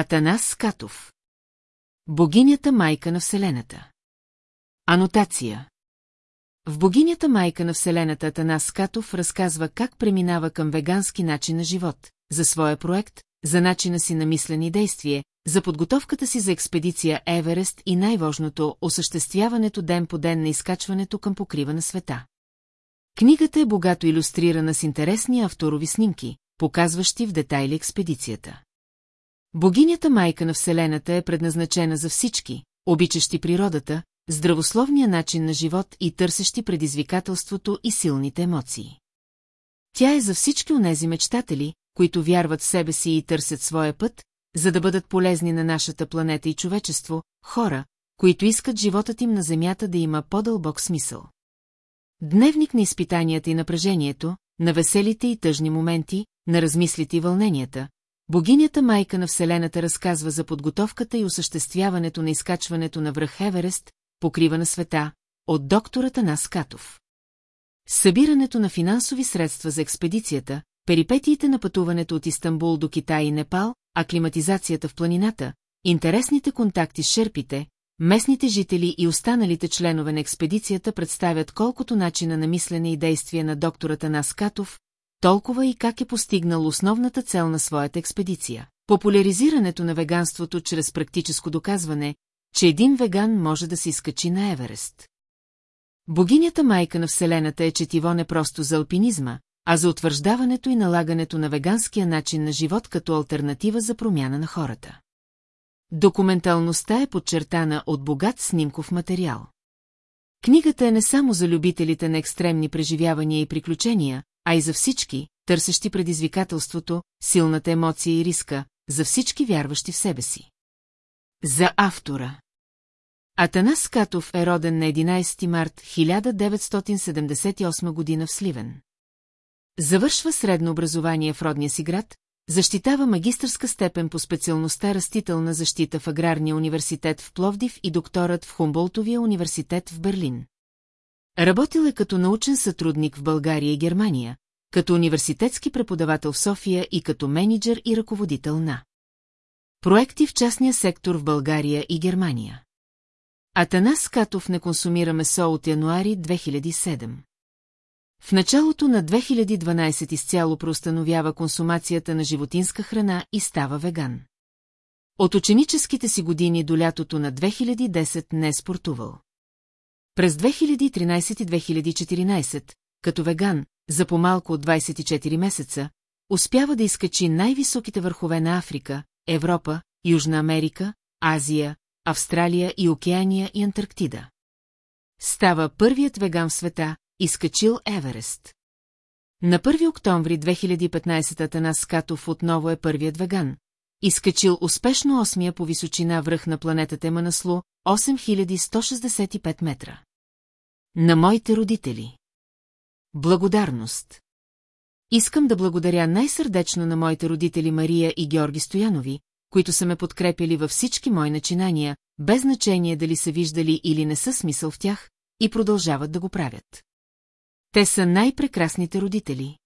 Атанас Скатов. Богинята майка на Вселената. Анотация В богинята майка на Вселената Атанас Скатов разказва как преминава към вегански начин на живот, за своя проект, за начина си на мислене и действие, за подготовката си за експедиция Еверест и най-важното – осъществяването ден по ден на изкачването към покрива на света. Книгата е богато иллюстрирана с интересни авторови снимки, показващи в детайли експедицията. Богинята майка на Вселената е предназначена за всички, обичащи природата, здравословния начин на живот и търсещи предизвикателството и силните емоции. Тя е за всички онези мечтатели, които вярват в себе си и търсят своя път, за да бъдат полезни на нашата планета и човечество, хора, които искат животът им на Земята да има по-дълбок смисъл. Дневник на изпитанията и напрежението, на веселите и тъжни моменти, на размислите и вълненията, богинята майка на Вселената разказва за подготовката и осъществяването на изкачването на връх Еверест, покрива на света, от доктората Наскатов. Събирането на финансови средства за експедицията, перипетиите на пътуването от Истанбул до Китай и Непал, аклиматизацията в планината, интересните контакти с шерпите, местните жители и останалите членове на експедицията представят колкото начина на мислене и действие на доктората Наскатов, толкова и как е постигнал основната цел на своята експедиция. Популяризирането на веганството чрез практическо доказване, че един веган може да се изкачи на Еверест. Богинята майка на Вселената е четиво не просто за алпинизма, а за утвърждаването и налагането на веганския начин на живот като альтернатива за промяна на хората. Документалността е подчертана от богат снимков материал. Книгата е не само за любителите на екстремни преживявания и приключения, а и за всички, търсещи предизвикателството, силната емоция и риска, за всички вярващи в себе си. За автора Атанас Катов е роден на 11 март 1978 година в Сливен. Завършва средно образование в родния си град, защитава магистърска степен по специалността растителна защита в Аграрния университет в Пловдив и докторът в Хумболтовия университет в Берлин. Работил е като научен сътрудник в България и Германия, като университетски преподавател в София и като менеджер и ръководител на проекти в частния сектор в България и Германия. Атанас Катов не консумира месо от януари 2007. В началото на 2012 изцяло проустановява консумацията на животинска храна и става веган. От ученическите си години до лятото на 2010 не е спортувал. През 2013 и 2014, като веган, за по-малко от 24 месеца, успява да изкачи най-високите върхове на Африка, Европа, Южна Америка, Азия, Австралия и Океания и Антарктида. Става първият веган в света, изкачил Еверест. На 1 октомври 2015 Атанас Катов отново е първият веган, изкачил успешно осмия по височина връх на планетата Манасло, 8165 метра. На моите родители. Благодарност. Искам да благодаря най-сърдечно на моите родители Мария и Георги Стоянови, които са ме подкрепили във всички мои начинания, без значение дали са виждали или не са смисъл в тях, и продължават да го правят. Те са най-прекрасните родители.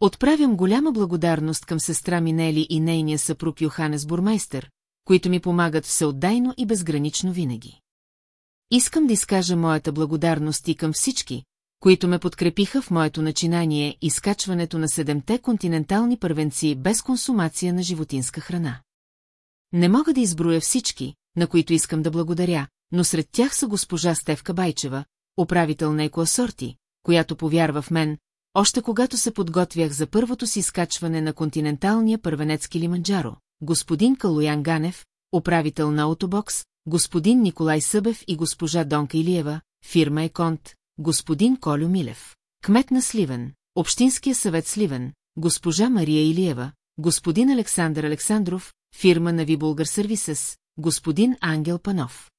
Отправям голяма благодарност към сестра Минели и нейния съпруг Йоханес Бурмайстер, които ми помагат всеотдайно и безгранично винаги. Искам да изкажа моята благодарност и към всички, които ме подкрепиха в моето начинание и скачването на седемте континентални първенци без консумация на животинска храна. Не мога да изброя всички, на които искам да благодаря, но сред тях са госпожа Стевка Байчева, управител на Екоасорти, която повярва в мен, още когато се подготвях за първото си изкачване на континенталния първенец Килиманджаро, господин Калуян Ганев, управител на Аутобокс, господин Николай Събев и госпожа Донка Илиева, фирма Еконт, господин Колю Милев, кмет на Сливен, Общинския съвет Сливен, госпожа Мария Илиева, господин Александър Александров, фирма на Вибулгър Сервисес, господин Ангел Панов.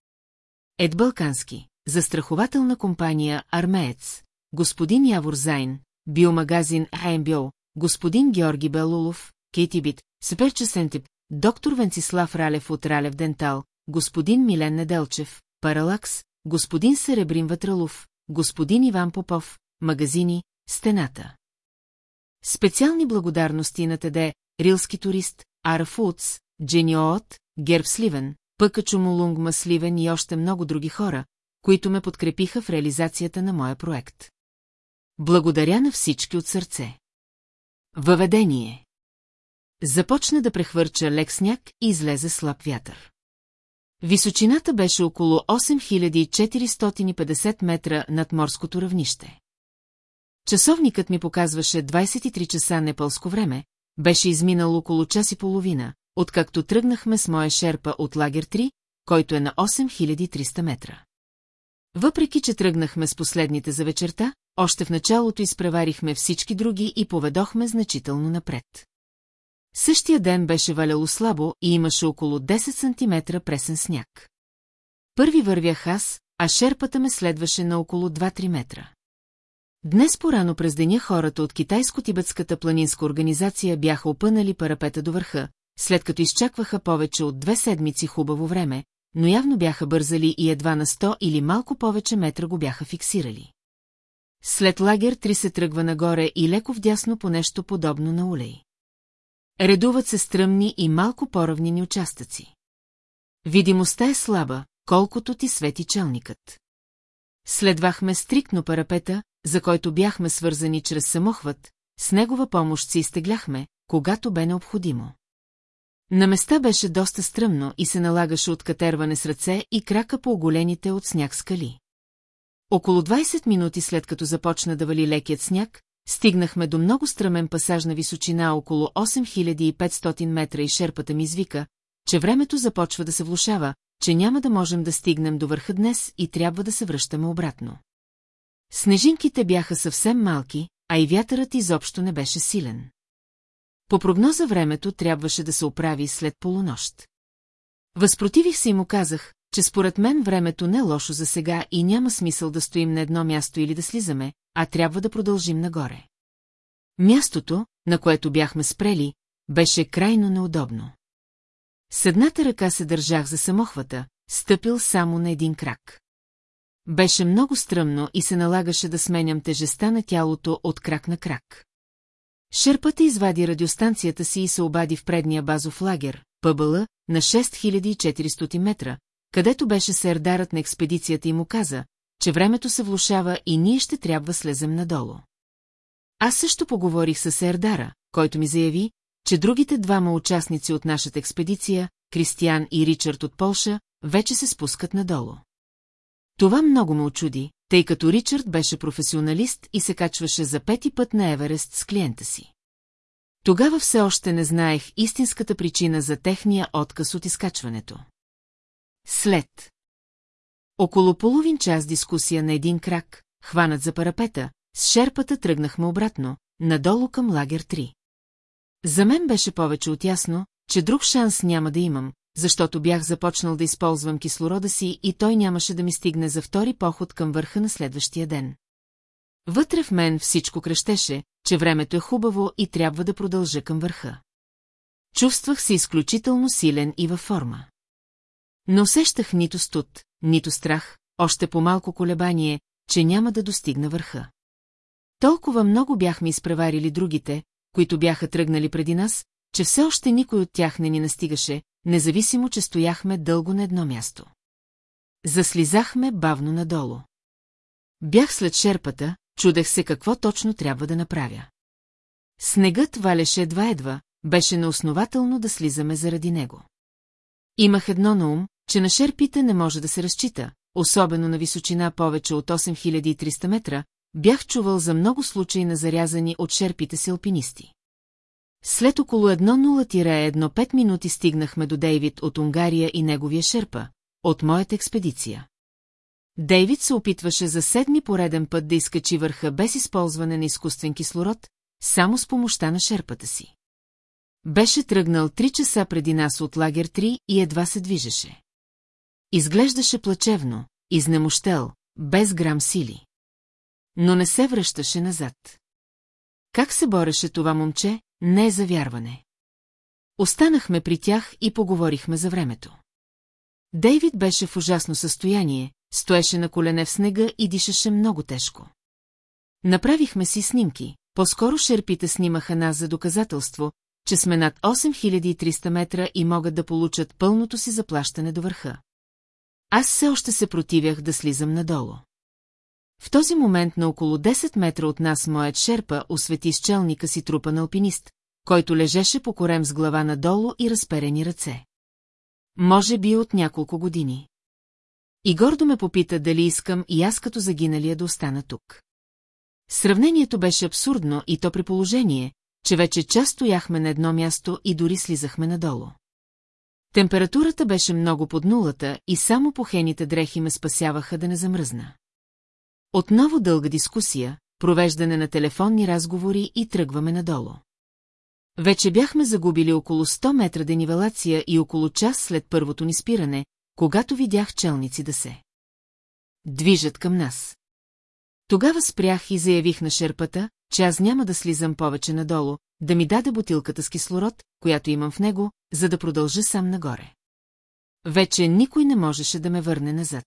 Ед Балкански, застрахователна компания Армеец, господин Явор Зайн, биомагазин АМБО, господин Георги Белулов, Кейтибит, Суперчесентип, доктор Венцислав Ралев от Ралев Дентал, господин Милен Неделчев, Паралакс, господин Серебрин Ватралов, господин Иван Попов, магазини, стената. Специални благодарности на ТД, Рилски турист, Ара Фудс, Джени Оот, Герб Сливен, Пъка Чумулунгма Сливен и още много други хора, които ме подкрепиха в реализацията на моя проект. Благодаря на всички от сърце. Въведение Започна да прехвърча лек сняг и излезе слаб вятър. Височината беше около 8450 метра над морското равнище. Часовникът ми показваше 23 часа непълско време, беше изминал около час и половина, откакто тръгнахме с моя шерпа от лагер 3, който е на 8300 метра. Въпреки, че тръгнахме с последните за вечерта, още в началото изпреварихме всички други и поведохме значително напред. Същия ден беше валяло слабо и имаше около 10 см пресен сняг. Първи вървях аз, а шерпата ме следваше на около 2-3 метра. Днес порано през деня хората от китайско-тибетската планинска организация бяха опънали парапета до върха, след като изчакваха повече от две седмици хубаво време, но явно бяха бързали и едва на 100 или малко повече метра го бяха фиксирали. След лагер три се тръгва нагоре и леко вдясно по нещо подобно на улей. Редуват се стръмни и малко по-равнини участъци. Видимостта е слаба, колкото ти свети челникът. Следвахме стриктно парапета, за който бяхме свързани чрез самохват, с негова помощ се изтегляхме, когато бе необходимо. На места беше доста стръмно и се налагаше от катерване с ръце и крака по оголените от сняг скали. Около 20 минути след като започна да вали лекият сняг, стигнахме до много стръмен пасаж на височина около 8500 метра и шерпата ми извика, че времето започва да се влушава, че няма да можем да стигнем до върха днес и трябва да се връщаме обратно. Снежинките бяха съвсем малки, а и вятърът изобщо не беше силен. По прогноза времето трябваше да се оправи след полунощ. Възпротивих се и му казах, че според мен времето не е лошо за сега и няма смисъл да стоим на едно място или да слизаме, а трябва да продължим нагоре. Мястото, на което бяхме спрели, беше крайно неудобно. С едната ръка се държах за самохвата, стъпил само на един крак. Беше много стръмно и се налагаше да сменям тежеста на тялото от крак на крак. Шерпата извади радиостанцията си и се обади в предния базов лагер, ПБЛ, на 6400 метра, където беше сердарът на експедицията и му каза, че времето се влушава и ние ще трябва слезем надолу. Аз също поговорих с Сердара, който ми заяви, че другите двама участници от нашата експедиция, Кристиян и Ричард от Полша, вече се спускат надолу. Това много ме очуди, тъй като Ричард беше професионалист и се качваше за пети път на Еверест с клиента си. Тогава все още не знаех истинската причина за техния отказ от изкачването. След около половин час дискусия на един крак, хванат за парапета, с шерпата тръгнахме обратно, надолу към лагер 3. За мен беше повече от ясно, че друг шанс няма да имам, защото бях започнал да използвам кислорода си и той нямаше да ми стигне за втори поход към върха на следващия ден. Вътре в мен всичко крещеше, че времето е хубаво и трябва да продължа към върха. Чувствах се изключително силен и във форма. Но усещах нито студ, нито страх, още по-малко колебание, че няма да достигна върха. Толкова много бяхме изпреварили другите, които бяха тръгнали преди нас, че все още никой от тях не ни настигаше, независимо, че стояхме дълго на едно място. Заслизахме бавно надолу. Бях след шерпата, чудех се какво точно трябва да направя. Снегът валеше едва-едва, беше неоснователно да слизаме заради него. Имах едно на ум, че на шерпите не може да се разчита, особено на височина повече от 8300 метра, бях чувал за много случаи на зарязани от шерпите си алпинисти. След около 1.0-1.5 минути стигнахме до Дейвид от Унгария и неговия шерпа, от моята експедиция. Дейвид се опитваше за седми пореден път да изкачи върха без използване на изкуствен кислород, само с помощта на шерпата си. Беше тръгнал три часа преди нас от лагер 3 и едва се движеше. Изглеждаше плачевно, изнемощел, без грам сили. Но не се връщаше назад. Как се бореше това момче, не е за вярване. Останахме при тях и поговорихме за времето. Дейвид беше в ужасно състояние, стоеше на колене в снега и дишаше много тежко. Направихме си снимки, по-скоро шерпите снимаха нас за доказателство, че сме над 8300 метра и могат да получат пълното си заплащане до върха. Аз все още се противях да слизам надолу. В този момент на около 10 метра от нас моят шерпа освети с челника си трупа на алпинист, който лежеше по корем с глава надолу и разперени ръце. Може би от няколко години. И гордо ме попита дали искам и аз като загиналия да остана тук. Сравнението беше абсурдно и то при положение, че вече част стояхме на едно място и дори слизахме надолу. Температурата беше много под нулата и само похените дрехи ме спасяваха да не замръзна. Отново дълга дискусия, провеждане на телефонни разговори и тръгваме надолу. Вече бяхме загубили около 100 метра денивелация и около час след първото ни спиране, когато видях челници да се движат към нас. Тогава спрях и заявих на шерпата, че аз няма да слизам повече надолу, да ми даде бутилката с кислород, която имам в него, за да продължа сам нагоре. Вече никой не можеше да ме върне назад.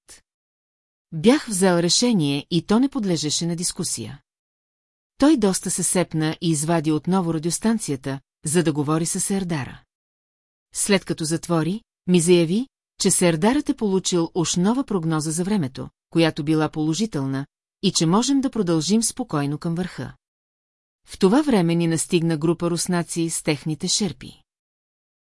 Бях взел решение и то не подлежеше на дискусия. Той доста се сепна и извади отново радиостанцията, за да говори с Сердара. След като затвори, ми заяви, че Сердарът е получил уж нова прогноза за времето, която била положителна, и че можем да продължим спокойно към върха. В това време ни настигна група руснаци с техните шерпи.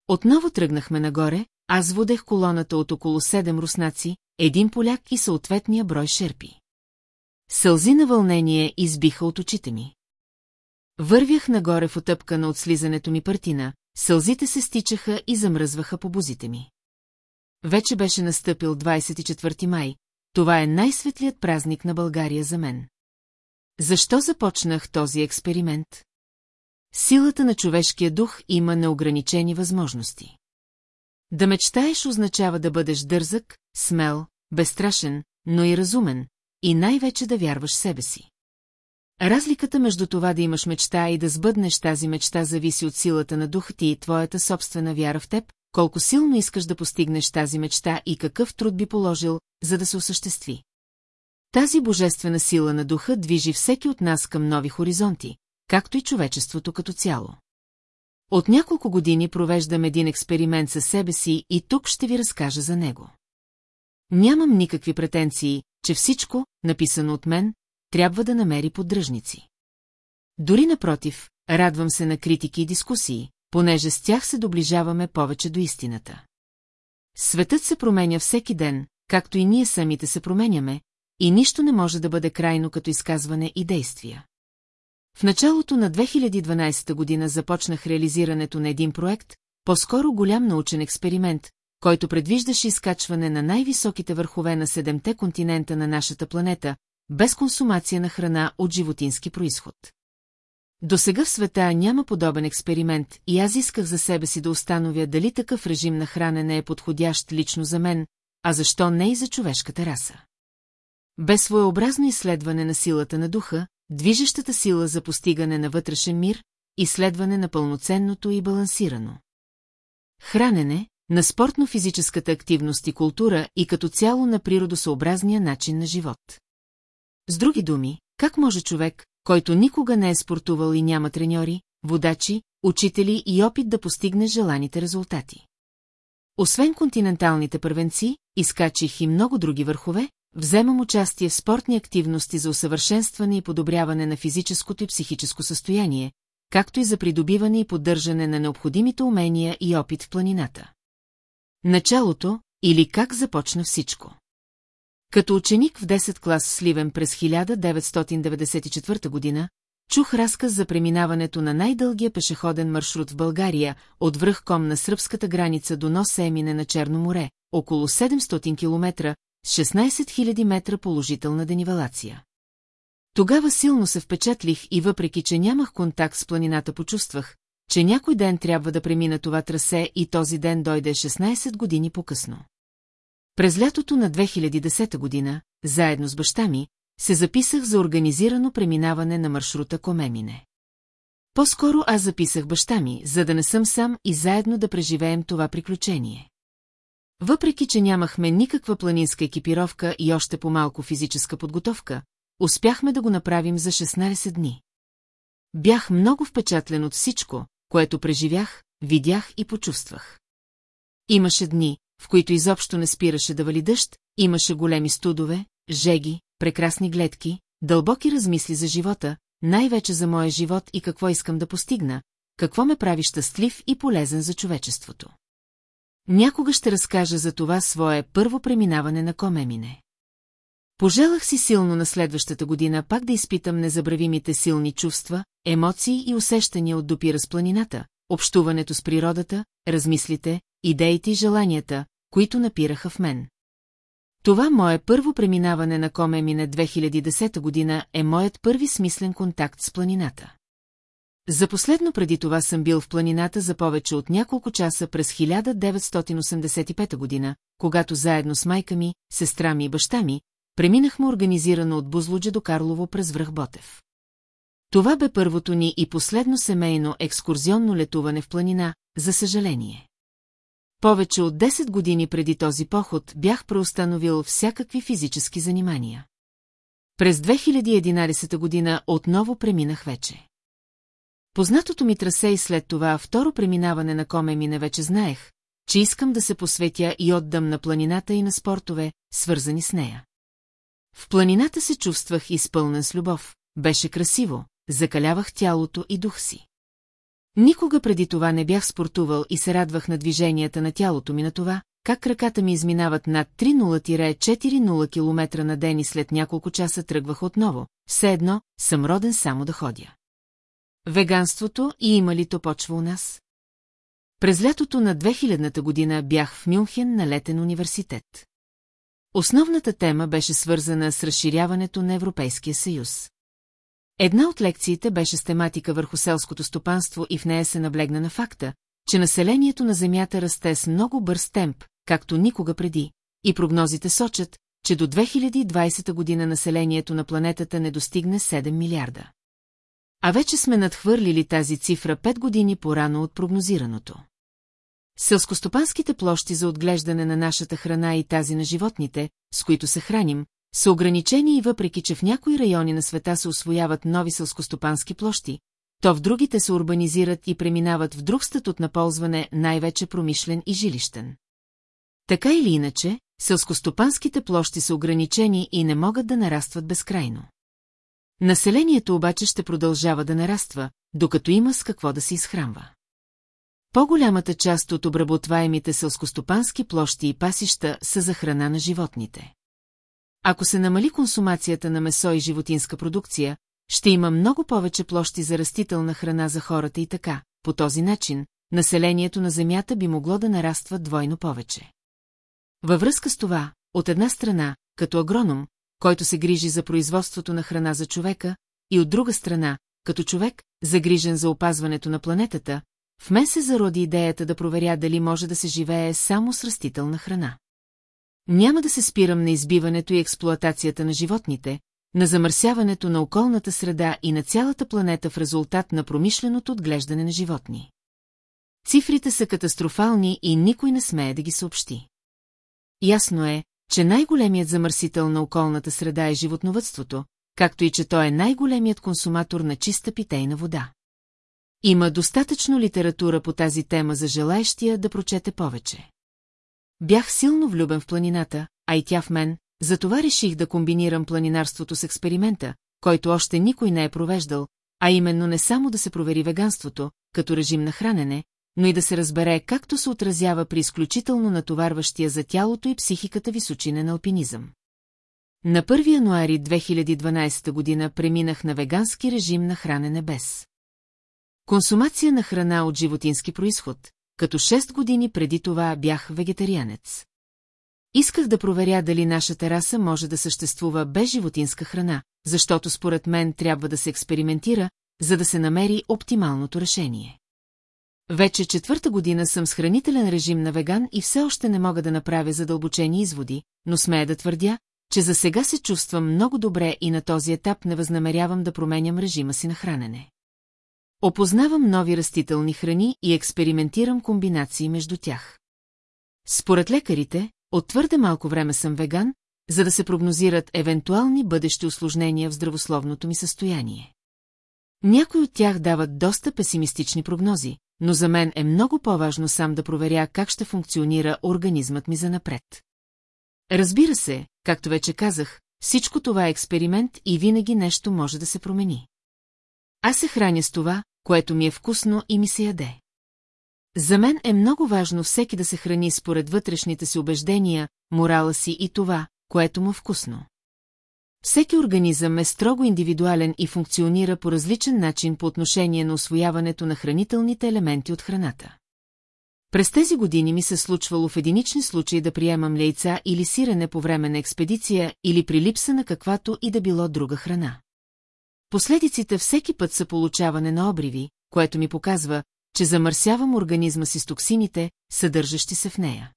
Отново тръгнахме нагоре, аз водех колоната от около седем руснаци, един поляк и съответния брой шерпи. Сълзи на вълнение избиха от очите ми. Вървях нагоре в отъпкана от слизането ми партина, сълзите се стичаха и замръзваха по бузите ми. Вече беше настъпил 24 май, това е най-светлият празник на България за мен. Защо започнах този експеримент? Силата на човешкия дух има неограничени възможности. Да мечтаеш означава да бъдеш дързък, смел, безстрашен, но и разумен, и най-вече да вярваш себе си. Разликата между това да имаш мечта и да сбъднеш тази мечта зависи от силата на духа ти и твоята собствена вяра в теб, колко силно искаш да постигнеш тази мечта и какъв труд би положил, за да се осъществи. Тази божествена сила на духа движи всеки от нас към нови хоризонти, както и човечеството като цяло. От няколко години провеждам един експеримент със себе си и тук ще ви разкажа за него. Нямам никакви претенции, че всичко, написано от мен, трябва да намери поддръжници. Дори напротив, радвам се на критики и дискусии, понеже с тях се доближаваме повече до истината. Светът се променя всеки ден, както и ние самите се променяме, и нищо не може да бъде крайно като изказване и действия. В началото на 2012 година започнах реализирането на един проект, по-скоро голям научен експеримент, който предвиждаше изкачване на най-високите върхове на седемте континента на нашата планета, без консумация на храна от животински происход. До сега в света няма подобен експеримент и аз исках за себе си да установя дали такъв режим на хранене е подходящ лично за мен, а защо не и за човешката раса. Без своеобразно изследване на силата на духа, движещата сила за постигане на вътрешен мир, изследване на пълноценното и балансирано. Хранене, на спортно-физическата активност и култура и като цяло на природосъобразния начин на живот. С други думи, как може човек, който никога не е спортувал и няма треньори, водачи, учители и опит да постигне желаните резултати? Освен континенталните първенци, изкачих и много други върхове, вземам участие в спортни активности за усъвършенстване и подобряване на физическото и психическо състояние, както и за придобиване и поддържане на необходимите умения и опит в планината. Началото или как започна всичко. Като ученик в 10 клас в Сливен през 1994 година, чух разказ за преминаването на най-дългия пешеходен маршрут в България от връх Ком на сръбската граница до нос Емине на Черно море, около 700 км, с 16 000 метра положителна денивелация. Тогава силно се впечатлих и въпреки, че нямах контакт с планината, почувствах, че някой ден трябва да премина това трасе и този ден дойде 16 години по-късно. През лятото на 2010 година, заедно с баща ми, се записах за организирано преминаване на маршрута Комемине. По-скоро аз записах баща ми, за да не съм сам и заедно да преживеем това приключение. Въпреки, че нямахме никаква планинска екипировка и още по-малко физическа подготовка, успяхме да го направим за 16 дни. Бях много впечатлен от всичко, което преживях, видях и почувствах. Имаше дни, в които изобщо не спираше да вали дъжд, имаше големи студове, жеги, прекрасни гледки, дълбоки размисли за живота, най-вече за моя живот и какво искам да постигна, какво ме прави щастлив и полезен за човечеството. Някога ще разкажа за това свое първо преминаване на Комемине. Пожелах си силно на следващата година пак да изпитам незабравимите силни чувства, емоции и усещания от допира с планината, общуването с природата, размислите, идеите и желанията, които напираха в мен. Това мое първо преминаване на Комемине 2010 година е моят първи смислен контакт с планината. За последно преди това съм бил в планината за повече от няколко часа през 1985 година, когато заедно с майка ми, сестра ми и баща ми, преминахме организирано от Бузлуджа до Карлово през връх Ботев. Това бе първото ни и последно семейно екскурзионно летуване в планина, за съжаление. Повече от 10 години преди този поход бях преустановил всякакви физически занимания. През 2011 година отново преминах вече. Познатото ми трасе и след това второ преминаване на коме ми не вече знаех, че искам да се посветя и отдам на планината и на спортове, свързани с нея. В планината се чувствах изпълнен с любов, беше красиво, закалявах тялото и дух си. Никога преди това не бях спортувал и се радвах на движенията на тялото ми на това, как краката ми изминават над 3.0-4.0 км на ден и след няколко часа тръгвах отново, все едно съм роден само да ходя. Веганството и има ли то почва у нас? През лятото на 2000-та година бях в Мюнхен на летен университет. Основната тема беше свързана с разширяването на Европейския съюз. Една от лекциите беше с тематика върху селското стопанство и в нея се наблегна на факта, че населението на Земята расте с много бърз темп, както никога преди, и прогнозите сочат, че до 2020 година населението на планетата не достигне 7 милиарда. А вече сме надхвърлили тази цифра 5 години по-рано от прогнозираното. Селскостопанските площи за отглеждане на нашата храна и тази на животните, с които се храним, са ограничени и въпреки, че в някои райони на света се освояват нови селскостопански площи, то в другите се урбанизират и преминават в друг статут на ползване, най-вече промишлен и жилищен. Така или иначе, селскостопанските площи са ограничени и не могат да нарастват безкрайно. Населението обаче ще продължава да нараства, докато има с какво да се изхранва. По-голямата част от обработваемите селскостопански площи и пасища са за храна на животните. Ако се намали консумацията на месо и животинска продукция, ще има много повече площи за растителна храна за хората и така, по този начин, населението на Земята би могло да нараства двойно повече. Във връзка с това, от една страна, като агроном, който се грижи за производството на храна за човека, и от друга страна, като човек, загрижен за опазването на планетата, в мен се зароди идеята да проверя дали може да се живее само с растителна храна. Няма да се спирам на избиването и експлоатацията на животните, на замърсяването на околната среда и на цялата планета в резултат на промишленото отглеждане на животни. Цифрите са катастрофални и никой не смее да ги съобщи. Ясно е, че най-големият замърсител на околната среда е животновътството, както и че той е най-големият консуматор на чиста питейна вода. Има достатъчно литература по тази тема за желаещия да прочете повече. Бях силно влюбен в планината, а и тя в мен, затова реших да комбинирам планинарството с експеримента, който още никой не е провеждал, а именно не само да се провери веганството, като режим на хранене, но и да се разбере както се отразява при изключително натоварващия за тялото и психиката височинен алпинизъм. На 1 януари 2012 година преминах на вегански режим на хранене без. Консумация на храна от животински происход, като 6 години преди това бях вегетарианец. Исках да проверя дали нашата раса може да съществува без животинска храна, защото според мен трябва да се експериментира, за да се намери оптималното решение. Вече четвърта година съм с хранителен режим на веган и все още не мога да направя задълбочени изводи, но смея да твърдя, че за сега се чувствам много добре и на този етап не възнамерявам да променям режима си на хранене. Опознавам нови растителни храни и експериментирам комбинации между тях. Според лекарите, от твърде малко време съм веган, за да се прогнозират евентуални бъдещи осложнения в здравословното ми състояние. Някои от тях дават доста песимистични прогнози, но за мен е много по-важно сам да проверя как ще функционира организмът ми за напред. Разбира се, както вече казах, всичко това е експеримент и винаги нещо може да се промени. Аз се храня с това, което ми е вкусно и ми се яде. За мен е много важно всеки да се храни според вътрешните си убеждения, морала си и това, което му е вкусно. Всеки организъм е строго индивидуален и функционира по различен начин по отношение на освояването на хранителните елементи от храната. През тези години ми се случвало в единични случаи да приемам яйца или сирене по време на експедиция или при липса на каквато и да било друга храна. Последиците всеки път са получаване на обриви, което ми показва, че замърсявам организма си с токсините, съдържащи се в нея.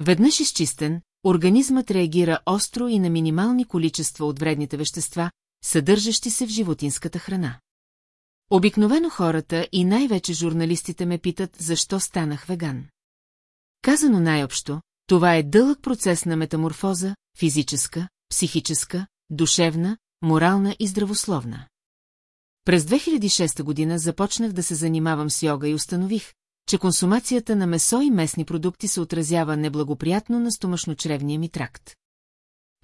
Веднъж изчистен, организмът реагира остро и на минимални количества от вредните вещества, съдържащи се в животинската храна. Обикновено хората и най-вече журналистите ме питат, защо станах веган. Казано най-общо, това е дълъг процес на метаморфоза, физическа, психическа, душевна, морална и здравословна. През 2006 година започнах да се занимавам с йога и установих, че консумацията на месо и местни продукти се отразява неблагоприятно на стомашно-чревния ми тракт.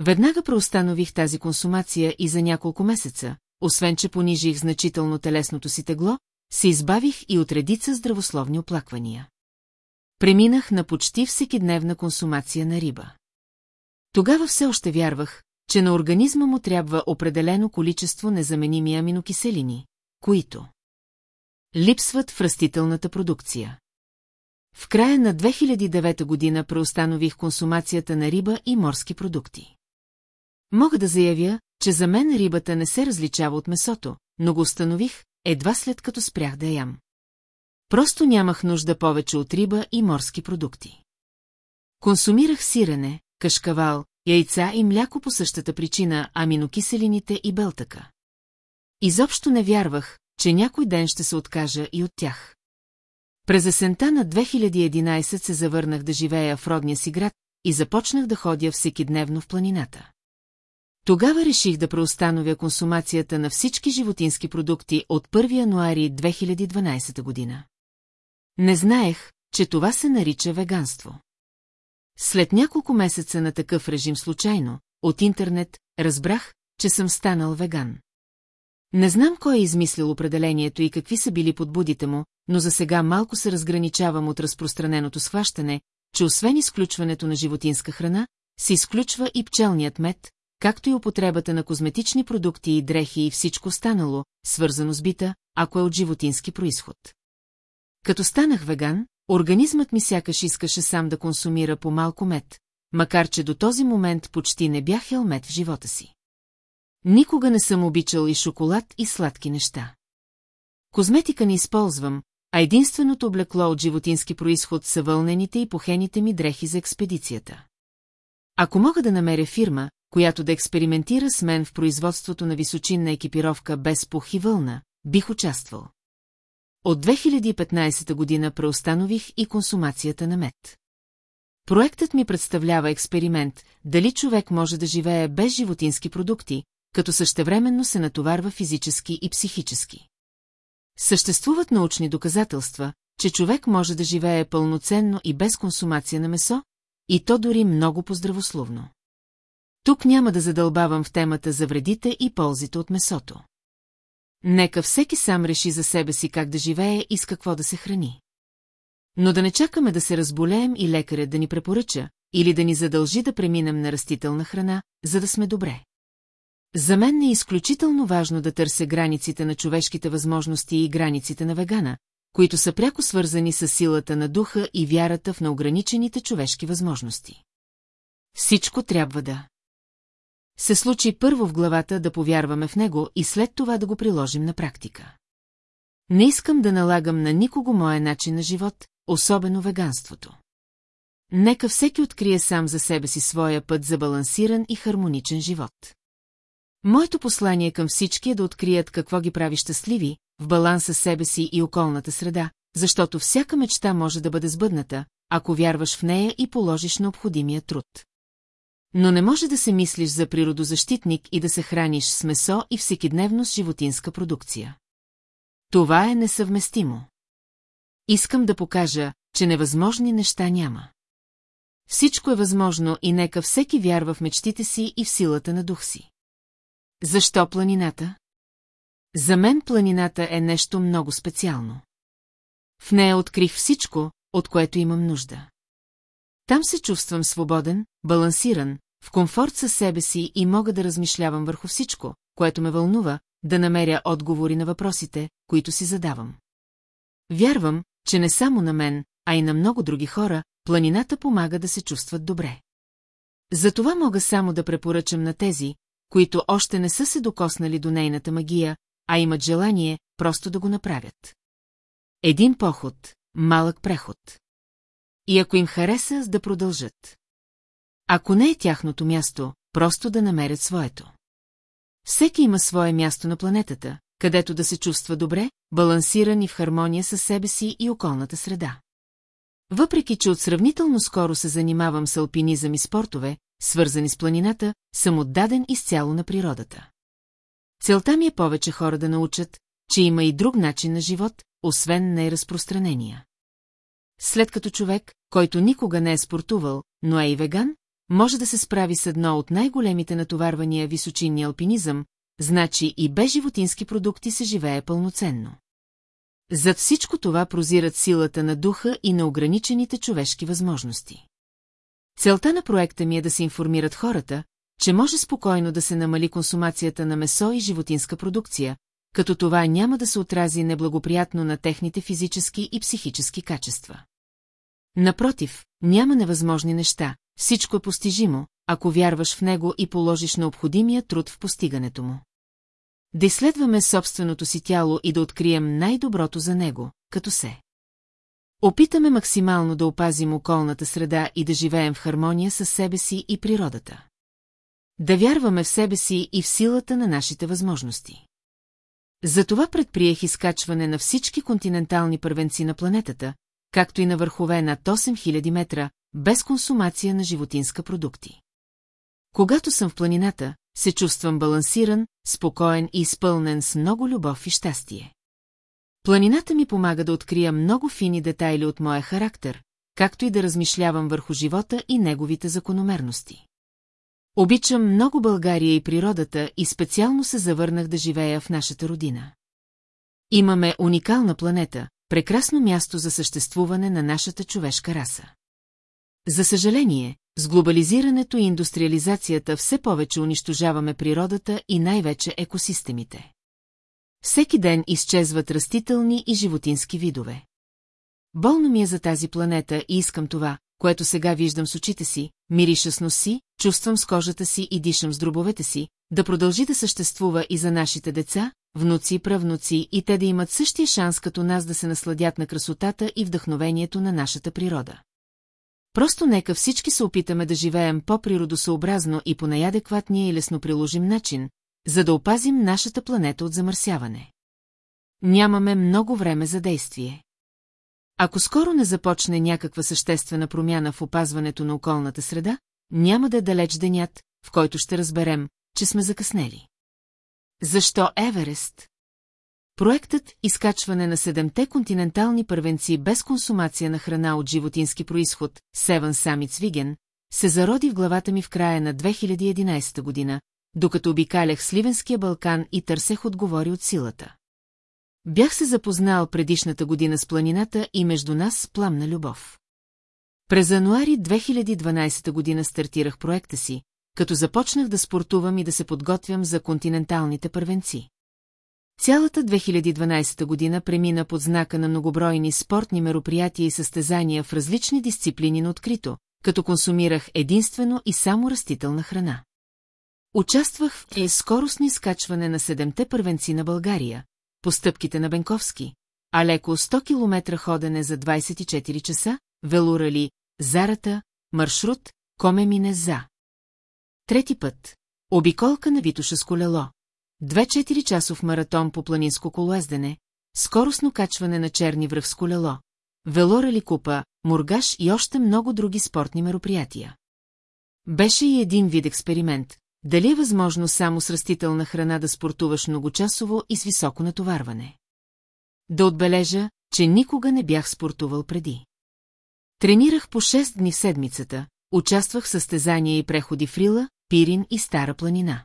Веднага преустанових тази консумация и за няколко месеца, освен че понижих значително телесното си тегло, се избавих и от редица здравословни оплаквания. Преминах на почти всекидневна консумация на риба. Тогава все още вярвах, че на организма му трябва определено количество незаменими аминокиселини, които липсват в растителната продукция. В края на 2009 година преустанових консумацията на риба и морски продукти. Мога да заявя, че за мен рибата не се различава от месото, но го установих, едва след като спрях да ям. Просто нямах нужда повече от риба и морски продукти. Консумирах сирене, кашкавал, яйца и мляко по същата причина, аминокиселините и белтъка. Изобщо не вярвах, че някой ден ще се откажа и от тях. През есента на 2011 се завърнах да живея в родния си град и започнах да ходя всекидневно в планината. Тогава реших да преустановя консумацията на всички животински продукти от 1 януари 2012 година. Не знаех, че това се нарича веганство. След няколко месеца на такъв режим случайно, от интернет, разбрах, че съм станал веган. Не знам кой е измислил определението и какви са били подбудите му, но за сега малко се разграничавам от разпространеното схващане, че освен изключването на животинска храна, се изключва и пчелният мед, както и употребата на козметични продукти и дрехи и всичко станало, свързано с бита, ако е от животински происход. Като станах веган, организмът ми сякаш искаше сам да консумира по малко мед, макар че до този момент почти не бях ел мед в живота си. Никога не съм обичал и шоколад и сладки неща. Козметика не използвам, а единственото облекло от животински происход са вълнените и похените ми дрехи за експедицията. Ако мога да намеря фирма, която да експериментира с мен в производството на височинна екипировка без пух и вълна, бих участвал. От 2015 година преустанових и консумацията на мед. Проектът ми представлява експеримент, дали човек може да живее без животински продукти, като същевременно се натоварва физически и психически. Съществуват научни доказателства, че човек може да живее пълноценно и без консумация на месо, и то дори много поздравословно. Тук няма да задълбавам в темата за вредите и ползите от месото. Нека всеки сам реши за себе си как да живее и с какво да се храни. Но да не чакаме да се разболеем и лекарят да ни препоръча, или да ни задължи да преминем на растителна храна, за да сме добре. За мен е изключително важно да търся границите на човешките възможности и границите на вегана, които са пряко свързани с силата на духа и вярата в неограничените човешки възможности. Всичко трябва да се случи първо в главата да повярваме в него и след това да го приложим на практика. Не искам да налагам на никого моя начин на живот, особено веганството. Нека всеки открие сам за себе си своя път за балансиран и хармоничен живот. Моето послание към всички е да открият какво ги прави щастливи, в баланс с себе си и околната среда, защото всяка мечта може да бъде сбъдната, ако вярваш в нея и положиш необходимия труд. Но не може да се мислиш за природозащитник и да се храниш с месо и всекидневно с животинска продукция. Това е несъвместимо. Искам да покажа, че невъзможни неща няма. Всичко е възможно и нека всеки вярва в мечтите си и в силата на дух си. Защо планината? За мен планината е нещо много специално. В нея открих всичко, от което имам нужда. Там се чувствам свободен, балансиран, в комфорт със себе си и мога да размишлявам върху всичко, което ме вълнува, да намеря отговори на въпросите, които си задавам. Вярвам, че не само на мен, а и на много други хора, планината помага да се чувстват добре. Затова мога само да препоръчам на тези, които още не са се докоснали до нейната магия, а имат желание просто да го направят. Един поход, малък преход. И ако им хареса, да продължат. Ако не е тяхното място, просто да намерят своето. Всеки има свое място на планетата, където да се чувства добре, балансиран и в хармония със себе си и околната среда. Въпреки, че от сравнително скоро се занимавам с алпинизъм и спортове, свързани с планината, съм отдаден изцяло на природата. Целта ми е повече хора да научат, че има и друг начин на живот, освен най-разпространения. След като човек, който никога не е спортувал, но е и веган, може да се справи с едно от най-големите натоварвания височинния алпинизъм, значи и без животински продукти се живее пълноценно. Зад всичко това прозират силата на духа и на ограничените човешки възможности. Целта на проекта ми е да се информират хората, че може спокойно да се намали консумацията на месо и животинска продукция, като това няма да се отрази неблагоприятно на техните физически и психически качества. Напротив, няма невъзможни неща, всичко е постижимо, ако вярваш в него и положиш необходимия труд в постигането му. Да изследваме собственото си тяло и да открием най-доброто за него, като се. Опитаме максимално да опазим околната среда и да живеем в хармония с себе си и природата. Да вярваме в себе си и в силата на нашите възможности. Затова предприех изкачване на всички континентални първенци на планетата, както и на върхове над 8000 метра, без консумация на животинска продукти. Когато съм в планината, се чувствам балансиран, спокоен и изпълнен с много любов и щастие. Планината ми помага да открия много фини детайли от моя характер, както и да размишлявам върху живота и неговите закономерности. Обичам много България и природата и специално се завърнах да живея в нашата родина. Имаме уникална планета, прекрасно място за съществуване на нашата човешка раса. За съжаление, с глобализирането и индустриализацията все повече унищожаваме природата и най-вече екосистемите. Всеки ден изчезват растителни и животински видове. Болно ми е за тази планета и искам това, което сега виждам с очите си, мириша с носи, чувствам с кожата си и дишам с дробовете си, да продължи да съществува и за нашите деца, внуци и правнуци и те да имат същия шанс като нас да се насладят на красотата и вдъхновението на нашата природа. Просто нека всички се опитаме да живеем по-природосъобразно и по най-адекватния и лесноприложим начин, за да опазим нашата планета от замърсяване. Нямаме много време за действие. Ако скоро не започне някаква съществена промяна в опазването на околната среда, няма да е далеч денят, в който ще разберем, че сме закъснели. Защо Еверест? Проектът «Изкачване на седемте континентални първенци без консумация на храна от животински происход» Seven Summits Vegan се зароди в главата ми в края на 2011 година, докато обикалях Сливенския Балкан и търсех отговори от силата. Бях се запознал предишната година с планината и между нас пламна любов. През януари 2012 година стартирах проекта си, като започнах да спортувам и да се подготвям за континенталните първенци. Цялата 2012 година премина под знака на многобройни спортни мероприятия и състезания в различни дисциплини на открито, като консумирах единствено и само растителна храна. Участвах в е скоростно изкачване на седемте първенци на България, по стъпките на Бенковски, а леко 100 км ходене за 24 часа, велурали, зарата, маршрут, коме мине за. Трети път. Обиколка на Витуша с колело. Две-четири часов маратон по планинско колоездене, скоростно качване на черни връх с колело, велорали купа, мургаш и още много други спортни мероприятия. Беше и един вид експеримент, дали е възможно само с растителна храна да спортуваш многочасово и с високо натоварване? да отбележа, че никога не бях спортувал преди. Тренирах по 6 дни в седмицата, участвах в състезания и преходи в Рила, Пирин и Стара планина.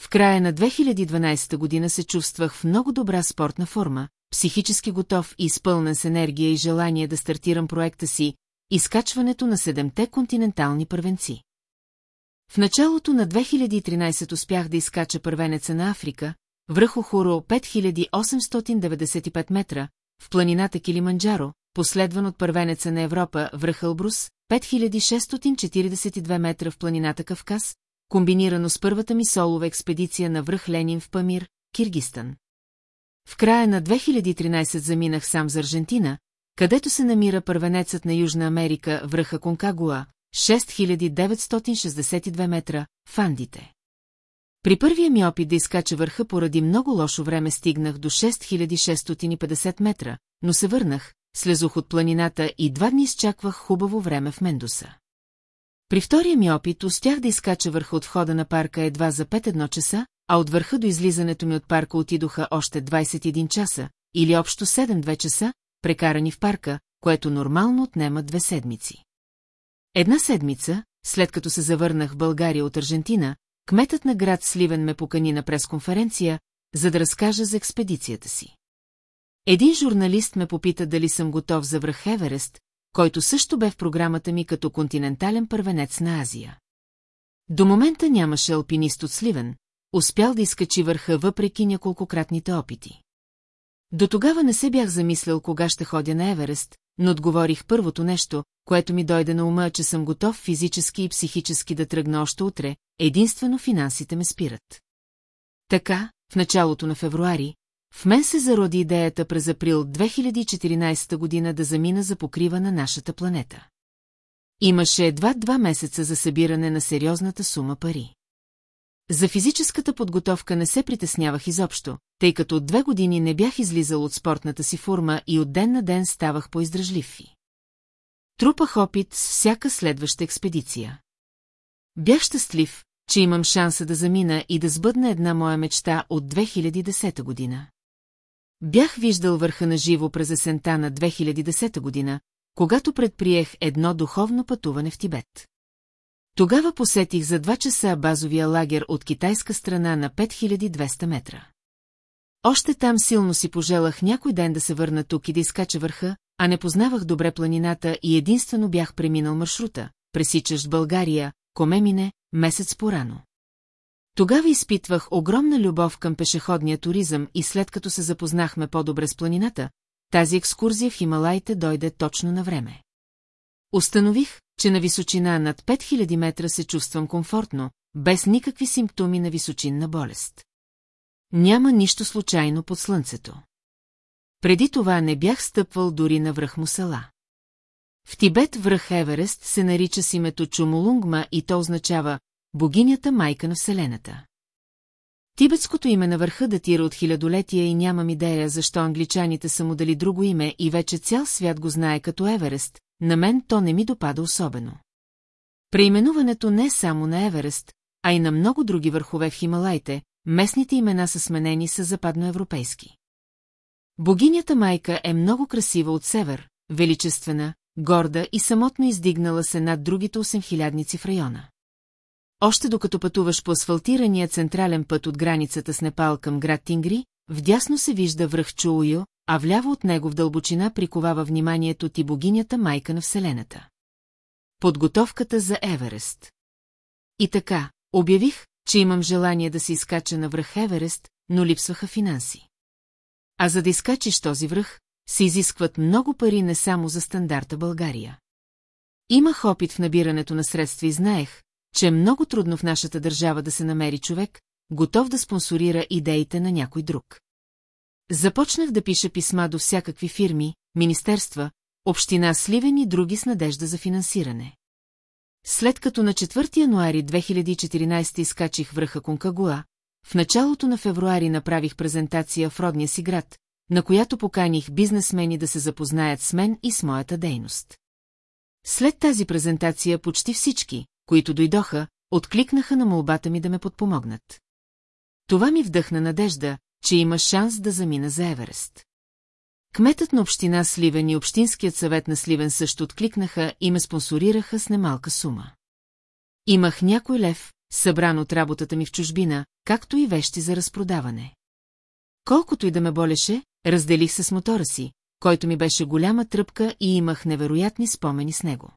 В края на 2012 година се чувствах в много добра спортна форма, психически готов и изпълнен с енергия и желание да стартирам проекта си, изкачването на седемте континентални първенци. В началото на 2013 успях да изкача първенеца на Африка, връх Охоро 5895 метра, в планината Килиманджаро, последван от първенеца на Европа връх Албрус, 5642 метра в планината Кавказ, комбинирано с първата ми солова експедиция на връх Ленин в Памир, Киргистан. В края на 2013 заминах сам за Аржентина, където се намира първенецът на Южна Америка връха Конкагуа, 6962 метра, в. При първия ми опит да изкача върха поради много лошо време стигнах до 6650 метра, но се върнах, слезох от планината и два дни изчаквах хубаво време в Мендуса. При втория ми опит успях да изкача върха от входа на парка едва за 5-1 часа, а от върха до излизането ми от парка отидоха още 21 часа, или общо 7-2 часа, прекарани в парка, което нормално отнема две седмици. Една седмица, след като се завърнах в България от Аржентина, кметът на град Сливен ме покани на пресконференция, за да разкажа за експедицията си. Един журналист ме попита дали съм готов за връх Еверест, който също бе в програмата ми като континентален първенец на Азия. До момента нямаше алпинист от Сливен, успял да изкачи върха въпреки няколкократните опити. До тогава не се бях замислял кога ще ходя на Еверест, но отговорих първото нещо, което ми дойде на ума, че съм готов физически и психически да тръгна още утре, единствено финансите ме спират. Така, в началото на февруари, в мен се зароди идеята през април 2014 година да замина за покрива на нашата планета. Имаше едва два месеца за събиране на сериозната сума пари. За физическата подготовка не се притеснявах изобщо, тъй като от две години не бях излизал от спортната си форма и от ден на ден ставах по-издръжлив. Трупах опит с всяка следваща експедиция. Бях щастлив, че имам шанса да замина и да сбъдна една моя мечта от 2010 година. Бях виждал върха на живо през есента на 2010 година, когато предприех едно духовно пътуване в Тибет. Тогава посетих за два часа базовия лагер от китайска страна на 5200 метра. Още там силно си пожелах някой ден да се върна тук и да изкача върха, а не познавах добре планината и единствено бях преминал маршрута, пресичащ България, Комемине, месец порано. Тогава изпитвах огромна любов към пешеходния туризъм и след като се запознахме по-добре с планината, тази екскурзия в Хималайте дойде точно на време. Установих, че на височина над 5000 метра се чувствам комфортно, без никакви симптоми на височинна болест. Няма нищо случайно под слънцето. Преди това не бях стъпвал дори на връх Мусала. В Тибет връх Еверест се нарича с името Чумолунгма и то означава богинята майка на Вселената. Тибетското име на върха датира от хилядолетия и нямам идея защо англичаните са му дали друго име и вече цял свят го знае като Еверест, на мен то не ми допада особено. Преименуването не е само на Еверест, а и на много други върхове в Хималайте, местните имена са сменени с западноевропейски. Богинята майка е много красива от север, величествена, горда и самотно издигнала се над другите осемхилядници в района. Още докато пътуваш по асфалтирания централен път от границата с Непал към град Тингри, вдясно се вижда връх Чуую, а вляво от него в дълбочина приковава вниманието ти богинята майка на Вселената. Подготовката за Еверест И така, обявих, че имам желание да се изкача на връх Еверест, но липсваха финанси. А за да изкачиш този връх, се изискват много пари не само за стандарта България. Имах опит в набирането на средства и знаех, че е много трудно в нашата държава да се намери човек, готов да спонсорира идеите на някой друг. Започнах да пиша писма до всякакви фирми, министерства, община Сливен и други с надежда за финансиране. След като на 4 януари 2014 изкачих връха Конкагуа, в началото на февруари направих презентация в родния си град, на която поканих бизнесмени да се запознаят с мен и с моята дейност. След тази презентация почти всички, които дойдоха, откликнаха на молбата ми да ме подпомогнат. Това ми вдъхна надежда, че има шанс да замина за Еверест. Кметът на община Сливен и Общинският съвет на Сливен също откликнаха и ме спонсорираха с немалка сума. Имах някой лев, събран от работата ми в чужбина, както и вещи за разпродаване. Колкото и да ме болеше, разделих се с мотора си, който ми беше голяма тръпка и имах невероятни спомени с него.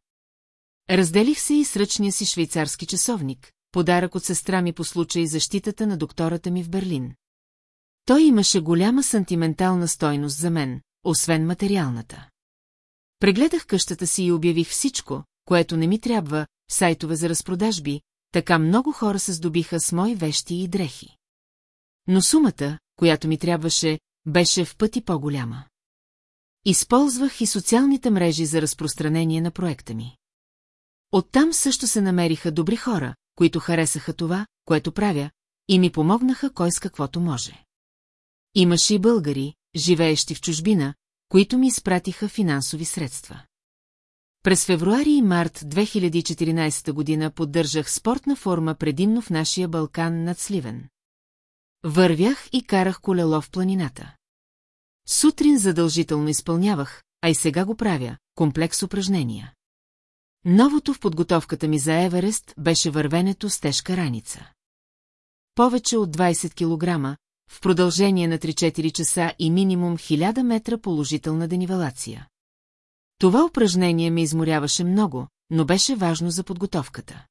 Разделих се и с ръчния си швейцарски часовник, подарък от сестра ми по случай защитата на доктората ми в Берлин. Той имаше голяма сантиментална стойност за мен, освен материалната. Прегледах къщата си и обявих всичко, което не ми трябва, сайтове за разпродажби, така много хора се здобиха с мои вещи и дрехи. Но сумата, която ми трябваше, беше в пъти по-голяма. Използвах и социалните мрежи за разпространение на проекта ми. Оттам също се намериха добри хора, които харесаха това, което правя, и ми помогнаха кой с каквото може. Имаше и българи, живеещи в чужбина, които ми изпратиха финансови средства. През февруари и март 2014 година поддържах спортна форма предимно в нашия Балкан над Сливен. Вървях и карах колело в планината. Сутрин задължително изпълнявах, а и сега го правя, комплекс упражнения. Новото в подготовката ми за Еверест беше вървенето с тежка раница. Повече от 20 кг, в продължение на 3-4 часа и минимум 1000 метра положителна денивелация. Това упражнение ме изморяваше много, но беше важно за подготовката.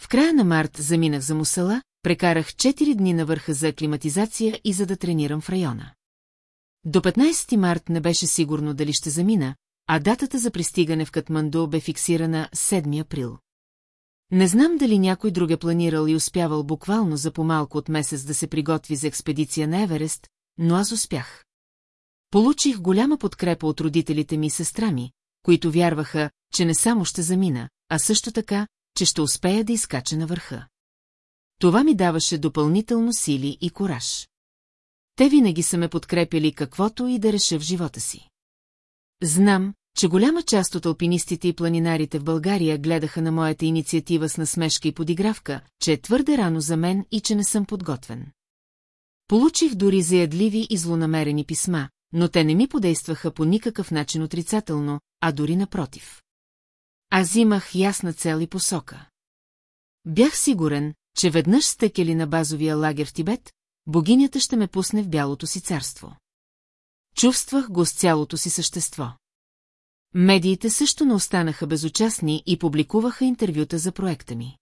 В края на март заминах за Мусала, прекарах 4 дни на върха за аклиматизация и за да тренирам в района. До 15 март не беше сигурно дали ще замина, а датата за пристигане в Катманду бе фиксирана 7 април. Не знам дали някой друг е планирал и успявал буквално за по-малко от месец да се приготви за експедиция на Еверест, но аз успях. Получих голяма подкрепа от родителите ми и сестра ми, които вярваха, че не само ще замина, а също така, че ще успея да изкача на върха. Това ми даваше допълнително сили и кораж. Те винаги са ме подкрепили каквото и да реша в живота си. Знам, че голяма част от алпинистите и планинарите в България гледаха на моята инициатива с насмешка и подигравка, че е твърде рано за мен и че не съм подготвен. Получих дори заядливи и злонамерени писма, но те не ми подействаха по никакъв начин отрицателно, а дори напротив. Аз имах ясна цел и посока. Бях сигурен, че веднъж стъкели на базовия лагер в Тибет, богинята ще ме пусне в бялото си царство. Чувствах го с цялото си същество. Медиите също не останаха безучастни и публикуваха интервюта за проекта ми.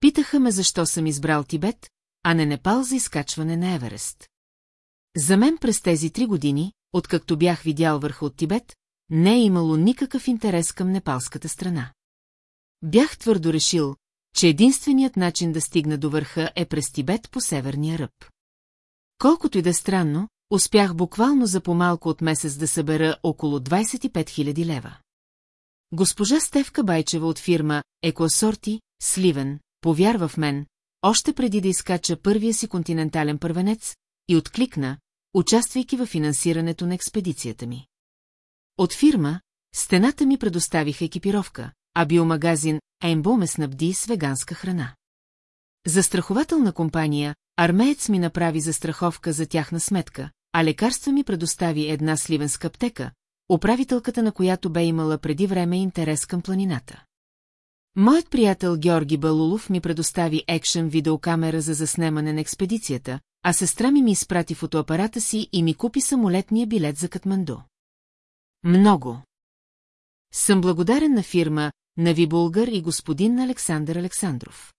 Питаха ме защо съм избрал Тибет, а не Непал за изкачване на Еверест. За мен през тези три години, откакто бях видял върха от Тибет, не е имало никакъв интерес към непалската страна. Бях твърдо решил, че единственият начин да стигна до върха е през Тибет по северния ръб. Колкото и да е странно, успях буквално за по-малко от месец да събера около 25 000 лева. Госпожа Стевка Байчева от фирма Екоасорти, Сливен, повярва в мен, още преди да изкача първия си континентален първенец, и откликна, участвайки в финансирането на експедицията ми. От фирма, стената ми предоставиха екипировка, а биомагазин Ембо ме снабди с веганска храна. Застрахователна компания, армеец ми направи застраховка за тяхна сметка, а лекарства ми предостави една сливенска аптека, управителката на която бе имала преди време интерес към планината. Моят приятел Георги Балулов ми предостави екшен видеокамера за заснемане на експедицията, а сестра ми ми изпрати фотоапарата си и ми купи самолетния билет за Катманду. Много. Съм благодарен на фирма Нави Булгар и господин Александър Александров.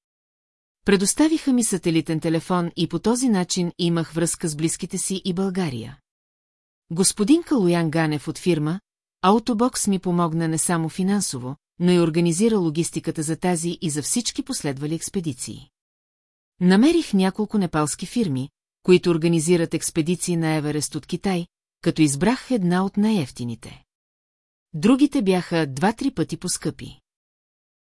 Предоставиха ми сателитен телефон и по този начин имах връзка с близките си и България. Господин Калуян Ганев от фирма Аутобокс ми помогна не само финансово, но и организира логистиката за тази и за всички последвали експедиции. Намерих няколко непалски фирми, които организират експедиции на Еверест от Китай, като избрах една от най-ефтините. Другите бяха два-три пъти по-скъпи.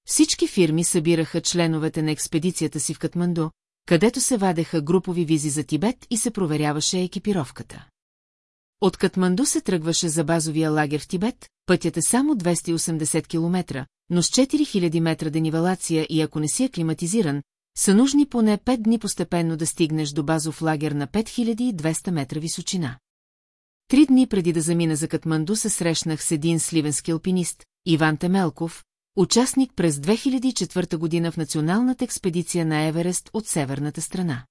Всички фирми събираха членовете на експедицията си в Катманду, където се вадеха групови визи за Тибет и се проверяваше екипировката. От Катманду се тръгваше за базовия лагер в Тибет, пътят е само 280 км, но с 4000 метра денивелация и ако не си аклиматизиран, са нужни поне 5 дни постепенно да стигнеш до базов лагер на 5200 метра височина. Три дни преди да замина за Катманду се срещнах с един сливенски алпинист, Иван Темелков, участник през 2004 година в националната експедиция на Еверест от северната страна.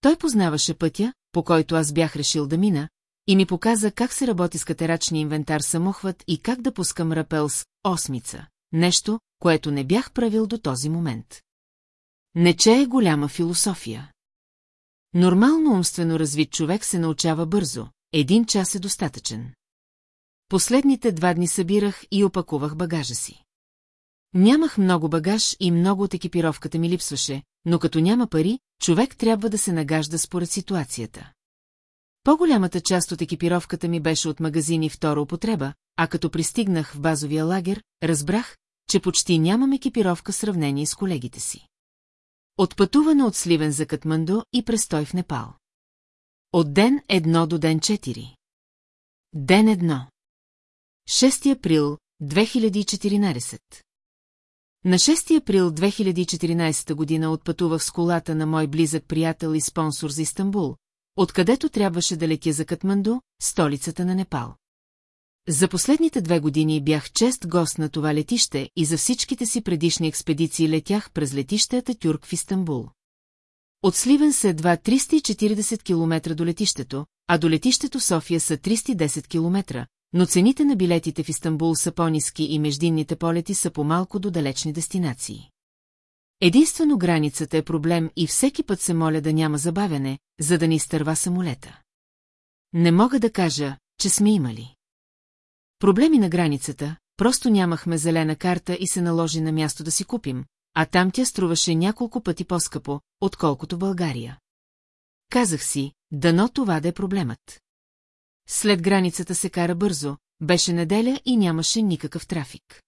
Той познаваше пътя, по който аз бях решил да мина, и ми показа как се работи с катерачния инвентар самохват и как да пускам рапел с осмица, нещо, което не бях правил до този момент. Не че е голяма философия. Нормално умствено развит човек се научава бързо, един час е достатъчен. Последните два дни събирах и опакувах багажа си. Нямах много багаж и много от екипировката ми липсваше, но като няма пари, човек трябва да се нагажда според ситуацията. По-голямата част от екипировката ми беше от магазини втора употреба, а като пристигнах в базовия лагер, разбрах, че почти нямам екипировка в сравнение с колегите си. Отпътуване от Сливен за Катманду и престой в Непал. От ден едно до ден 4. Ден едно. 6 април 2014. На 6 април 2014 година отпътувах с колата на мой близък приятел и спонсор за Истанбул, откъдето трябваше да летя за Катманду, столицата на Непал. За последните две години бях чест гост на това летище и за всичките си предишни експедиции летях през летище Ататюрк в Истанбул. От Сливен са едва 340 км до летището, а до летището София са 310 км, но цените на билетите в Истанбул са по-низки и междинните полети са по-малко до далечни дестинации. Единствено границата е проблем и всеки път се моля да няма забавяне, за да ни изтърва самолета. Не мога да кажа, че сме имали. Проблеми на границата, просто нямахме зелена карта и се наложи на място да си купим, а там тя струваше няколко пъти по-скъпо, отколкото България. Казах си, дано това да е проблемът. След границата се кара бързо, беше неделя и нямаше никакъв трафик.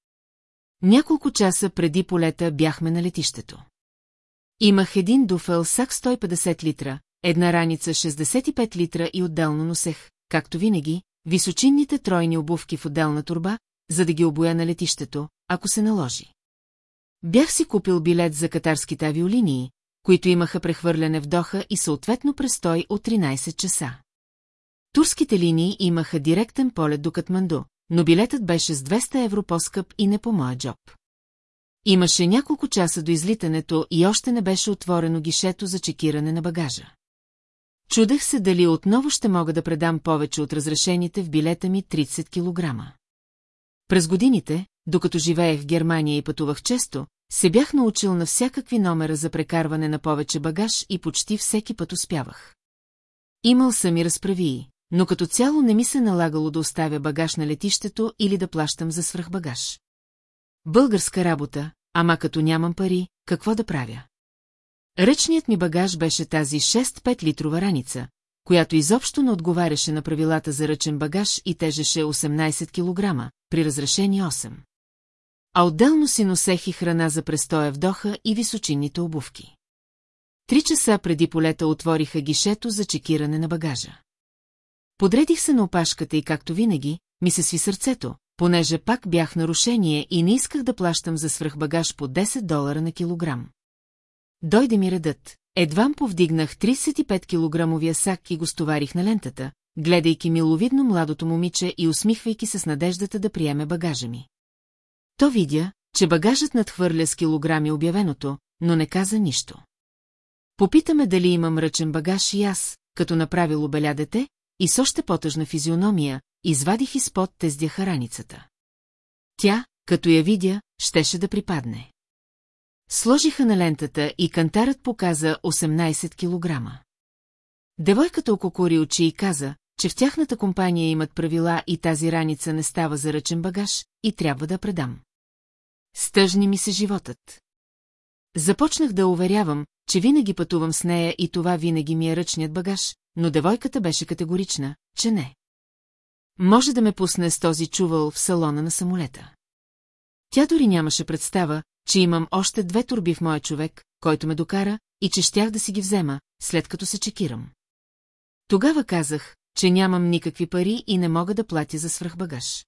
Няколко часа преди полета бяхме на летището. Имах един дуфел сак 150 литра, една раница 65 литра и отделно носех, както винаги, височинните тройни обувки в отделна турба, за да ги обоя на летището, ако се наложи. Бях си купил билет за катарските авиолинии, които имаха прехвърляне в Доха и съответно престой от 13 часа. Турските линии имаха директен полет до Катманду, но билетът беше с 200 евро по-скъп и не по моя джоб. Имаше няколко часа до излитането и още не беше отворено гишето за чекиране на багажа. Чудех се дали отново ще мога да предам повече от разрешените в билета ми 30 килограма. През годините, докато живеех в Германия и пътувах често, се бях научил на всякакви номера за прекарване на повече багаж и почти всеки път успявах. Имал съм и разправии, но като цяло не ми се налагало да оставя багаж на летището или да плащам за свръхбагаж. Българска работа, ама като нямам пари, какво да правя? Ръчният ми багаж беше тази 6-5 литрова раница, която изобщо не отговаряше на правилата за ръчен багаж и тежеше 18 кг, при разрешени 8. А отделно си носех и храна за престоя в Доха и височинните обувки. Три часа преди полета отвориха гишето за чекиране на багажа. Подредих се на опашката и както винаги, ми се сви сърцето, понеже пак бях нарушение и не исках да плащам за свръхбагаж по 10 долара на килограм. Дойде ми редът. Едвам повдигнах 35 килограмовия сак и го стоварих на лентата, гледайки миловидно младото момиче и усмихвайки се с надеждата да приеме багажа ми. То видя, че багажът надхвърля с килограми обявеното, но не каза нищо. Попитаме дали имам ръчен багаж и аз, като направило беля дете, и с още по-тъжна физиономия, извадих изпод тездяха раницата. Тя, като я видя, щеше да припадне. Сложиха на лентата и кантарът показа 18 килограма. Девойката ококори очи и каза, че в тяхната компания имат правила и тази раница не става за ръчен багаж и трябва да предам. Стъжни ми се животът. Започнах да уверявам, че винаги пътувам с нея и това винаги ми е ръчният багаж, но девойката беше категорична, че не. Може да ме пусне с този чувал в салона на самолета. Тя дори нямаше представа, че имам още две турби в моя човек, който ме докара, и че щях да си ги взема, след като се чекирам. Тогава казах, че нямам никакви пари и не мога да платя за свръхбагаж.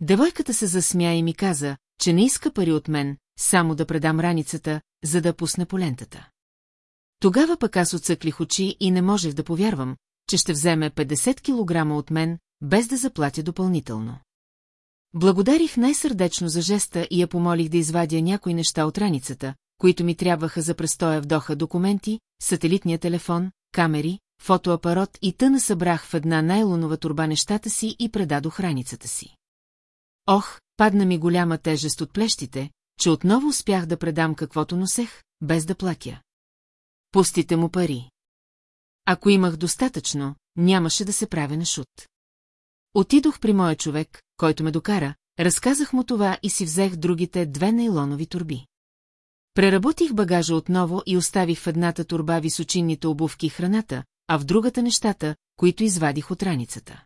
Девойката се засмя и ми каза, че не иска пари от мен, само да предам раницата, за да пусне полентата. Тогава пък аз отсъклих очи и не можех да повярвам, че ще вземе 50 кг от мен, без да заплатя допълнително. Благодарих най-сърдечно за жеста и я помолих да извадя някои неща от раницата, които ми трябваха за престоя в Доха документи, сателитния телефон, камери, фотоапарат и тъна събрах в една найлонова турба нещата си и предадох раницата си. Ох, падна ми голяма тежест от плещите, че отново успях да предам каквото носех, без да плакя. Пустите му пари. Ако имах достатъчно, нямаше да се правя на шут. Отидох при моя човек, който ме докара, разказах му това и си взех другите две нейлонови турби. Преработих багажа отново и оставих в едната турба височинните обувки и храната, а в другата нещата, които извадих от раницата.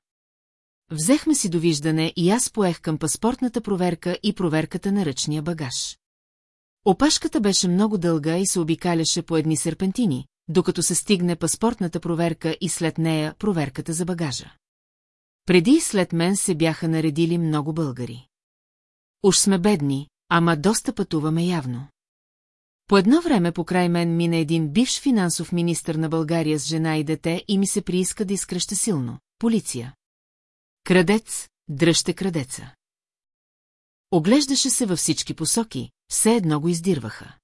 Взехме си довиждане и аз поех към паспортната проверка и проверката на ръчния багаж. Опашката беше много дълга и се обикаляше по едни серпентини, докато се стигне паспортната проверка и след нея проверката за багажа. Преди и след мен се бяха наредили много българи. Уж сме бедни, ама доста пътуваме явно. По едно време покрай мен мина един бивш финансов министр на България с жена и дете и ми се прииска да изкръща силно. Полиция. Крадец, дръжте крадеца. Оглеждаше се във всички посоки, все едно го издирваха.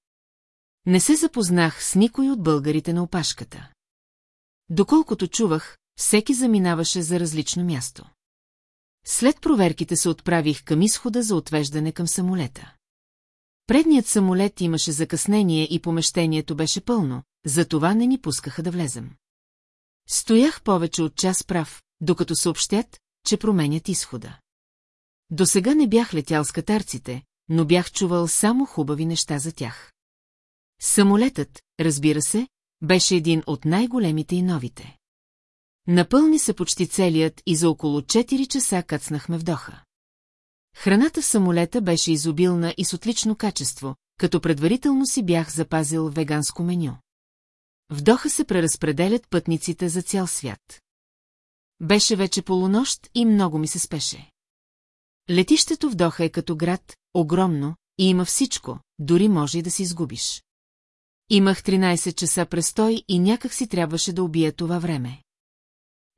Не се запознах с никой от българите на опашката. Доколкото чувах, всеки заминаваше за различно място. След проверките се отправих към изхода за отвеждане към самолета. Предният самолет имаше закъснение и помещението беше пълно, затова не ни пускаха да влезем. Стоях повече от час прав, докато съобщят, че променят изхода. До сега не бях летял с катарците, но бях чувал само хубави неща за тях. Самолетът, разбира се, беше един от най-големите и новите. Напълни се почти целият и за около 4 часа кацнахме в Доха. Храната в самолета беше изобилна и с отлично качество, като предварително си бях запазил веганско меню. В Доха се преразпределят пътниците за цял свят. Беше вече полунощ и много ми се спеше. Летището в Доха е като град, огромно, и има всичко, дори може и да си изгубиш. Имах 13 часа престой и някак си трябваше да убия това време.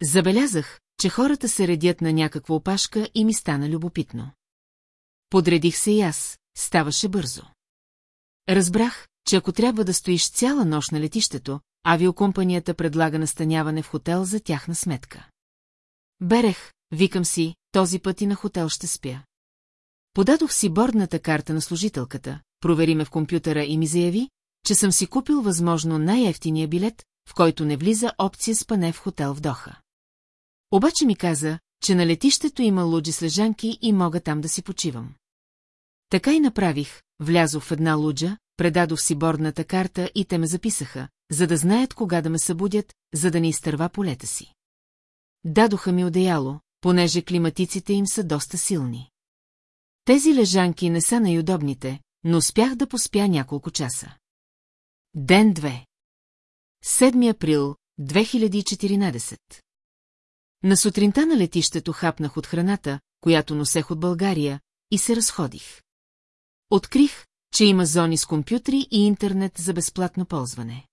Забелязах, че хората се редят на някаква опашка и ми стана любопитно. Подредих се и аз, ставаше бързо. Разбрах, че ако трябва да стоиш цяла нощ на летището, авиокомпанията предлага настаняване в хотел за тяхна сметка. Берех, викам си, този път и на хотел ще спя. Подадох си бордната карта на служителката, провери ме в компютъра и ми заяви, че съм си купил възможно най-ефтиния билет, в който не влиза опция спане в хотел в Доха. Обаче ми каза, че на летището има луджи с лежанки и мога там да си почивам. Така и направих, влязох в една луджа, предадох си бордната карта и те ме записаха, за да знаят кога да ме събудят, за да не изтърва полета си. Дадоха ми одеяло, понеже климатиците им са доста силни. Тези лежанки не са най-удобните, но успях да поспя няколко часа. Ден 2 7 април 2014 На сутринта на летището хапнах от храната, която носех от България, и се разходих. Открих, че има зони с компютри и интернет за безплатно ползване.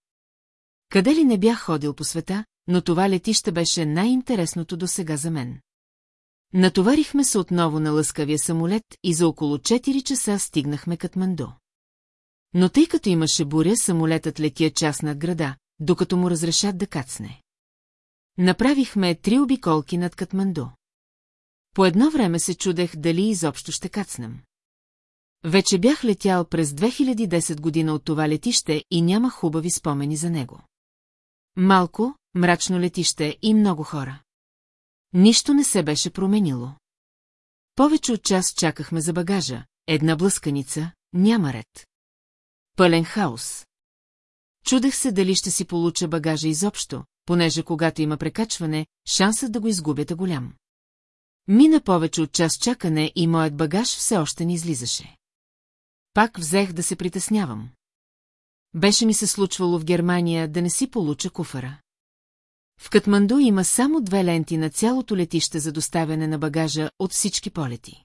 Къде ли не бях ходил по света, но това летище беше най-интересното до сега за мен. Натоварихме се отново на лъскавия самолет и за около 4 часа стигнахме Катманду. Но тъй като имаше буря, самолетът летя час над града, докато му разрешат да кацне. Направихме три обиколки над Катманду. По едно време се чудех дали изобщо ще кацнем. Вече бях летял през 2010 година от това летище и няма хубави спомени за него. Малко, мрачно летище и много хора. Нищо не се беше променило. Повече от час чакахме за багажа, една блъсканица, няма ред. Пълен хаос. Чудех се дали ще си получа багажа изобщо, понеже когато има прекачване, шансът да го изгубят е голям. Мина повече от час чакане и моят багаж все още не излизаше. Пак взех да се притеснявам. Беше ми се случвало в Германия да не си получа куфара. В Катманду има само две ленти на цялото летище за доставяне на багажа от всички полети.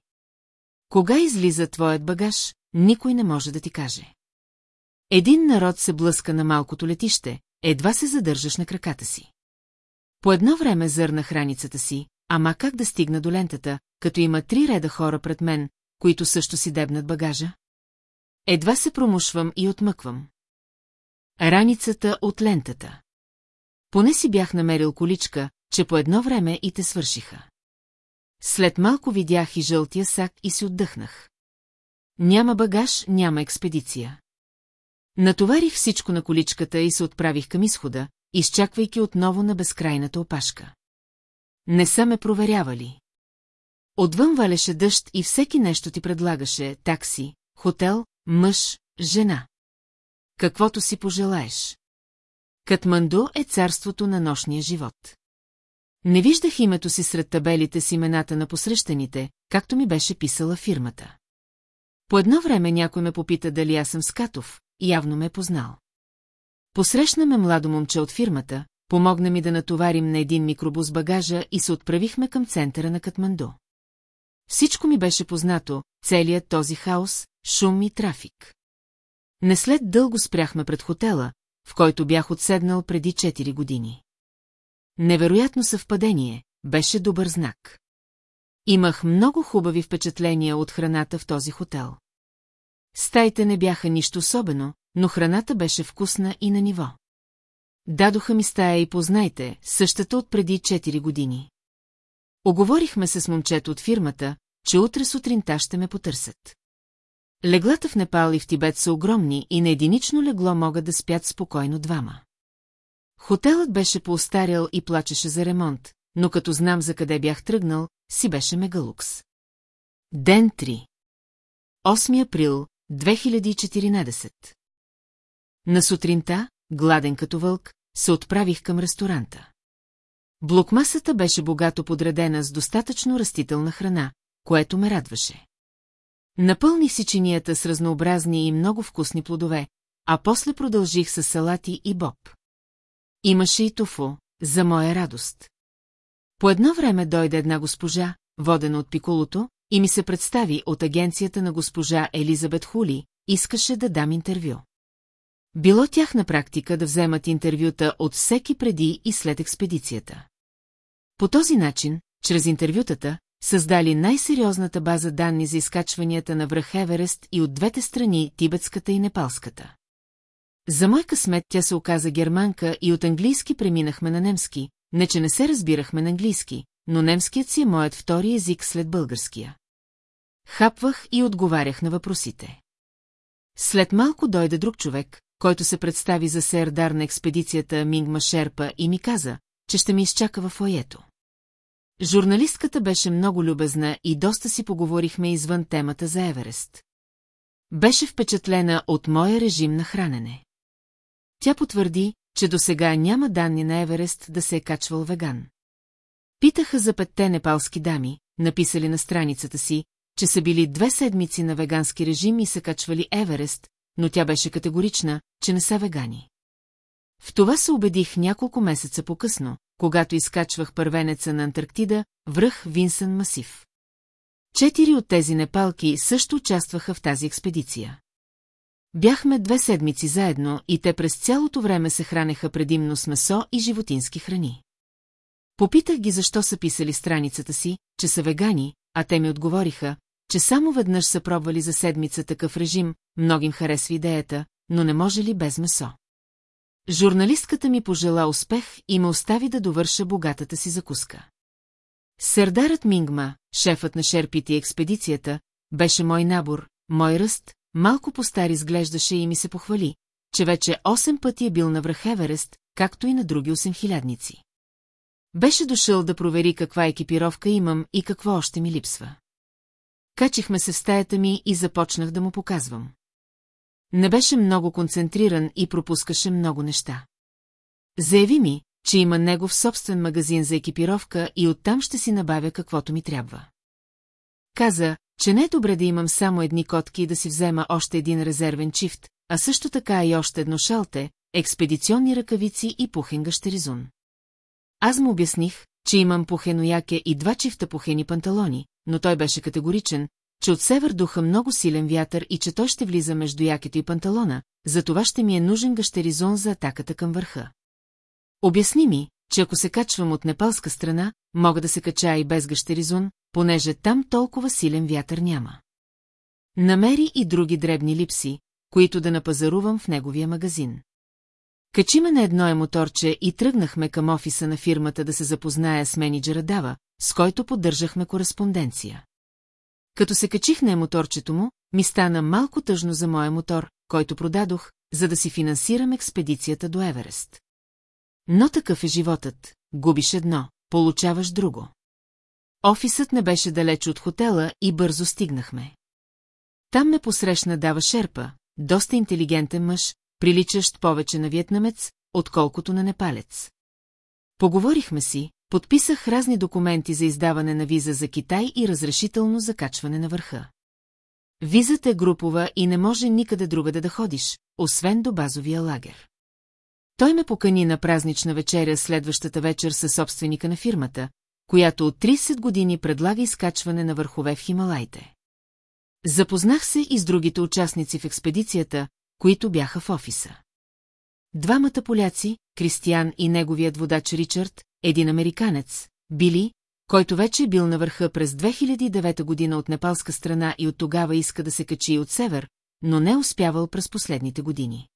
Кога излиза твоят багаж, никой не може да ти каже. Един народ се блъска на малкото летище, едва се задържаш на краката си. По едно време зърна храницата си, ама как да стигна до лентата, като има три реда хора пред мен, които също си дебнат багажа? Едва се промушвам и отмъквам. Раницата от лентата. Поне си бях намерил количка, че по едно време и те свършиха. След малко видях и жълтия сак и си отдъхнах. Няма багаж, няма експедиция. Натоварих всичко на количката и се отправих към изхода, изчаквайки отново на безкрайната опашка. Не са ме проверявали. Отвън валеше дъжд и всеки нещо ти предлагаше – такси, хотел, мъж, жена. Каквото си пожелаеш. Катманду е царството на нощния живот. Не виждах името си сред табелите с имената на посрещаните, както ми беше писала фирмата. По едно време някой ме попита дали аз съм Скатов, явно ме е познал. Посрещна ме младо момче от фирмата, помогна ми да натоварим на един микробус багажа и се отправихме към центъра на Катманду. Всичко ми беше познато, целият този хаос, шум и трафик. Не след дълго спряхме пред хотела, в който бях отседнал преди 4 години. Невероятно съвпадение, беше добър знак. Имах много хубави впечатления от храната в този хотел. Стаите не бяха нищо особено, но храната беше вкусна и на ниво. Дадоха ми стая и познайте, същата от преди 4 години. Оговорихме се с момчето от фирмата, че утре сутринта ще ме потърсят. Леглата в Непал и в Тибет са огромни и на единично легло могат да спят спокойно двама. Хотелът беше поостарял и плачеше за ремонт, но като знам за къде бях тръгнал, си беше мегалукс. Ден 3 8 април 2014 На сутринта, гладен като вълк, се отправих към ресторанта. Блокмасата беше богато подредена с достатъчно растителна храна, което ме радваше. Напълних си чинията с разнообразни и много вкусни плодове, а после продължих с салати и боб. Имаше и туфо, за моя радост. По едно време дойде една госпожа, водена от пиколото, и ми се представи от агенцията на госпожа Елизабет Хули, искаше да дам интервю. Било тяхна практика да вземат интервюта от всеки преди и след експедицията. По този начин, чрез интервютата, създали най-сериозната база данни за изкачванията на връх Еверест и от двете страни, тибетската и непалската. За мой късмет тя се оказа германка и от английски преминахме на немски, не че не се разбирахме на английски, но немският си е моят втори език след българския. Хапвах и отговарях на въпросите. След малко дойде друг човек, който се представи за сердар на експедицията Мингма Шерпа и ми каза, че ще ми изчака в фоето. Журналистката беше много любезна и доста си поговорихме извън темата за Еверест. Беше впечатлена от моя режим на хранене. Тя потвърди, че до сега няма данни на Еверест да се е качвал веган. Питаха за петте непалски дами, написали на страницата си, че са били две седмици на вегански режим и са качвали Еверест, но тя беше категорична, че не са вегани. В това се убедих няколко месеца по-късно, когато изкачвах първенеца на Антарктида, връх Винсън Масив. Четири от тези непалки също участваха в тази експедиция. Бяхме две седмици заедно и те през цялото време се хранеха предимно с месо и животински храни. Попитах ги защо са писали страницата си, че са вегани, а те ми отговориха, че само веднъж са пробвали за седмица такъв режим, многим харесва идеята, но не може ли без месо. Журналистката ми пожела успех и ме остави да довърша богатата си закуска. Сърдарът Мингма, шефът на Шерпити експедицията, беше мой набор, мой ръст, малко по-стар изглеждаше и ми се похвали, че вече 8 пъти е бил на връх Еверест, както и на други 8 хилядници. Беше дошъл да провери каква екипировка имам и какво още ми липсва. Качихме се в стаята ми и започнах да му показвам. Не беше много концентриран и пропускаше много неща. Заяви ми, че има негов собствен магазин за екипировка и оттам ще си набавя каквото ми трябва. Каза, че не е добре да имам само едни котки и да си взема още един резервен чифт, а също така и още едно шалте, експедиционни ръкавици и пухен гащеризун. Аз му обясних, че имам пухенояке и два чифта пухени панталони, но той беше категоричен, че от север духа много силен вятър и че той ще влиза между якето и панталона, за това ще ми е нужен гащеризон за атаката към върха. Обясни ми, че ако се качвам от непалска страна, мога да се кача и без гъщеризон, понеже там толкова силен вятър няма. Намери и други дребни липси, които да напазарувам в неговия магазин. Качиме на едно е моторче и тръгнахме към офиса на фирмата да се запозная с менеджера Дава, с който поддържахме кореспонденция. Като се качих на моторчето му, ми стана малко тъжно за моя мотор, който продадох, за да си финансирам експедицията до Еверест. Но такъв е животът, губиш едно, получаваш друго. Офисът не беше далеч от хотела и бързо стигнахме. Там ме посрещна Дава Шерпа, доста интелигентен мъж, приличащ повече на вьетнамец, отколкото на непалец. Поговорихме си, подписах разни документи за издаване на виза за Китай и разрешително за качване на върха. Визата е групова и не може никъде другаде да ходиш, освен до базовия лагер. Той ме покани на празнична вечеря следващата вечер със собственика на фирмата, която от 30 години предлага изкачване на върхове в Хималайте. Запознах се и с другите участници в експедицията, които бяха в офиса. Двамата поляци, Кристиян и неговият водач Ричард, един американец, Били, който вече е бил на върха през 2009 година от непалска страна и от тогава иска да се качи от север, но не успявал през последните години.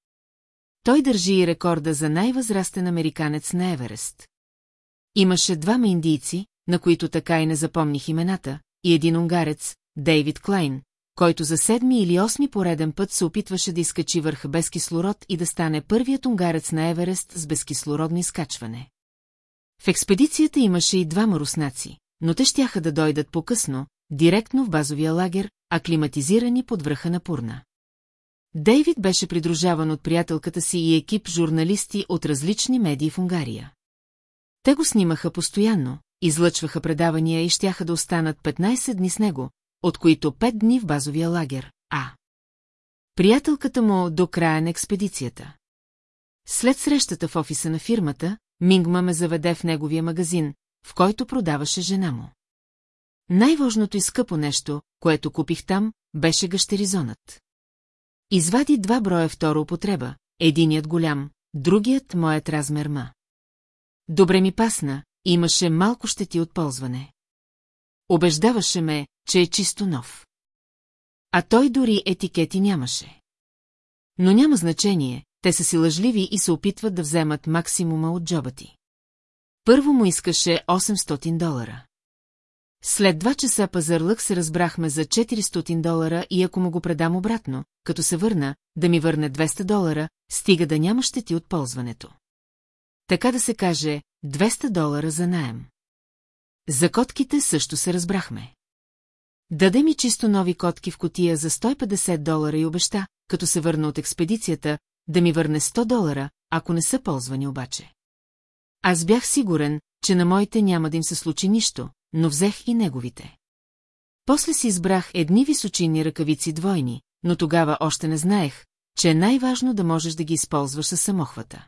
Той държи и рекорда за най-възрастен американец на Еверест. Имаше двама индийци, на които така и не запомних имената, и един унгарец, Дейвид Клайн, който за седми или осми пореден път се опитваше да изкачи върха без кислород и да стане първият унгарец на Еверест с безкислородно изкачване. В експедицията имаше и двама руснаци, но те щяха да дойдат по-късно, директно в базовия лагер, аклиматизирани под връха на Пурна. Дейвид беше придружаван от приятелката си и екип журналисти от различни медии в Унгария. Те го снимаха постоянно, излъчваха предавания и щяха да останат 15 дни с него, от които 5 дни в базовия лагер, а. Приятелката му до края на експедицията. След срещата в офиса на фирмата, Мингма ме заведе в неговия магазин, в който продаваше жена му. Най-важното и скъпо нещо, което купих там, беше гъщеризонът. Извади два броя втора употреба, единият голям, другият моят размер ма. Добре ми пасна, имаше малко щети от ползване. Обеждаваше ме, че е чисто нов. А той дори етикети нямаше. Но няма значение, те са си лъжливи и се опитват да вземат максимума от джоба ти. Първо му искаше 800 долара. След два часа пазарлък се разбрахме за 400 долара и ако му го предам обратно, като се върна, да ми върне 200 долара, стига да няма щети от ползването. Така да се каже, 200 долара за наем. За котките също се разбрахме. Даде ми чисто нови котки в котия за 150 долара и обеща, като се върна от експедицията, да ми върне 100 долара, ако не са ползвани обаче. Аз бях сигурен, че на моите няма да им се случи нищо, но взех и неговите. После си избрах едни височинни ръкавици двойни, но тогава още не знаех, че е най-важно да можеш да ги използваш със самохвата.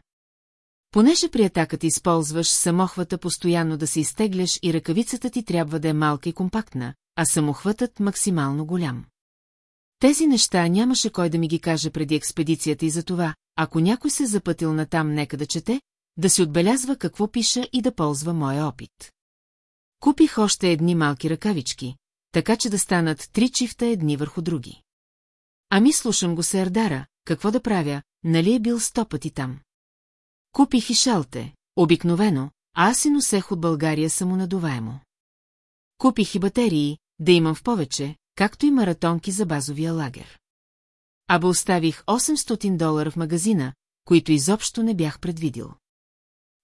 Понеже при атаката използваш самохвата постоянно да се изтегляш и ръкавицата ти трябва да е малка и компактна, а самохватът максимално голям. Тези неща нямаше кой да ми ги каже преди експедицията и за това, ако някой се запътил натам нека да чете, да си отбелязва какво пиша и да ползва моя опит. Купих още едни малки ръкавички, така че да станат три чифта едни върху други. Ами слушам го се Ердара, какво да правя, нали е бил сто пъти там. Купих и шалте, обикновено, а аз си носех от България самонадуваемо. Купих и батерии, да имам в повече, както и маратонки за базовия лагер. Аба оставих 800 долара в магазина, които изобщо не бях предвидил.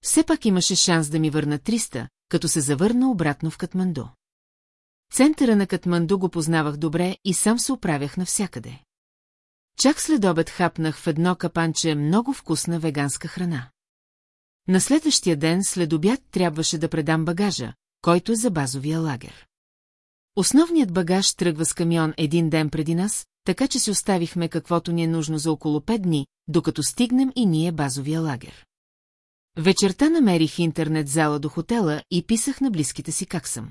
Все пак имаше шанс да ми върна 300, като се завърна обратно в Катманду. Центъра на Катманду го познавах добре и сам се оправях навсякъде. Чак след обед хапнах в едно капанче много вкусна веганска храна. На следващия ден след обяд трябваше да предам багажа, който е за базовия лагер. Основният багаж тръгва с камион един ден преди нас, така че си оставихме каквото ни е нужно за около 5 дни, докато стигнем и ние базовия лагер. Вечерта намерих интернет зала до хотела и писах на близките си как съм.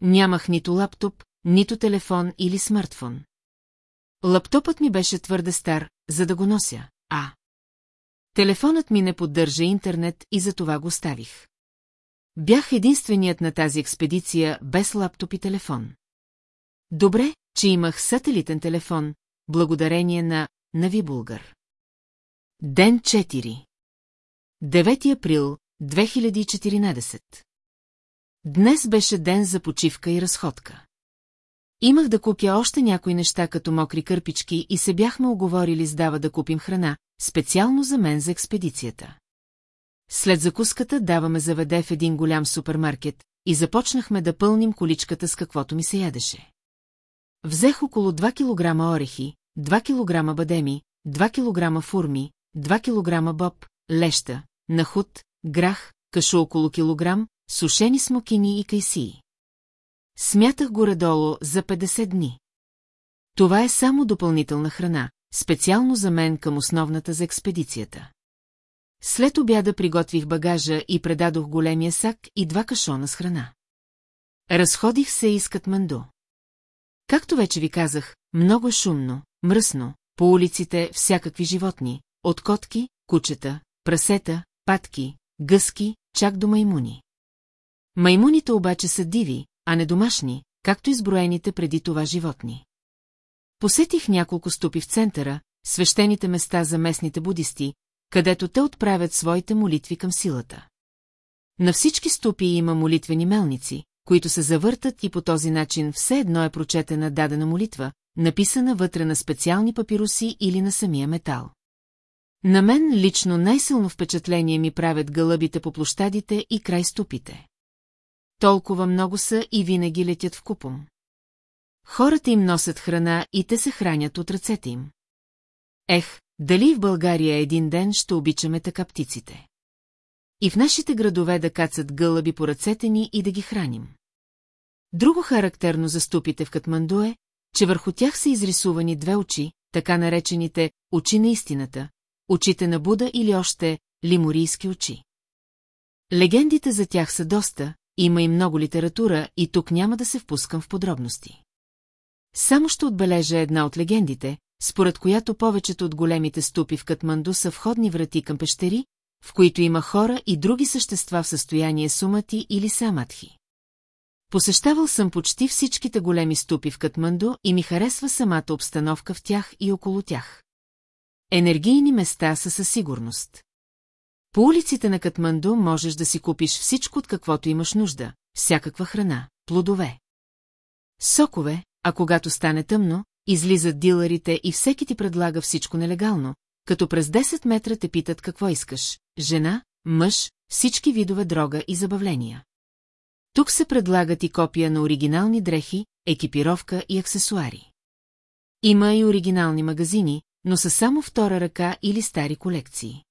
Нямах нито лаптоп, нито телефон или смартфон. Лаптопът ми беше твърде стар, за да го нося, а... Телефонът ми не поддържа интернет и за това го ставих. Бях единственият на тази експедиция без лаптоп и телефон. Добре, че имах сателитен телефон, благодарение на Нави Булгар. Ден 4 9 април 2014 Днес беше ден за почивка и разходка. Имах да купя още някои неща като мокри кърпички и се бяхме оговорили с Дава да купим храна, специално за мен за експедицията. След закуската даваме заведе в един голям супермаркет и започнахме да пълним количката с каквото ми се ядеше. Взех около 2 кг орехи, 2 кг бадеми, 2 кг фурми, 2 кг боб, леща, нахут, грах, кашу около килограм, сушени смокини и кайсии. Смятах горе-долу за 50 дни. Това е само допълнителна храна, специално за мен към основната за експедицията. След обяда приготвих багажа и предадох големия сак и два кашона с храна. Разходих се из Катманду. Както вече ви казах, много е шумно, мръсно, по улиците всякакви животни, от котки, кучета, прасета, патки, гъски, чак до маймуни. Маймуните обаче са диви, а не домашни, както изброените преди това животни. Посетих няколко ступи в центъра, свещените места за местните будисти, където те отправят своите молитви към силата. На всички ступи има молитвени мелници, които се завъртат и по този начин все едно е прочетена дадена молитва, написана вътре на специални папируси или на самия метал. На мен лично най-силно впечатление ми правят гълъбите по площадите и край ступите. Толкова много са и винаги летят в купом. Хората им носят храна и те се хранят от ръцете им. Ех, дали в България един ден ще обичаме така птиците? И в нашите градове да кацат гълъби по ръцете ни и да ги храним. Друго характерно за ступите в Катманду е, че върху тях са изрисувани две очи, така наречените очи на истината, очите на Буда или още лиморийски очи. Легендите за тях са доста, има и много литература и тук няма да се впускам в подробности. Само ще отбележа една от легендите, според която повечето от големите ступи в Катманду са входни врати към пещери, в които има хора и други същества в състояние сумати или саматхи. Посещавал съм почти всичките големи ступи в Катманду и ми харесва самата обстановка в тях и около тях. Енергийни места са със сигурност. По улиците на Катманду можеш да си купиш всичко, от каквото имаш нужда, всякаква храна, плодове. Сокове, а когато стане тъмно, излизат дилърите и всеки ти предлага всичко нелегално, като през 10 метра те питат какво искаш – жена, мъж, всички видове дрога и забавления. Тук се предлагат и копия на оригинални дрехи, екипировка и аксесуари. Има и оригинални магазини, но са само втора ръка или стари колекции.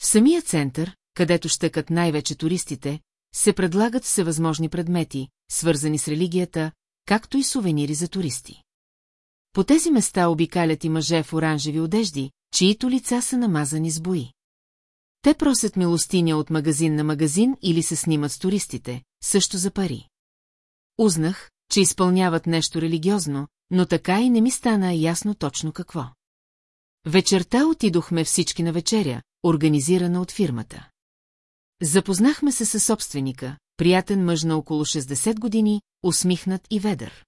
В самия център, където щекат най-вече туристите, се предлагат всевъзможни предмети, свързани с религията, както и сувенири за туристи. По тези места обикалят и мъже в оранжеви одежди, чието лица са намазани с бои. Те просят милостиня от магазин на магазин или се снимат с туристите, също за пари. Узнах, че изпълняват нещо религиозно, но така и не ми стана ясно точно какво. Вечерта отидохме всички на вечеря, организирана от фирмата. Запознахме се със собственика, приятен мъж на около 60 години, усмихнат и ведър.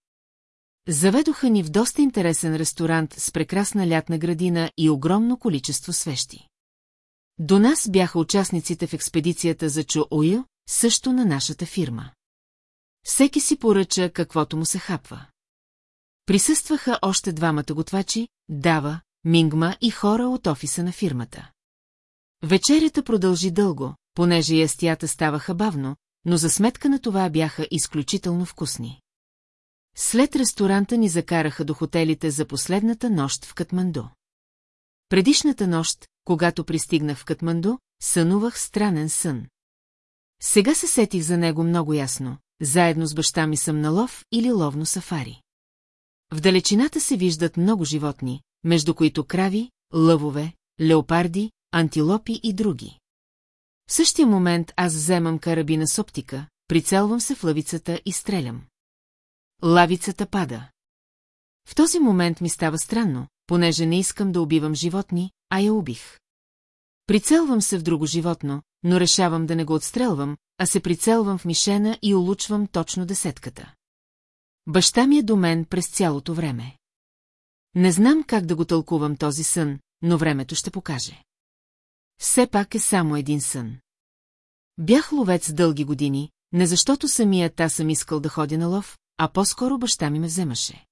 Заведоха ни в доста интересен ресторант с прекрасна лятна градина и огромно количество свещи. До нас бяха участниците в експедицията за Чо Ую, също на нашата фирма. Всеки си поръча каквото му се хапва. Присъстваха още двамата готвачи, Дава, Мингма и хора от офиса на фирмата. Вечерята продължи дълго, понеже ястията ставаха бавно, но за сметка на това бяха изключително вкусни. След ресторанта ни закараха до хотелите за последната нощ в Катманду. Предишната нощ, когато пристигнах в Катманду, сънувах странен сън. Сега се сетих за него много ясно. Заедно с баща ми съм на лов или ловно сафари. В далечината се виждат много животни, между които крави, лъвове, леопарди, антилопи и други. В същия момент аз вземам карабина с оптика, прицелвам се в лавицата и стрелям. Лавицата пада. В този момент ми става странно, понеже не искам да убивам животни, а я убих. Прицелвам се в друго животно, но решавам да не го отстрелвам, а се прицелвам в мишена и улучвам точно десетката. Баща ми е до мен през цялото време. Не знам как да го тълкувам този сън, но времето ще покаже. Все пак е само един сън. Бях ловец дълги години, не защото самият аз съм искал да ходя на лов, а по-скоро баща ми ме вземаше.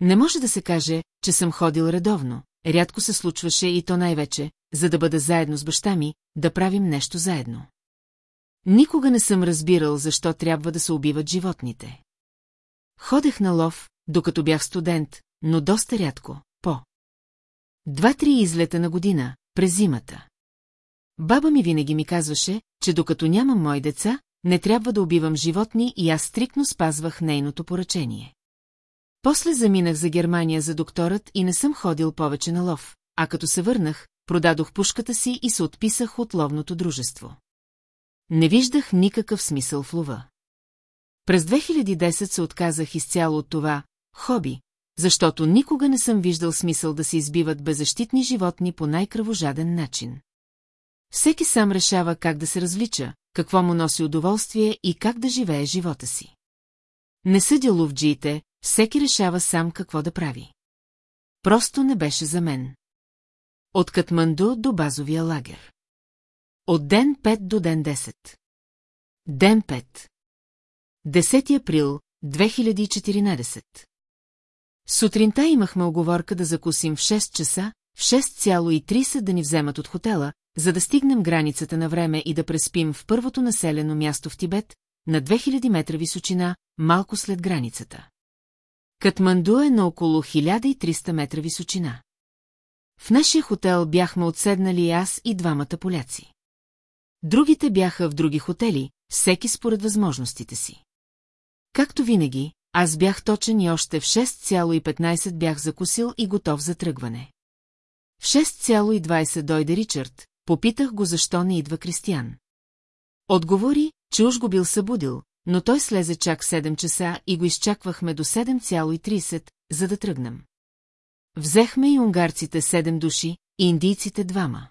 Не може да се каже, че съм ходил редовно, рядко се случваше и то най-вече, за да бъда заедно с баща ми, да правим нещо заедно. Никога не съм разбирал, защо трябва да се убиват животните. Ходех на лов, докато бях студент, но доста рядко, по. Два-три излета на година, през зимата. Баба ми винаги ми казваше, че докато нямам мои деца, не трябва да убивам животни и аз стрикно спазвах нейното поръчение. После заминах за Германия за докторът и не съм ходил повече на лов, а като се върнах, продадох пушката си и се отписах от ловното дружество. Не виждах никакъв смисъл в лова. През 2010 се отказах изцяло от това хоби, защото никога не съм виждал смисъл да се избиват беззащитни животни по най-кръвожаден начин. Всеки сам решава как да се развлича, какво му носи удоволствие и как да живее живота си. Не съдя ловджиите, всеки решава сам какво да прави. Просто не беше за мен. От Катманду до базовия лагер. От ден 5 до ден 10. Ден 5. 10 април 2014. Сутринта имахме оговорка да закусим в 6 часа, в 6,30 да ни вземат от хотела, за да стигнем границата на време и да преспим в първото населено място в Тибет, на 2000 метра височина, малко след границата. Катманду е на около 1300 метра височина. В нашия хотел бяхме отседнали аз и двамата поляци. Другите бяха в други хотели, всеки според възможностите си. Както винаги, аз бях точен и още в 6,15 бях закусил и готов за тръгване. В 6,20 дойде Ричард, попитах го защо не идва Кристиян. Отговори, че уж го бил събудил, но той слезе чак 7 часа и го изчаквахме до 7,30, за да тръгнем. Взехме и унгарците 7 души, и индийците двама.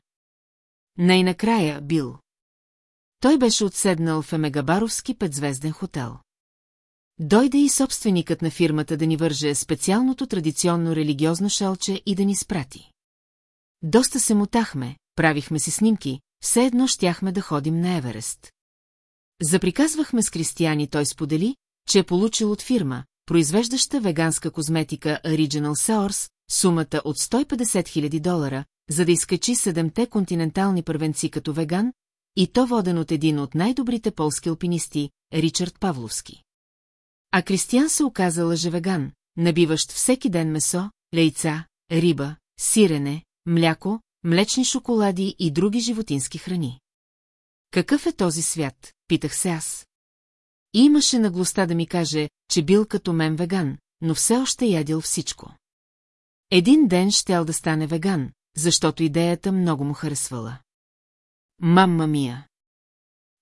Най-накрая бил. Той беше отседнал в Емегабаровски петзвезден хотел. Дойде и собственикът на фирмата да ни върже специалното традиционно религиозно шалче и да ни спрати. Доста се мутахме, правихме си снимки, все едно щяхме да ходим на Еверест. Заприказвахме с Кристияни, той сподели, че е получил от фирма, произвеждаща веганска козметика Original Source, сумата от 150 000 долара, за да изкачи седемте континентални първенци като веган, и то воден от един от най-добрите полски алпинисти, Ричард Павловски. А Кристиян се оказа лъжевеган, набиващ всеки ден месо, лейца, риба, сирене, мляко, млечни шоколади и други животински храни. Какъв е този свят, питах се аз. И имаше наглостта да ми каже, че бил като мен веган, но все още ядил всичко. Един ден щел да стане веган, защото идеята много му харесвала. Мамма мия!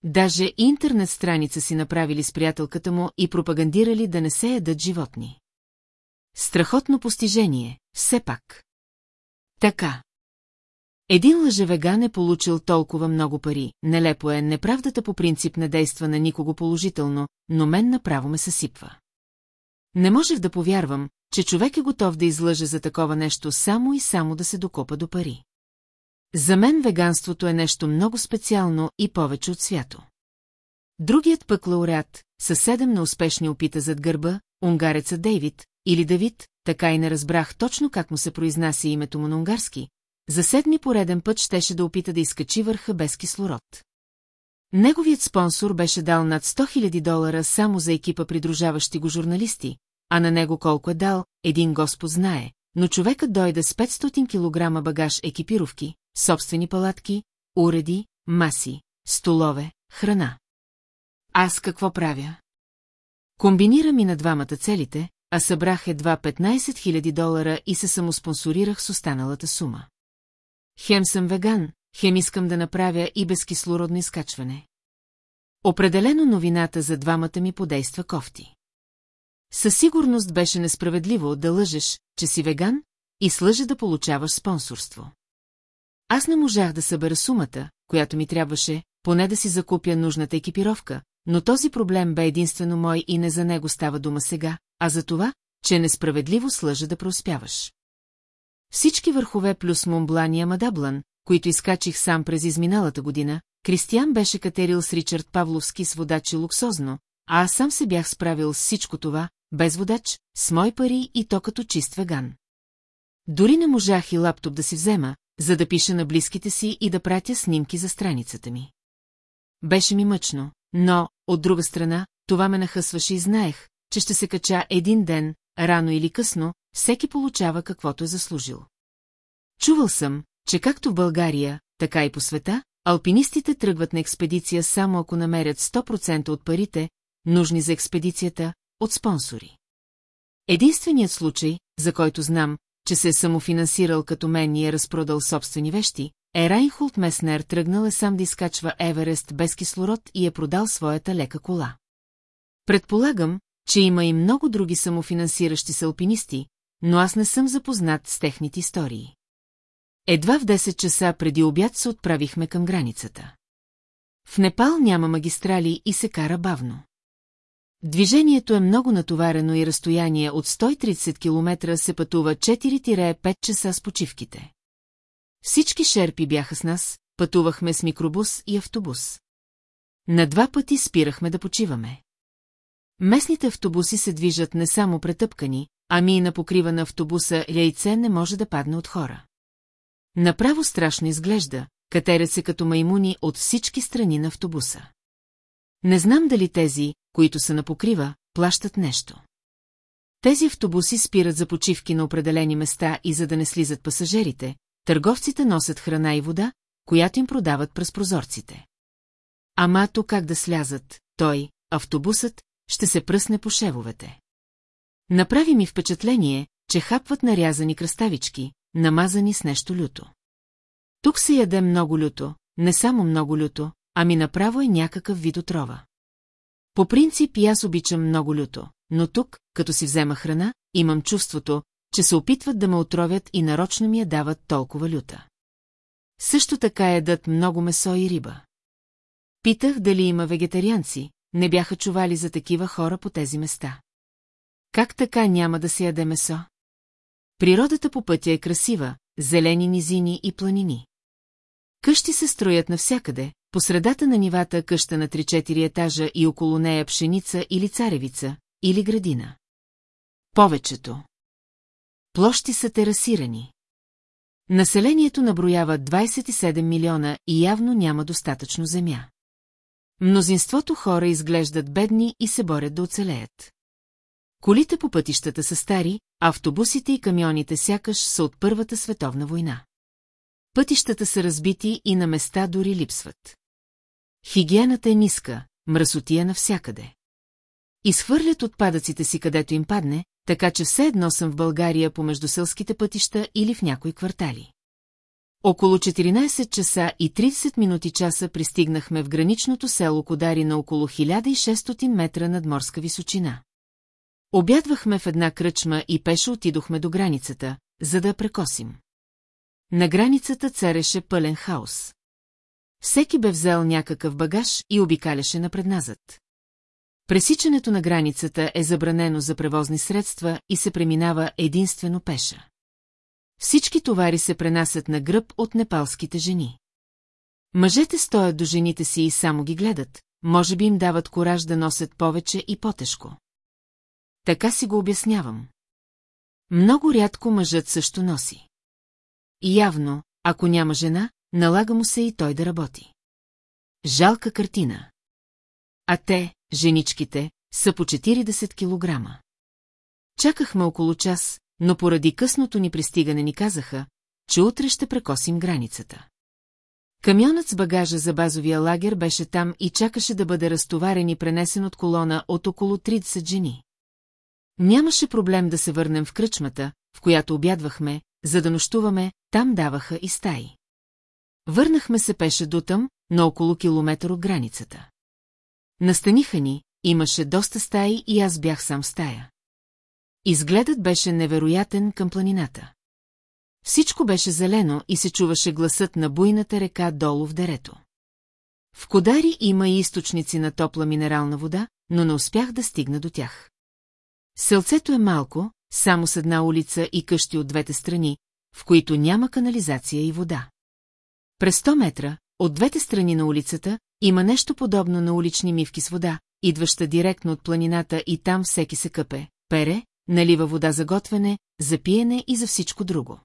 Даже интернет страница си направили с приятелката му и пропагандирали да не се ядат животни. Страхотно постижение, все пак. Така. Един лъжевеган е получил толкова много пари, нелепо е, неправдата по принцип не действа на никого положително, но мен направо ме съсипва. Не можех да повярвам, че човек е готов да излъже за такова нещо само и само да се докопа до пари. За мен веганството е нещо много специално и повече от свято. Другият пък лауреат, със седем на успешни опита зад гърба, унгареца Дейвид, или Давид, така и не разбрах точно как му се произнася името му на унгарски, за седми пореден път щеше да опита да изкачи върха без кислород. Неговият спонсор беше дал над 100 000 долара само за екипа придружаващи го журналисти, а на него колко е дал, един господ знае, но човекът дойде с 500 кг багаж екипировки, собствени палатки, уреди, маси, столове, храна. Аз какво правя? Комбинирам и на двамата целите, а събрах едва 15 000 долара и се самоспонсорирах с останалата сума. Хем съм веган, хем искам да направя и безкислородно изкачване. Определено новината за двамата ми подейства кофти. Със сигурност беше несправедливо да лъжеш, че си веган, и слъже да получаваш спонсорство. Аз не можах да събера сумата, която ми трябваше, поне да си закупя нужната екипировка, но този проблем бе единствено мой и не за него става дума сега, а за това, че е несправедливо слъжа да преуспяваш. Всички върхове плюс Монблан и Амадаблан, които изкачих сам през изминалата година, Кристиян беше катерил с Ричард Павловски с водачи луксозно, а аз сам се бях справил с всичко това, без водач, с мои пари и то като чист веган. Дори не можах и лаптоп да си взема, за да пиша на близките си и да пратя снимки за страницата ми. Беше ми мъчно, но, от друга страна, това ме нахъсваше и знаех, че ще се кача един ден, рано или късно, всеки получава каквото е заслужил. Чувал съм, че както в България, така и по света, алпинистите тръгват на експедиция само ако намерят 100% от парите, нужни за експедицията, от спонсори. Единственият случай, за който знам, че се е самофинансирал като мен и е разпродал собствени вещи, е Райнхолд Меснер тръгнал е сам да изкачва Еверест без кислород и е продал своята лека кола. Предполагам, че има и много други самофинансиращи се алпинисти, но аз не съм запознат с техните истории. Едва в 10 часа преди обяд се отправихме към границата. В Непал няма магистрали и се кара бавно. Движението е много натоварено и разстояние от 130 км се пътува 4-5 часа с почивките. Всички шерпи бяха с нас, пътувахме с микробус и автобус. На два пъти спирахме да почиваме. Местните автобуси се движат не само претъпкани, ами и на покрива на автобуса яйце не може да падне от хора. Направо страшно изглежда, катерят се като маймуни от всички страни на автобуса. Не знам дали тези, които са на покрива, плащат нещо. Тези автобуси спират за почивки на определени места и за да не слизат пасажирите, търговците носят храна и вода, която им продават през прозорците. Ама то как да слязат, той, автобусът, ще се пръсне по шевовете. Направи ми впечатление, че хапват нарязани кръставички, намазани с нещо люто. Тук се яде много люто, не само много люто, ами направо е някакъв вид отрова. По принцип и аз обичам много люто, но тук, като си взема храна, имам чувството, че се опитват да ме отровят и нарочно ми я дават толкова люта. Също така ядат много месо и риба. Питах дали има вегетарианци, не бяха чували за такива хора по тези места. Как така няма да се яде месо? Природата по пътя е красива, зелени низини и планини. Къщи се строят навсякъде, по средата на нивата къща на 3-4 етажа и около нея пшеница или царевица, или градина. Повечето. Площи са терасирани. Населението наброява 27 милиона и явно няма достатъчно земя. Мнозинството хора изглеждат бедни и се борят да оцелеят. Колите по пътищата са стари, автобусите и камионите сякаш са от Първата световна война. Пътищата са разбити и на места дори липсват. Хигиената е ниска, мръсотия навсякъде. Изхвърлят отпадъците си където им падне, така че все едно съм в България по междуселските пътища или в някои квартали. Около 14 часа и 30 минути часа пристигнахме в граничното село Кодари на около 1600 метра над морска височина. Обядвахме в една кръчма и пеше отидохме до границата, за да прекосим. На границата цареше пълен хаос. Всеки бе взел някакъв багаж и обикаляше напредназът. Пресичането на границата е забранено за превозни средства и се преминава единствено пеша. Всички товари се пренасят на гръб от непалските жени. Мъжете стоят до жените си и само ги гледат, може би им дават кораж да носят повече и по-тежко. Така си го обяснявам. Много рядко мъжът също носи. Явно, ако няма жена, налага му се и той да работи. Жалка картина. А те, женичките, са по 40 килограма. Чакахме около час, но поради късното ни пристигане ни казаха, че утре ще прекосим границата. Камионът с багажа за базовия лагер беше там и чакаше да бъде разтоварен и пренесен от колона от около 30 жени. Нямаше проблем да се върнем в кръчмата, в която обядвахме, за да нощуваме, там даваха и стаи. Върнахме се пеше до там, на около километър от границата. Настаниха ни, имаше доста стаи и аз бях сам в стая. Изгледът беше невероятен към планината. Всичко беше зелено и се чуваше гласът на буйната река долу в дерето. В Кодари има и източници на топла минерална вода, но не успях да стигна до тях. Селцето е малко, само с една улица и къщи от двете страни, в които няма канализация и вода. През 100 метра, от двете страни на улицата, има нещо подобно на улични мивки с вода, идваща директно от планината и там всеки се къпе, пере, налива вода за готвене, за пиене и за всичко друго.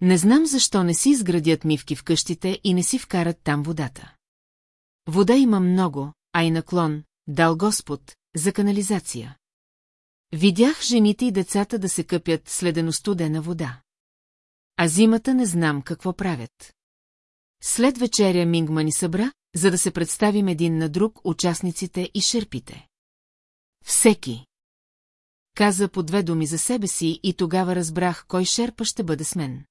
Не знам защо не си изградят мивки в къщите и не си вкарат там водата. Вода има много, а и наклон, дал Господ, за канализация. Видях жените и децата да се къпят следено-студена вода. А зимата не знам какво правят. След вечеря Мингма ни събра, за да се представим един на друг участниците и шерпите. Всеки. Каза по две думи за себе си и тогава разбрах кой шерпа ще бъде с мен.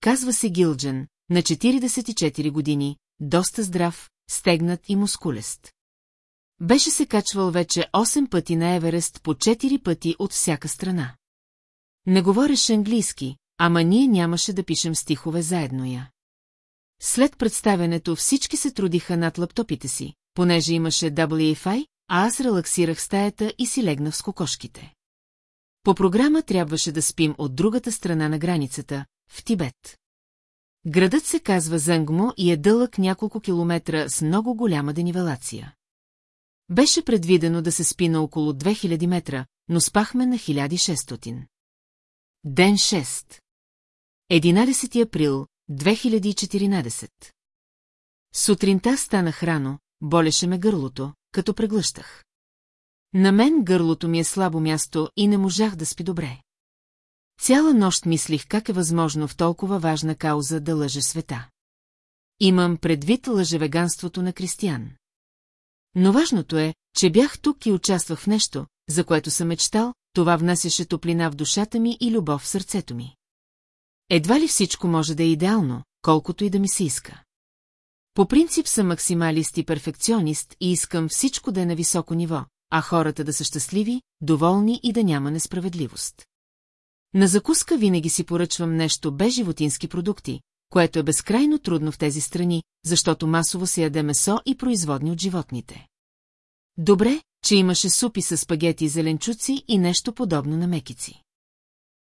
Казва се Гилджен, на 44 години, доста здрав, стегнат и мускулест. Беше се качвал вече 8 пъти на Еверест по 4 пъти от всяка страна. Не говореше английски, ама ние нямаше да пишем стихове заедно я. След представенето всички се трудиха над лаптопите си, понеже имаше WFI, а аз релаксирах стаята и си легнах с кокошките. По програма трябваше да спим от другата страна на границата, в Тибет. Градът се казва Зангмо и е дълъг няколко километра с много голяма денивелация. Беше предвидено да се спи на около 2000 метра, но спахме на 1600. Ден 6. 11 април 2014. Сутринта станах рано, болеше ме гърлото, като преглъщах. На мен гърлото ми е слабо място и не можах да спи добре. Цяла нощ мислих как е възможно в толкова важна кауза да лъже света. Имам предвид лъжевеганството на Кристиян. Но важното е, че бях тук и участвах в нещо, за което съм мечтал, това внасяше топлина в душата ми и любов в сърцето ми. Едва ли всичко може да е идеално, колкото и да ми се иска. По принцип съм максималист и перфекционист и искам всичко да е на високо ниво, а хората да са щастливи, доволни и да няма несправедливост. На закуска винаги си поръчвам нещо без животински продукти, което е безкрайно трудно в тези страни, защото масово се яде месо и производни от животните. Добре, че имаше супи с спагети и зеленчуци и нещо подобно на мекици.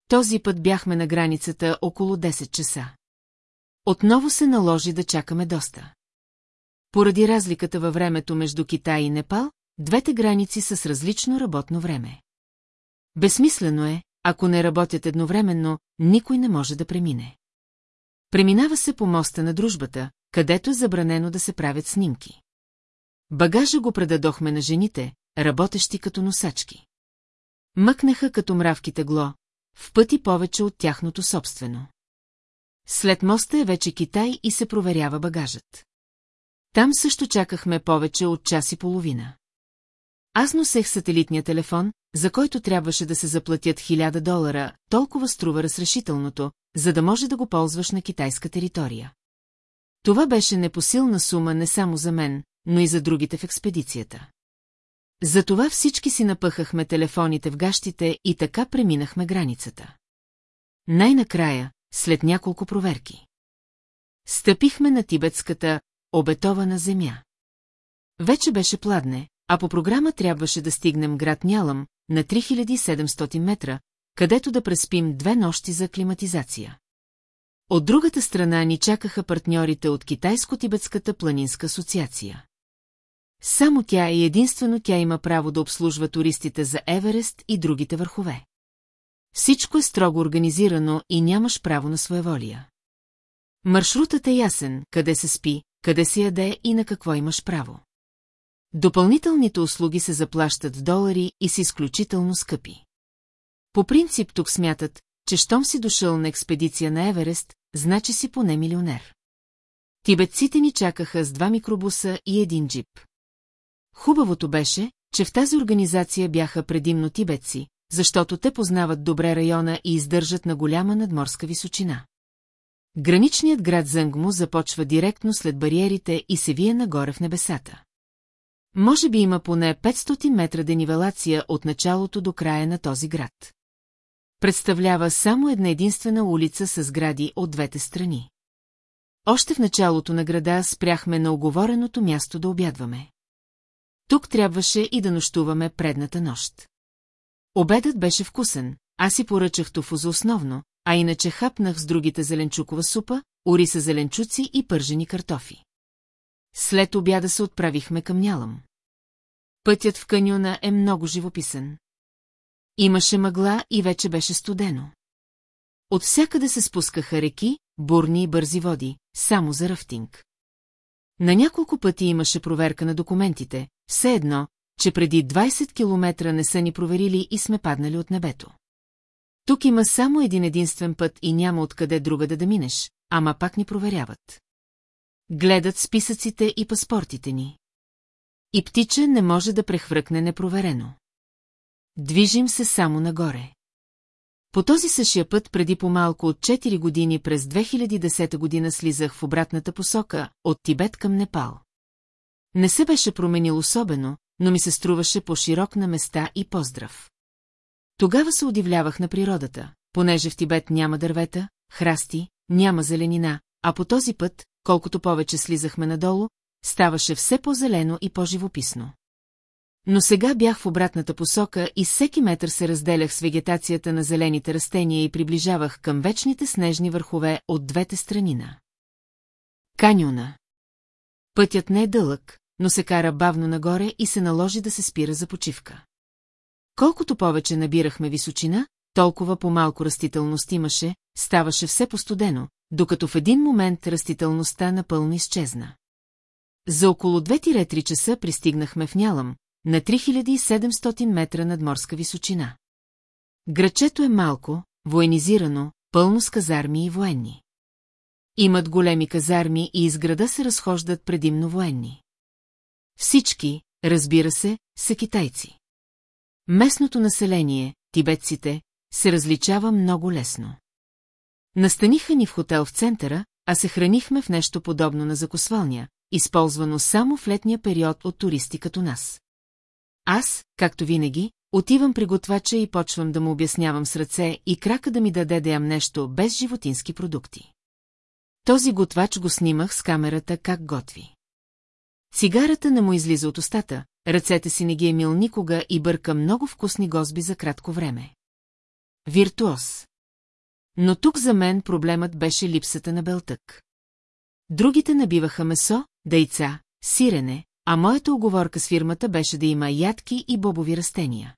Този път бяхме на границата около 10 часа. Отново се наложи да чакаме доста. Поради разликата във времето между Китай и Непал, двете граници са с различно работно време. Безсмислено е, ако не работят едновременно, никой не може да премине. Преминава се по моста на дружбата, където е забранено да се правят снимки. Багажа го предадохме на жените, работещи като носачки. Мъкнаха като мравки тегло, в пъти повече от тяхното собствено. След моста е вече Китай и се проверява багажът. Там също чакахме повече от час и половина. Аз носех сателитния телефон, за който трябваше да се заплатят хиляда долара, толкова струва разрешителното, за да може да го ползваш на китайска територия. Това беше непосилна сума не само за мен, но и за другите в експедицията. Затова всички си напъхахме телефоните в гащите и така преминахме границата. Най-накрая, след няколко проверки. Стъпихме на тибетската обетована земя. Вече беше пладне, а по програма трябваше да стигнем град Нялам на 3700 метра, където да преспим две нощи за климатизация. От другата страна ни чакаха партньорите от Китайско-Тибетската планинска асоциация. Само тя и единствено тя има право да обслужва туристите за Еверест и другите върхове. Всичко е строго организирано и нямаш право на своеволия. Маршрутът е ясен, къде се спи, къде се яде и на какво имаш право. Допълнителните услуги се заплащат в долари и са изключително скъпи. По принцип тук смятат, че щом си дошъл на експедиция на Еверест, значи си поне милионер. Тибетците ни чакаха с два микробуса и един джип. Хубавото беше, че в тази организация бяха предимно тибетци, защото те познават добре района и издържат на голяма надморска височина. Граничният град Зънгму започва директно след бариерите и се вие нагоре в небесата. Може би има поне 500 метра денивелация от началото до края на този град. представлява само една единствена улица с гради от двете страни. Още в началото на града спряхме на оговореното място да обядваме. Тук трябваше и да нощуваме предната нощ. Обедът беше вкусен, аз си поръчах тофу за основно, а иначе хапнах с другите зеленчукова супа, ориса зеленчуци и пържени картофи. След обяда се отправихме към Нялам. Пътят в каньона е много живописен. Имаше мъгла и вече беше студено. От всякъде се спускаха реки, бурни и бързи води, само за рафтинг. На няколко пъти имаше проверка на документите, все едно, че преди 20 километра не са ни проверили и сме паднали от небето. Тук има само един единствен път и няма откъде друга да минеш, ама пак ни проверяват. Гледат списъците и паспортите ни. И птиче не може да прехвъркне непроверено. Движим се само нагоре. По този същия път преди по-малко от 4 години през 2010 година слизах в обратната посока, от Тибет към Непал. Не се беше променил особено, но ми се струваше по-широк на места и поздрав. Тогава се удивлявах на природата, понеже в Тибет няма дървета, храсти, няма зеленина, а по този път, колкото повече слизахме надолу, ставаше все по-зелено и по-живописно. Но сега бях в обратната посока и всеки метър се разделях с вегетацията на зелените растения и приближавах към вечните снежни върхове от двете страни на. Каньона. Пътят не е дълъг, но се кара бавно нагоре и се наложи да се спира за почивка. Колкото повече набирахме височина, толкова по-малко растителност имаше, ставаше все по-студено, докато в един момент растителността напълно изчезна. За около 2-3 часа пристигнахме в Нялам, на 3700 метра над морска височина. Грачето е малко, военизирано, пълно с казарми и военни. Имат големи казарми и из града се разхождат предимно военни. Всички, разбира се, са китайци. Местното население, тибетците, се различава много лесно. Настаниха ни в хотел в центъра, а се хранихме в нещо подобно на закосвалня, използвано само в летния период от туристи като нас. Аз, както винаги, отивам при готвача и почвам да му обяснявам с ръце и крака да ми даде да ям нещо без животински продукти. Този готвач го снимах с камерата как готви. Цигарата не му излиза от устата, ръцете си не ги е мил никога и бърка много вкусни гозби за кратко време. Виртуоз. Но тук за мен проблемът беше липсата на белтък. Другите набиваха месо, дейца, сирене, а моята оговорка с фирмата беше да има ядки и бобови растения.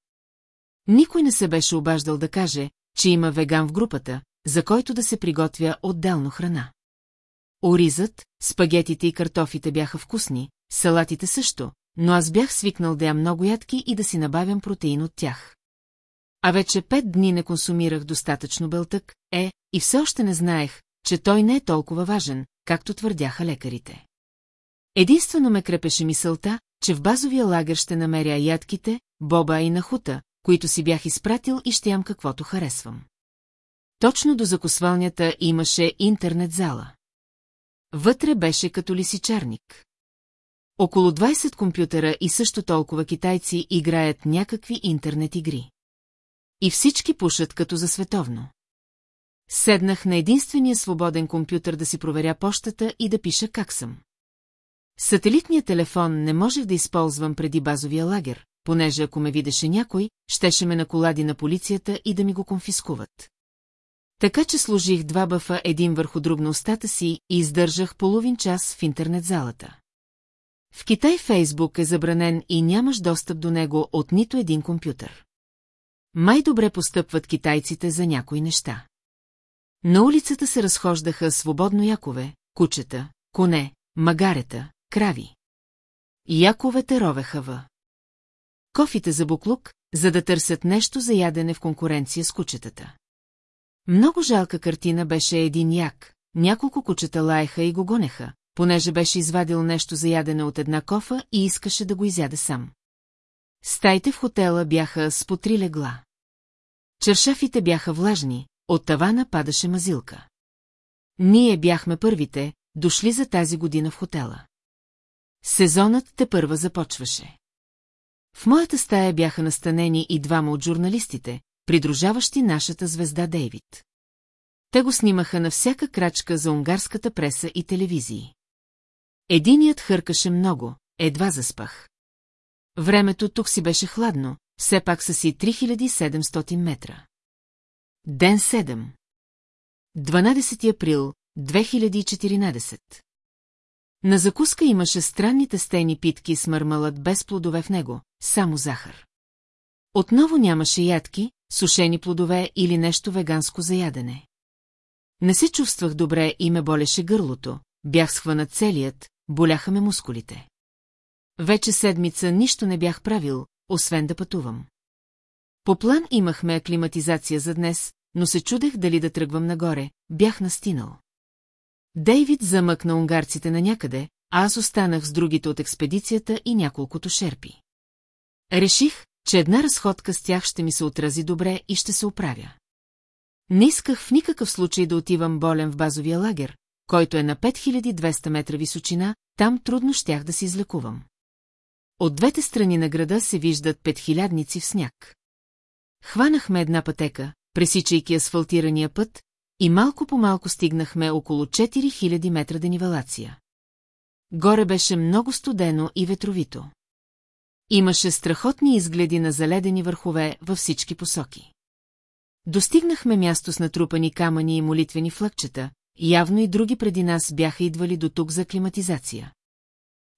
Никой не се беше обаждал да каже, че има веган в групата, за който да се приготвя отделно храна. Оризът, спагетите и картофите бяха вкусни, салатите също, но аз бях свикнал да ям много ядки и да си набавям протеин от тях. А вече пет дни не консумирах достатъчно белтък, е, и все още не знаех, че той не е толкова важен, както твърдяха лекарите. Единствено ме крепеше мисълта, че в базовия лагер ще намеря ядките, боба и нахута, които си бях изпратил и ще ям каквото харесвам. Точно до закосвалнята имаше интернет зала. Вътре беше като лисичарник. Около 20 компютъра и също толкова китайци играят някакви интернет игри. И всички пушат като за световно. Седнах на единствения свободен компютър да си проверя почтата и да пиша как съм. Сателитният телефон не можех да използвам преди базовия лагер, понеже ако ме видеше някой, щеше ме наколади на полицията и да ми го конфискуват. Така че сложих два бъфа един върху друг на устата си и издържах половин час в интернет залата. В Китай Фейсбук е забранен и нямаш достъп до него от нито един компютър. Май добре постъпват китайците за някои неща. На улицата се разхождаха свободно якове, кучета, коне, магарета, крави. Яковете ровеха в. Кофите за буклук, за да търсят нещо за ядене в конкуренция с кучетата. Много жалка картина беше един як, няколко кучета лаеха и го гонеха, понеже беше извадил нещо за ядене от една кофа и искаше да го изяде сам. Стаите в хотела бяха с по три легла. Чершафите бяха влажни, от тавана падаше мазилка. Ние бяхме първите, дошли за тази година в хотела. Сезонът те първа започваше. В моята стая бяха настанени и двама от журналистите, придружаващи нашата звезда Дейвид. Те го снимаха на всяка крачка за унгарската преса и телевизии. Единият хъркаше много, едва заспах. Времето тук си беше хладно, все пак са си 3700 метра. Ден 7 12 април 2014 На закуска имаше странните стени питки с мърмалът без плодове в него, само захар. Отново нямаше ядки, сушени плодове или нещо веганско за ядене. Не се чувствах добре и ме болеше гърлото, бях схванат целият, боляха ме мускулите. Вече седмица нищо не бях правил, освен да пътувам. По план имахме аклиматизация за днес, но се чудех дали да тръгвам нагоре, бях настинал. Дейвид замъкна унгарците на някъде, а аз останах с другите от експедицията и няколкото шерпи. Реших, че една разходка с тях ще ми се отрази добре и ще се оправя. Не исках в никакъв случай да отивам болен в базовия лагер, който е на 5200 метра височина, там трудно щях да се излекувам. От двете страни на града се виждат петхилядници в сняг. Хванахме една пътека, пресичайки асфалтирания път, и малко по малко стигнахме около 4000 метра денивелация. Горе беше много студено и ветровито. Имаше страхотни изгледи на заледени върхове във всички посоки. Достигнахме място с натрупани камъни и молитвени флъкчета, явно и други преди нас бяха идвали до тук за климатизация.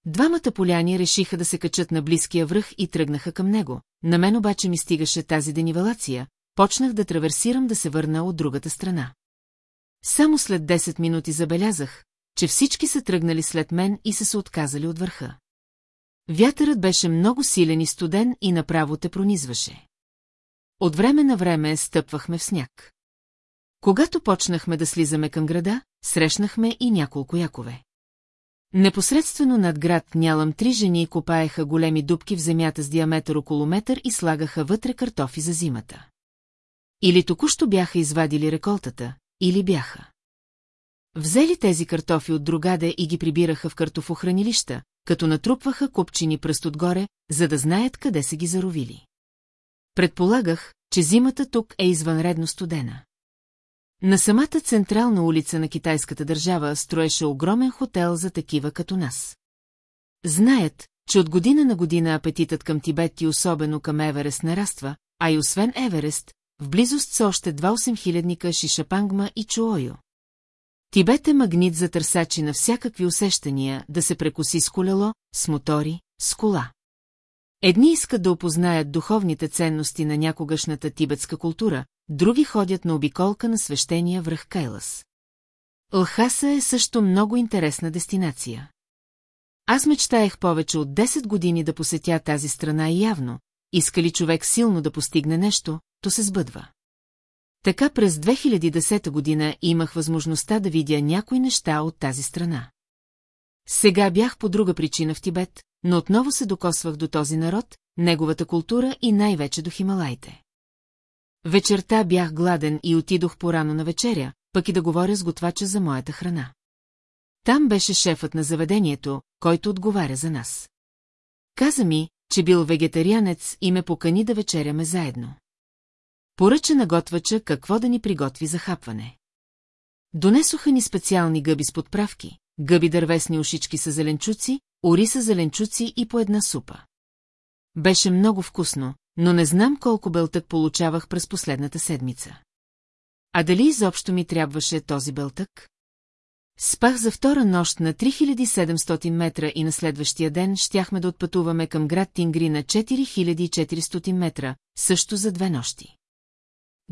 Двамата поляни решиха да се качат на близкия връх и тръгнаха към него. На мен обаче ми стигаше тази денивелация, почнах да траверсирам да се върна от другата страна. Само след 10 минути забелязах, че всички са тръгнали след мен и са се отказали от върха. Вятърът беше много силен и студен и направо те пронизваше. От време на време стъпвахме в сняг. Когато почнахме да слизаме към града, срещнахме и няколко якове. Непосредствено над град Нялам три жени копаеха големи дубки в земята с диаметър около метър и слагаха вътре картофи за зимата. Или току-що бяха извадили реколтата, или бяха. Взели тези картофи от другаде и ги прибираха в картофохранилища, като натрупваха купчини пръст отгоре, за да знаят къде са ги заровили. Предполагах, че зимата тук е извънредно студена. На самата централна улица на китайската държава строеше огромен хотел за такива като нас. Знаят, че от година на година апетитът към Тибет и особено към Еверест нараства, а и освен Еверест, в близост са още два осемхилядника Шишапангма и Чуойо. Тибет е магнит за търсачи на всякакви усещания да се прекоси с колело, с мотори, с кола. Едни искат да опознаят духовните ценности на някогашната тибетска култура, други ходят на обиколка на свещения връх Кайлас. Лхаса е също много интересна дестинация. Аз мечтаех повече от 10 години да посетя тази страна и явно, иска ли човек силно да постигне нещо, то се сбъдва. Така през 2010 година имах възможността да видя някои неща от тази страна. Сега бях по друга причина в Тибет, но отново се докосвах до този народ, неговата култура и най-вече до Хималайте. Вечерта бях гладен и отидох порано на вечеря, пък и да говоря с готвача за моята храна. Там беше шефът на заведението, който отговаря за нас. Каза ми, че бил вегетарианец и ме покани да вечеряме заедно. Поръча на готвача какво да ни приготви за хапване. Донесоха ни специални гъби с подправки, гъби дървесни ушички с зеленчуци, ориса зеленчуци и по една супа. Беше много вкусно, но не знам колко белтък получавах през последната седмица. А дали изобщо ми трябваше този белтък? Спах за втора нощ на 3700 метра и на следващия ден щяхме да отпътуваме към град Тингри на 4400 метра, също за две нощи.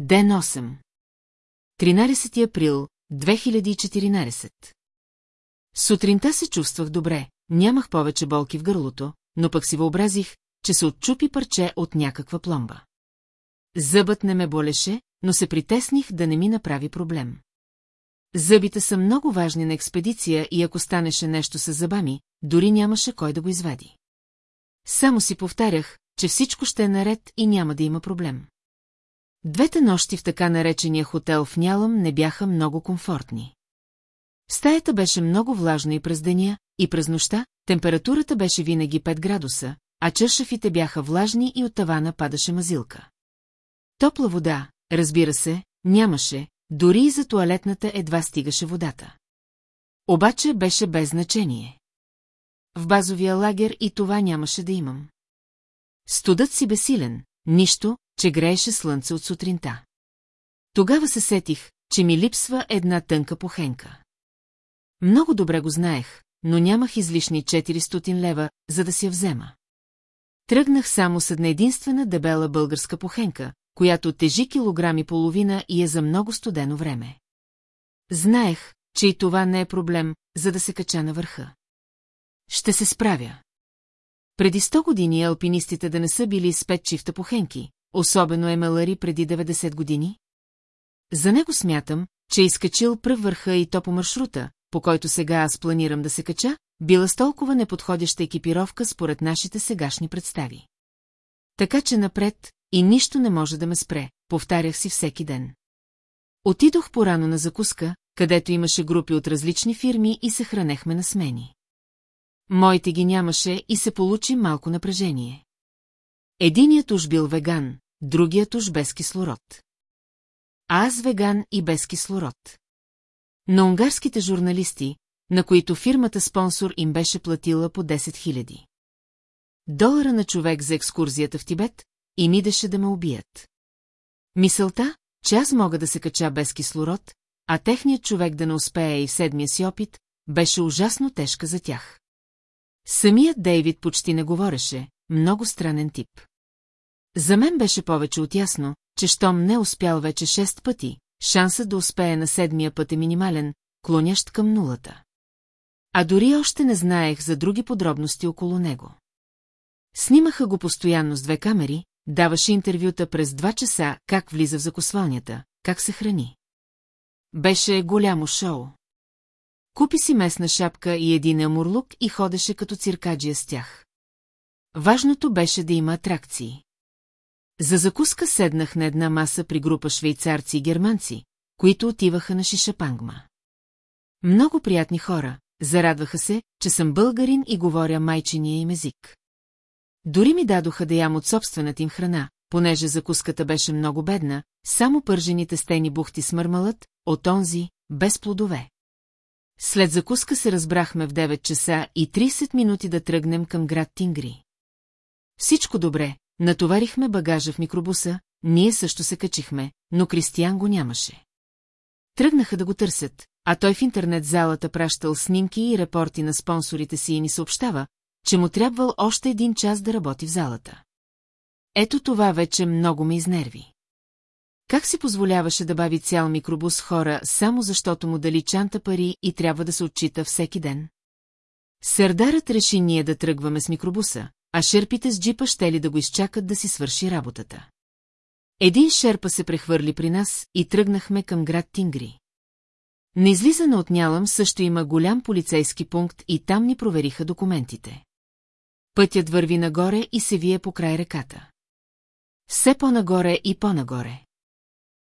Ден 8 13 април 2014 Сутринта се чувствах добре, нямах повече болки в гърлото, но пък си въобразих, че се отчупи парче от някаква пломба. Зъбът не ме болеше, но се притесних да не ми направи проблем. Зъбите са много важни на експедиция и ако станеше нещо с зъбами, дори нямаше кой да го извади. Само си повтарях, че всичко ще е наред и няма да има проблем. Двете нощи в така наречения хотел в Нялам не бяха много комфортни. Стаята беше много влажна и през деня, и през нощта, температурата беше винаги 5 градуса, а чършафите бяха влажни и от тавана падаше мазилка. Топла вода, разбира се, нямаше, дори и за туалетната едва стигаше водата. Обаче беше без значение. В базовия лагер и това нямаше да имам. Студът си бесилен, нищо, че грееше слънце от сутринта. Тогава се сетих, че ми липсва една тънка похенка. Много добре го знаех, но нямах излишни 400 лева, за да си я взема. Тръгнах само с една единствена дебела българска похенка, която тежи килограми половина и е за много студено време. Знаех, че и това не е проблем, за да се кача на върха. Ще се справя. Преди 100 години алпинистите да не са били с пет чифта похенки, особено Емелари преди 90 години. За него смятам, че е изкачил пръв върха и то по маршрута, по който сега аз планирам да се кача, била с толкова неподходяща екипировка според нашите сегашни представи. Така че напред и нищо не може да ме спре, повтарях си всеки ден. Отидох порано на закуска, където имаше групи от различни фирми и се хранехме на смени. Моите ги нямаше и се получи малко напрежение. Единият уж бил веган, другият уж без кислород. Аз веган и без кислород. На унгарските журналисти, на които фирмата спонсор им беше платила по 10 000. Долара на човек за екскурзията в Тибет и мидеше да ме убият. Мисълта, че аз мога да се кача без кислород, а техният човек да не успее и в седмия си опит, беше ужасно тежка за тях. Самият Дейвид почти не говореше, много странен тип. За мен беше повече от ясно, че щом не успял вече шест пъти, шансът да успее на седмия път е минимален, клонящ към нулата. А дори още не знаех за други подробности около него. Снимаха го постоянно с две камери, даваше интервюта през два часа как влиза в закосвалнята, как се храни. Беше голямо шоу. Купи си местна шапка и един амурлук и ходеше като циркаджия с тях. Важното беше да има атракции. За закуска седнах на една маса при група швейцарци и германци, които отиваха на Шишапангма. Много приятни хора, зарадваха се, че съм българин и говоря майчиния им език. Дори ми дадоха да ям от собствената им храна, понеже закуската беше много бедна, само пържените стени бухти с мърмалът, от онзи, без плодове. След закуска се разбрахме в 9 часа и 30 минути да тръгнем към град Тингри. Всичко добре, натоварихме багажа в микробуса, ние също се качихме, но Кристиян го нямаше. Тръгнаха да го търсят, а той в интернет залата пращал снимки и репорти на спонсорите си и ни съобщава, че му трябвал още един час да работи в залата. Ето това вече много ме изнерви. Как си позволяваше да бави цял микробус хора, само защото му дали чанта пари и трябва да се отчита всеки ден? Сърдарът реши ние да тръгваме с микробуса, а шерпите с джипа ще ли да го изчакат да си свърши работата. Един шерпа се прехвърли при нас и тръгнахме към град Тингри. На излизане от Нялам също има голям полицейски пункт и там ни провериха документите. Пътят върви нагоре и се вие по край реката. Все по-нагоре и по-нагоре.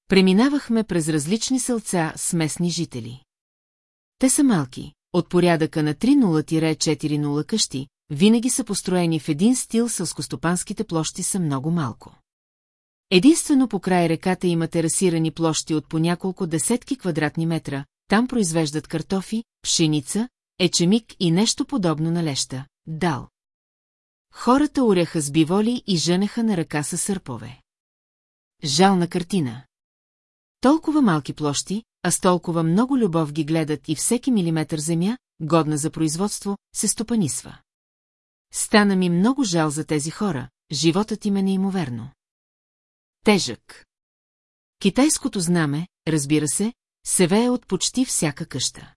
Преминавахме през различни селца с местни жители. Те са малки, от порядъка на 3-0-4-0 къщи, винаги са построени в един стил, сълскостопанските площи са много малко. Единствено по край реката има терасирани площи от по няколко десетки квадратни метра, там произвеждат картофи, пшеница, ечемик и нещо подобно на леща, дал. Хората уряха с биволи и женеха на ръка със сърпове. Жална картина. Толкова малки площи, а с толкова много любов ги гледат и всеки милиметър земя, годна за производство, се стопанисва. Стана ми много жал за тези хора, животът им е неимоверно. Тежък. Китайското знаме, разбира се, се вее от почти всяка къща.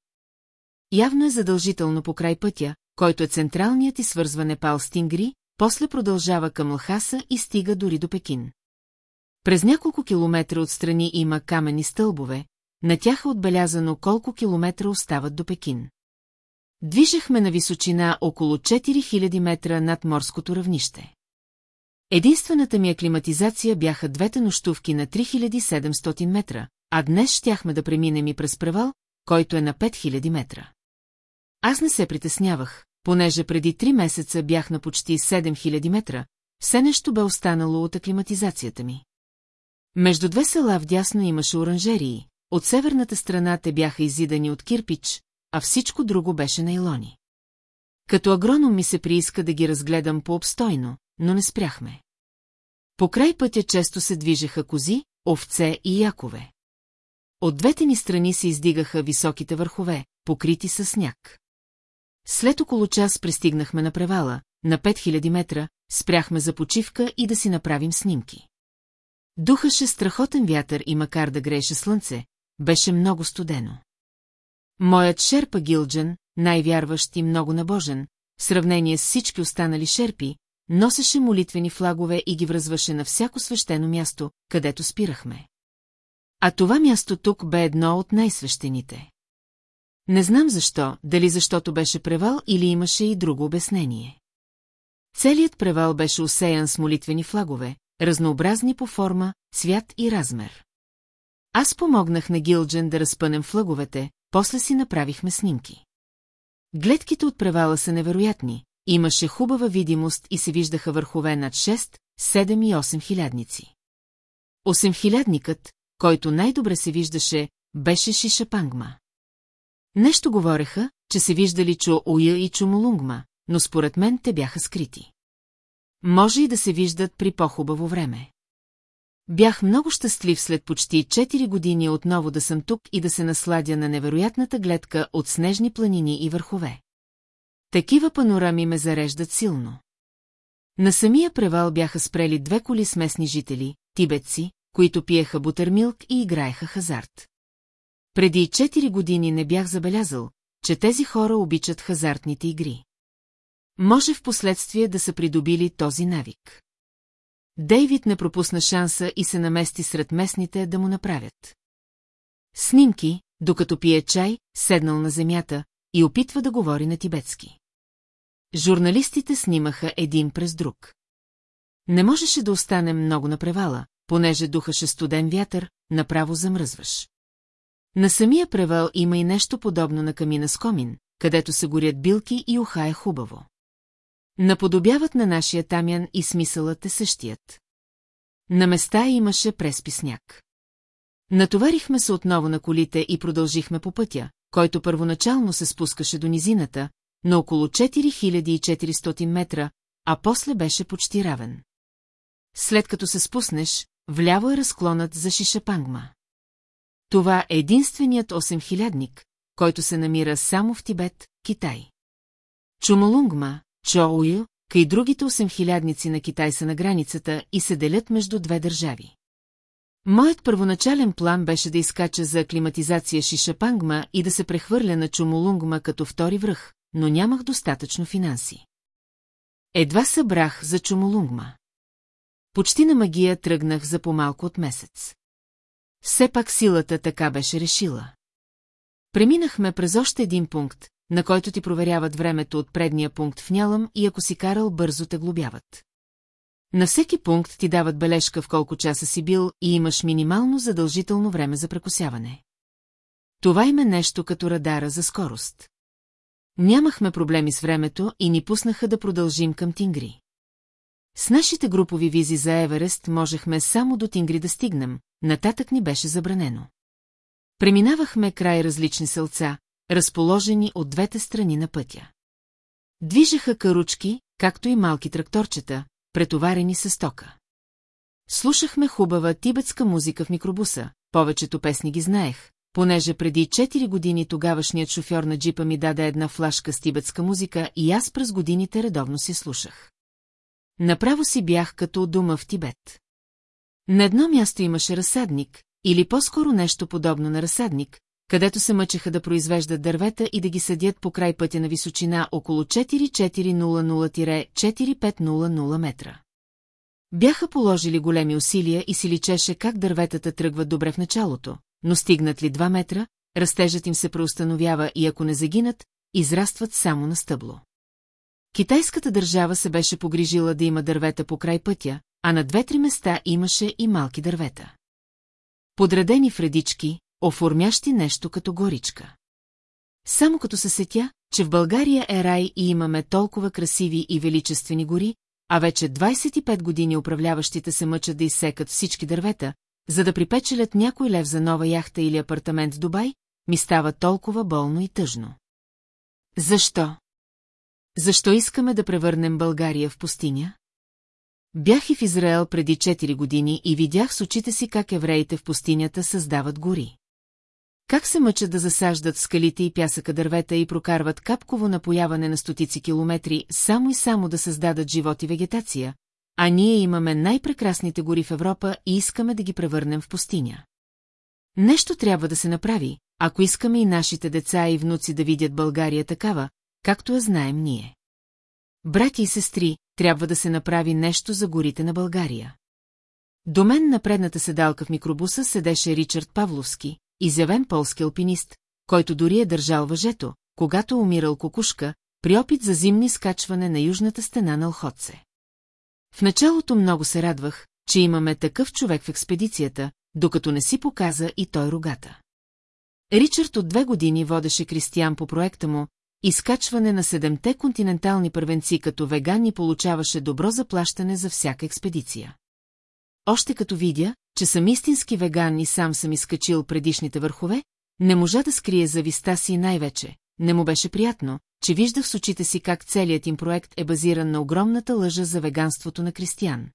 Явно е задължително по край пътя, който е централният и свързва Непал с Тингри, после продължава към Лхаса и стига дори до Пекин. През няколко километра отстрани има камени стълбове, на тях е отбелязано колко километра остават до Пекин. Движехме на височина около 4000 метра над морското равнище. Единствената ми аклиматизация бяха двете нощувки на 3700 метра, а днес щяхме да преминем и през превал, който е на 5000 метра. Аз не се притеснявах, понеже преди три месеца бях на почти 7000 метра, все нещо бе останало от аклиматизацията ми. Между две села вдясно имаше оранжерии, от северната страна те бяха изидани от кирпич, а всичко друго беше нейлони. Като агроном ми се прииска да ги разгледам по-обстойно, но не спряхме. По край пътя често се движеха кози, овце и якове. От двете ни страни се издигаха високите върхове, покрити със сняг. След около час пристигнахме на превала, на 5000 метра, спряхме за почивка и да си направим снимки. Духаше страхотен вятър и макар да грееше слънце, беше много студено. Моят шерпа Гилджен, най-вярващ и много набожен, в сравнение с всички останали шерпи, носеше молитвени флагове и ги връзваше на всяко свещено място, където спирахме. А това място тук бе едно от най-свещените. Не знам защо, дали защото беше превал или имаше и друго обяснение. Целият превал беше усеян с молитвени флагове, разнообразни по форма, цвят и размер. Аз помогнах на Гилджен да разпънем флаговете, после си направихме снимки. Гледките от превала са невероятни, имаше хубава видимост и се виждаха върхове над 6, 7 и 8 хилядници. Осемхилядникът, който най-добре се виждаше, беше Шишапангма. Нещо говореха, че се виждали Чо Уя и Чумолунгма, но според мен те бяха скрити. Може и да се виждат при по-хубаво време. Бях много щастлив след почти 4 години отново да съм тук и да се насладя на невероятната гледка от снежни планини и върхове. Такива панорами ме зареждат силно. На самия превал бяха спрели две коли с местни жители, тибетци, които пиеха бутермилк и играеха хазарт. Преди 4 години не бях забелязал, че тези хора обичат хазартните игри. Може в последствие да са придобили този навик. Дейвид не пропусна шанса и се намести сред местните да му направят. Снимки, докато пие чай, седнал на земята и опитва да говори на тибетски. Журналистите снимаха един през друг. Не можеше да остане много на превала, понеже духаше студен вятър, направо замръзваш. На самия превал има и нещо подобно на камина с комин, където се горят билки и уха хубаво. Наподобяват на нашия тамян и смисълът е същият. На места имаше преспи сняг. Натоварихме се отново на колите и продължихме по пътя, който първоначално се спускаше до низината, на около 4400 метра, а после беше почти равен. След като се спуснеш, вляво е разклонът за Шишапангма. Това е единственият 8000-ник, който се намира само в Тибет, Китай. Чумолунгма, Чоуил, и другите 8000-ници на Китай са на границата и се делят между две държави. Моят първоначален план беше да изкача за аклиматизация Шишапангма и да се прехвърля на Чумолунгма като втори връх, но нямах достатъчно финанси. Едва събрах за Чумолунгма. Почти на магия тръгнах за по-малко от месец. Все пак силата така беше решила. Преминахме през още един пункт, на който ти проверяват времето от предния пункт в Нялам и ако си карал бързо те глобяват. На всеки пункт ти дават бележка в колко часа си бил и имаш минимално задължително време за прекусяване. Това има нещо като радара за скорост. Нямахме проблеми с времето и ни пуснаха да продължим към Тингри. С нашите групови визи за Еверест можехме само до Тингри да стигнем, нататък ни беше забранено. Преминавахме край различни селца, разположени от двете страни на пътя. Движеха каручки, както и малки тракторчета, претоварени с стока. Слушахме хубава тибетска музика в микробуса, повечето песни ги знаех, понеже преди 4 години тогавашният шофьор на джипа ми даде една флашка с тибетска музика и аз през годините редовно си слушах. Направо си бях като дома в Тибет. На едно място имаше разсадник, или по-скоро нещо подобно на разсадник, където се мъчеха да произвеждат дървета и да ги съдят по край пътя на височина около 4400-4500 метра. Бяха положили големи усилия и си личеше как дърветата тръгват добре в началото, но стигнат ли 2 метра, растежът им се преустановява и ако не загинат, израстват само на стъбло. Китайската държава се беше погрижила да има дървета по край пътя, а на две-три места имаше и малки дървета. Подредени в редички, оформящи нещо като горичка. Само като се сетя, че в България е рай и имаме толкова красиви и величествени гори, а вече 25 години управляващите се мъчат да изсекат всички дървета, за да припечелят някой лев за нова яхта или апартамент в Дубай, ми става толкова болно и тъжно. Защо? Защо искаме да превърнем България в пустиня? Бях и в Израел преди 4 години и видях с очите си как евреите в пустинята създават гори. Как се мъчат да засаждат скалите и пясъка дървета и прокарват капково напояване на стотици километри, само и само да създадат живот и вегетация, а ние имаме най-прекрасните гори в Европа и искаме да ги превърнем в пустиня. Нещо трябва да се направи, ако искаме и нашите деца и внуци да видят България такава, както я знаем ние. Брати и сестри, трябва да се направи нещо за горите на България. До мен на предната седалка в микробуса седеше Ричард Павловски, изявен полски алпинист, който дори е държал въжето, когато умирал кукушка, при опит за зимни скачване на южната стена на Охотце. В началото много се радвах, че имаме такъв човек в експедицията, докато не си показа и той рогата. Ричард от две години водеше Кристиян по проекта му, изкачване на седемте континентални първенци като веган и получаваше добро заплащане за всяка експедиция. Още като видя, че съм истински веган и сам съм изкачил предишните върхове, не можа да скрие зависта си най-вече. Не му беше приятно, че виждах с очите си как целият им проект е базиран на огромната лъжа за веганството на Кристиян.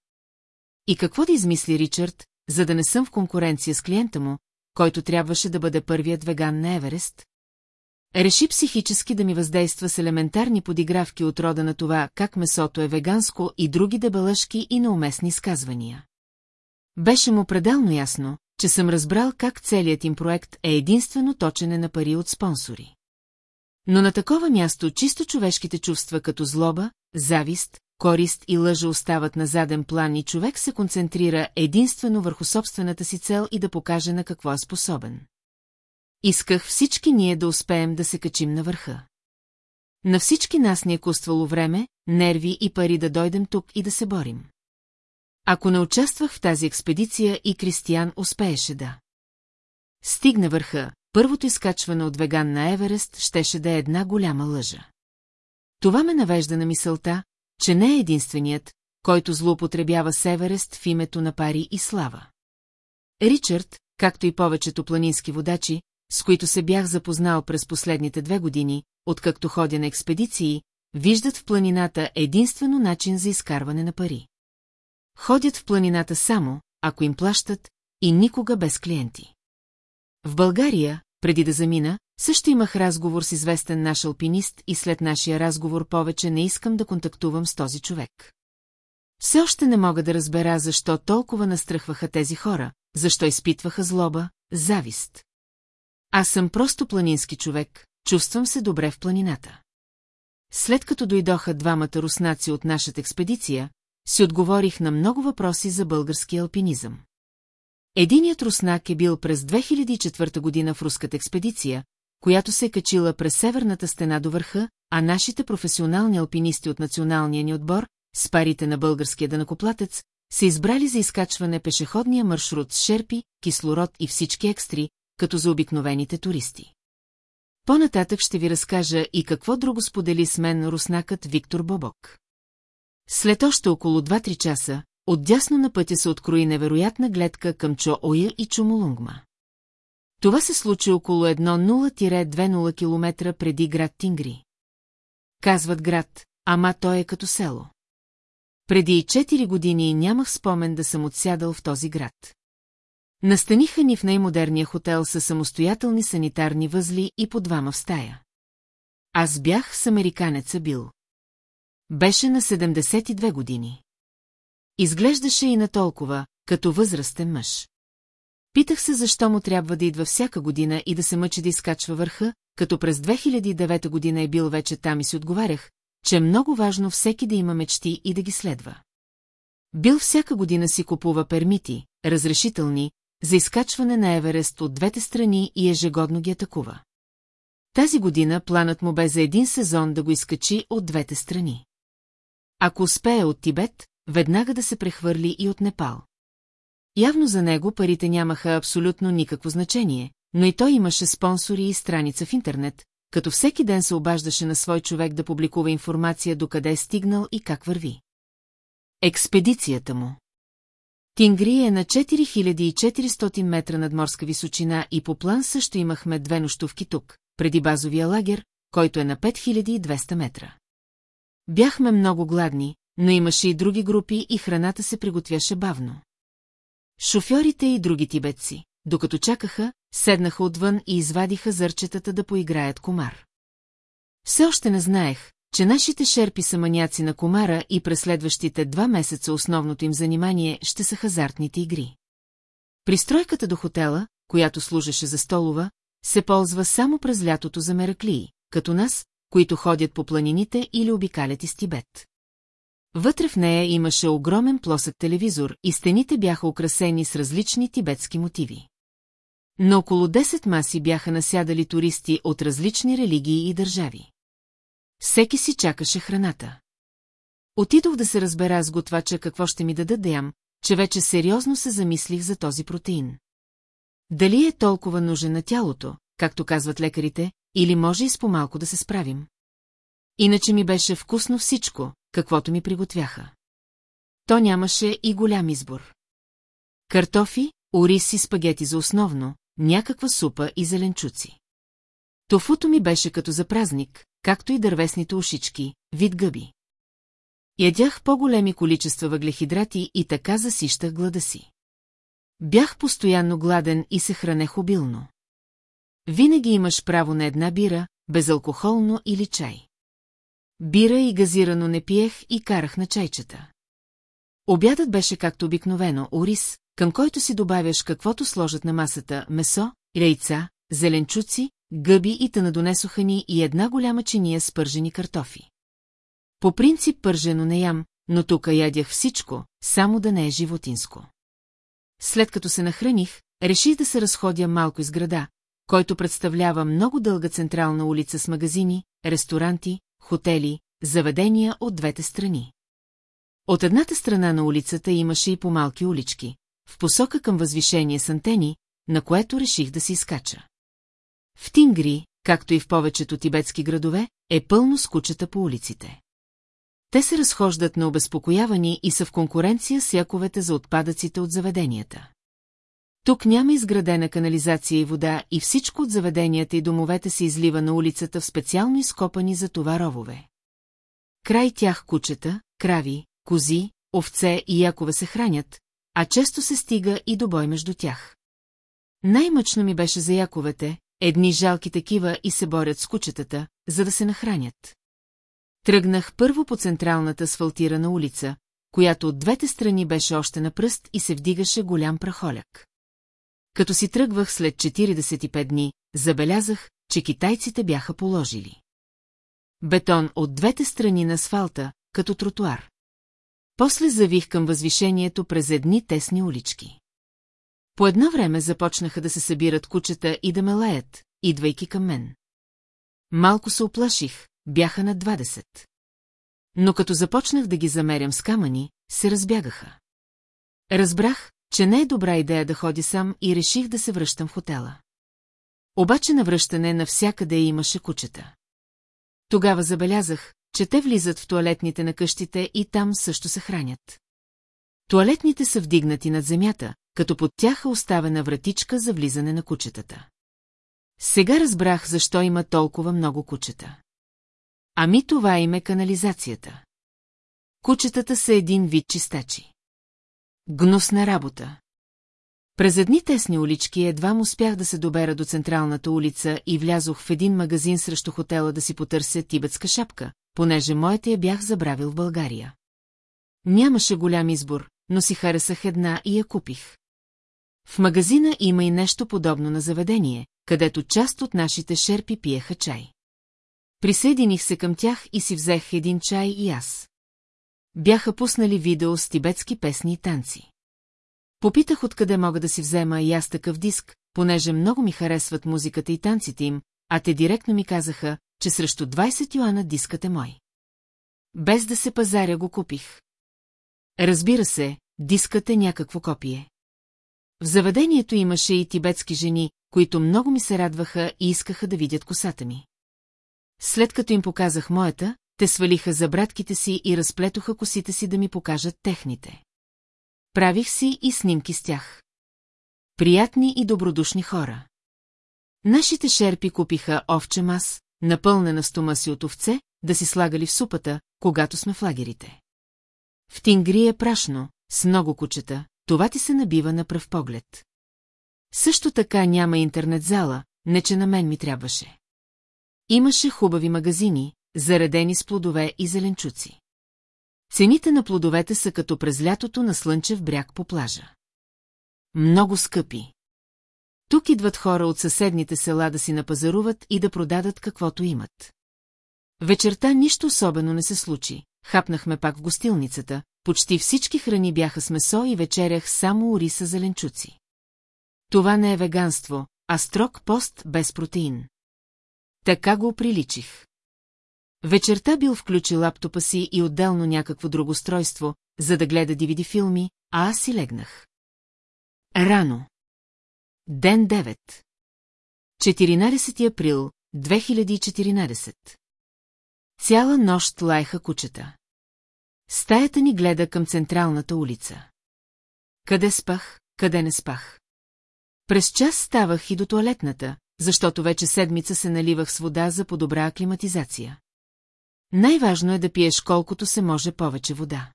И какво да измисли Ричард, за да не съм в конкуренция с клиента му, който трябваше да бъде първият веган на Еверест? Реши психически да ми въздейства с елементарни подигравки от рода на това, как месото е веганско и други дебелъшки и неуместни сказвания. Беше му пределно ясно, че съм разбрал как целият им проект е единствено точене на пари от спонсори. Но на такова място чисто човешките чувства като злоба, завист, корист и лъжа остават на заден план и човек се концентрира единствено върху собствената си цел и да покаже на какво е способен. Исках всички ние да успеем да се качим на върха. На всички нас ни е коствало време, нерви и пари да дойдем тук и да се борим. Ако не участвах в тази експедиция и Кристиян успееше да. Стигна върха, първото изкачване от веган на Еверест щеше да е една голяма лъжа. Това ме навежда на мисълта, че не е единственият, който злоупотребява с Еверест в името на пари и слава. Ричард, както и повечето планински водачи, с които се бях запознал през последните две години, откакто ходя на експедиции, виждат в планината единствено начин за изкарване на пари. Ходят в планината само, ако им плащат, и никога без клиенти. В България, преди да замина, също имах разговор с известен наш алпинист и след нашия разговор повече не искам да контактувам с този човек. Все още не мога да разбера защо толкова настръхваха тези хора, защо изпитваха злоба, завист. Аз съм просто планински човек, чувствам се добре в планината. След като дойдоха двамата руснаци от нашата експедиция, си отговорих на много въпроси за български алпинизъм. Единият руснак е бил през 2004 година в руската експедиция, която се е качила през северната стена до върха, а нашите професионални алпинисти от националния ни отбор, с парите на българския дънакоплатец, са избрали за изкачване пешеходния маршрут с шерпи, кислород и всички екстри, като за обикновените туристи. По-нататък ще ви разкажа и какво друго сподели с мен руснакът Виктор Бобок. След още около 2-3 часа, отдясно на пътя се открои невероятна гледка към Чо-Оя и Чумулунгма. Това се случи около 1-0-20 км преди град Тингри. Казват град, ама той е като село. Преди 4 години нямах спомен да съм отсядал в този град. Настаниха ни в най-модерния хотел със самостоятелни санитарни възли и по двама в стая. Аз бях с американеца Бил. Беше на 72 години. Изглеждаше и на толкова, като възрастен мъж. Питах се защо му трябва да идва всяка година и да се мъчи да изкачва върха, като през 2009 година е бил вече там и си отговарях, че е много важно всеки да има мечти и да ги следва. Бил всяка година си купува пермити, разрешителни, за изкачване на Еверест от двете страни и ежегодно ги атакува. Тази година планът му бе за един сезон да го изкачи от двете страни. Ако успее от Тибет, веднага да се прехвърли и от Непал. Явно за него парите нямаха абсолютно никакво значение, но и той имаше спонсори и страница в интернет, като всеки ден се обаждаше на свой човек да публикува информация докъде е стигнал и как върви. Експедицията му Тингри е на 4400 метра надморска височина и по план също имахме две нощувки тук, преди базовия лагер, който е на 5200 метра. Бяхме много гладни, но имаше и други групи и храната се приготвяше бавно. Шофьорите и други тибетци, докато чакаха, седнаха отвън и извадиха зърчетата да поиграят комар. Все още не знаех, че нашите шерпи са маняци на комара и през следващите два месеца основното им занимание ще са хазартните игри. Пристройката до хотела, която служеше за столова, се ползва само през лятото за мераклии, като нас, които ходят по планините или обикалят из Тибет. Вътре в нея имаше огромен плосък телевизор и стените бяха украсени с различни тибетски мотиви. На около 10 маси бяха насядали туристи от различни религии и държави. Всеки си чакаше храната. Отидох да се разбера с готвача какво ще ми дадат да ям, че вече сериозно се замислих за този протеин. Дали е толкова нужен на тялото, както казват лекарите, или може и с по-малко да се справим? Иначе ми беше вкусно всичко, каквото ми приготвяха. То нямаше и голям избор. Картофи, ориз и спагети за основно, някаква супа и зеленчуци. Тофуто ми беше като за празник, както и дървесните ушички, вид гъби. Ядях по-големи количества въглехидрати и така засищах глада си. Бях постоянно гладен и се хранех обилно. Винаги имаш право на една бира, безалкохолно или чай. Бира и газирано не пиех и карах на чайчета. Обядът беше както обикновено, ориз, към който си добавяш каквото сложат на масата, месо, яйца, зеленчуци, гъби и тъна донесоха ни и една голяма чиния с пържени картофи. По принцип пържено не ям, но тук ядях всичко, само да не е животинско. След като се нахраних, реших да се разходя малко из града, който представлява много дълга централна улица с магазини, ресторанти, хотели, заведения от двете страни. От едната страна на улицата имаше и по-малки улички, в посока към възвишение с антени, на което реших да се изкача. В Тингри, както и в повечето тибетски градове, е пълно с кучета по улиците. Те се разхождат на обезпокоявани и са в конкуренция с яковете за отпадъците от заведенията. Тук няма изградена канализация и вода и всичко от заведенията и домовете се излива на улицата в специално изкопани за това ровове. Край тях кучета, крави, кози, овце и якове се хранят, а често се стига и до бой между тях. Най-мъчно ми беше за яковете, едни жалки такива и се борят с кучетата, за да се нахранят. Тръгнах първо по централната асфалтирана улица, която от двете страни беше още на пръст и се вдигаше голям прахоляк. Като си тръгвах след 45 дни, забелязах, че китайците бяха положили. Бетон от двете страни на асфалта, като тротуар. После завих към възвишението през едни тесни улички. По едно време започнаха да се събират кучета и да ме лаят, идвайки към мен. Малко се оплаших, бяха на 20. Но като започнах да ги замерям с камъни, се разбягаха. Разбрах, че не е добра идея да ходя сам и реших да се връщам в хотела. Обаче на връщане навсякъде имаше кучета. Тогава забелязах, че те влизат в туалетните на къщите и там също се хранят. Туалетните са вдигнати над земята, като под тях е оставена вратичка за влизане на кучетата. Сега разбрах, защо има толкова много кучета. Ами това им е канализацията. Кучетата са един вид чистачи. Гнусна работа. През едни тесни улички едва успях да се добера до централната улица и влязох в един магазин срещу хотела да си потърся тибетска шапка, понеже моята я бях забравил в България. Нямаше голям избор, но си харесах една и я купих. В магазина има и нещо подобно на заведение, където част от нашите шерпи пиеха чай. Присъединих се към тях и си взех един чай и аз. Бяха пуснали видео с тибетски песни и танци. Попитах откъде мога да си взема и аз такъв диск, понеже много ми харесват музиката и танците им, а те директно ми казаха, че срещу 20 юана дискът е мой. Без да се пазаря го купих. Разбира се, дискът е някакво копие. В заведението имаше и тибетски жени, които много ми се радваха и искаха да видят косата ми. След като им показах моята, те свалиха за братките си и разплетоха косите си да ми покажат техните. правих си и снимки с тях. Приятни и добродушни хора. Нашите шерпи купиха овче мас, напълнена с томаси от овце, да си слагали в супата, когато сме в лагерите. В Тингри е прашно, с много кучета, това ти се набива на пръв поглед. Също така няма интернет зала, не че на мен ми трябваше. Имаше хубави магазини, заредени с плодове и зеленчуци. Цените на плодовете са като през лятото на слънчев бряг по плажа. Много скъпи. Тук идват хора от съседните села да си напазаруват и да продадат каквото имат. Вечерта нищо особено не се случи. Хапнахме пак в гостилницата, почти всички храни бяха с месо и вечерях само ориса зеленчуци. Това не е веганство, а строг пост без протеин. Така го приличих. Вечерта бил включил лаптопа си и отделно някакво друго устройство, за да гледа DVD филми, а аз си легнах. Рано. Ден 9. 14 април 2014. Цяла нощ лайха кучета. Стаята ни гледа към централната улица. Къде спах, къде не спах. През час ставах и до туалетната, защото вече седмица се наливах с вода за по-добра аклиматизация. Най-важно е да пиеш колкото се може повече вода.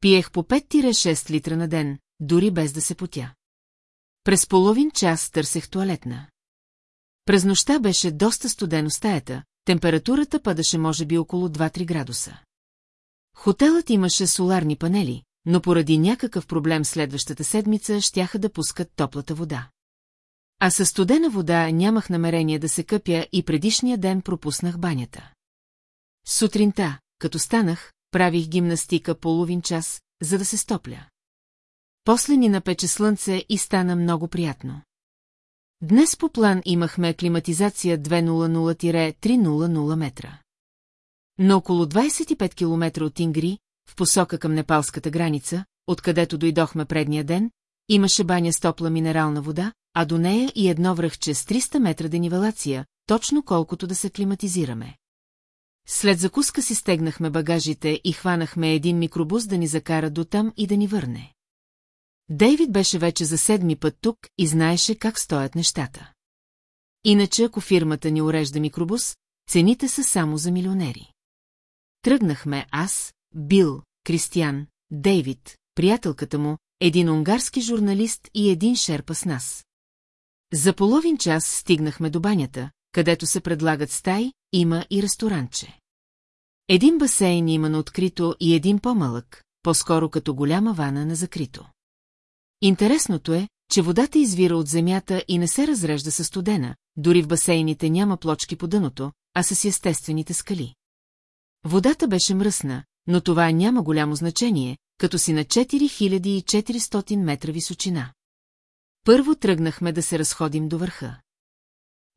Пиех по 5-6 литра на ден, дори без да се потя. През половин час търсех туалетна. През нощта беше доста студено стаята, температурата падаше може би около 2-3 градуса. Хотелът имаше соларни панели, но поради някакъв проблем следващата седмица щяха да пускат топлата вода. А със студена вода нямах намерение да се къпя и предишния ден пропуснах банята. Сутринта, като станах, правих гимнастика половин час, за да се стопля. После ни напече слънце и стана много приятно. Днес по план имахме климатизация 200-300 метра. На около 25 км от Ингри, в посока към непалската граница, откъдето дойдохме предния ден, имаше баня с топла минерална вода, а до нея и едно връхче с 300 метра денивелация, точно колкото да се климатизираме. След закуска си стегнахме багажите и хванахме един микробус да ни закара до там и да ни върне. Дейвид беше вече за седми път тук и знаеше как стоят нещата. Иначе, ако фирмата ни урежда микробус, цените са само за милионери. Тръгнахме аз, Бил, Кристиян, Дейвид, приятелката му, един унгарски журналист и един шерпа с нас. За половин час стигнахме до банята, където се предлагат стаи, има и ресторанче. Един басейн има на открито и един по-малък, по-скоро като голяма вана на закрито. Интересното е, че водата извира от земята и не се разрежда със студена, дори в басейните няма плочки по дъното, а с естествените скали. Водата беше мръсна, но това няма голямо значение, като си на 4400 метра височина. Първо тръгнахме да се разходим до върха.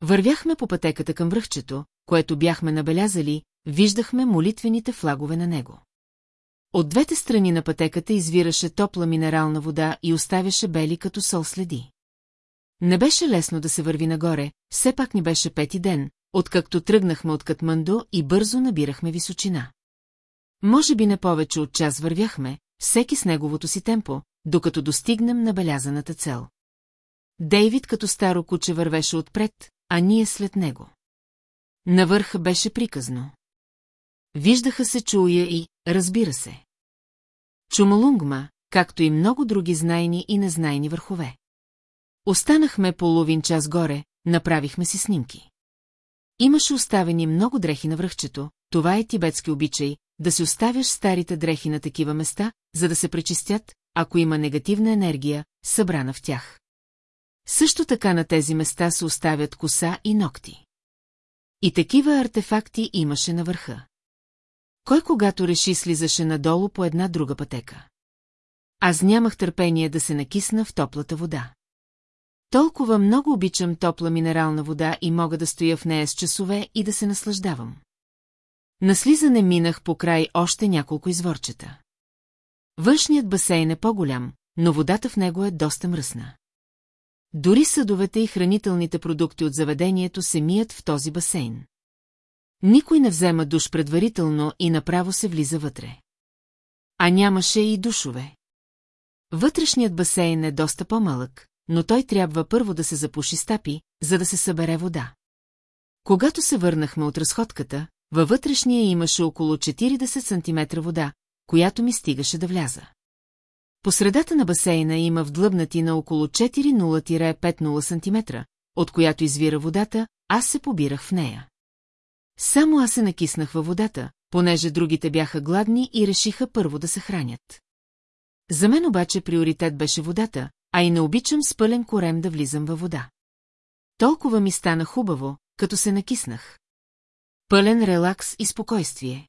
Вървяхме по пътеката към връхчето, което бяхме набелязали, виждахме молитвените флагове на него. От двете страни на пътеката извираше топла минерална вода и оставяше бели като сол следи. Не беше лесно да се върви нагоре, все пак ни беше пети ден, откакто тръгнахме от Катманду и бързо набирахме височина. Може би не повече от час вървяхме, всеки с неговото си темпо, докато достигнем набелязаната цел. Дейвид като старо куче вървеше отпред, а ние след него. Навърх беше приказно. Виждаха се чуя и, разбира се. Чумалунгма, както и много други знайни и незнайни върхове. Останахме половин час горе, направихме си снимки. Имаше оставени много дрехи на връхчето, това е тибетски обичай, да си оставяш старите дрехи на такива места, за да се пречистят, ако има негативна енергия, събрана в тях. Също така на тези места се оставят коса и ногти. И такива артефакти имаше на върха. Кой когато реши слизаше надолу по една друга пътека. Аз нямах търпение да се накисна в топлата вода. Толкова много обичам топла минерална вода и мога да стоя в нея с часове и да се наслаждавам. На слизане минах по край още няколко изворчета. Външният басейн е по-голям, но водата в него е доста мръсна. Дори съдовете и хранителните продукти от заведението се мият в този басейн. Никой не взема душ предварително и направо се влиза вътре. А нямаше и душове. Вътрешният басейн е доста по-малък, но той трябва първо да се запуши стапи, за да се събере вода. Когато се върнахме от разходката, във вътрешния имаше около 40 см вода, която ми стигаше да вляза. По средата на басейна има вдлъбнати на около 4,0-50 см, от която извира водата, аз се побирах в нея. Само аз се накиснах във водата, понеже другите бяха гладни и решиха първо да се хранят. За мен обаче приоритет беше водата, а и не обичам с пълен корем да влизам във вода. Толкова ми стана хубаво, като се накиснах. Пълен релакс и спокойствие.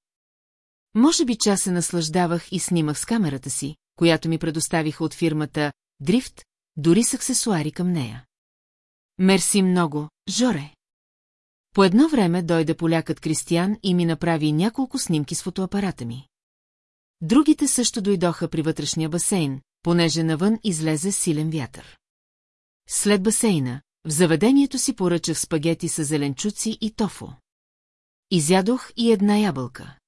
Може би час се наслаждавах и снимах с камерата си, която ми предоставиха от фирмата Дрифт, дори с аксесуари към нея. Мерси много, Жоре. По едно време дойде полякът Кристиян и ми направи няколко снимки с фотоапарата ми. Другите също дойдоха при вътрешния басейн, понеже навън излезе силен вятър. След басейна, в заведението си поръчах спагети с зеленчуци и тофо. Изядох и една ябълка.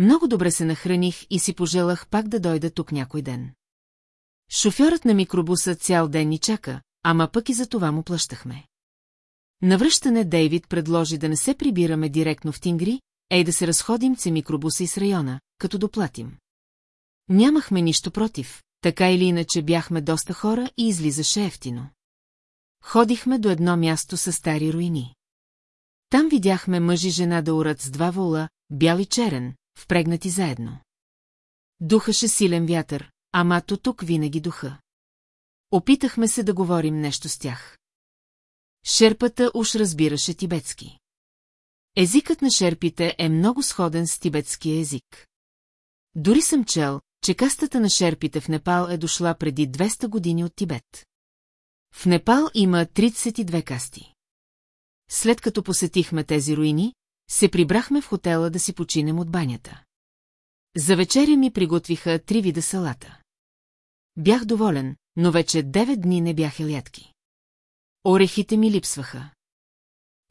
Много добре се нахраних и си пожелах пак да дойда тук някой ден. Шофьорът на микробуса цял ден ни чака, ама пък и за това му плащахме. Навръщане Дейвид предложи да не се прибираме директно в Тингри, и да се разходим це микробуса из района, като доплатим. Нямахме нищо против, така или иначе бяхме доста хора и излизаше ефтино. Ходихме до едно място с стари руини. Там видяхме мъж и жена да урат с два вола, бял и черен, впрегнати заедно. Духаше силен вятър, ама то тук винаги духа. Опитахме се да говорим нещо с тях. Шерпата уж разбираше тибетски. Езикът на шерпите е много сходен с тибетския език. Дори съм чел, че кастата на шерпите в Непал е дошла преди 200 години от Тибет. В Непал има 32 касти. След като посетихме тези руини, се прибрахме в хотела да си починем от банята. За вечеря ми приготвиха три вида салата. Бях доволен, но вече 9 дни не бяха лятки. Орехите ми липсваха.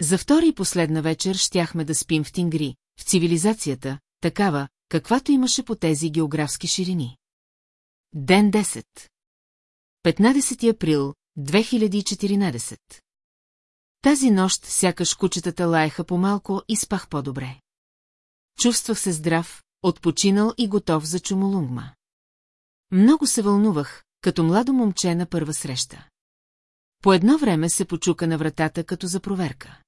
За втори и последна вечер щяхме да спим в Тингри, в цивилизацията, такава, каквато имаше по тези географски ширини. Ден 10 15 април 2014 Тази нощ сякаш кучетата лаеха по-малко и спах по-добре. Чувствах се здрав, отпочинал и готов за чумолунгма. Много се вълнувах, като младо момче на първа среща. По едно време се почука на вратата като за проверка.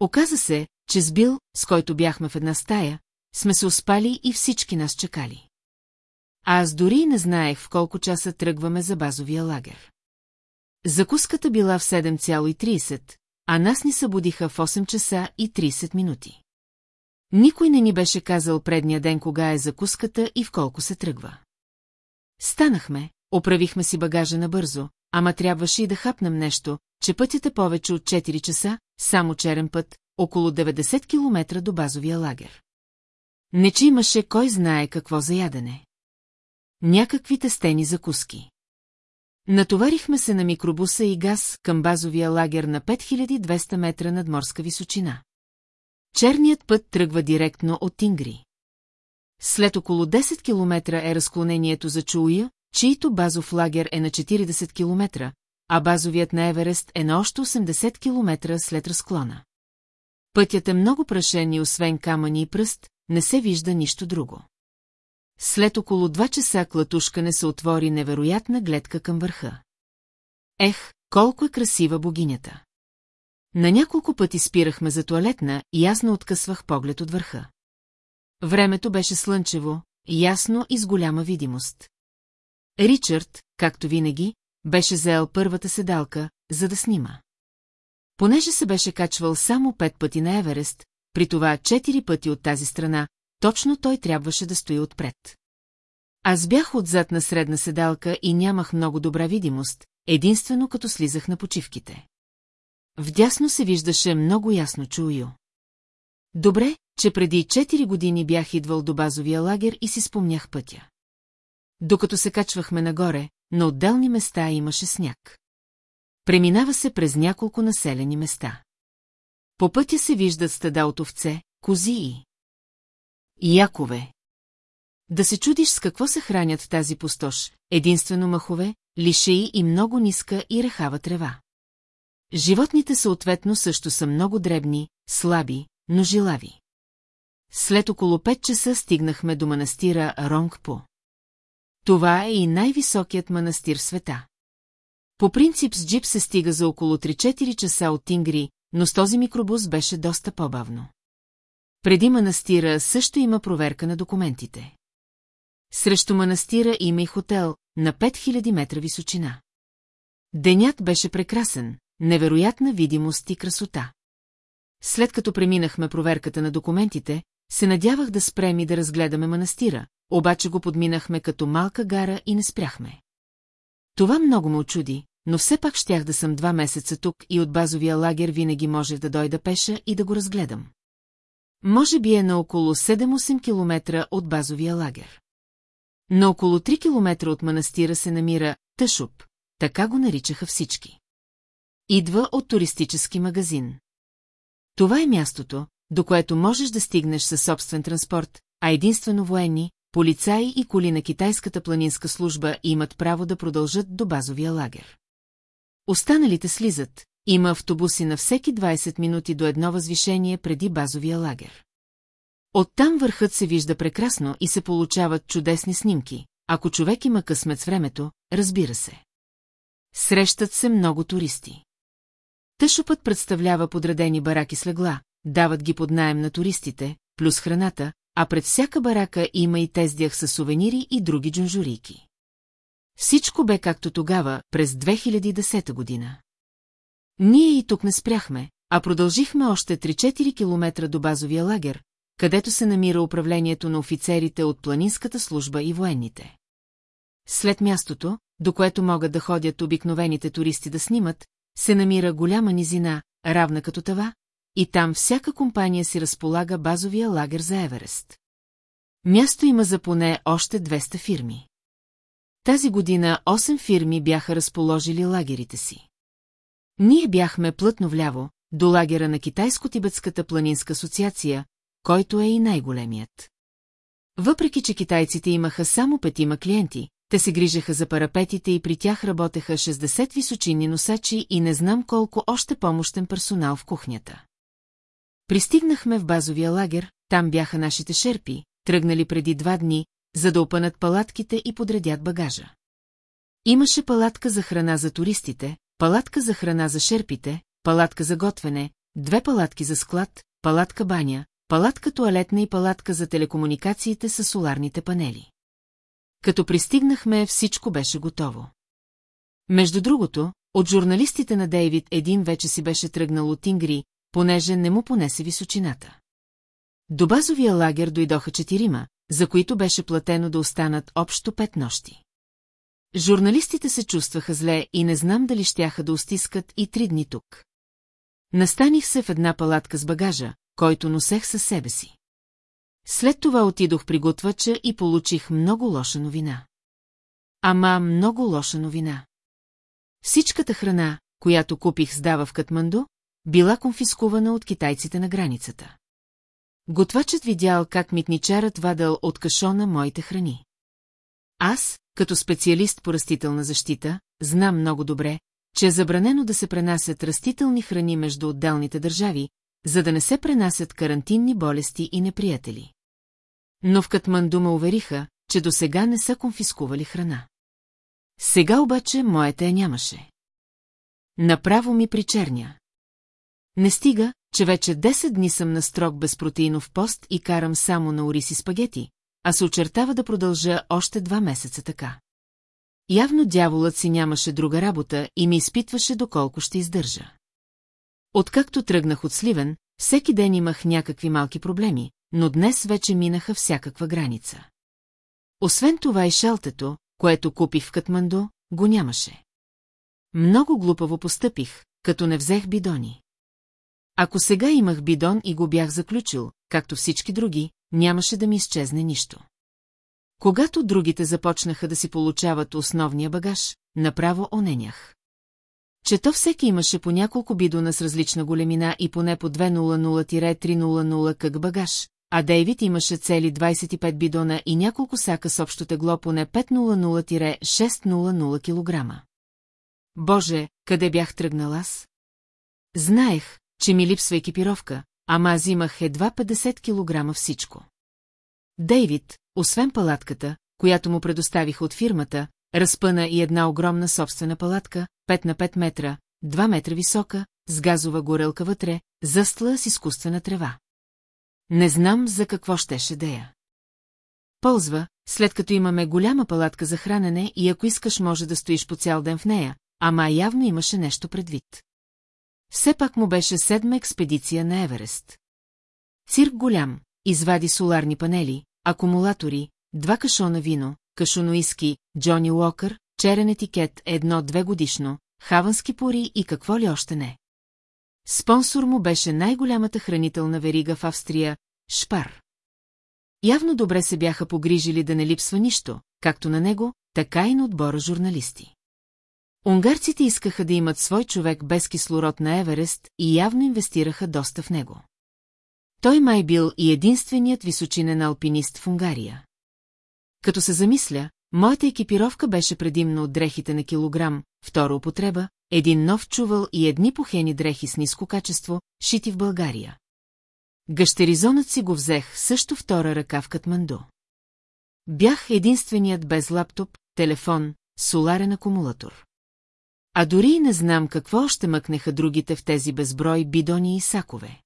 Оказа се, че с Бил, с който бяхме в една стая, сме се успали и всички нас чекали. А аз дори не знаех в колко часа тръгваме за базовия лагер. Закуската била в 7,30, а нас ни събудиха в 8 часа и 30 минути. Никой не ни беше казал предния ден кога е закуската и в колко се тръгва. Станахме, оправихме си багажа набързо, ама трябваше и да хапнем нещо, че пътят е повече от 4 часа, само черен път, около 90 км до базовия лагер. Не че имаше кой знае какво за ядене. Някакви тестени закуски. Натоварихме се на микробуса и газ към базовия лагер на 5200 метра над морска височина. Черният път тръгва директно от Тингри. След около 10 км е разклонението за Чуя, чието базов лагер е на 40 км, а базовият на Еверест е на още 80 км след разклона. Пътят е много прашен и освен камъни и пръст, не се вижда нищо друго. След около два часа клатушкане се отвори невероятна гледка към върха. Ех, колко е красива богинята! На няколко пъти спирахме за туалетна и аз не откъсвах поглед от върха. Времето беше слънчево, ясно и с голяма видимост. Ричард, както винаги, беше заел първата седалка, за да снима. Понеже се беше качвал само пет пъти на Еверест, при това четири пъти от тази страна, точно той трябваше да стои отпред. Аз бях отзад на средна седалка и нямах много добра видимост, единствено като слизах на почивките. Вдясно се виждаше много ясно чую. Добре, че преди 4 години бях идвал до базовия лагер и си спомнях пътя. Докато се качвахме нагоре, на отделни места имаше сняг. Преминава се през няколко населени места. По пътя се виждат стада от овце, кози и... Якове. Да се чудиш с какво се хранят тази пустош, единствено махове, лишеи и много ниска и рехава трева. Животните съответно също са много дребни, слаби, но жилави. След около 5 часа стигнахме до манастира Ронгпо. Това е и най-високият манастир в света. По принцип с джип се стига за около 3-4 часа от Тингри, но с този микробус беше доста по-бавно. Преди манастира също има проверка на документите. Срещу манастира има и хотел на 5000 метра височина. Денят беше прекрасен, невероятна видимост и красота. След като преминахме проверката на документите, се надявах да спрем и да разгледаме манастира, обаче го подминахме като малка гара и не спряхме. Това много ме очуди, но все пак щях да съм два месеца тук и от базовия лагер винаги може да дойда пеша и да го разгледам. Може би е на около 7-8 км от базовия лагер. На около 3 км от манастира се намира Тъшуп, така го наричаха всички. Идва от туристически магазин. Това е мястото, до което можеш да стигнеш със собствен транспорт, а единствено военни, полицаи и коли на китайската планинска служба имат право да продължат до базовия лагер. Останалите слизат, има автобуси на всеки 20 минути до едно възвишение преди базовия лагер. Оттам върхът се вижда прекрасно и се получават чудесни снимки, ако човек има късмет с времето, разбира се. Срещат се много туристи. Тъшопът представлява подредени бараки с легла, дават ги под найем на туристите, плюс храната, а пред всяка барака има и тездях с сувенири и други джунжурийки. Всичко бе както тогава, през 2010 година. Ние и тук не спряхме, а продължихме още 3-4 километра до базовия лагер, където се намира управлението на офицерите от планинската служба и военните. След мястото, до което могат да ходят обикновените туристи да снимат, се намира голяма низина, равна като това, и там всяка компания си разполага базовия лагер за Еверест. Място има за поне още 200 фирми. Тази година 8 фирми бяха разположили лагерите си. Ние бяхме плътно вляво, до лагера на Китайско-Тибетската планинска асоциация, който е и най-големият. Въпреки, че китайците имаха само петима клиенти, те се грижаха за парапетите и при тях работеха 60 височинни носачи и не знам колко още помощен персонал в кухнята. Пристигнахме в базовия лагер, там бяха нашите шерпи, тръгнали преди два дни, за да опънат палатките и подредят багажа. Имаше палатка за храна за туристите, палатка за храна за шерпите, палатка за готвене, две палатки за склад, палатка баня, палатка туалетна и палатка за телекомуникациите с соларните панели. Като пристигнахме, всичко беше готово. Между другото, от журналистите на Дейвид един вече си беше тръгнал от Ингри, понеже не му понесе височината. До базовия лагер дойдоха четирима, за които беше платено да останат общо пет нощи. Журналистите се чувстваха зле и не знам дали щяха да устискат и три дни тук. Настаних се в една палатка с багажа, който носех със себе си. След това отидох при готвача и получих много лоша новина. Ама много лоша новина. Всичката храна, която купих сдава в Катманду, била конфискувана от китайците на границата. Готвачът видял как митничарът вадал от кашона моите храни. Аз, като специалист по растителна защита, знам много добре, че е забранено да се пренасят растителни храни между отделните държави, за да не се пренасят карантинни болести и неприятели. Но в Катманду ме увериха, че до сега не са конфискували храна. Сега обаче моята я нямаше. Направо ми причерня. Не стига, че вече 10 дни съм на строг безпротеинов пост и карам само на ориси спагети, а се очертава да продължа още два месеца така. Явно дяволът си нямаше друга работа и ми изпитваше доколко ще издържа. Откакто тръгнах от Сливен, всеки ден имах някакви малки проблеми, но днес вече минаха всякаква граница. Освен това и шелтето, което купих в Катманду, го нямаше. Много глупаво постъпих, като не взех бидони. Ако сега имах бидон и го бях заключил, както всички други, нямаше да ми изчезне нищо. Когато другите започнаха да си получават основния багаж, направо оненях. Че то всеки имаше по няколко бидона с различна големина и поне по 200-300 кък багаж, а Дейвид имаше цели 25 бидона и няколко сака с общо тегло поне 500-600 кг. Боже, къде бях тръгнал аз? Знаех, че ми липсва екипировка, ама аз имах едва 50 кг всичко. Дейвид, освен палатката, която му предоставих от фирмата, разпъна и една огромна собствена палатка, 5 на 5 метра, 2 метра висока, с газова горелка вътре, застла с изкуствена трева. Не знам за какво щеше да я. Ползва, след като имаме голяма палатка за хранене и ако искаш може да стоиш по цял ден в нея, ама явно имаше нещо предвид. Все пак му беше седма експедиция на Еверест. Цирк голям, извади соларни панели, акумулатори, два кашона вино, кашоноиски, Джони Уокър, черен етикет едно-две годишно, хавански пори и какво ли още не. Спонсор му беше най-голямата хранителна верига в Австрия – Шпар. Явно добре се бяха погрижили да не липсва нищо, както на него, така и на отбора журналисти. Унгарците искаха да имат свой човек без кислород на Еверест и явно инвестираха доста в него. Той май бил и единственият височинен алпинист в Унгария. Като се замисля, моята екипировка беше предимно от дрехите на килограм, втора употреба, един нов чувал и едни пухени дрехи с ниско качество, шити в България. Гащеризонът си го взех също втора ръка в Катманду. Бях единственият без лаптоп, телефон, соларен акумулатор. А дори и не знам какво още мъкнеха другите в тези безброй бидони и сакове.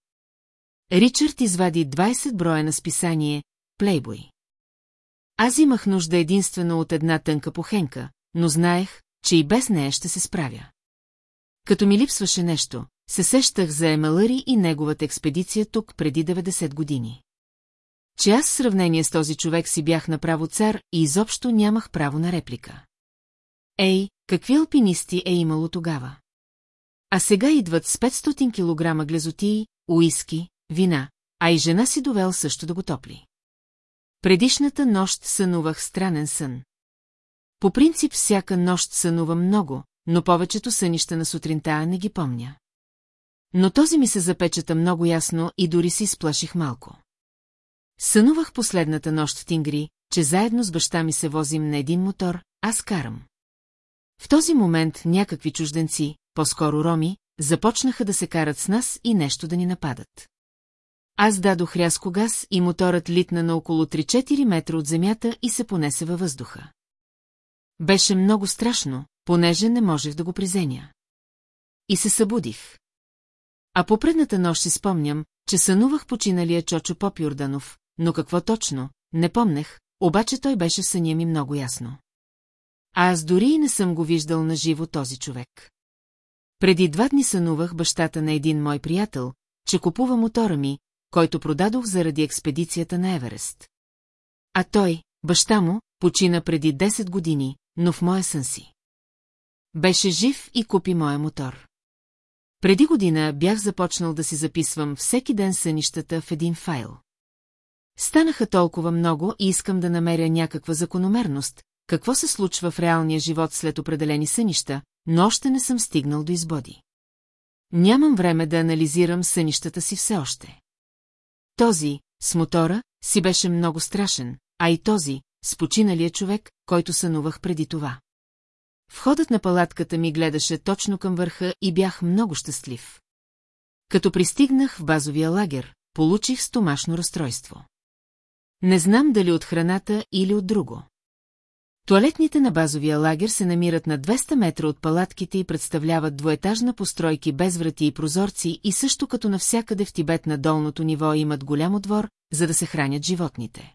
Ричард извади 20 броя на списание «Плейбой». Аз имах нужда единствено от една тънка похенка, но знаех, че и без нея ще се справя. Като ми липсваше нещо, се сещах за Емалъри и неговата експедиция тук преди 90 години. Че аз в сравнение с този човек си бях направо цар и изобщо нямах право на реплика. Ей, какви алпинисти е имало тогава? А сега идват с 500 кг глезотии, уиски, вина, а и жена си довел също да го топли. Предишната нощ сънувах странен сън. По принцип всяка нощ сънувам много, но повечето сънища на сутринта не ги помня. Но този ми се запечата много ясно и дори си изплаших малко. Сънувах последната нощ в Тингри, че заедно с баща ми се возим на един мотор, аз карам. В този момент някакви чужденци, по-скоро роми, започнаха да се карат с нас и нещо да ни нападат. Аз дадох рязко газ и моторът литна на около 3-4 метра от земята и се понесе във въздуха. Беше много страшно, понеже не можех да го призеня. И се събудих. А по предната нощ си спомням, че сънувах починалия Чочо Поп Йорданов, но какво точно, не помнех, обаче той беше в съня ми много ясно. А аз дори и не съм го виждал на живо този човек. Преди два дни сънувах бащата на един мой приятел, че купува мотора ми, който продадох заради експедицията на Еверест. А той, баща му, почина преди 10 години, но в моя сън си. Беше жив и купи моя мотор. Преди година бях започнал да си записвам всеки ден сънищата в един файл. Станаха толкова много и искам да намеря някаква закономерност, какво се случва в реалния живот след определени сънища, но още не съм стигнал до избоди. Нямам време да анализирам сънищата си все още. Този, с мотора, си беше много страшен, а и този, с починалия човек, който сънувах преди това. Входът на палатката ми гледаше точно към върха и бях много щастлив. Като пристигнах в базовия лагер, получих стомашно разстройство. Не знам дали от храната или от друго. Туалетните на базовия лагер се намират на 200 метра от палатките и представляват двоетажна постройки без врати и прозорци и също като навсякъде в Тибет на долното ниво имат голям двор, за да се хранят животните.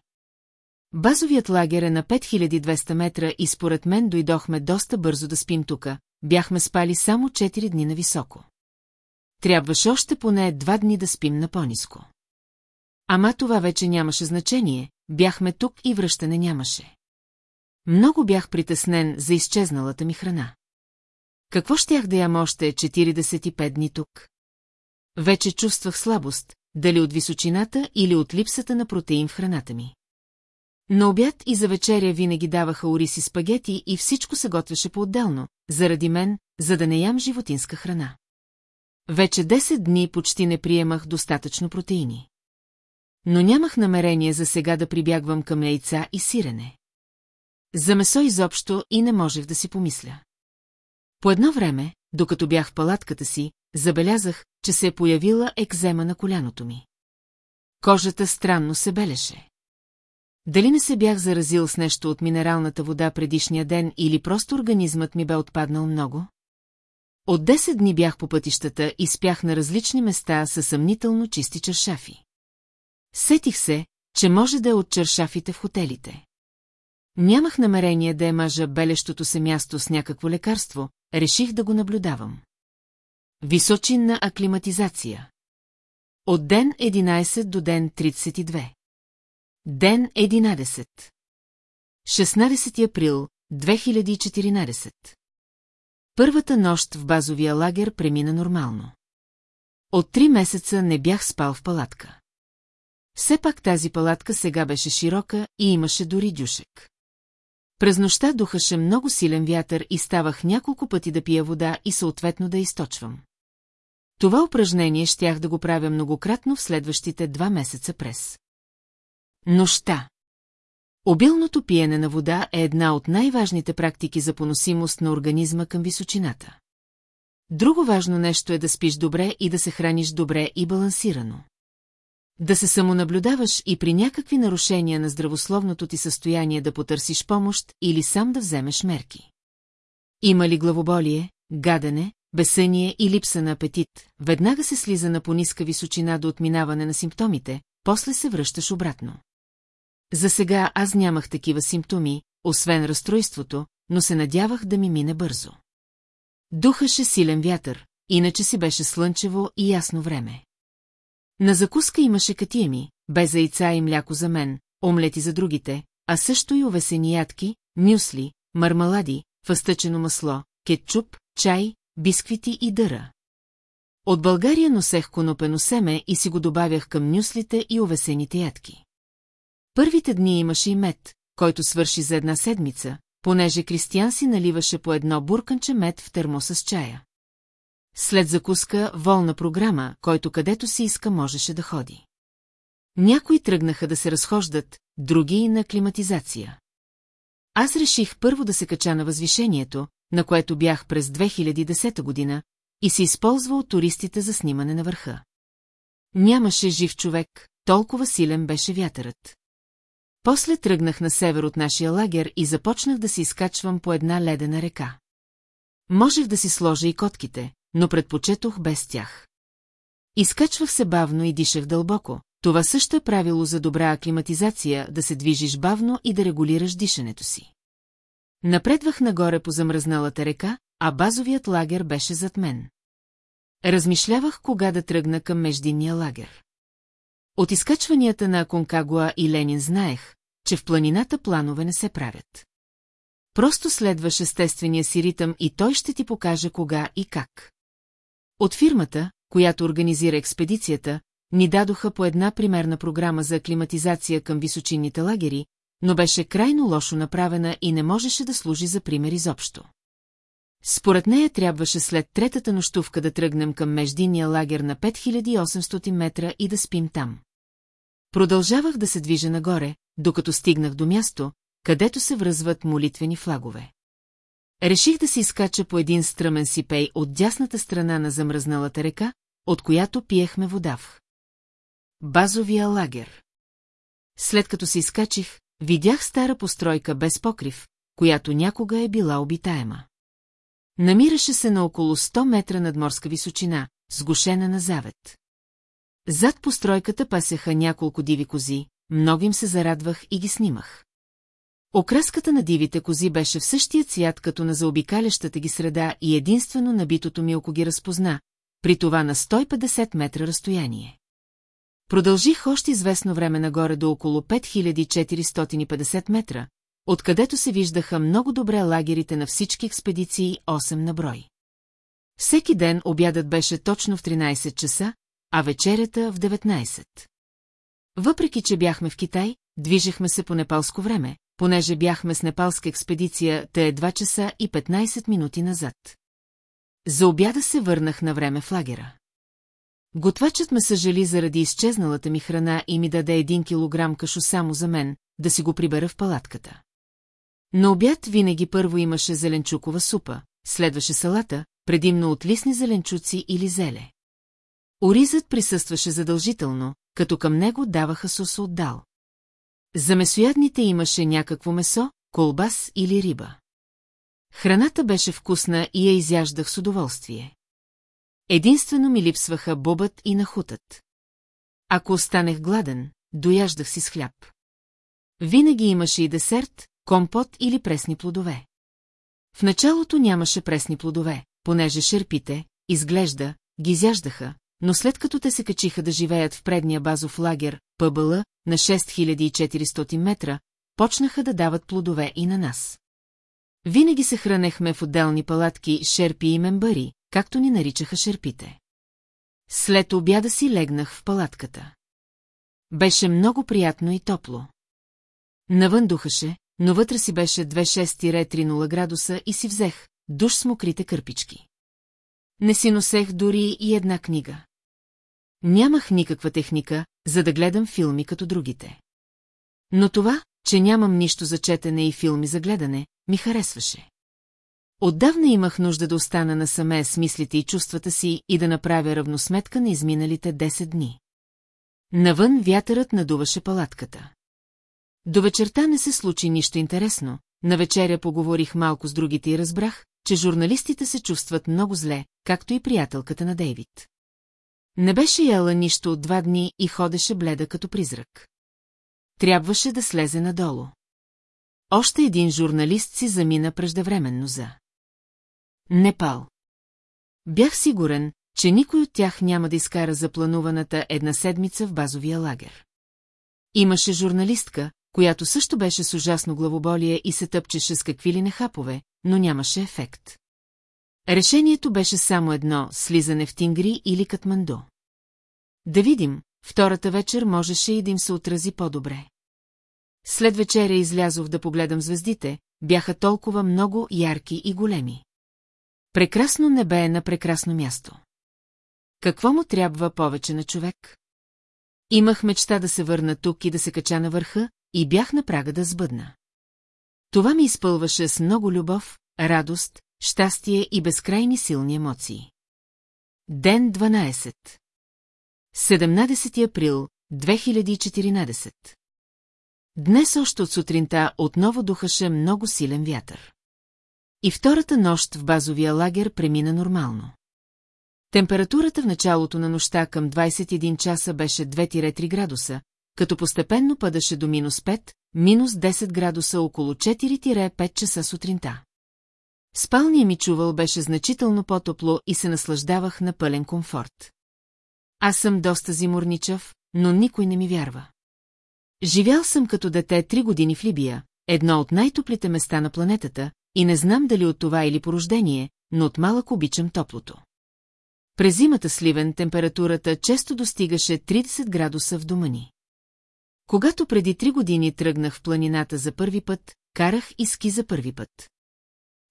Базовият лагер е на 5200 метра и според мен дойдохме доста бързо да спим тука, бяхме спали само 4 дни на високо. Трябваше още поне два дни да спим на по-ниско. Ама това вече нямаше значение, бяхме тук и връщане нямаше. Много бях притеснен за изчезналата ми храна. Какво щях да ям още 45 дни тук? Вече чувствах слабост, дали от височината или от липсата на протеин в храната ми. На обяд и за вечеря винаги даваха ориси спагети и всичко се готвеше по-отделно, заради мен, за да не ям животинска храна. Вече 10 дни почти не приемах достатъчно протеини. но нямах намерение за сега да прибягвам към яйца и сирене. За месо изобщо и не можех да си помисля. По едно време, докато бях в палатката си, забелязах, че се е появила екзема на коляното ми. Кожата странно се белеше. Дали не се бях заразил с нещо от минералната вода предишния ден или просто организмът ми бе отпаднал много? От 10 дни бях по пътищата и спях на различни места със съмнително чисти чершафи. Сетих се, че може да е от чершафите в хотелите. Нямах намерение да е мажа белещото се място с някакво лекарство, реших да го наблюдавам. Височинна аклиматизация. От ден 11 до ден 32. Ден 11. 16 април 2014. Първата нощ в базовия лагер премина нормално. От три месеца не бях спал в палатка. Все пак тази палатка сега беше широка и имаше дори дюшек. През нощта духаше много силен вятър и ставах няколко пъти да пия вода и съответно да източвам. Това упражнение щях да го правя многократно в следващите два месеца през. Нощта Обилното пиене на вода е една от най-важните практики за поносимост на организма към височината. Друго важно нещо е да спиш добре и да се храниш добре и балансирано. Да се самонаблюдаваш и при някакви нарушения на здравословното ти състояние да потърсиш помощ или сам да вземеш мерки. Има ли главоболие, гадене, безсъние и липса на апетит, веднага се слиза на пониска височина до отминаване на симптомите, после се връщаш обратно. За сега аз нямах такива симптоми, освен разстройството, но се надявах да ми мине бързо. Духаше силен вятър, иначе си беше слънчево и ясно време. На закуска имаше катиеми, без яйца и мляко за мен, омлети за другите, а също и овесени ядки, мюсли, мармалади, фъстъчено масло, кетчуп, чай, бисквити и дъра. От България носех конопено семе и си го добавях към нюслите и овесените ядки. Първите дни имаше и мед, който свърши за една седмица, понеже Кристиян си наливаше по едно бурканче мед в термоса с чая. След закуска, волна програма, който където си иска можеше да ходи. Някои тръгнаха да се разхождат, други на климатизация. Аз реших първо да се кача на възвишението, на което бях през 2010 година, и се използва от туристите за снимане на върха. Нямаше жив човек, толкова силен беше вятърът. После тръгнах на север от нашия лагер и започнах да се изкачвам по една ледена река. Можех да си сложа и котките, но предпочетох без тях. Изкачвах се бавно и дишах дълбоко. Това също е правило за добра аклиматизация, да се движиш бавно и да регулираш дишането си. Напредвах нагоре по замръзналата река, а базовият лагер беше зад мен. Размишлявах кога да тръгна към междинния лагер. От изкачванията на Аконкагуа и Ленин знаех, че в планината планове не се правят. Просто следваш естествения си ритъм и той ще ти покаже кога и как. От фирмата, която организира експедицията, ни дадоха по една примерна програма за аклиматизация към височинните лагери, но беше крайно лошо направена и не можеше да служи за пример изобщо. Според нея трябваше след третата нощувка да тръгнем към междинния лагер на 5800 метра и да спим там. Продължавах да се движа нагоре, докато стигнах до място, където се връзват молитвени флагове. Реших да се изкача по един стръмен сипей от дясната страна на замръзналата река, от която пиехме вода в. Базовия лагер. След като се изкачих, видях стара постройка без покрив, която някога е била обитаема. Намираше се на около 100 метра над морска височина, сгушена на завет. Зад постройката пасеха няколко диви кози, много им се зарадвах и ги снимах. Окраската на дивите кози беше в същия цвят като на заобикалящата ги среда и единствено набитото ми око ги разпозна, при това на 150 метра разстояние. Продължих още известно време нагоре до около 5450 метра, откъдето се виждаха много добре лагерите на всички експедиции 8 на брой. Всеки ден обядът беше точно в 13 часа, а вечерята в 19. Въпреки, че бяхме в Китай, движехме се по непалско време, понеже бяхме с непалска експедиция, те е 2 часа и 15 минути назад. За обяда се върнах на време в лагера. Готвачът ме съжали заради изчезналата ми храна и ми даде един килограм кашо само за мен, да си го прибера в палатката. На обяд винаги първо имаше зеленчукова супа, следваше салата, предимно от лисни зеленчуци или зеле. Оризът присъстваше задължително, като към него даваха соса от дал. За месоядните имаше някакво месо, колбас или риба. Храната беше вкусна и я изяждах с удоволствие. Единствено ми липсваха бобът и нахутът. Ако останех гладен, дояждах си с хляб. Винаги имаше и десерт, компот или пресни плодове. В началото нямаше пресни плодове, понеже шерпите, изглежда, ги изяждаха, но след като те се качиха да живеят в предния базов лагер, ПБЛ, на 6400 метра, почнаха да дават плодове и на нас. Винаги се хранехме в отделни палатки шерпи и мембари, както ни наричаха шерпите. След обяда си легнах в палатката. Беше много приятно и топло. Навън духаше, но вътре си беше 26-30 градуса и си взех душ с мокрите кърпички. Не си носех дори и една книга. Нямах никаква техника, за да гледам филми като другите. Но това, че нямам нищо за четене и филми за гледане, ми харесваше. Отдавна имах нужда да остана насаме с мислите и чувствата си и да направя равносметка на изминалите 10 дни. Навън вятърът надуваше палатката. До вечерта не се случи нищо интересно, на вечеря поговорих малко с другите и разбрах, че журналистите се чувстват много зле, както и приятелката на Дейвид. Не беше яла нищо от два дни и ходеше бледа като призрак. Трябваше да слезе надолу. Още един журналист си замина преждевременно за. Непал. Бях сигурен, че никой от тях няма да изкара заплануваната една седмица в базовия лагер. Имаше журналистка, която също беше с ужасно главоболие и се тъпчеше с какви ли нехапове, но нямаше ефект. Решението беше само едно – слизане в Тингри или Катманду. Да видим, втората вечер можеше и да им се отрази по-добре. След вечеря излязох да погледам звездите, бяха толкова много ярки и големи. Прекрасно небе е на прекрасно място. Какво му трябва повече на човек? Имах мечта да се върна тук и да се кача на върха, и бях на прага да сбъдна. Това ми изпълваше с много любов, радост, щастие и безкрайни силни емоции. Ден 12 17 април 2014 Днес още от сутринта отново духаше много силен вятър. И втората нощ в базовия лагер премина нормално. Температурата в началото на нощта към 21 часа беше 2-3 градуса, като постепенно падаше до минус 5, минус 10 градуса около 4-5 часа сутринта. Спалния ми чувал беше значително по-топло и се наслаждавах на пълен комфорт. Аз съм доста зиморничав, но никой не ми вярва. Живял съм като дете три години в Либия, едно от най-топлите места на планетата, и не знам дали от това или порождение, но от малък обичам топлото. През зимата сливен температурата често достигаше 30 градуса в дома ни. Когато преди три години тръгнах в планината за първи път, карах и ски за първи път.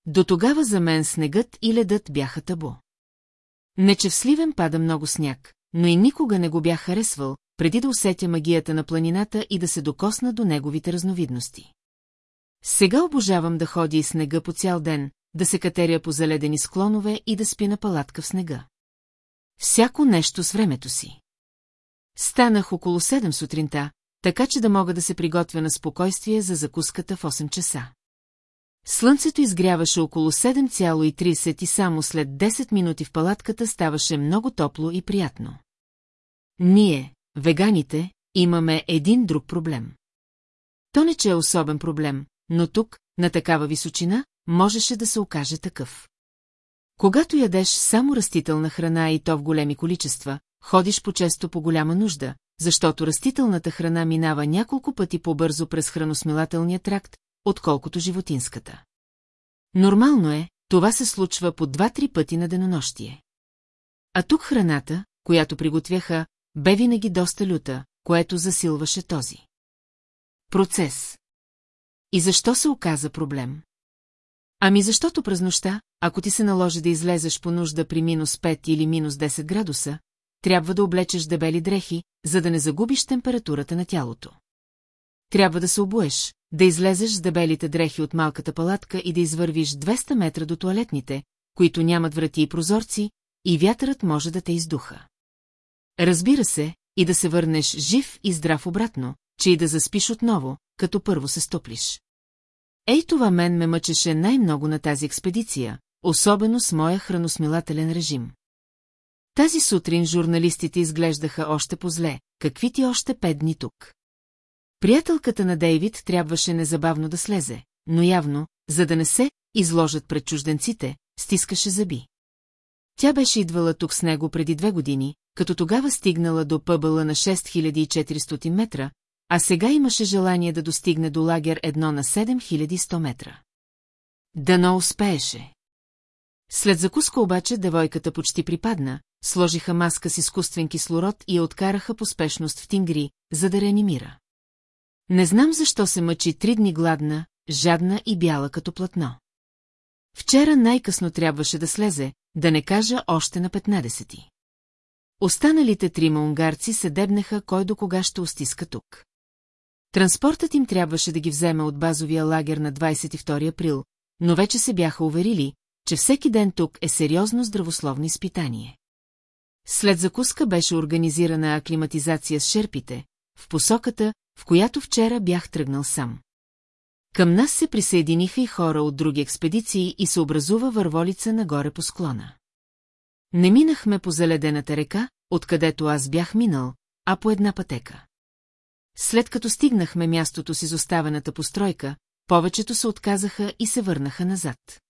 До тогава за мен снегът и ледът бяха табу. Не че в Сливен пада много сняг, но и никога не го бях харесвал, преди да усетя магията на планината и да се докосна до неговите разновидности. Сега обожавам да ходя и снега по цял ден, да се катеря по заледени склонове и да спи на палатка в снега. Всяко нещо с времето си. Станах около 7 сутринта, така че да мога да се приготвя на спокойствие за закуската в 8 часа. Слънцето изгряваше около 7,30 и само след 10 минути в палатката ставаше много топло и приятно. Ние, веганите, имаме един друг проблем. То не че е особен проблем, но тук, на такава височина, можеше да се окаже такъв. Когато ядеш само растителна храна и то в големи количества, ходиш по-често по голяма нужда, защото растителната храна минава няколко пъти по-бързо през храносмилателния тракт, отколкото животинската. Нормално е, това се случва по два-три пъти на денонощие. А тук храната, която приготвяха, бе винаги доста люта, което засилваше този. Процес. И защо се оказа проблем? Ами защото през нощта, ако ти се наложи да излезеш по нужда при минус 5 или минус 10 градуса, трябва да облечеш дебели дрехи, за да не загубиш температурата на тялото. Трябва да се обуеш, да излезеш с дебелите дрехи от малката палатка и да извървиш 200 метра до туалетните, които нямат врати и прозорци, и вятърът може да те издуха. Разбира се, и да се върнеш жив и здрав обратно, че и да заспиш отново, като първо се стоплиш. Ей това мен ме мъчеше най-много на тази експедиция, особено с моя храносмилателен режим. Тази сутрин журналистите изглеждаха още по-зле, какви ти още пет дни тук. Приятелката на Дейвид трябваше незабавно да слезе, но явно, за да не се изложат пред чужденците, стискаше зъби. Тя беше идвала тук с него преди две години, като тогава стигнала до пъбъла на 6400 метра, а сега имаше желание да достигне до лагер едно на 7100 метра. Дано успееше. След закуска обаче девойката почти припадна, сложиха маска с изкуствен кислород и я откараха по спешност в Тингри, за да реанимира. Не знам защо се мъчи три дни гладна, жадна и бяла като платно. Вчера най-късно трябваше да слезе, да не кажа още на 15 Останалите трима унгарци се дебнеха кой до кога ще устиска тук. Транспортът им трябваше да ги вземе от базовия лагер на 22 април, но вече се бяха уверили, че всеки ден тук е сериозно здравословно изпитание. След закуска беше организирана аклиматизация с шерпите, в посоката, в която вчера бях тръгнал сам. Към нас се присъединиха и хора от други експедиции и се образува върволица нагоре по склона. Не минахме по заледената река, откъдето аз бях минал, а по една пътека. След като стигнахме мястото с изоставената постройка, повечето се отказаха и се върнаха назад.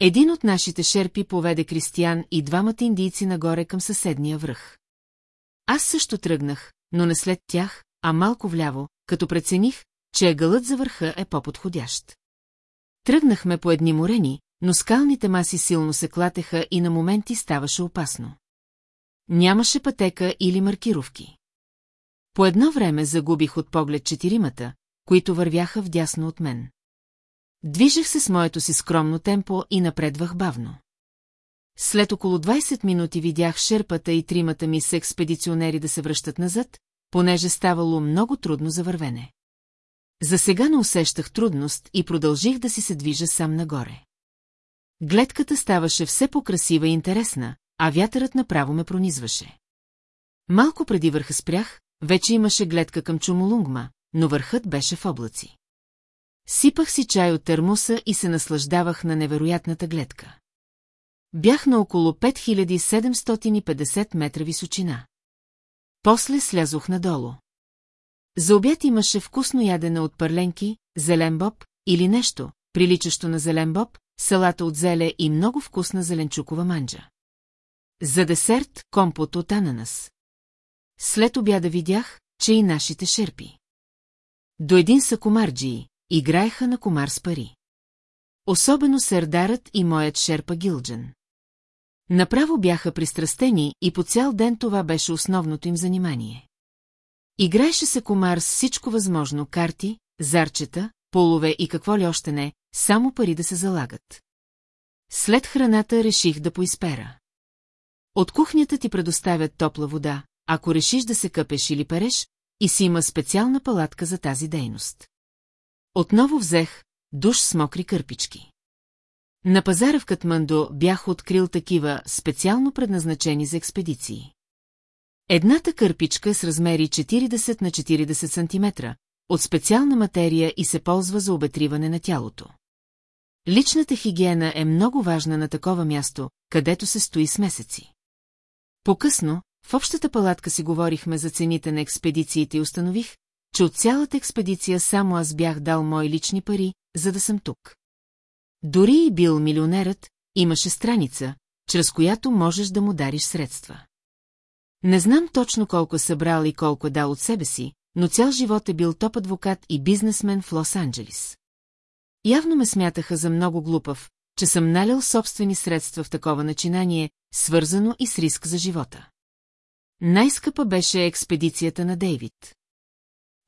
Един от нашите шерпи поведе Кристиян и двамата индийци нагоре към съседния връх. Аз също тръгнах, но не след тях, а малко вляво, като прецених, че ъгълът за върха е по-подходящ. Тръгнахме по едни морени, но скалните маси силно се клатеха и на моменти ставаше опасно. Нямаше пътека или маркировки. По едно време загубих от поглед четиримата, които вървяха вдясно от мен. Движех се с моето си скромно темпо и напредвах бавно. След около 20 минути видях шерпата и тримата ми с експедиционери да се връщат назад, понеже ставало много трудно за вървене. За сега не усещах трудност и продължих да си се движа сам нагоре. Гледката ставаше все по-красива и интересна, а вятърът направо ме пронизваше. Малко преди върха спрях, вече имаше гледка към Чумолунгма, но върхът беше в облаци. Сипах си чай от термоса и се наслаждавах на невероятната гледка. Бях на около 5750 метра височина. После слязох надолу. За обяд имаше вкусно ядене от пърленки, зелен боб или нещо, приличащо на зелен боб, салата от зеле и много вкусна зеленчукова манджа. За десерт – компот от ананас. След обяда видях, че и нашите шерпи. До един са комарджии, играеха на комар с пари. Особено сърдарът и моят шерпа Гилджен. Направо бяха пристрастени и по цял ден това беше основното им занимание. Играеше се комар с всичко възможно карти, зарчета, полове и какво ли още не, само пари да се залагат. След храната реших да поизпера. От кухнята ти предоставят топла вода, ако решиш да се къпеш или переш, и си има специална палатка за тази дейност. Отново взех душ с мокри кърпички. На пазара в Катмандо бях открил такива, специално предназначени за експедиции. Едната кърпичка с размери 40 на 40 см, от специална материя и се ползва за обетриване на тялото. Личната хигиена е много важна на такова място, където се стои с месеци. По-късно, в общата палатка си говорихме за цените на експедициите и установих, че от цялата експедиция само аз бях дал мои лични пари, за да съм тук. Дори и бил милионерът, имаше страница, чрез която можеш да му дариш средства. Не знам точно колко е събрал и колко е дал от себе си, но цял живот е бил топ адвокат и бизнесмен в Лос-Анджелис. Явно ме смятаха за много глупав, че съм налял собствени средства в такова начинание, свързано и с риск за живота. Най-скъпа беше експедицията на Дейвид.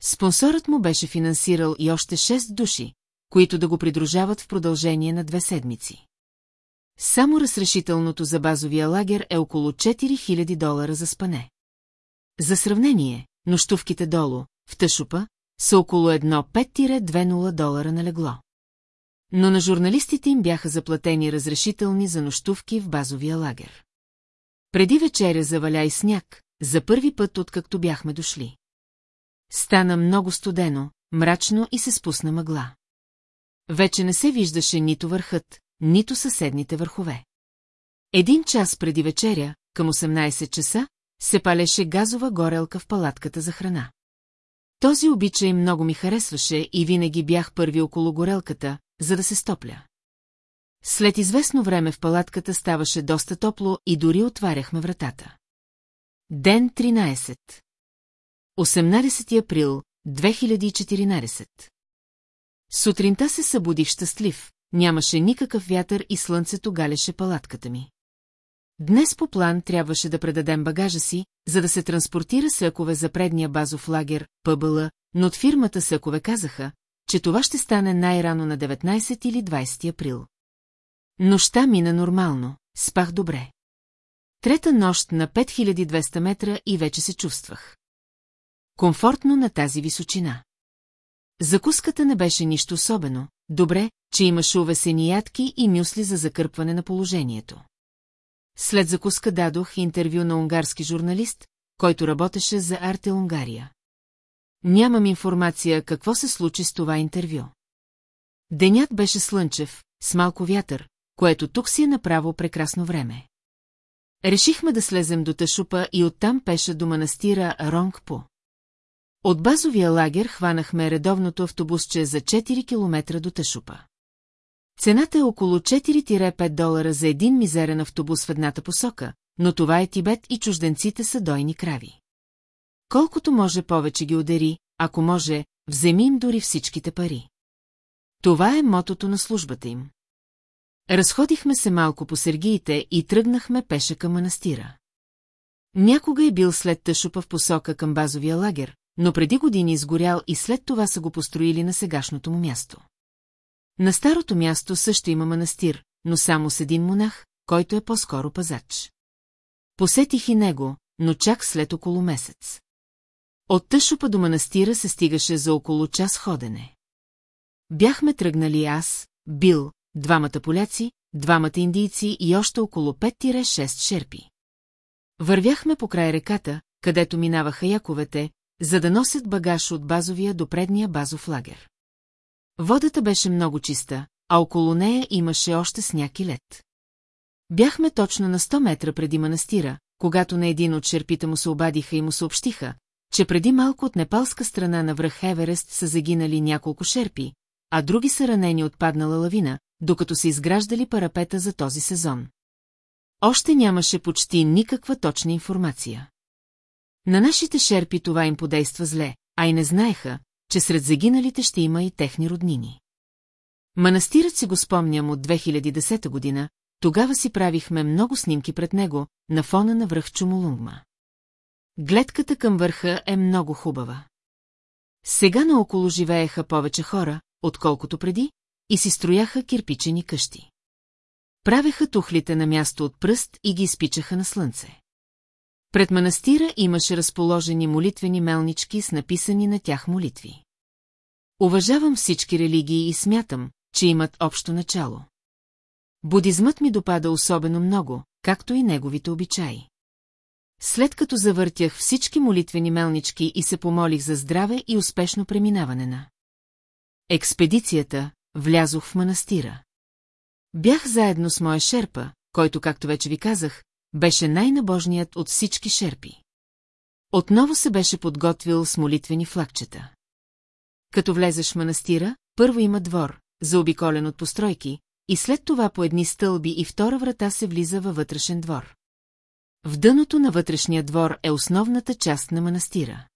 Спонсорът му беше финансирал и още шест души, които да го придружават в продължение на две седмици. Само разрешителното за базовия лагер е около 4000 долара за спане. За сравнение, нощувките долу, в Тъшупа, са около 1,5-2,0 долара на легло. Но на журналистите им бяха заплатени разрешителни за нощувки в базовия лагер. Преди вечеря заваля и сняг, за първи път откакто бяхме дошли. Стана много студено, мрачно и се спусна мъгла. Вече не се виждаше нито върхът, нито съседните върхове. Един час преди вечеря, към 18 часа, се палеше газова горелка в палатката за храна. Този обичай много ми харесваше и винаги бях първи около горелката, за да се стопля. След известно време в палатката ставаше доста топло и дори отваряхме вратата. Ден 13 18 април 2014 Сутринта се събудих щастлив, нямаше никакъв вятър и слънцето галеше палатката ми. Днес по план трябваше да предадем багажа си, за да се транспортира съкове за предния базов лагер, ПБЛ, но от фирмата съкове казаха, че това ще стане най-рано на 19 или 20 април. Нощта мина нормално, спах добре. Трета нощ на 5200 метра и вече се чувствах. Комфортно на тази височина. Закуската не беше нищо особено, добре, че имаше увесени ядки и мюсли за закърпване на положението. След закуска дадох интервю на унгарски журналист, който работеше за Арте Унгария. Нямам информация какво се случи с това интервю. Денят беше слънчев, с малко вятър, което тук си е направо прекрасно време. Решихме да слезем до Ташупа и оттам пеша до манастира Ронгпо. От базовия лагер хванахме редовното автобусче за 4 км до Ташупа. Цената е около 4-5 долара за един мизерен автобус в едната посока, но това е Тибет и чужденците са дойни крави. Колкото може повече ги удари, ако може, вземи им дори всичките пари. Това е мотото на службата им. Разходихме се малко по сергиите и тръгнахме пеша към манастира. Някога е бил след Тъшупа в посока към базовия лагер, но преди години изгорял и след това са го построили на сегашното му място. На старото място също има манастир, но само с един монах, който е по-скоро пазач. Посетих и него, но чак след около месец. От Тъшупа до манастира се стигаше за около час ходене. Бяхме тръгнали аз, Бил, двамата поляци, двамата индийци и още около 5-6 шерпи. Вървяхме по край реката, където минаваха яковете, за да носят багаж от базовия до предния базов лагер. Водата беше много чиста, а около нея имаше още сняг и лед. Бяхме точно на 100 метра преди манастира, когато на един от шерпите му се обадиха и му съобщиха, че преди малко от непалска страна на връх Еверест са загинали няколко шерпи, а други са ранени от паднала лавина, докато се изграждали парапета за този сезон. Още нямаше почти никаква точна информация. На нашите шерпи това им подейства зле, а и не знаеха, че сред загиналите ще има и техни роднини. Манастирът си го спомням от 2010 година, тогава си правихме много снимки пред него, на фона на връх Чумолунгма. Гледката към върха е много хубава. Сега наоколо живееха повече хора, отколкото преди, и си строяха кирпичени къщи. Правеха тухлите на място от пръст и ги изпичаха на слънце. Пред манастира имаше разположени молитвени мелнички с написани на тях молитви. Уважавам всички религии и смятам, че имат общо начало. Будизмът ми допада особено много, както и неговите обичаи. След като завъртях всички молитвени мелнички и се помолих за здраве и успешно преминаване на експедицията, влязох в манастира. Бях заедно с моя шерпа, който, както вече ви казах, беше най-набожният от всички шерпи. Отново се беше подготвил с молитвени флагчета. Като влезеш в манастира, първо има двор, заобиколен от постройки, и след това по едни стълби и втора врата се влиза във вътрешен двор. В дъното на вътрешния двор е основната част на манастира.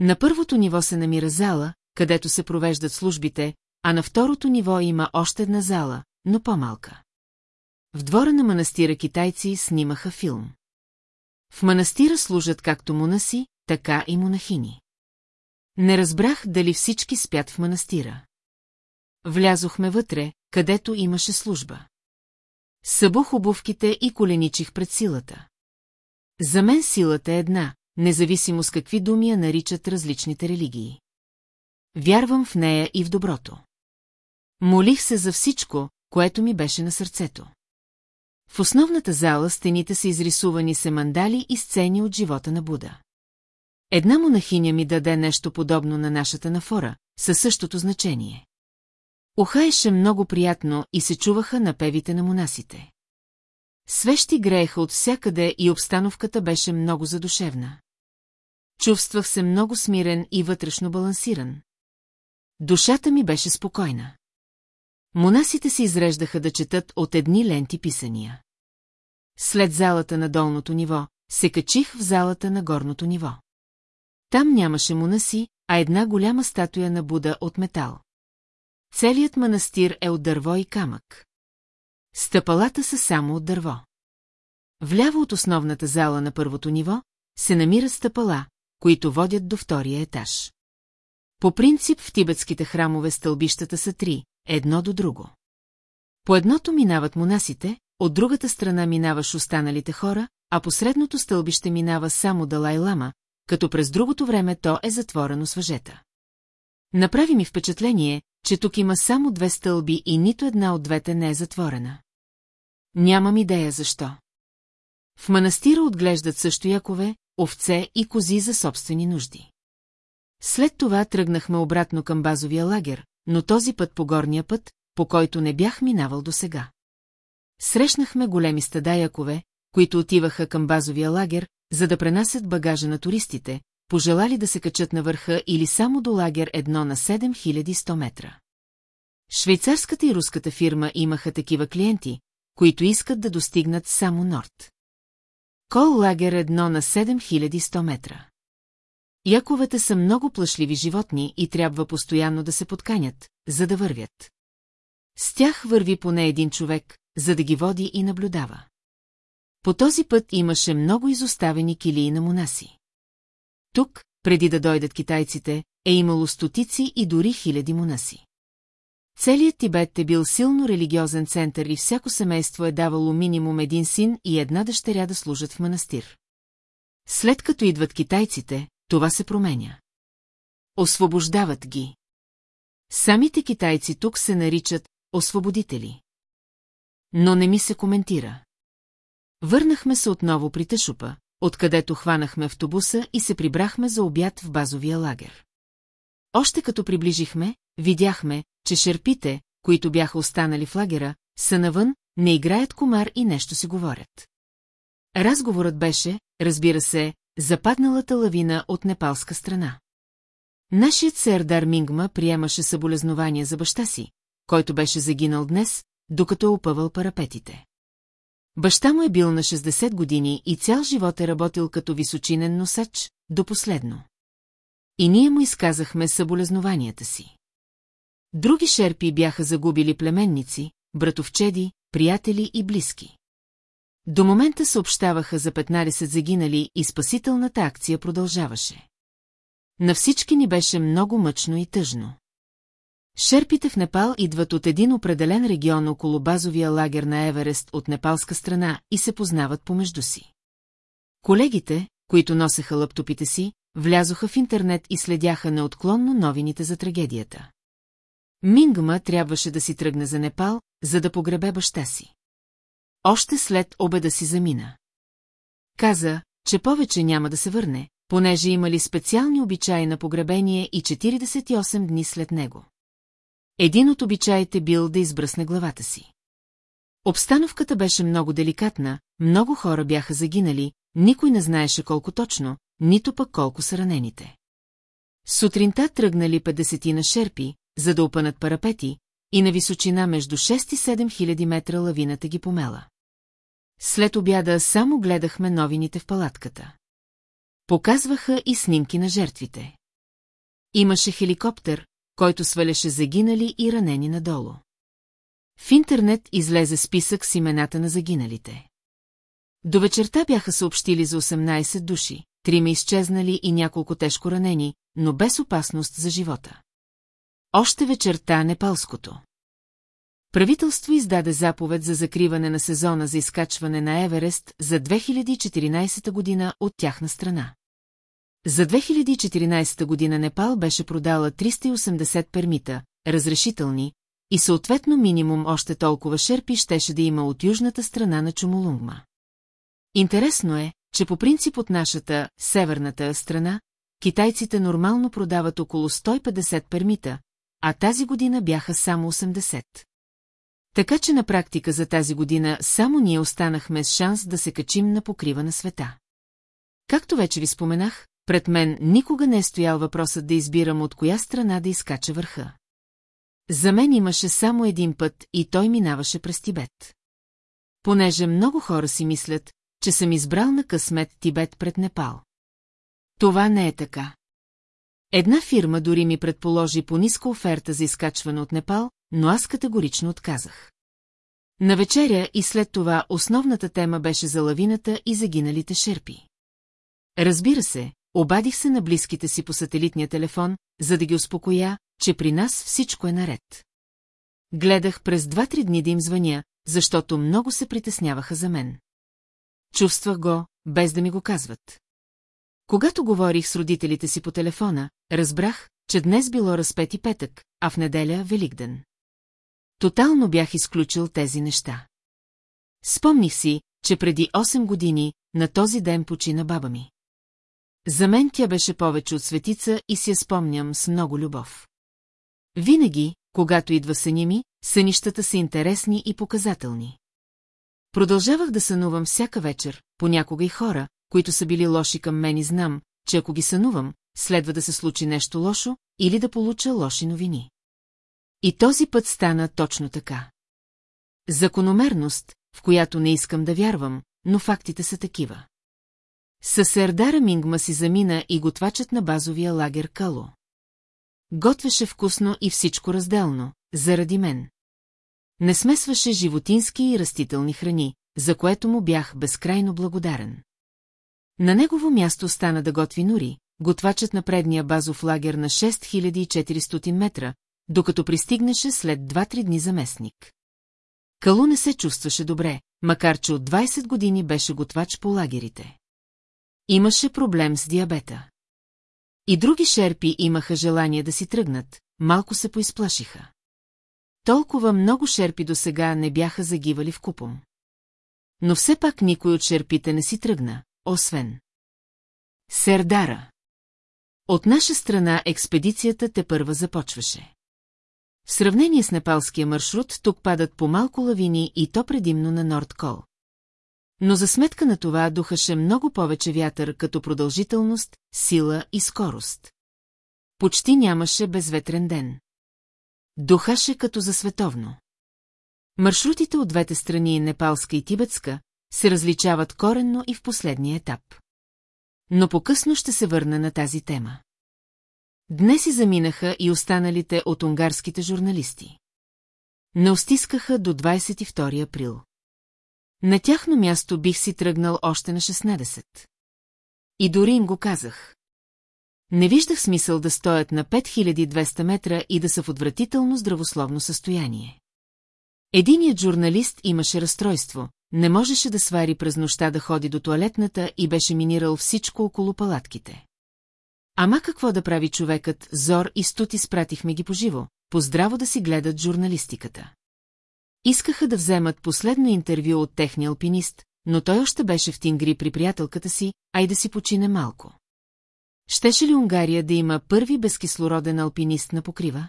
На първото ниво се намира зала, където се провеждат службите, а на второто ниво има още една зала, но по-малка. В двора на манастира китайци снимаха филм. В манастира служат както монаси, така и монахини. Не разбрах дали всички спят в манастира. Влязохме вътре, където имаше служба. Събух обувките и коленичих пред силата. За мен силата е една, независимо с какви думи я наричат различните религии. Вярвам в нея и в доброто. Молих се за всичко, което ми беше на сърцето. В основната зала стените са изрисувани се мандали и сцени от живота на Буда. Една монахиня ми даде нещо подобно на нашата нафора, със същото значение. Ухаеше много приятно и се чуваха напевите на монасите. Свещи грееха от всякъде и обстановката беше много задушевна. Чувствах се много смирен и вътрешно балансиран. Душата ми беше спокойна. Монасите се изреждаха да четат от едни ленти писания. След залата на долното ниво, се качих в залата на горното ниво. Там нямаше монаси, а една голяма статуя на Буда от метал. Целият манастир е от дърво и камък. Стъпалата са само от дърво. Вляво от основната зала на първото ниво се намират стъпала, които водят до втория етаж. По принцип в тибетските храмове стълбищата са три, едно до друго. По едното минават монасите, от другата страна минаваш останалите хора, а по средното стълбище минава само Далай Лама, като през другото време то е затворено с въжета. Направи ми впечатление, че тук има само две стълби и нито една от двете не е затворена. Нямам идея защо. В манастира отглеждат също якове, овце и кози за собствени нужди. След това тръгнахме обратно към базовия лагер, но този път по горния път, по който не бях минавал досега. Срещнахме големи стада якове, които отиваха към базовия лагер, за да пренасят багажа на туристите, пожелали да се качат на върха или само до лагер едно на 7100 метра. Швейцарската и руската фирма имаха такива клиенти, които искат да достигнат само Норд. Кол лагер едно на 7100 метра. Яковете са много плашливи животни и трябва постоянно да се подканят, за да вървят. С тях върви поне един човек, за да ги води и наблюдава. По този път имаше много изоставени килии на монаси. Тук, преди да дойдат китайците, е имало стотици и дори хиляди монаси. Целият Тибет е бил силно религиозен център и всяко семейство е давало минимум един син и една дъщеря да служат в манастир. След като идват китайците, това се променя. Освобождават ги. Самите китайци тук се наричат освободители. Но не ми се коментира. Върнахме се отново при Тъшупа, откъдето хванахме автобуса и се прибрахме за обяд в базовия лагер. Още като приближихме, видяхме, че шерпите, които бяха останали в лагера, са навън, не играят комар и нещо си говорят. Разговорът беше, разбира се, западналата лавина от непалска страна. Нашият сердар Мингма приемаше съболезнования за баща си, който беше загинал днес, докато е опъвал парапетите. Баща му е бил на 60 години и цял живот е работил като височинен носач, до последно. И ние му изказахме съболезнованията си. Други шерпи бяха загубили племенници, братовчеди, приятели и близки. До момента съобщаваха за 15 загинали и спасителната акция продължаваше. На всички ни беше много мъчно и тъжно. Шерпите в Непал идват от един определен регион около базовия лагер на Еверест от непалска страна и се познават помежду си. Колегите, които носеха лаптопите си, влязоха в интернет и следяха неотклонно новините за трагедията. Мингма трябваше да си тръгне за Непал, за да погребе баща си. Още след обеда си замина. Каза, че повече няма да се върне, понеже имали специални обичаи на погребение и 48 дни след него. Един от обичаите бил да избръсне главата си. Обстановката беше много деликатна, много хора бяха загинали, никой не знаеше колко точно, нито пък колко са ранените. Сутринта тръгнали 50 на шерпи, за да опънат парапети, и на височина между 6 и 7 хиляди метра лавината ги помела. След обяда само гледахме новините в палатката. Показваха и снимки на жертвите. Имаше хеликоптер, който сваляше загинали и ранени надолу. В интернет излезе списък с имената на загиналите. До вечерта бяха съобщили за 18 души, трима изчезнали и няколко тежко ранени, но без опасност за живота. Още вечерта непалското. Правителство издаде заповед за закриване на сезона за изкачване на Еверест за 2014 година от тяхна страна. За 2014 година Непал беше продала 380 пермита, разрешителни, и съответно минимум още толкова шерпи щеше да има от южната страна на Чумолунгма. Интересно е, че по принцип от нашата, северната страна, китайците нормално продават около 150 пермита, а тази година бяха само 80. Така че на практика за тази година само ние останахме с шанс да се качим на покрива на света. Както вече ви споменах, пред мен никога не е стоял въпросът да избирам от коя страна да изкача върха. За мен имаше само един път и той минаваше през Тибет. Понеже много хора си мислят, че съм избрал на късмет Тибет пред Непал. Това не е така. Една фирма дори ми предположи по ниска оферта за изкачване от Непал, но аз категорично отказах. На вечеря и след това основната тема беше за лавината и загиналите шерпи. Разбира се, обадих се на близките си по сателитния телефон, за да ги успокоя, че при нас всичко е наред. Гледах през два-три дни да им звъня, защото много се притесняваха за мен. Чувствах го, без да ми го казват. Когато говорих с родителите си по телефона, разбрах, че днес било разпети петък, а в неделя – Великден. Тотално бях изключил тези неща. Спомних си, че преди 8 години на този ден почина баба ми. За мен тя беше повече от светица и си я спомням с много любов. Винаги, когато идва съня ми, сънищата са интересни и показателни. Продължавах да сънувам всяка вечер, понякога и хора, които са били лоши към мен и знам, че ако ги сънувам, следва да се случи нещо лошо или да получа лоши новини. И този път стана точно така. Закономерност, в която не искам да вярвам, но фактите са такива. Със Сердара Мингма си замина и готвачът на базовия лагер Кало. Готвеше вкусно и всичко разделно, заради мен. Не смесваше животински и растителни храни, за което му бях безкрайно благодарен. На негово място стана да готви Нури, готвачът на предния базов лагер на 6400 метра, докато пристигнеше след 2-3 дни заместник. Калу не се чувстваше добре, макар че от 20 години беше готвач по лагерите. Имаше проблем с диабета. И други шерпи имаха желание да си тръгнат, малко се поизплашиха. Толкова много шерпи до сега не бяха загивали в купом. Но все пак никой от шерпите не си тръгна, освен. Сердара. От наша страна експедицията те първа започваше. В сравнение с непалския маршрут, тук падат по малко лавини и то предимно на Нордкол. Но за сметка на това духаше много повече вятър като продължителност, сила и скорост. Почти нямаше безветрен ден. Духаше като за световно. Маршрутите от двете страни, непалска и тибетска, се различават коренно и в последния етап. Но по-късно ще се върна на тази тема. Днес и заминаха и останалите от унгарските журналисти. Не остискаха до 22 април. На тяхно място бих си тръгнал още на 16. И дори им го казах. Не виждах смисъл да стоят на 5200 метра и да са в отвратително здравословно състояние. Единият журналист имаше разстройство, не можеше да свари през нощта да ходи до туалетната и беше минирал всичко около палатките. Ама какво да прави човекът, Зор и Стути спратихме ги поживо, поздраво да си гледат журналистиката. Искаха да вземат последно интервю от техния алпинист, но той още беше в Тингри при приятелката си, а и да си почине малко. Щеше ли Унгария да има първи безкислороден алпинист на покрива?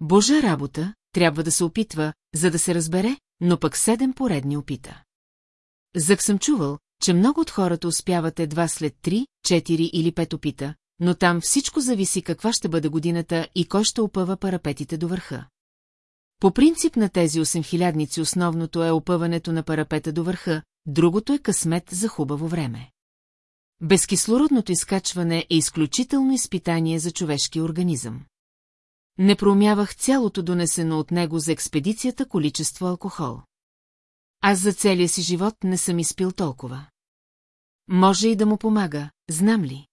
Божа работа, трябва да се опитва, за да се разбере, но пък седем поредни опита. Зак съм чувал, че много от хората успяват едва след 3, 4 или 5 опита, но там всичко зависи каква ще бъде годината и кой ще опъва парапетите до върха. По принцип на тези 8000 основното е опъването на парапета до върха, другото е късмет за хубаво време. Безкислородното изкачване е изключително изпитание за човешки организъм. Не проумявах цялото донесено от него за експедицията количество алкохол. Аз за целия си живот не съм изпил толкова. Може и да му помага, знам ли?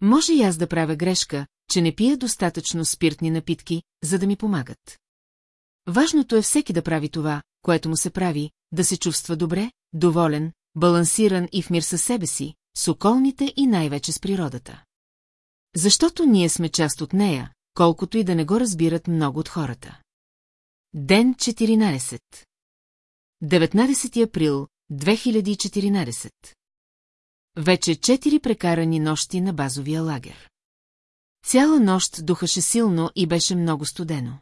Може и аз да правя грешка, че не пия достатъчно спиртни напитки, за да ми помагат. Важното е всеки да прави това, което му се прави, да се чувства добре, доволен, балансиран и в мир със себе си, с околните и най-вече с природата. Защото ние сме част от нея, колкото и да не го разбират много от хората. Ден 14 19 април 2014 Вече четири прекарани нощи на базовия лагер. Цяла нощ духаше силно и беше много студено.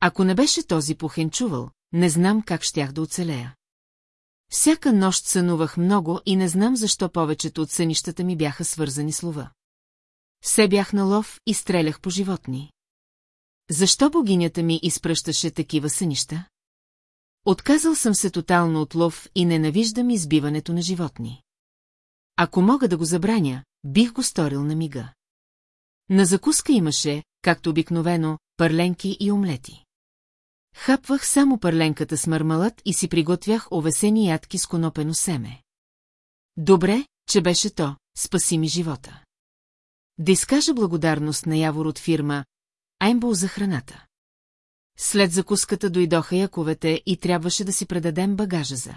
Ако не беше този похенчувал, не знам как щях да оцелея. Всяка нощ сънувах много и не знам защо повечето от сънищата ми бяха свързани с лова. Все бях на лов и стрелях по животни. Защо богинята ми изпръщаше такива сънища? Отказал съм се тотално от лов и ненавиждам избиването на животни. Ако мога да го забраня, бих го сторил на мига. На закуска имаше, както обикновено, пърленки и омлети. Хапвах само пърленката с мармалът и си приготвях овесени ядки с конопено семе. Добре, че беше то, спаси ми живота. Да изкажа благодарност на Явор от фирма Аймбол за храната. След закуската дойдоха яковете и трябваше да си предадем багажа за.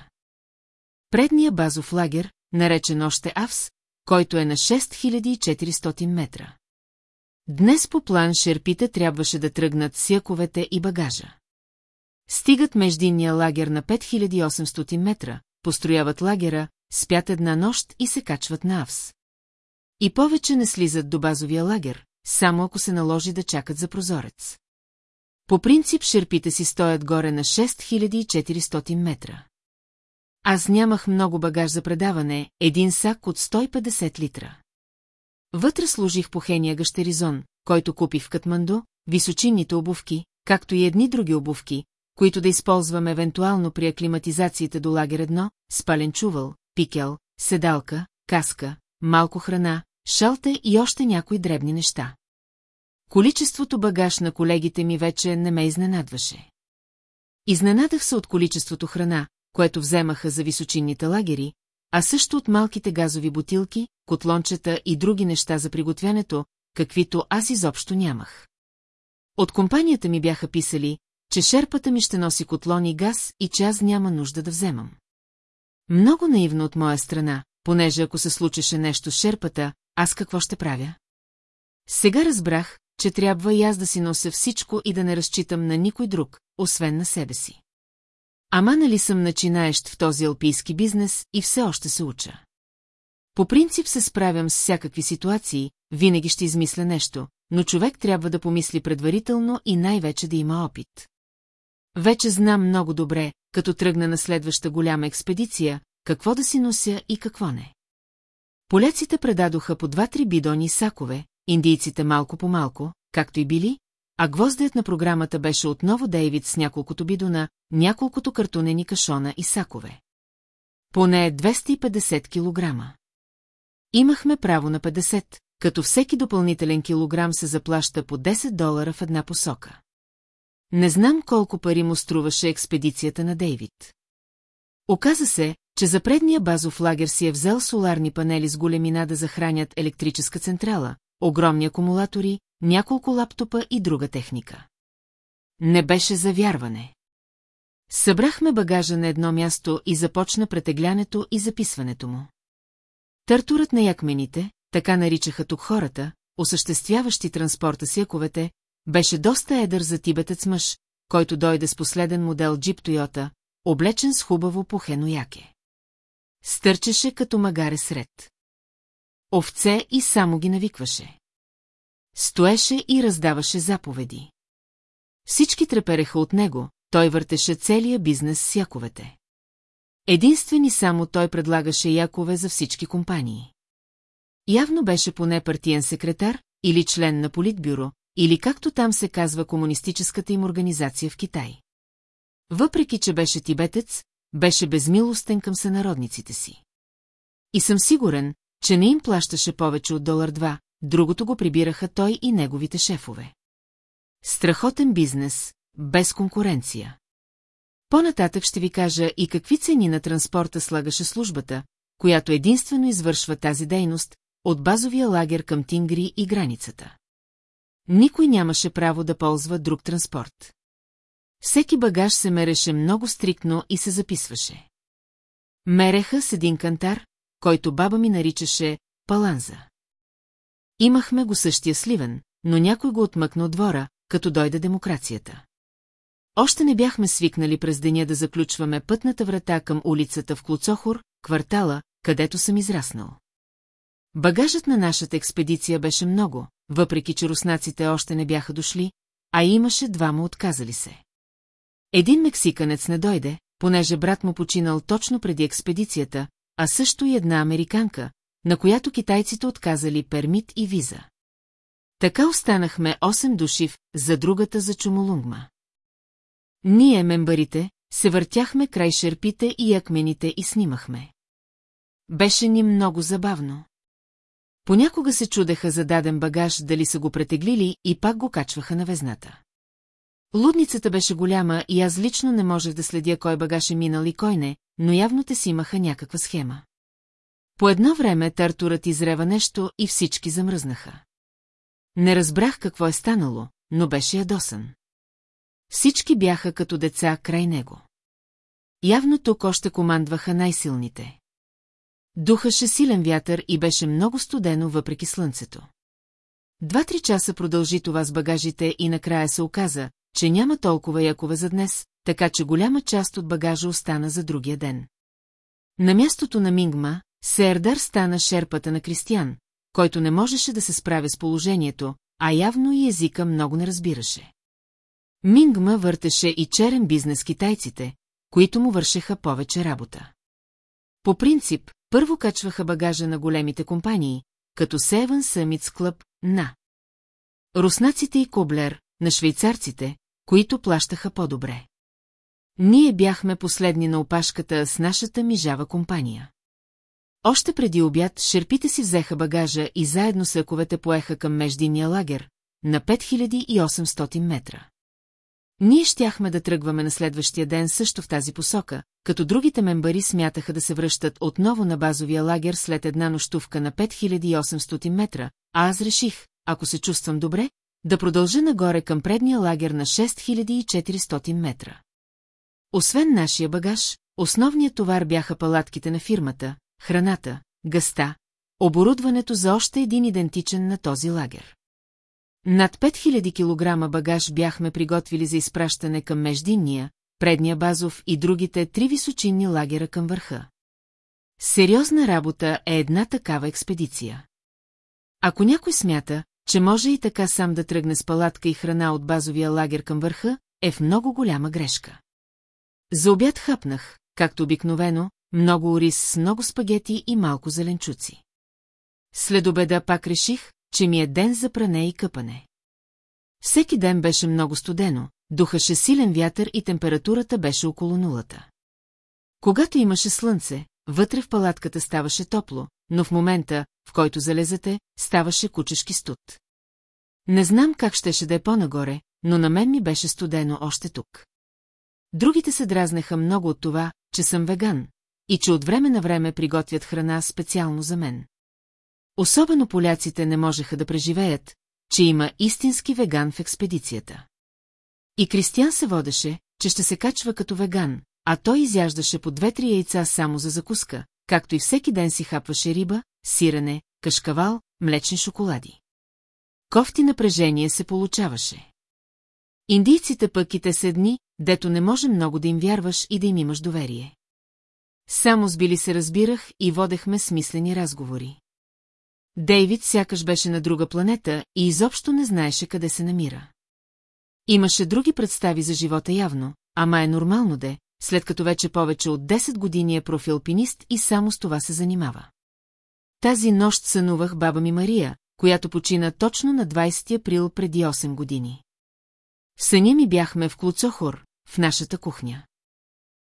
Предния базов лагер, наречен още АВС, който е на 6400 метра. Днес по план шерпите трябваше да тръгнат с яковете и багажа. Стигат междинния лагер на 5800 метра, построяват лагера, спят една нощ и се качват на АВС. И повече не слизат до базовия лагер, само ако се наложи да чакат за прозорец. По принцип шерпите си стоят горе на 6400 метра. Аз нямах много багаж за предаване, един сак от 150 литра. Вътре служих по хения гащеризон, който купих в Катманду, височинните обувки, както и едни други обувки, които да използвам евентуално при аклиматизацията до лагер едно, спален чувал, пикел, седалка, каска, малко храна, шалте и още някои дребни неща. Количеството багаж на колегите ми вече не ме изненадваше. Изненадах се от количеството храна, което вземаха за височинните лагери, а също от малките газови бутилки, котлончета и други неща за приготвянето, каквито аз изобщо нямах. От компанията ми бяха писали, че шерпата ми ще носи котлон и газ и че аз няма нужда да вземам. Много наивно от моя страна, понеже ако се случеше нещо с шерпата, аз какво ще правя? Сега разбрах, че трябва и аз да си нося всичко и да не разчитам на никой друг, освен на себе си. Ама нали съм начинаещ в този алпийски бизнес и все още се уча. По принцип се справям с всякакви ситуации, винаги ще измисля нещо, но човек трябва да помисли предварително и най-вече да има опит. Вече знам много добре, като тръгна на следваща голяма експедиция, какво да си нося и какво не. Поляците предадоха по два-три бидони сакове, индийците малко по малко, както и били, а гвоздеят на програмата беше отново Дейвид с няколкото бидона, няколкото картонени кашона и сакове. Поне 250 килограма. Имахме право на 50, като всеки допълнителен килограм се заплаща по 10 долара в една посока. Не знам колко пари му струваше експедицията на Дейвид. Оказа се, че за предния базов лагер си е взел соларни панели с големина да захранят електрическа централа, огромни акумулатори, няколко лаптопа и друга техника. Не беше завярване. Събрахме багажа на едно място и започна претеглянето и записването му. Търтурът на якмените, така наричаха тук хората, осъществяващи транспорта с яковете, беше доста едър за тибетец мъж, който дойде с последен модел джип Тойота, облечен с хубаво пухено яке. Стърчеше като магаре сред. Овце и само ги навикваше. Стоеше и раздаваше заповеди. Всички трепереха от него, той въртеше целия бизнес с яковете. Единствени само той предлагаше якове за всички компании. Явно беше поне партиен секретар или член на политбюро, или както там се казва комунистическата им организация в Китай. Въпреки, че беше тибетец, беше безмилостен към сънародниците си. И съм сигурен, че не им плащаше повече от долар два, другото го прибираха той и неговите шефове. Страхотен бизнес, без конкуренция. По-нататък ще ви кажа и какви цени на транспорта слагаше службата, която единствено извършва тази дейност, от базовия лагер към Тингри и границата. Никой нямаше право да ползва друг транспорт. Всеки багаж се мереше много стриктно и се записваше. Мереха с един кантар, който баба ми наричаше паланза. Имахме го същия сливен, но някой го отмъкна от двора, като дойде демокрацията. Още не бяхме свикнали през деня да заключваме пътната врата към улицата в Клуцохор, квартала, където съм израснал. Багажът на нашата експедиция беше много, въпреки че руснаците още не бяха дошли, а имаше двама отказали се. Един мексиканец не дойде, понеже брат му починал точно преди експедицията, а също и една американка, на която китайците отказали пермит и виза. Така останахме 8 души за другата за Чумолунгма. Ние, мембарите, се въртяхме край шерпите и акмените и снимахме. Беше ни много забавно. Понякога се чудеха за даден багаж дали са го претеглили и пак го качваха на везната. Лудницата беше голяма и аз лично не можех да следя кой багаж е минал и кой не, но явно те си имаха някаква схема. По едно време Тартурът изрева нещо и всички замръзнаха. Не разбрах какво е станало, но беше ядосан. Всички бяха като деца край него. Явно тук още командваха най-силните. Духаше силен вятър и беше много студено въпреки слънцето. Два-три часа продължи това с багажите и накрая се оказа, че няма толкова якове за днес, така че голяма част от багажа остана за другия ден. На мястото на Мингма, Сердар стана шерпата на Кристиян, който не можеше да се справя с положението, а явно и езика много не разбираше. Мингма въртеше и черен бизнес китайците, които му вършеха повече работа. По принцип, първо качваха багажа на големите компании, като Seven Summits Club, на руснаците и Коблер, на швейцарците, които плащаха по-добре. Ние бяхме последни на опашката с нашата мижава компания. Още преди обяд шерпите си взеха багажа и заедно с аковете поеха към междинния лагер на 5800 метра. Ние щяхме да тръгваме на следващия ден също в тази посока, като другите мембари смятаха да се връщат отново на базовия лагер след една нощувка на 5800 метра, а аз реших, ако се чувствам добре, да продължа нагоре към предния лагер на 6400 метра. Освен нашия багаж, основният товар бяха палатките на фирмата, храната, гъста, оборудването за още един идентичен на този лагер. Над 5000 кг багаж бяхме приготвили за изпращане към междинния, предния базов и другите три височинни лагера към върха. Сериозна работа е една такава експедиция. Ако някой смята, че може и така сам да тръгне с палатка и храна от базовия лагер към върха, е в много голяма грешка. За обяд хапнах, както обикновено, много ориз с много спагети и малко зеленчуци. След обеда пак реших, че ми е ден за пране и къпане. Всеки ден беше много студено, духаше силен вятър и температурата беше около нулата. Когато имаше слънце, вътре в палатката ставаше топло, но в момента, в който залезете, ставаше кучешки студ. Не знам как щеше да е по-нагоре, но на мен ми беше студено още тук. Другите се дразнеха много от това, че съм веган и че от време на време приготвят храна специално за мен. Особено поляците не можеха да преживеят, че има истински веган в експедицията. И Кристиян се водеше, че ще се качва като веган, а той изяждаше по две-три яйца само за закуска, както и всеки ден си хапваше риба, сирене, кашкавал, млечни шоколади. Кофти напрежение се получаваше. Индийците пък и те са дни, дето не може много да им вярваш и да им имаш доверие. Само с Били се разбирах и водехме смислени разговори. Дейвид сякаш беше на друга планета и изобщо не знаеше къде се намира. Имаше други представи за живота явно, ама е нормално де, след като вече повече от 10 години е профилпинист и само с това се занимава. Тази нощ сънувах баба ми Мария, която почина точно на 20 април преди 8 години. В съня ми бяхме в Клуцохор, в нашата кухня.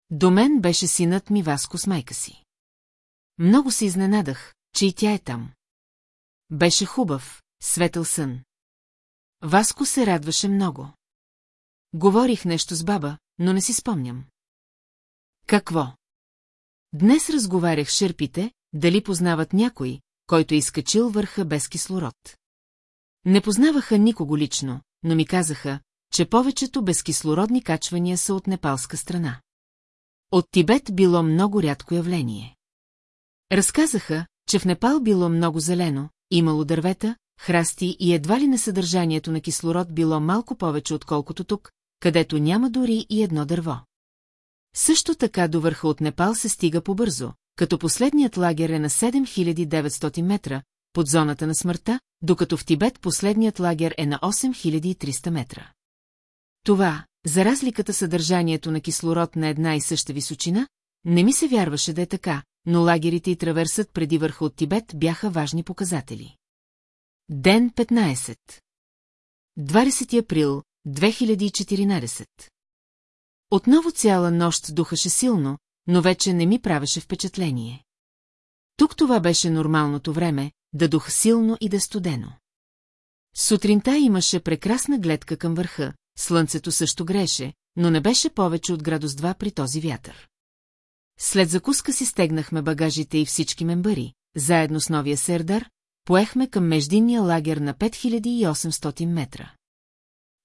До мен беше синът ми Васко с майка си. Много се изненадах, че и тя е там. Беше хубав, светъл сън. Васко се радваше много. Говорих нещо с баба, но не си спомням. Какво? Днес разговарях с шерпите, дали познават някой, който е изкачил върха без кислород. Не познаваха никого лично, но ми казаха, че повечето безкислородни качвания са от непалска страна. От Тибет било много рядко явление. Разказаха, че в Непал било много зелено, имало дървета, храсти и едва ли на съдържанието на кислород било малко повече отколкото тук, където няма дори и едно дърво. Също така до върха от Непал се стига побързо, като последният лагер е на 7900 метра, под зоната на смъртта, докато в Тибет последният лагер е на 8300 метра. Това, за разликата съдържанието на кислород на една и съща височина, не ми се вярваше да е така, но лагерите и траверсът преди върха от Тибет бяха важни показатели. Ден 15 20 април 2014 Отново цяла нощ духаше силно, но вече не ми правеше впечатление. Тук това беше нормалното време, да дух силно и да студено. Сутринта имаше прекрасна гледка към върха, слънцето също греше, но не беше повече от градус 2 при този вятър. След закуска си стегнахме багажите и всички мембари, заедно с новия сердар, поехме към междинния лагер на 5800 метра.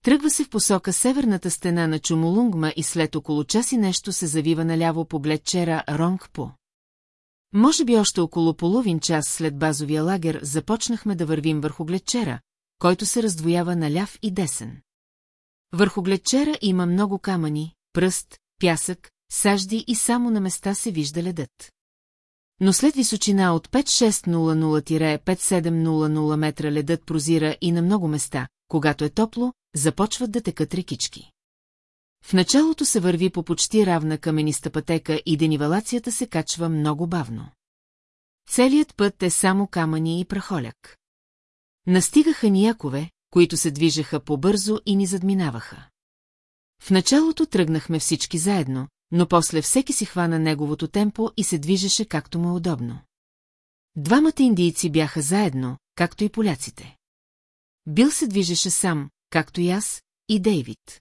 Тръгва се в посока северната стена на Чумолунгма и след около час и нещо се завива наляво по гледчера Ронгпо. Може би още около половин час след базовия лагер започнахме да вървим върху гледчера, който се раздвоява наляв и десен. Върху гледчера има много камъни, пръст, пясък, сажди и само на места се вижда ледът. Но след височина от 5600-5700 метра ледът прозира и на много места, когато е топло, започват да текат рекички. В началото се върви по почти равна камениста пътека и денивалацията се качва много бавно. Целият път е само камъни и прахоляк. Настигаха ни якове, които се движеха по-бързо и ни задминаваха. В началото тръгнахме всички заедно, но после всеки си хвана неговото темпо и се движеше както му е удобно. Двамата индийци бяха заедно, както и поляците. Бил се движеше сам, както и аз, и Дейвид.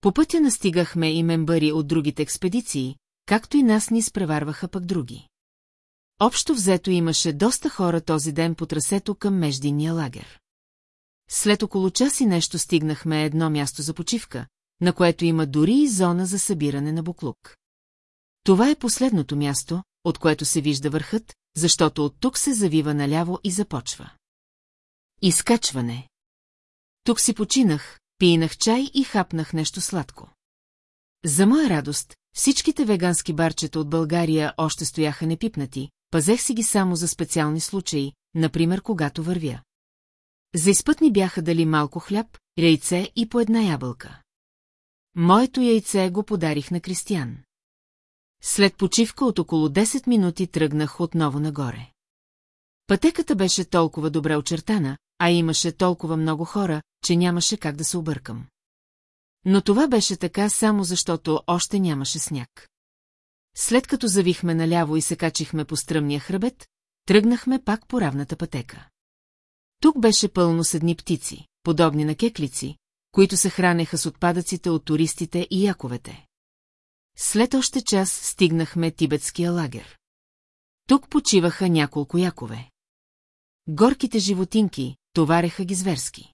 По пътя настигахме и мембари от другите експедиции, както и нас ни изпреварваха пък други. Общо взето имаше доста хора този ден по трасето към междинния лагер. След около час и нещо стигнахме едно място за почивка, на което има дори и зона за събиране на буклук. Това е последното място, от което се вижда върхът, защото от тук се завива наляво и започва. Изкачване. Тук си починах, пинах чай и хапнах нещо сладко. За моя радост, всичките вегански барчета от България още стояха непипнати, пазех си ги само за специални случаи, например когато вървя. За изпътни бяха дали малко хляб, яйце и по една ябълка. Моето яйце го подарих на Кристиян. След почивка от около 10 минути тръгнах отново нагоре. Пътеката беше толкова добре очертана, а имаше толкова много хора, че нямаше как да се объркам. Но това беше така само защото още нямаше сняг. След като завихме наляво и се качихме по стръмния хребет, тръгнахме пак по равната пътека. Тук беше пълно с едни птици, подобни на кеклици, които се хранеха с отпадъците от туристите и яковете. След още час стигнахме тибетския лагер. Тук почиваха няколко якове. Горките животинки товареха ги зверски.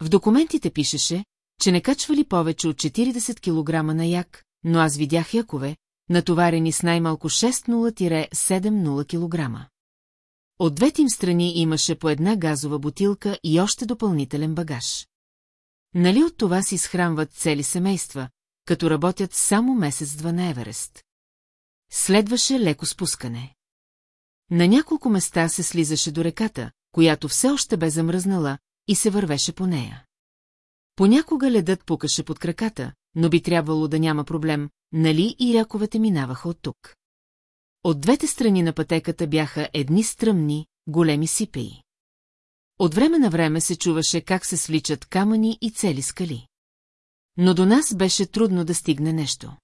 В документите пишеше, че не качвали повече от 40 кг на як, но аз видях якове, натоварени с най-малко 6-0-7-0 кг. От двете им страни имаше по една газова бутилка и още допълнителен багаж. Нали от това си изхранват цели семейства, като работят само месец-два на Еверест. Следваше леко спускане. На няколко места се слизаше до реката, която все още бе замръзнала, и се вървеше по нея. Понякога ледът пукаше под краката, но би трябвало да няма проблем, нали и ряковете минаваха от тук. От двете страни на пътеката бяха едни стръмни, големи сипеи. От време на време се чуваше как се свличат камъни и цели скали. Но до нас беше трудно да стигне нещо.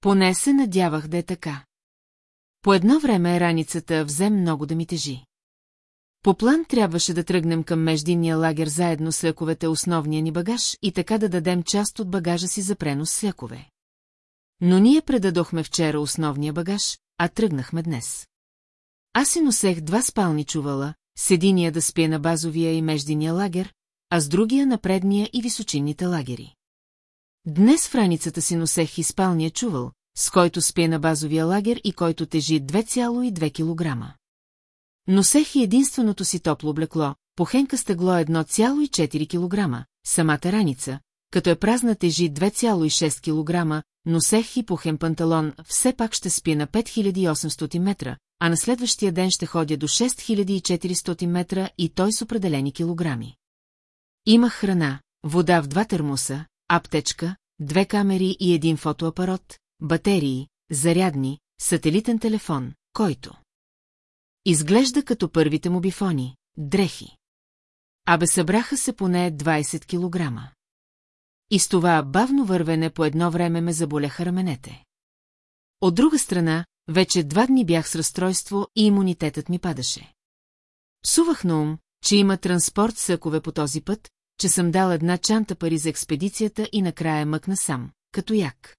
Поне се надявах да е така. По едно време раницата взе много да ми тежи. По план трябваше да тръгнем към междинния лагер заедно с лековете основния ни багаж и така да дадем част от багажа си за пренос с лекове. Но ние предадохме вчера основния багаж, а тръгнахме днес. Аз си носех два спални чувала, с единия да спя на базовия и междиния лагер, а с другия на предния и височинните лагери. Днес в раницата си носех изпалния чувал, с който спе на базовия лагер и който тежи 2,2 кг. Носех и единственото си топло облекло, похенка стъгло 1,4 кг, самата раница, като е празна тежи 2,6 кг, носех и пухен панталон, все пак ще спи на 5800 метра, а на следващия ден ще ходя до 6400 метра и той с определени килограми. Имах храна, вода в два термоса, аптечка, две камери и един фотоапарат, батерии, зарядни, сателитен телефон, който изглежда като първите му бифони, дрехи. Абе събраха се поне 20 килограма. И с това бавно вървене по едно време ме заболяха раменете. От друга страна, вече два дни бях с разстройство и имунитетът ми падаше. Сувах на ум, че има транспорт съкове по този път, че съм дал една чанта пари за експедицията и накрая мъкна сам, като як.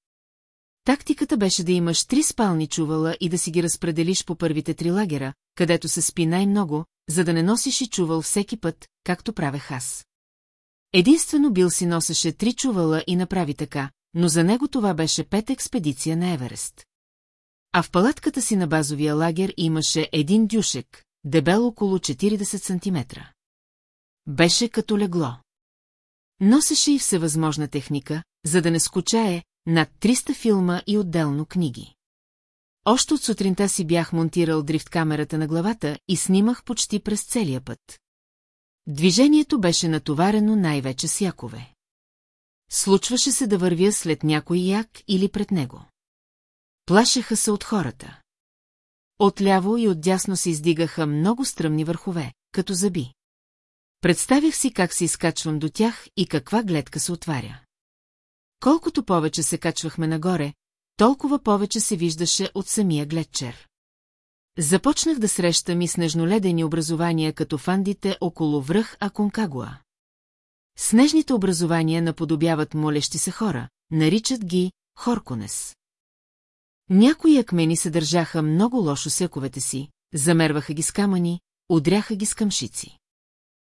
Тактиката беше да имаш три спални чувала и да си ги разпределиш по първите три лагера, където се спи най-много, за да не носиш и чувал всеки път, както правех аз. Единствено Бил си носеше три чувала и направи така, но за него това беше пет експедиция на Еверест. А в палатката си на базовия лагер имаше един дюшек, дебел около 40 см. Беше като легло. Носеше и всевъзможна техника, за да не скучае, над 300 филма и отделно книги. Още от сутринта си бях монтирал дрифт камерата на главата и снимах почти през целия път. Движението беше натоварено най-вече с якове. Случваше се да вървя след някой як или пред него. Плашеха се от хората. Отляво и отдясно се издигаха много стръмни върхове, като зъби. Представях си как се изкачвам до тях и каква гледка се отваря. Колкото повече се качвахме нагоре, толкова повече се виждаше от самия гледчер. Започнах да срещам и снежноледени образования като фандите около връх Аконкагуа. Снежните образования наподобяват молещи се хора, наричат ги Хорконес. Някои акмени се държаха много лошо сековете си, замерваха ги с камъни, удряха ги с къмшици.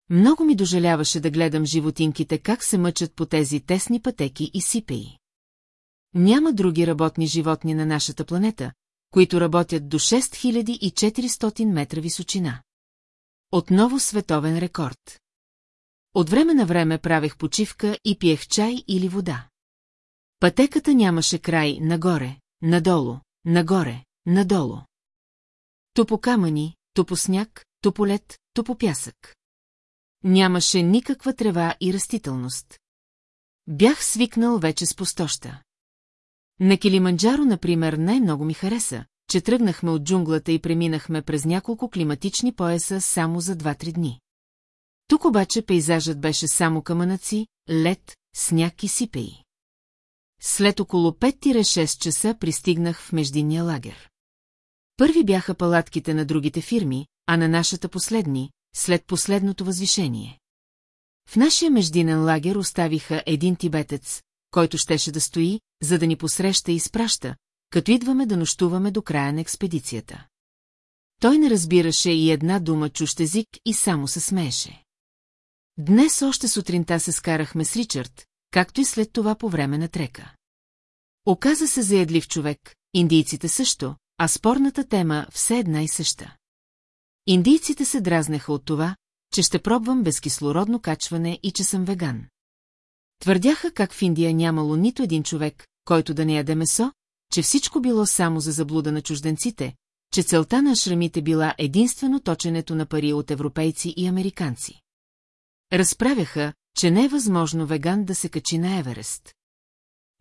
Много ми дожаляваше да гледам животинките как се мъчат по тези тесни пътеки и сипеи. Няма други работни животни на нашата планета, които работят до 6400 метра височина. Отново световен рекорд. От време на време правех почивка и пиех чай или вода. Пътеката нямаше край нагоре, надолу, нагоре, надолу. То по камъни, то по сняг, то по лед, то по пясък. Нямаше никаква трева и растителност. Бях свикнал вече с пустоща. На Килиманджаро, например, най-много ми хареса, че тръгнахме от джунглата и преминахме през няколко климатични пояса само за 2-3 дни. Тук обаче пейзажът беше само камънаци, лед, сняг и сипеи. След около 5-6 часа пристигнах в междинния лагер. Първи бяха палатките на другите фирми, а на нашата последни, след последното възвишение. В нашия междинен лагер оставиха един тибетец, който щеше да стои, за да ни посреща и изпраща, като идваме да нощуваме до края на експедицията. Той не разбираше и една дума чущ език и само се смееше. Днес още сутринта се скарахме с Ричард, както и след това по време на трека. Оказа се заядлив човек, индийците също, а спорната тема все една и съща. Индийците се дразнеха от това, че ще пробвам безкислородно качване и че съм веган. Твърдяха как в Индия нямало нито един човек, който да не яде месо, че всичко било само за заблуда на чужденците, че целта на шрамите била единствено точенето на пари от европейци и американци. Разправяха, че не е възможно веган да се качи на Еверест.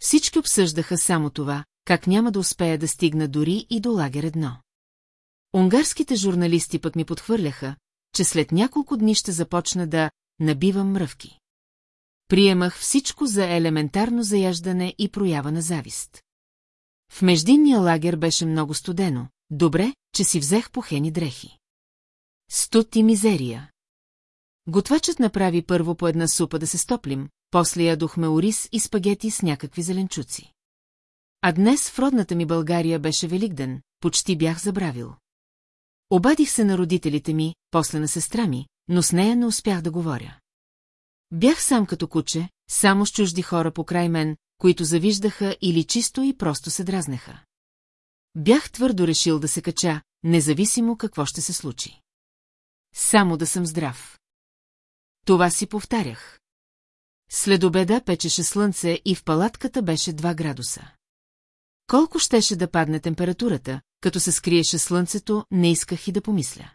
Всички обсъждаха само това, как няма да успея да стигна дори и до лагер едно. Унгарските журналисти пък ми подхвърляха, че след няколко дни ще започна да набивам мръвки. Приемах всичко за елементарно заяждане и проява на завист. В междинния лагер беше много студено, добре, че си взех похени дрехи. Студ и мизерия. Готвачът направи първо по една супа да се стоплим, после ядохме ориз и спагети с някакви зеленчуци. А днес в родната ми България беше Великден, почти бях забравил. Обадих се на родителите ми, после на сестра ми, но с нея не успях да говоря. Бях сам като куче, само с чужди хора покрай мен, които завиждаха или чисто и просто се дразнеха. Бях твърдо решил да се кача, независимо какво ще се случи. Само да съм здрав. Това си повтарях. След обеда печеше слънце и в палатката беше 2 градуса. Колко щеше да падне температурата, като се скриеше слънцето, не исках и да помисля.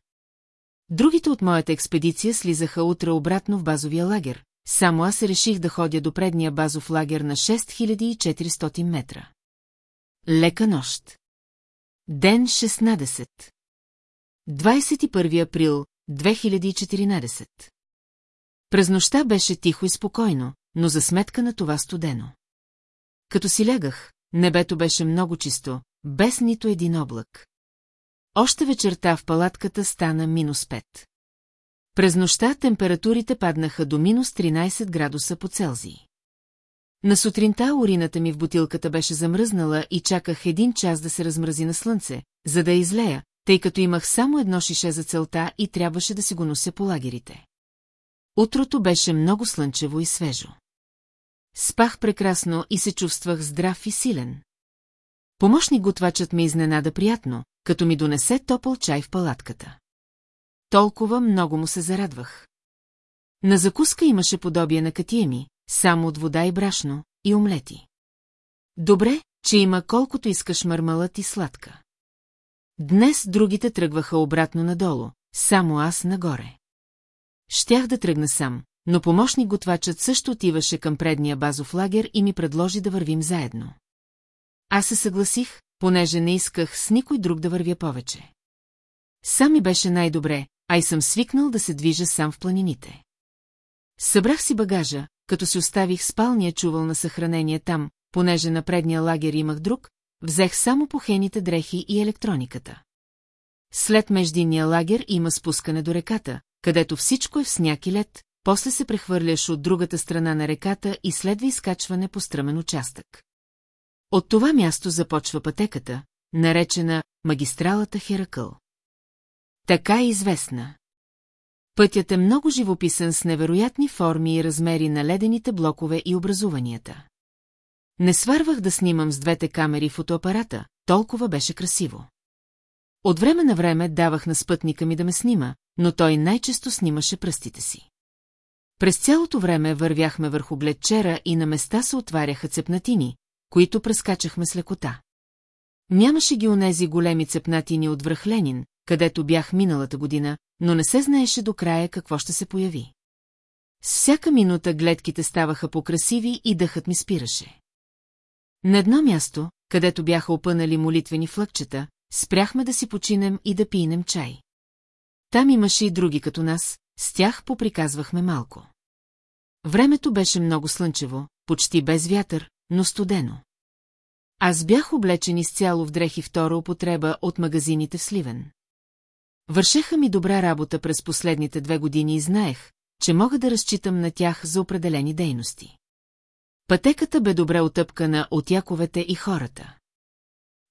Другите от моята експедиция слизаха утре обратно в базовия лагер, само аз реших да ходя до предния базов лагер на 6400 метра. Лека нощ. Ден 16. 21 април 2014. През нощта беше тихо и спокойно, но за сметка на това студено. Като си лягах, небето беше много чисто, без нито един облак. Още вечерта в палатката стана минус 5. През нощта температурите паднаха до минус 13 градуса по Целзий. На сутринта урината ми в бутилката беше замръзнала и чаках един час да се размрази на слънце, за да излея, тъй като имах само едно шише за целта и трябваше да си го нося по лагерите. Утрото беше много слънчево и свежо. Спах прекрасно и се чувствах здрав и силен. Помощник готвачът ме изненада приятно, като ми донесе топъл чай в палатката. Толкова много му се зарадвах. На закуска имаше подобие на катия ми, само от вода и брашно, и омлети. Добре, че има колкото искаш мармалът и сладка. Днес другите тръгваха обратно надолу, само аз нагоре. Щях да тръгна сам, но помощник готвачът също отиваше към предния базов лагер и ми предложи да вървим заедно. Аз се съгласих, понеже не исках с никой друг да вървя повече. Сам ми беше най-добре, а и съм свикнал да се движа сам в планините. Събрах си багажа, като си оставих спалния чувал на съхранение там, понеже на предния лагер имах друг, взех само похените дрехи и електрониката. След междинния лагер има спускане до реката, където всичко е в сняг и лед, после се прехвърляш от другата страна на реката и следва изкачване по стръмен участък. От това място започва пътеката, наречена магистралата Херакъл. Така е известна. Пътят е много живописен с невероятни форми и размери на ледените блокове и образуванията. Не сварвах да снимам с двете камери фотоапарата, толкова беше красиво. От време на време давах на спътника ми да ме снима, но той най-често снимаше пръстите си. През цялото време вървяхме върху гледчера и на места се отваряха цепнатини, които прескачахме с лекота. Нямаше ги онези големи цепнатини от връх Ленин, където бях миналата година, но не се знаеше до края какво ще се появи. С всяка минута гледките ставаха покрасиви и дъхът ми спираше. На едно място, където бяха опънали молитвени флъкчета, спряхме да си починем и да пинем чай. Там имаше и други като нас, с тях поприказвахме малко. Времето беше много слънчево, почти без вятър, но студено. Аз бях облечен изцяло в дрехи втора употреба от магазините в Сливен. Вършеха ми добра работа през последните две години и знаех, че мога да разчитам на тях за определени дейности. Пътеката бе добре отъпкана от яковете и хората.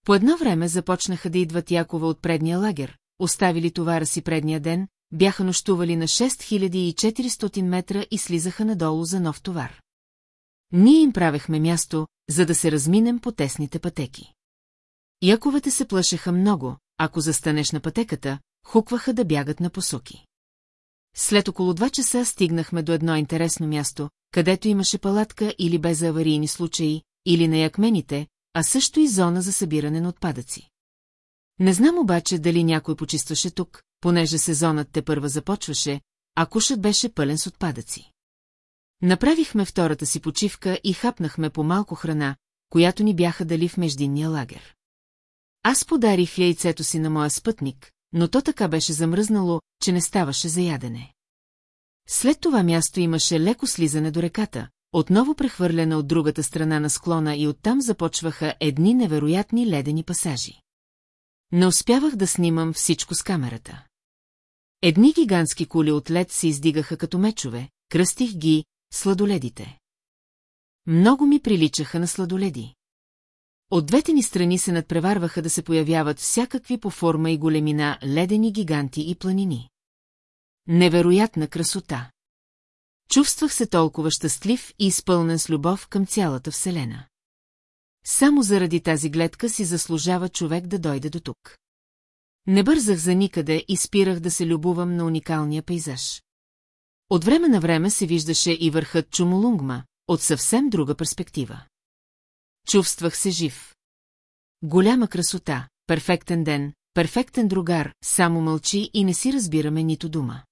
По едно време започнаха да идват якове от предния лагер, оставили товара си предния ден, бяха нощували на 6400 метра и слизаха надолу за нов товар. Ние им правехме място, за да се разминем по тесните пътеки. Яковете се плашеха много, ако застанеш на пътеката, хукваха да бягат на посоки. След около два часа стигнахме до едно интересно място, където имаше палатка или без аварийни случаи, или на якмените, а също и зона за събиране на отпадъци. Не знам обаче дали някой почистваше тук, понеже сезонът те първа започваше, а кушът беше пълен с отпадъци. Направихме втората си почивка и хапнахме по малко храна, която ни бяха дали в междинния лагер. Аз подарих яйцето си на моя спътник, но то така беше замръзнало, че не ставаше за ядене. След това място имаше леко слизане до реката, отново прехвърлена от другата страна на склона и оттам започваха едни невероятни ледени пасажи. Не успявах да снимам всичко с камерата. Едни гигантски кули от лед се издигаха като мечове, кръстих ги, сладоледите. Много ми приличаха на сладоледи. От двете ни страни се надпреварваха да се появяват всякакви по форма и големина ледени гиганти и планини. Невероятна красота. Чувствах се толкова щастлив и изпълнен с любов към цялата Вселена. Само заради тази гледка си заслужава човек да дойде до тук. Не бързах за никъде и спирах да се любувам на уникалния пейзаж. От време на време се виждаше и върхът Чумолунгма, от съвсем друга перспектива. Чувствах се жив. Голяма красота, перфектен ден, перфектен другар, само мълчи и не си разбираме нито дума.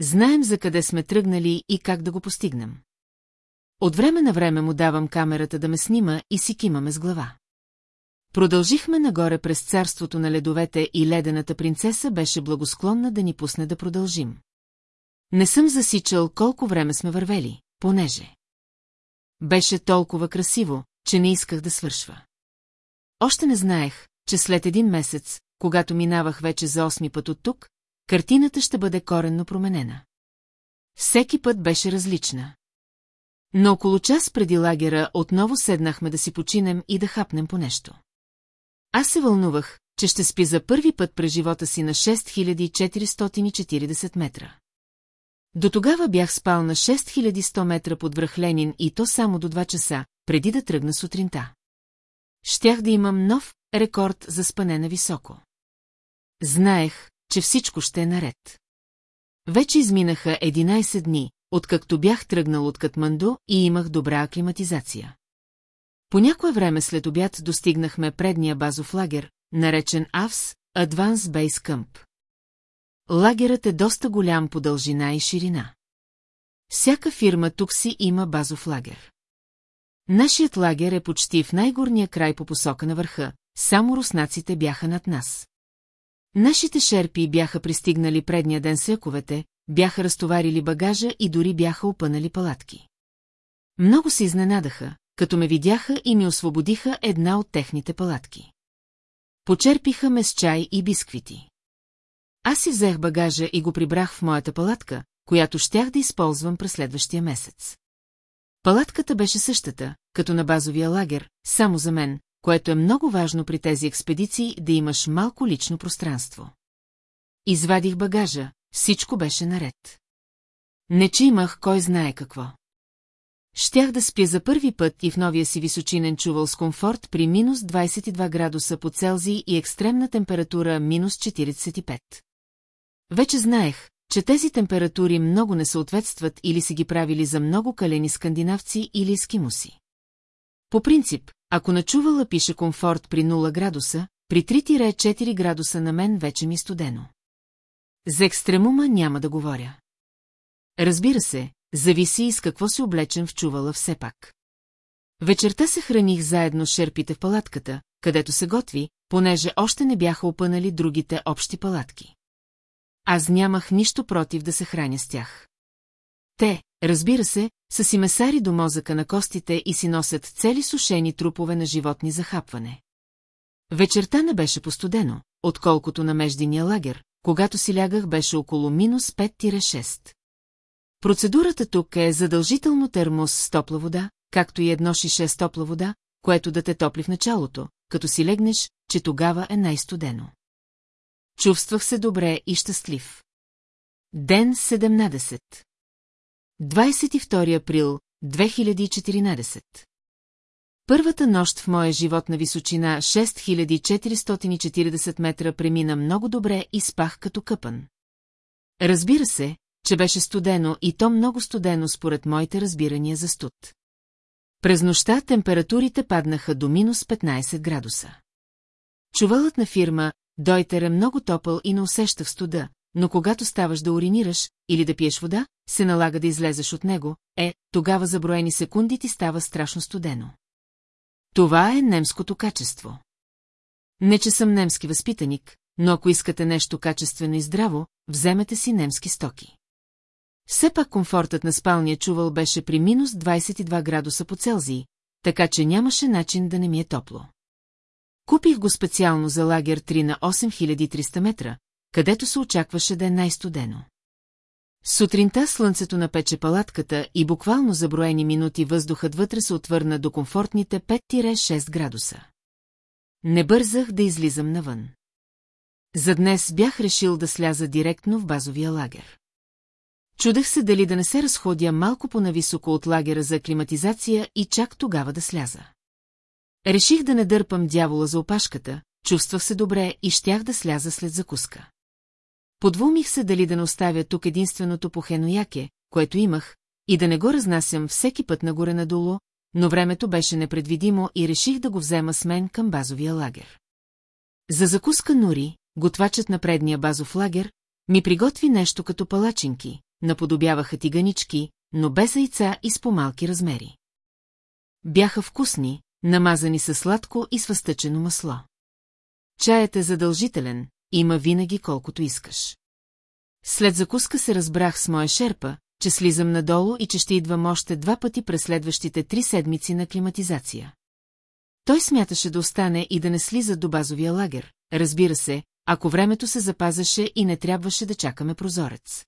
Знаем за къде сме тръгнали и как да го постигнем. От време на време му давам камерата да ме снима и си кимаме с глава. Продължихме нагоре през царството на ледовете и ледената принцеса беше благосклонна да ни пусне да продължим. Не съм засичал колко време сме вървели, понеже. Беше толкова красиво, че не исках да свършва. Още не знаех, че след един месец, когато минавах вече за осми път от тук, картината ще бъде коренно променена. Всеки път беше различна. Но около час преди лагера отново седнахме да си починем и да хапнем по нещо. Аз се вълнувах, че ще спи за първи път през живота си на 6440 метра. До тогава бях спал на 6100 метра под връх Ленин и то само до 2 часа, преди да тръгна сутринта. Щях да имам нов рекорд за спане на високо. Знаех, че всичко ще е наред. Вече изминаха 11 дни, откакто бях тръгнал от Катманду и имах добра аклиматизация. По някое време след обяд достигнахме предния базов лагер, наречен АВС, Advanced Base Camp. Лагерът е доста голям по дължина и ширина. Всяка фирма тук си има базов лагер. Нашият лагер е почти в най-горния край по посока на върха, само руснаците бяха над нас. Нашите шерпи бяха пристигнали предния ден с яковете, бяха разтоварили багажа и дори бяха опънали палатки. Много се изненадаха, като ме видяха и ми освободиха една от техните палатки. Почерпиха ме с чай и бисквити. Аз си взех багажа и го прибрах в моята палатка, която щях да използвам през следващия месец. Палатката беше същата, като на базовия лагер, само за мен, което е много важно при тези експедиции да имаш малко лично пространство. Извадих багажа, всичко беше наред. Не че имах кой знае какво. Щях да спя за първи път и в новия си височинен чувал с комфорт при минус 22 градуса по Целзий и екстремна температура минус 45. Вече знаех, че тези температури много не съответстват или си ги правили за много калени скандинавци или ескимуси. По принцип, ако на чувала пише комфорт при 0 градуса, при 3-4 градуса на мен вече ми студено. За екстремума няма да говоря. Разбира се, зависи и с какво се облечем в чувала все пак. Вечерта се храних заедно с шерпите в палатката, където се готви, понеже още не бяха опънали другите общи палатки. Аз нямах нищо против да се храня с тях. Те, разбира се, са си месари до мозъка на костите и си носят цели сушени трупове на животни за хапване. Вечерта не беше постудено, отколкото на междиния лагер, когато си лягах беше около минус 5-6. Процедурата тук е задължително термос с топла вода, както и едно шише с топла вода, което да те топли в началото, като си легнеш, че тогава е най-студено. Чувствах се добре и щастлив. Ден 17 22 април 2014 Първата нощ в моя живот на височина 6440 метра премина много добре и спах като къпан. Разбира се, че беше студено и то много студено според моите разбирания за студ. През нощта температурите паднаха до минус 15 градуса. Чувалът на фирма Дойтер е много топъл и не усеща в студа, но когато ставаш да уринираш или да пиеш вода, се налага да излезеш от него, е, тогава за броени секунди ти става страшно студено. Това е немското качество. Не, че съм немски възпитаник, но ако искате нещо качествено и здраво, вземете си немски стоки. Все пак комфортът на спалния чувал беше при минус 22 градуса по Целзий, така че нямаше начин да не ми е топло. Купих го специално за лагер 3 на 8300 метра, където се очакваше да е най-студено. Сутринта слънцето напече палатката и буквално за броени минути въздухът вътре се отвърна до комфортните 5-6 градуса. Не бързах да излизам навън. За днес бях решил да сляза директно в базовия лагер. Чудех се дали да не се разходя малко по-нависоко от лагера за аклиматизация и чак тогава да сляза. Реших да не дърпам дявола за опашката, чувствах се добре и щях да сляза след закуска. Подвумих се дали да не оставя тук единственото похенояке, което имах, и да не го разнасям всеки път нагоре-надолу, но времето беше непредвидимо и реших да го взема с мен към базовия лагер. За закуска Нури, готвачът на предния базов лагер, ми приготви нещо като палачинки, наподобяваха тиганички, но без яйца и с по-малки размери. Бяха вкусни, намазани със сладко и свъстъчено масло. Чаят е задължителен, има винаги колкото искаш. След закуска се разбрах с моя шерпа, че слизам надолу и че ще идвам още два пъти през следващите три седмици на климатизация. Той смяташе да остане и да не слиза до базовия лагер, разбира се, ако времето се запазаше и не трябваше да чакаме прозорец.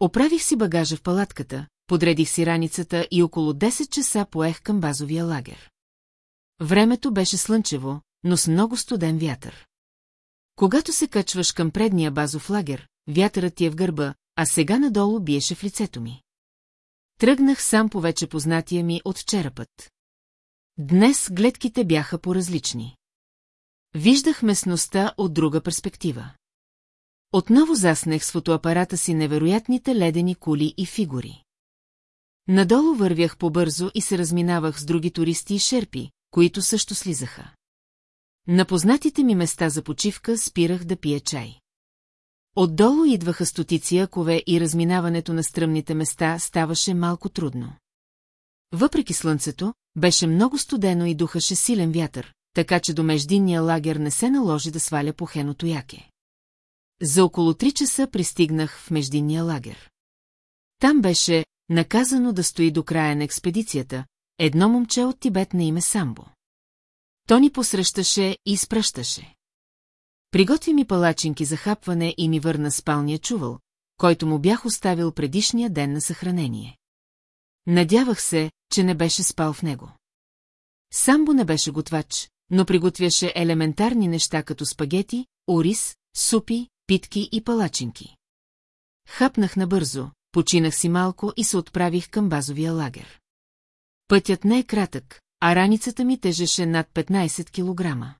Оправих си багажа в палатката, подредих си раницата и около 10 часа поех към базовия лагер. Времето беше слънчево, но с много студен вятър. Когато се качваш към предния базов лагер, вятърът ти е в гърба, а сега надолу биеше в лицето ми. Тръгнах сам по вече познатия ми от вчера път. Днес гледките бяха по-различни. Виждах местността от друга перспектива. Отново заснех с фотоапарата си невероятните ледени кули и фигури. Надолу вървях побързо и се разминавах с други туристи и шерпи, които също слизаха. На познатите ми места за почивка спирах да пия чай. Отдолу идваха стотици акове и разминаването на стръмните места ставаше малко трудно. Въпреки слънцето, беше много студено и духаше силен вятър, така че до междинния лагер не се наложи да сваля по хеното яке. За около три часа пристигнах в междинния лагер. Там беше наказано да стои до края на експедицията, едно момче от Тибет на име Самбо. То ни посрещаше и изпръщаше. Приготви ми палачинки за хапване и ми върна спалния чувал, който му бях оставил предишния ден на съхранение. Надявах се, че не беше спал в него. Самбо не беше готвач, но приготвяше елементарни неща като спагети, ориз, супи, питки и палачинки. Хапнах набързо, починах си малко и се отправих към базовия лагер. Пътят не е кратък, а раницата ми тежеше над 15 килограма.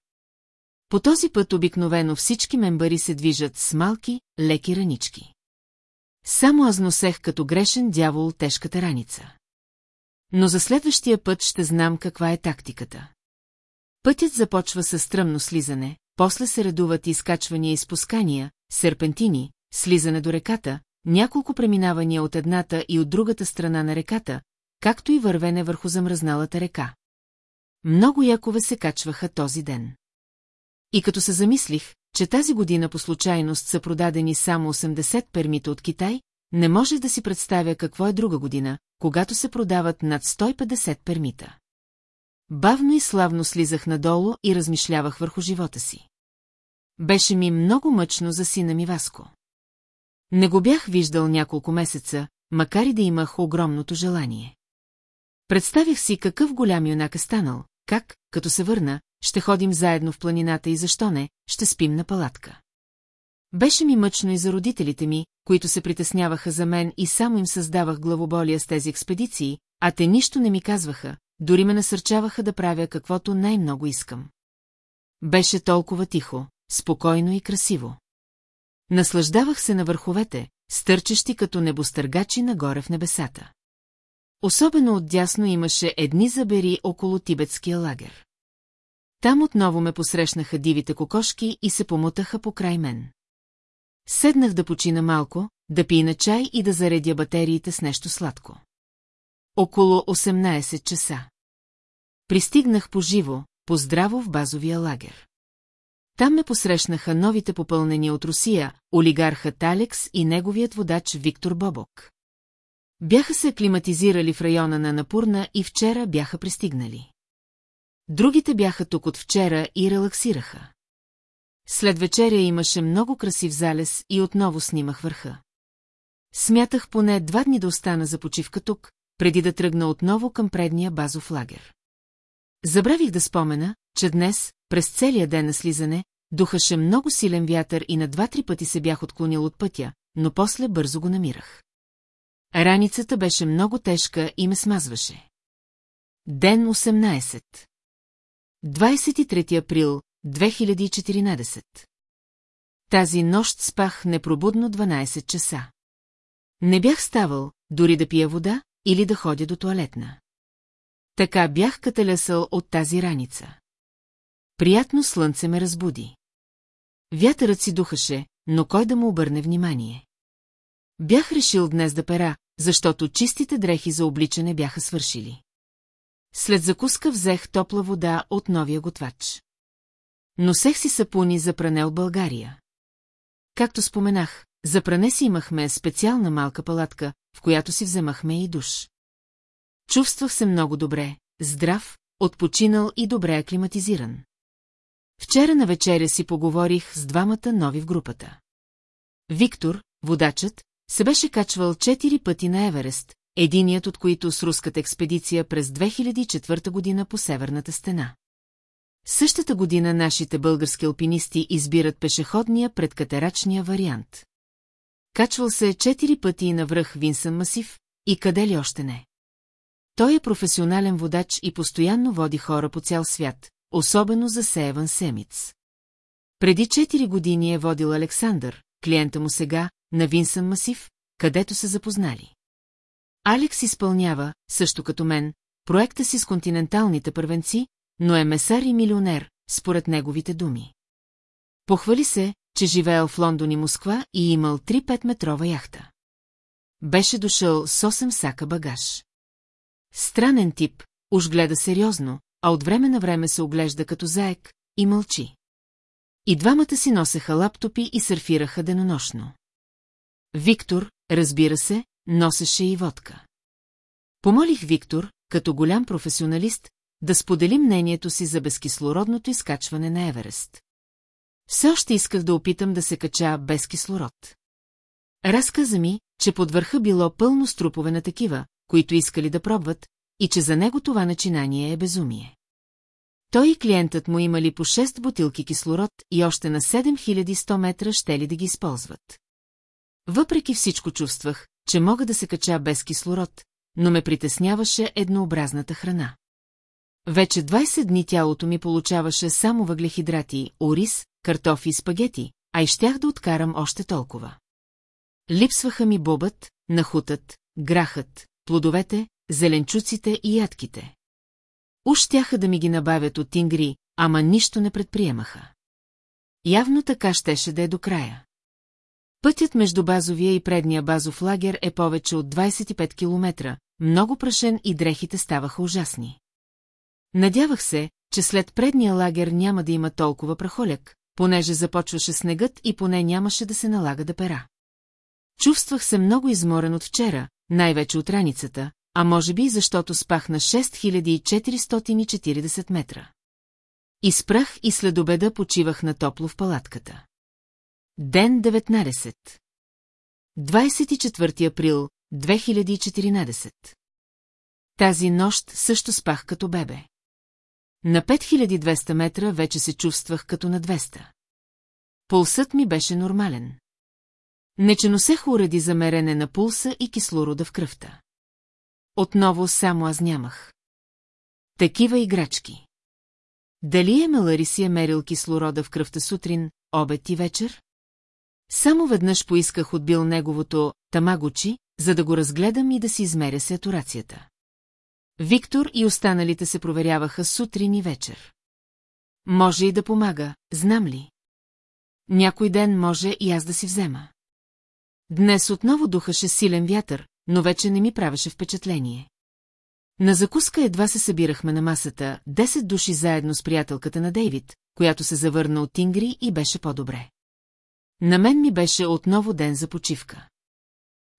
По този път обикновено всички мембари се движат с малки, леки ранички. Само аз носех като грешен дявол тежката раница. Но за следващия път ще знам каква е тактиката. Пътят започва със стръмно слизане, после се редуват изкачвания и спускания, серпентини, слизане до реката, няколко преминавания от едната и от другата страна на реката, както и вървене върху замръзналата река. Много якове се качваха този ден. И като се замислих, че тази година по случайност са продадени само 80 пермита от Китай, не може да си представя какво е друга година, когато се продават над 150 пермита. Бавно и славно слизах надолу и размишлявах върху живота си. Беше ми много мъчно за сина ми Васко. Не го бях виждал няколко месеца, макар и да имах огромното желание. Представих си какъв голям юнак е станал, как, като се върна, ще ходим заедно в планината и защо не, ще спим на палатка. Беше ми мъчно и за родителите ми, които се притесняваха за мен и само им създавах главоболия с тези експедиции, а те нищо не ми казваха, дори ме насърчаваха да правя каквото най-много искам. Беше толкова тихо, спокойно и красиво. Наслаждавах се на върховете, стърчещи като небостъргачи нагоре в небесата. Особено отдясно имаше едни забери около тибетския лагер. Там отново ме посрещнаха дивите кокошки и се помотаха по край мен. Седнах да почина малко, да пина чай и да заредя батериите с нещо сладко. Около 18 часа. Пристигнах поживо, поздраво в базовия лагер. Там ме посрещнаха новите попълнения от Русия, олигархът Алекс и неговият водач Виктор Бобок. Бяха се аклиматизирали в района на Напурна и вчера бяха пристигнали. Другите бяха тук от вчера и релаксираха. След вечеря имаше много красив залез и отново снимах върха. Смятах поне два дни да остана за почивка тук, преди да тръгна отново към предния базов лагер. Забравих да спомена, че днес, през целия ден на слизане, духаше много силен вятър и на два-три пъти се бях отклонил от пътя, но после бързо го намирах. Раницата беше много тежка и ме смазваше. Ден 18 23 април 2014 Тази нощ спах непробудно 12 часа. Не бях ставал, дори да пия вода или да ходя до туалетна. Така бях каталясал от тази раница. Приятно слънце ме разбуди. Вятърът си духаше, но кой да му обърне внимание? Бях решил днес да пера, защото чистите дрехи за обличане бяха свършили. След закуска взех топла вода от новия готвач. Носех си сапуни за пране от България. Както споменах, за пране си имахме специална малка палатка, в която си вземахме и душ. Чувствах се много добре, здрав, отпочинал и добре аклиматизиран. Вчера на вечеря си поговорих с двамата нови в групата. Виктор, водачът, се беше качвал четири пъти на Еверест, единият от които с руската експедиция през 2004 година по Северната стена. Същата година нашите български алпинисти избират пешеходния предкатерачния вариант. Качвал се четири пъти и навръх Винсън Масив, и къде ли още не. Той е професионален водач и постоянно води хора по цял свят, особено за Сееван Семиц. Преди 4 години е водил Александър, клиента му сега, на Винсън Масив, където се запознали. Алекс изпълнява, също като мен, проекта си с континенталните първенци, но е месар и милионер, според неговите думи. Похвали се, че живеел в Лондон и Москва и имал 3-5-метрова яхта. Беше дошъл с 8 сака багаж. Странен тип, уж гледа сериозно, а от време на време се оглежда като заек и мълчи. И двамата си носеха лаптопи и сърфираха денонощно. Виктор, разбира се, носеше и водка. Помолих Виктор, като голям професионалист, да сподели мнението си за безкислородното изкачване на Еверест. Все още исках да опитам да се кача без кислород. Разказа ми, че под върха било пълно с трупове на такива, които искали да пробват, и че за него това начинание е безумие. Той и клиентът му имали по 6 бутилки кислород и още на 7100 метра ще ли да ги използват. Въпреки всичко чувствах, че мога да се кача без кислород, но ме притесняваше еднообразната храна. Вече 20 дни тялото ми получаваше само въглехидрати, ориз, картофи и спагети, а и щях да откарам още толкова. Липсваха ми бобът, нахутът, грахът, плодовете, зеленчуците и ядките. Уж щяха да ми ги набавят от тингри, ама нищо не предприемаха. Явно така щеше да е до края. Пътят между базовия и предния базов лагер е повече от 25 километра, много прашен и дрехите ставаха ужасни. Надявах се, че след предния лагер няма да има толкова прахоляк, понеже започваше снегът и поне нямаше да се налага да пера. Чувствах се много изморен от вчера, най-вече от раницата, а може би защото спах на 6440 метра. Изпрах и след обеда почивах на топло в палатката. Ден 19 24 април 2014 Тази нощ също спах като бебе. На 5200 метра вече се чувствах като на 200. Пулсът ми беше нормален. Не че носех уреди за мерене на пулса и кислорода в кръвта. Отново само аз нямах. Такива играчки. Дали Емелари си е мерил кислорода в кръвта сутрин, обед и вечер? Само веднъж поисках от бил неговото тамагочи, за да го разгледам и да си измеря сатурацията. Виктор и останалите се проверяваха сутрин и вечер. Може и да помага, знам ли? Някой ден може и аз да си взема. Днес отново духаше силен вятър, но вече не ми правеше впечатление. На закуска едва се събирахме на масата, 10 души заедно с приятелката на Дейвид, която се завърна от Ингри и беше по-добре. На мен ми беше отново ден за почивка.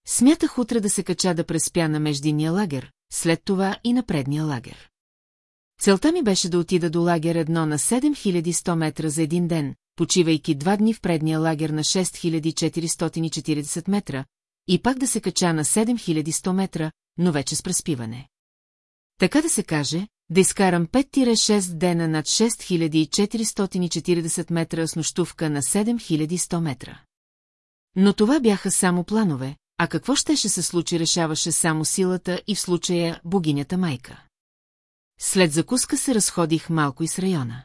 Смятах утре да се кача да преспя на междинния лагер, след това и на предния лагер. Целта ми беше да отида до лагер едно на 7100 метра за един ден, почивайки два дни в предния лагер на 6440 метра, и пак да се кача на 7100 метра, но вече с преспиване. Така да се каже, да изкарам 5-6 дена над 6440 метра с нощувка на 7100 метра. Но това бяха само планове, а какво щеше се случи решаваше само силата и в случая богинята майка. След закуска се разходих малко из района.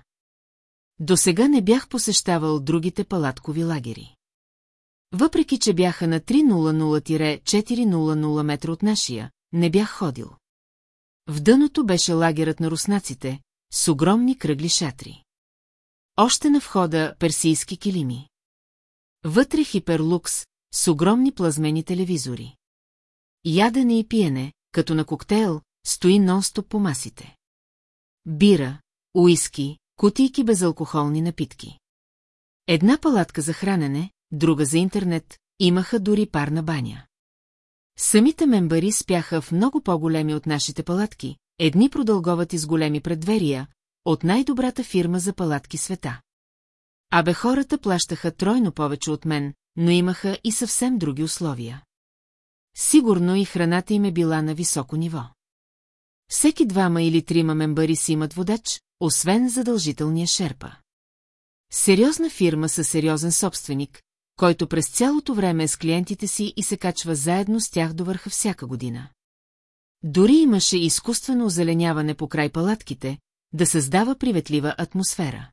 До сега не бях посещавал другите палаткови лагери. Въпреки, че бяха на 300-400 метра от нашия, не бях ходил. В дъното беше лагерът на руснаците, с огромни кръгли шатри. Още на входа персийски килими. Вътре хиперлукс, с огромни плазмени телевизори. Ядене и пиене, като на коктейл, стои нон-стоп по масите. Бира, уиски, кутийки безалкохолни напитки. Една палатка за хранене, друга за интернет, имаха дори парна баня. Самите мембари спяха в много по-големи от нашите палатки, едни продълговат с големи предверия, от най-добрата фирма за палатки света. Абе хората плащаха тройно повече от мен, но имаха и съвсем други условия. Сигурно и храната им е била на високо ниво. Всеки двама или трима мембари си имат водач, освен задължителния шерпа. Сериозна фирма със сериозен собственик, който през цялото време е с клиентите си и се качва заедно с тях до върха всяка година. Дори имаше изкуствено озеленяване по край палатките, да създава приветлива атмосфера.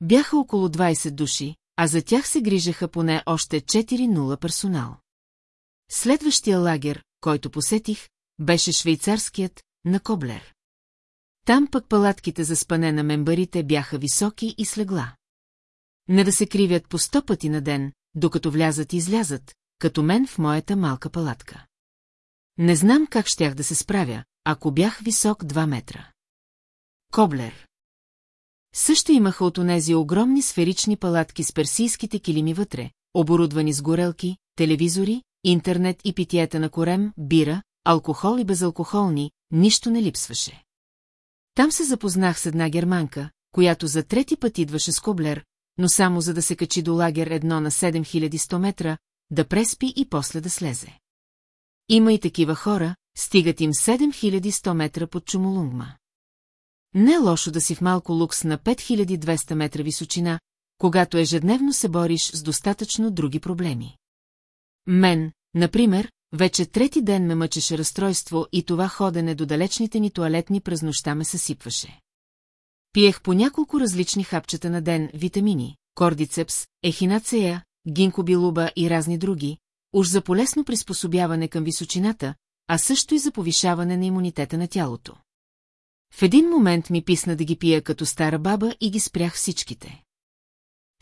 Бяха около 20 души, а за тях се грижаха поне още 4-0 персонал. Следващия лагер, който посетих, беше швейцарският на Коблер. Там пък палатките за спане на мембарите бяха високи и слегла. Не да се кривят по сто пъти на ден, докато влязат и излязат, като мен в моята малка палатка. Не знам как щях да се справя, ако бях висок 2 метра. Коблер. Също имаха от онези огромни сферични палатки с персийските килими вътре, оборудвани с горелки, телевизори, интернет и питиета на корем, бира, алкохол и безалкохолни, нищо не липсваше. Там се запознах с една германка, която за трети път идваше с Коблер, но само за да се качи до лагер едно на 7100 метра, да преспи и после да слезе. Има и такива хора, стигат им 7100 метра под Чумолунгма. Не е лошо да си в малко лукс на 5200 метра височина, когато ежедневно се бориш с достатъчно други проблеми. Мен, например, вече трети ден ме мъчеше разстройство и това ходене до далечните ни туалетни през нощта ме съсипваше. Пиех по няколко различни хапчета на ден, витамини, кордицепс, ехинацея, гинкобилуба и разни други, уж за полезно приспособяване към височината, а също и за повишаване на имунитета на тялото. В един момент ми писна да ги пия като стара баба и ги спрях всичките.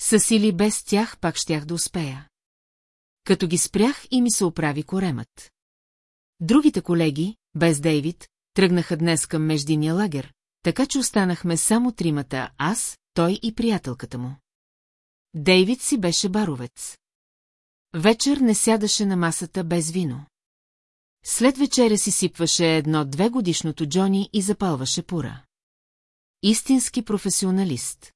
С или без тях пак щях да успея. Като ги спрях и ми се оправи коремът. Другите колеги, без Дейвид, тръгнаха днес към междиния лагер, така че останахме само тримата, аз, той и приятелката му. Дейвид си беше баровец. Вечер не сядаше на масата без вино. След вечеря си сипваше едно две годишното Джони и запалваше пура. Истински професионалист.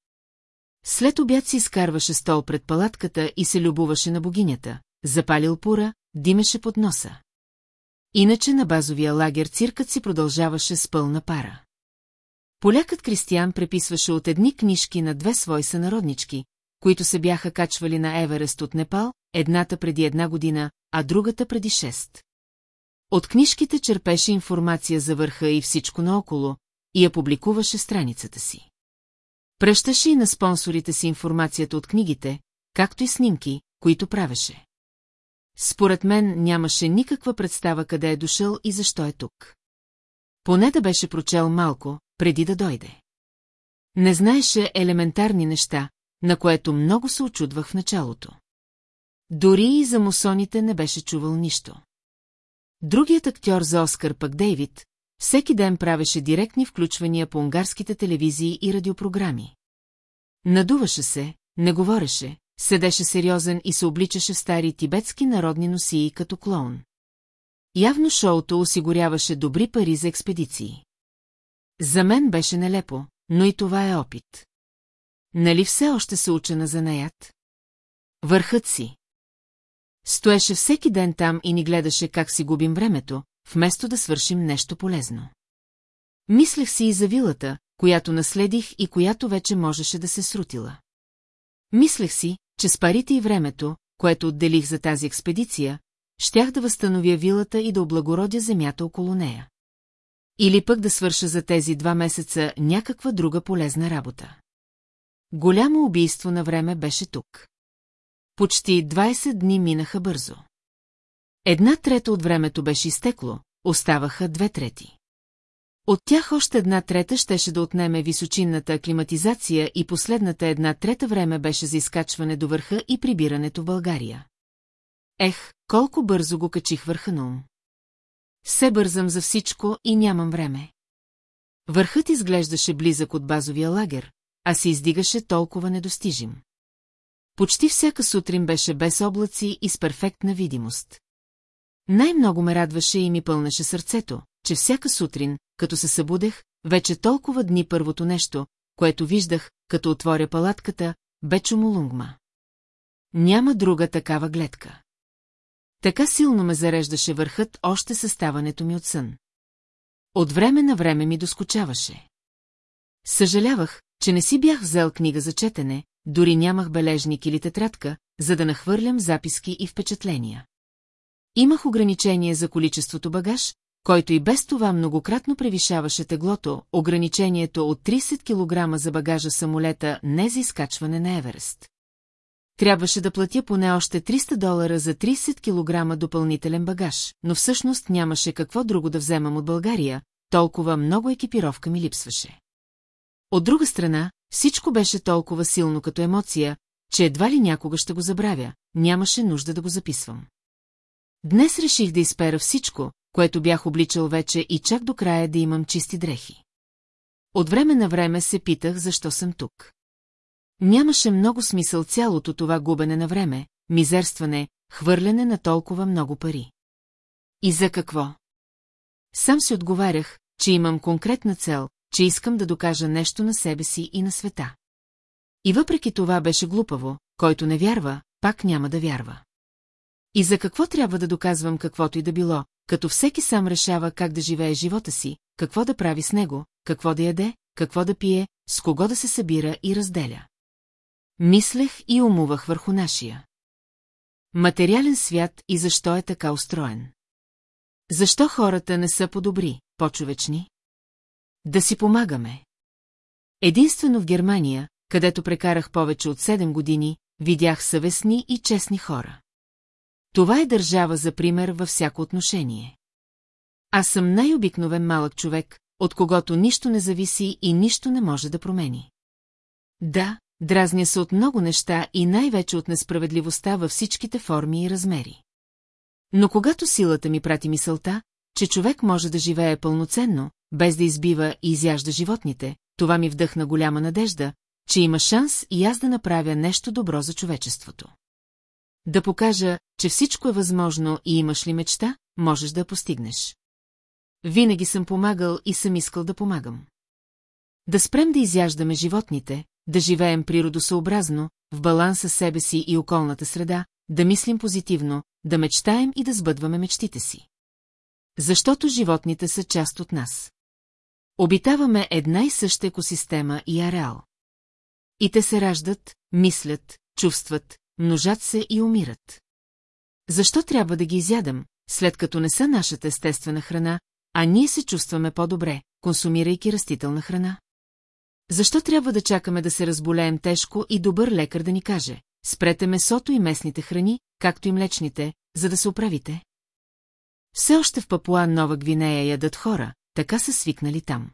След обяд си изкарваше стол пред палатката и се любуваше на богинята, запалил пура, димеше под носа. Иначе на базовия лагер циркът си продължаваше с пълна пара. Полякът Кристиян преписваше от едни книжки на две свои сънароднички, които се бяха качвали на Еверест от Непал, едната преди една година, а другата преди шест. От книжките черпеше информация за върха и всичко наоколо, и я публикуваше страницата си. Пръщаше и на спонсорите си информацията от книгите, както и снимки, които правеше. Според мен нямаше никаква представа къде е дошъл и защо е тук. Поне да беше прочел малко, преди да дойде. Не знаеше елементарни неща, на което много се очудвах в началото. Дори и за мусоните не беше чувал нищо. Другият актьор за Оскар пък Дейвид, всеки ден правеше директни включвания по унгарските телевизии и радиопрограми. Надуваше се, не говореше, седеше сериозен и се обличаше в стари тибетски народни носии като клоун. Явно шоуто осигуряваше добри пари за експедиции. За мен беше нелепо, но и това е опит. Нали все още се уча на занаят? Върхът си. Стоеше всеки ден там и ни гледаше как си губим времето, вместо да свършим нещо полезно. Мислех си и за вилата, която наследих и която вече можеше да се срутила. Мислех си, че с парите и времето, което отделих за тази експедиция, щях да възстановя вилата и да облагородя земята около нея. Или пък да свърша за тези два месеца някаква друга полезна работа. Голямо убийство на време беше тук. Почти 20 дни минаха бързо. Една трета от времето беше изтекло, оставаха две трети. От тях още една трета щеше да отнеме височинната аклиматизация и последната една трета време беше за изкачване до върха и прибирането в България. Ех, колко бързо го качих върха на ум. Се бързам за всичко и нямам време. Върхът изглеждаше близък от базовия лагер, а се издигаше толкова недостижим. Почти всяка сутрин беше без облаци и с перфектна видимост. Най-много ме радваше и ми пълнеше сърцето, че всяка сутрин, като се събудех, вече толкова дни първото нещо, което виждах, като отворя палатката, бе чумолунгма. Няма друга такава гледка. Така силно ме зареждаше върхът още съставането ми от сън. От време на време ми доскочаваше. Съжалявах, че не си бях взел книга за четене, дори нямах бележник или тетрадка, за да нахвърлям записки и впечатления. Имах ограничение за количеството багаж, който и без това многократно превишаваше теглото, ограничението от 30 кг за багажа самолета не за изкачване на Еверест. Трябваше да платя поне още 300 долара за 30 кг допълнителен багаж, но всъщност нямаше какво друго да вземам от България, толкова много екипировка ми липсваше. От друга страна, всичко беше толкова силно като емоция, че едва ли някога ще го забравя, нямаше нужда да го записвам. Днес реших да изпера всичко, което бях обличал вече и чак до края да имам чисти дрехи. От време на време се питах, защо съм тук. Нямаше много смисъл цялото това губене на време, мизерстване, хвърляне на толкова много пари. И за какво? Сам си отговарях, че имам конкретна цел, че искам да докажа нещо на себе си и на света. И въпреки това беше глупаво, който не вярва, пак няма да вярва. И за какво трябва да доказвам каквото и да било, като всеки сам решава как да живее живота си, какво да прави с него, какво да яде, какво да пие, с кого да се събира и разделя. Мислех и умувах върху нашия. Материален свят и защо е така устроен. Защо хората не са по-добри, по-човечни? Да си помагаме. Единствено в Германия, където прекарах повече от 7 години, видях съвестни и честни хора. Това е държава за пример във всяко отношение. Аз съм най-обикновен малък човек, от когото нищо не зависи и нищо не може да промени. Да, дразня се от много неща и най-вече от несправедливостта във всичките форми и размери. Но когато силата ми прати мисълта, че човек може да живее пълноценно, без да избива и изяжда животните, това ми вдъхна голяма надежда, че има шанс и аз да направя нещо добро за човечеството. Да покажа, че всичко е възможно и имаш ли мечта, можеш да я постигнеш. Винаги съм помагал и съм искал да помагам. Да спрем да изяждаме животните, да живеем природосъобразно, в баланс с себе си и околната среда, да мислим позитивно, да мечтаем и да сбъдваме мечтите си. Защото животните са част от нас. Обитаваме една и съща екосистема и ареал. И те се раждат, мислят, чувстват, множат се и умират. Защо трябва да ги изядам, след като не са нашата естествена храна, а ние се чувстваме по-добре, консумирайки растителна храна? Защо трябва да чакаме да се разболеем тежко и добър лекар да ни каже, спрете месото и местните храни, както и млечните, за да се оправите? Все още в Папуа Нова Гвинея ядат хора, така са свикнали там.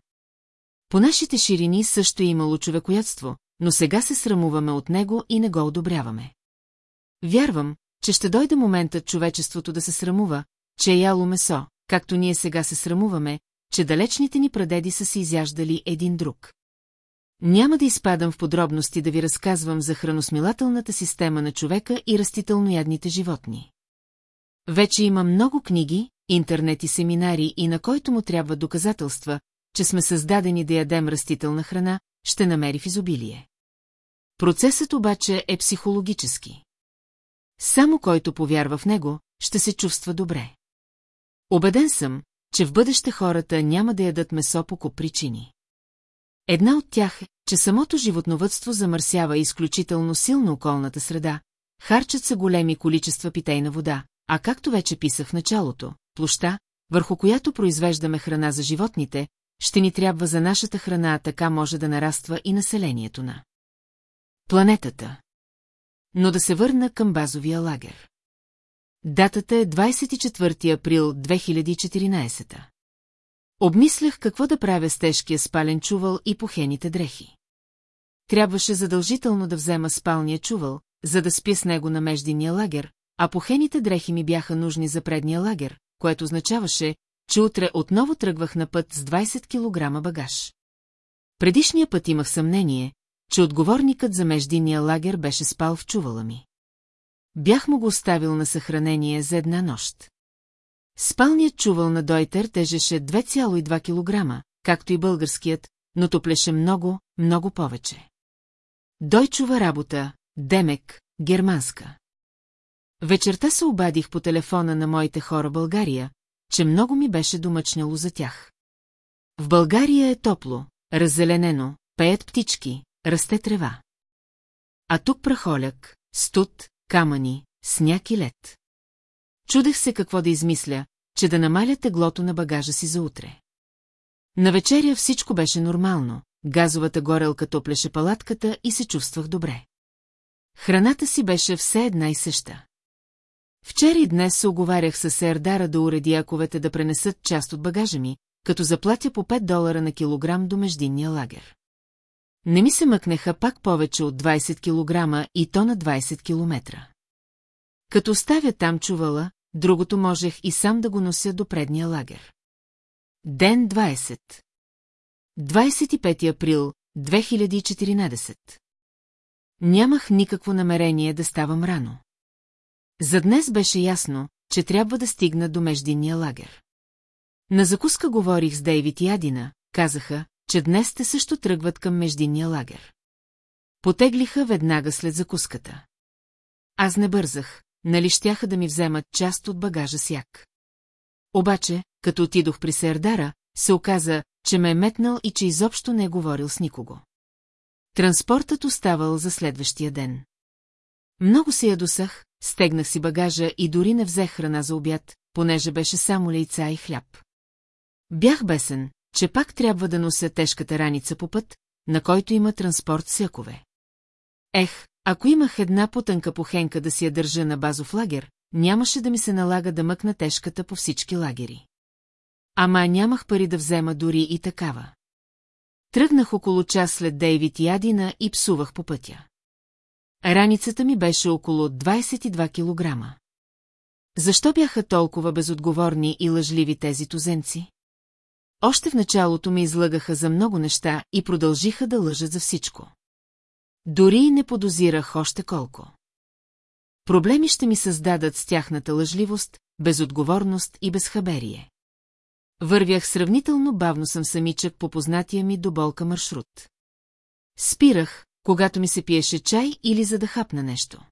По нашите ширини също е имало човекоядство, но сега се срамуваме от него и не го одобряваме. Вярвам, че ще дойде моментът човечеството да се срамува, че е яло месо, както ние сега се срамуваме, че далечните ни прадеди са се изяждали един друг. Няма да изпадам в подробности да ви разказвам за храносмилателната система на човека и растителноядните животни. Вече има много книги, интернет и семинари и на който му трябва доказателства, че сме създадени да ядем растителна храна, ще намери в изобилие. Процесът обаче е психологически. Само който повярва в него, ще се чувства добре. Обеден съм, че в бъдеще хората няма да ядат месо по куп причини. Една от тях е, че самото животновътство замърсява изключително силно околната среда, харчат се големи количества питейна вода, а както вече писах в началото, площа, върху която произвеждаме храна за животните, ще ни трябва за нашата храна, а така може да нараства и населението на планетата. Но да се върна към базовия лагер. Датата е 24 април 2014. Обмислях какво да правя с тежкия спален чувал и похените дрехи. Трябваше задължително да взема спалния чувал, за да спя с него на междинния лагер, а похените дрехи ми бяха нужни за предния лагер, което означаваше, че утре отново тръгвах на път с 20 кг багаж. Предишния път имах съмнение, че отговорникът за междинния лагер беше спал в чувала ми. Бях му го оставил на съхранение за една нощ. Спалният чувал на Дойтер тежеше 2,2 кг, както и българският, но топлеше много, много повече. Дойчова работа, Демек, германска. Вечерта се обадих по телефона на моите хора България, че много ми беше домъчняло за тях. В България е топло, раззеленено, пеят птички, расте трева. А тук прахоляк, студ, камъни, сняг и лед. Чудех се какво да измисля, че да намаля теглото на багажа си за утре. На вечеря всичко беше нормално, газовата горелка топлеше палатката и се чувствах добре. Храната си беше все една и съща. Вчера и днес се оговарях с Ердара да уреди яковете да пренесат част от багажа ми, като заплатя по 5 долара на килограм до междинния лагер. Не ми се мъкнеха пак повече от 20 килограма и то на 20 километра. Като оставя там чувала, другото можех и сам да го нося до предния лагер. Ден 20 25 април 2014 Нямах никакво намерение да ставам рано. За днес беше ясно, че трябва да стигна до междинния лагер. На закуска говорих с Дейвид и Адина, казаха, че днес те също тръгват към междинния лагер. Потеглиха веднага след закуската. Аз не бързах, нали щяха да ми вземат част от багажа сяк. Обаче, като отидох при Сердара, се оказа, че ме е метнал и че изобщо не е говорил с никого. Транспортът оставал за следващия ден. Много се ядосах, стегнах си багажа и дори не взех храна за обяд, понеже беше само лейца и хляб. Бях бесен, че пак трябва да нося тежката раница по път, на който има транспорт сякове. Ех, ако имах една потънка похенка да си я държа на базов лагер, нямаше да ми се налага да мъкна тежката по всички лагери. Ама нямах пари да взема дори и такава. Тръгнах около час след Дейвид и Адина и псувах по пътя. Раницата ми беше около 22 килограма. Защо бяха толкова безотговорни и лъжливи тези тузенци? Още в началото ми излъгаха за много неща и продължиха да лъжат за всичко. Дори и не подозирах още колко. Проблеми ще ми създадат с тяхната лъжливост, безотговорност и безхаберие. Вървях сравнително бавно съм самичък по познатия ми до болка маршрут. Спирах, когато ми се пиеше чай или за да хапна нещо.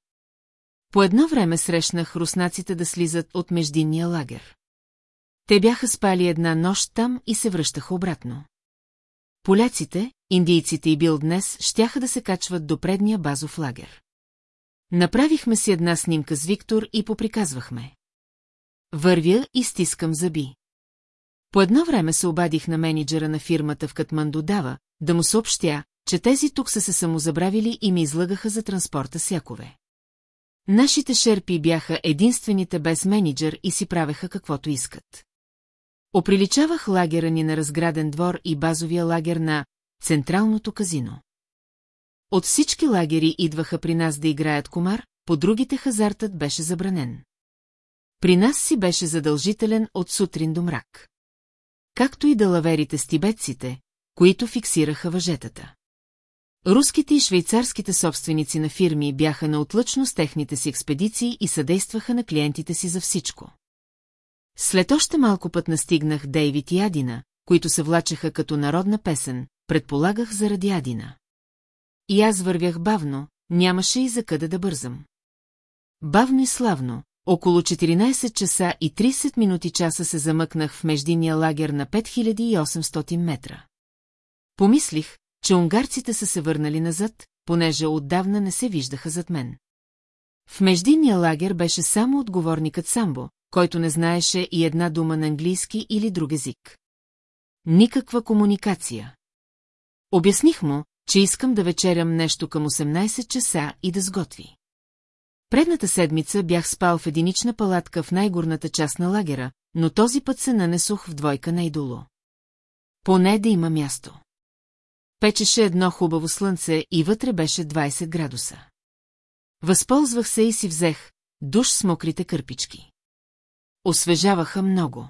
По едно време срещнах руснаците да слизат от междинния лагер. Те бяха спали една нощ там и се връщаха обратно. Поляците, индийците и бил днес щяха да се качват до предния базов лагер. Направихме си една снимка с Виктор и поприказвахме. Вървя и стискам зъби. По едно време се обадих на менеджера на фирмата в Катманду Дава, да му съобщя, че тези тук са се самозабравили и ми излъгаха за транспорта сякове. Нашите шерпи бяха единствените без менеджер и си правеха каквото искат. Оприличавах лагера ни на разграден двор и базовия лагер на Централното казино. От всички лагери идваха при нас да играят комар, по другите хазартът беше забранен. При нас си беше задължителен от сутрин до мрак. Както и далаверите с тибетците, които фиксираха въжетата. Руските и швейцарските собственици на фирми бяха наотлъчно с техните си експедиции и съдействаха на клиентите си за всичко. След още малко път настигнах Дейвид и Адина, които се влачеха като народна песен, предполагах заради Адина. И аз вървях бавно, нямаше и за къде да бързам. Бавно и славно, около 14 часа и 30 минути часа се замъкнах в междинния лагер на 5800 метра. Помислих, че унгарците са се върнали назад, понеже отдавна не се виждаха зад мен. В междинния лагер беше само отговорникът Самбо, който не знаеше и една дума на английски или друг език. Никаква комуникация. Обясних му, че искам да вечерям нещо към 18 часа и да сготви. Предната седмица бях спал в единична палатка в най-горната част на лагера, но този път се нанесох в двойка най-долу. Поне да има място. Печеше едно хубаво слънце и вътре беше 20 градуса. Възползвах се и си взех душ с мокрите кърпички. Освежаваха много.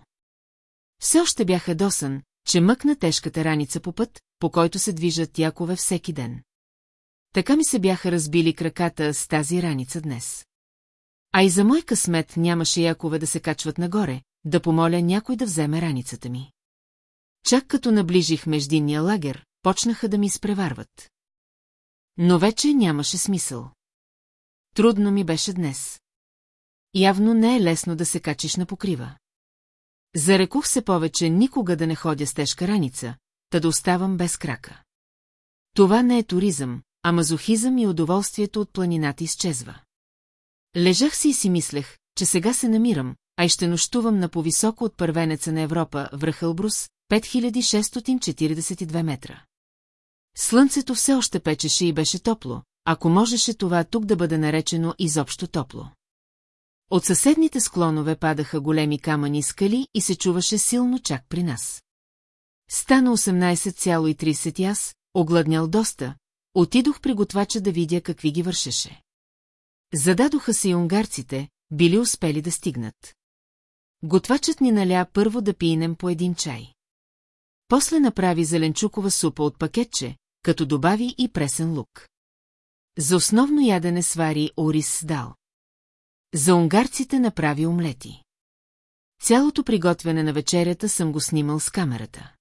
Все още бяха досън, че мъкна тежката раница по път, по който се движат якове всеки ден. Така ми се бяха разбили краката с тази раница днес. А и за мой късмет нямаше якове да се качват нагоре, да помоля някой да вземе раницата ми. Чак като наближих междинния лагер, почнаха да ми изпреварват. Но вече нямаше смисъл. Трудно ми беше днес. Явно не е лесно да се качиш на покрива. Зарекох се повече никога да не ходя с тежка раница, та да оставам без крака. Това не е туризъм, а мазохизъм и удоволствието от планината изчезва. Лежах си и си мислех, че сега се намирам, а и ще нощувам на повисоко от първенеца на Европа, връх Елбрус, 5642 метра. Слънцето все още печеше и беше топло, ако можеше това тук да бъде наречено изобщо топло. От съседните склонове падаха големи камъни скали и се чуваше силно чак при нас. Стана 18,30 и аз, огладнял доста, отидох при готвача да видя какви ги вършеше. Зададоха се и унгарците, били успели да стигнат. Готвачът ни наля първо да пинем по един чай. После направи зеленчукова супа от пакетче, като добави и пресен лук. За основно ядене свари ориз с дал. За унгарците направи омлети. Цялото приготвяне на вечерята съм го снимал с камерата.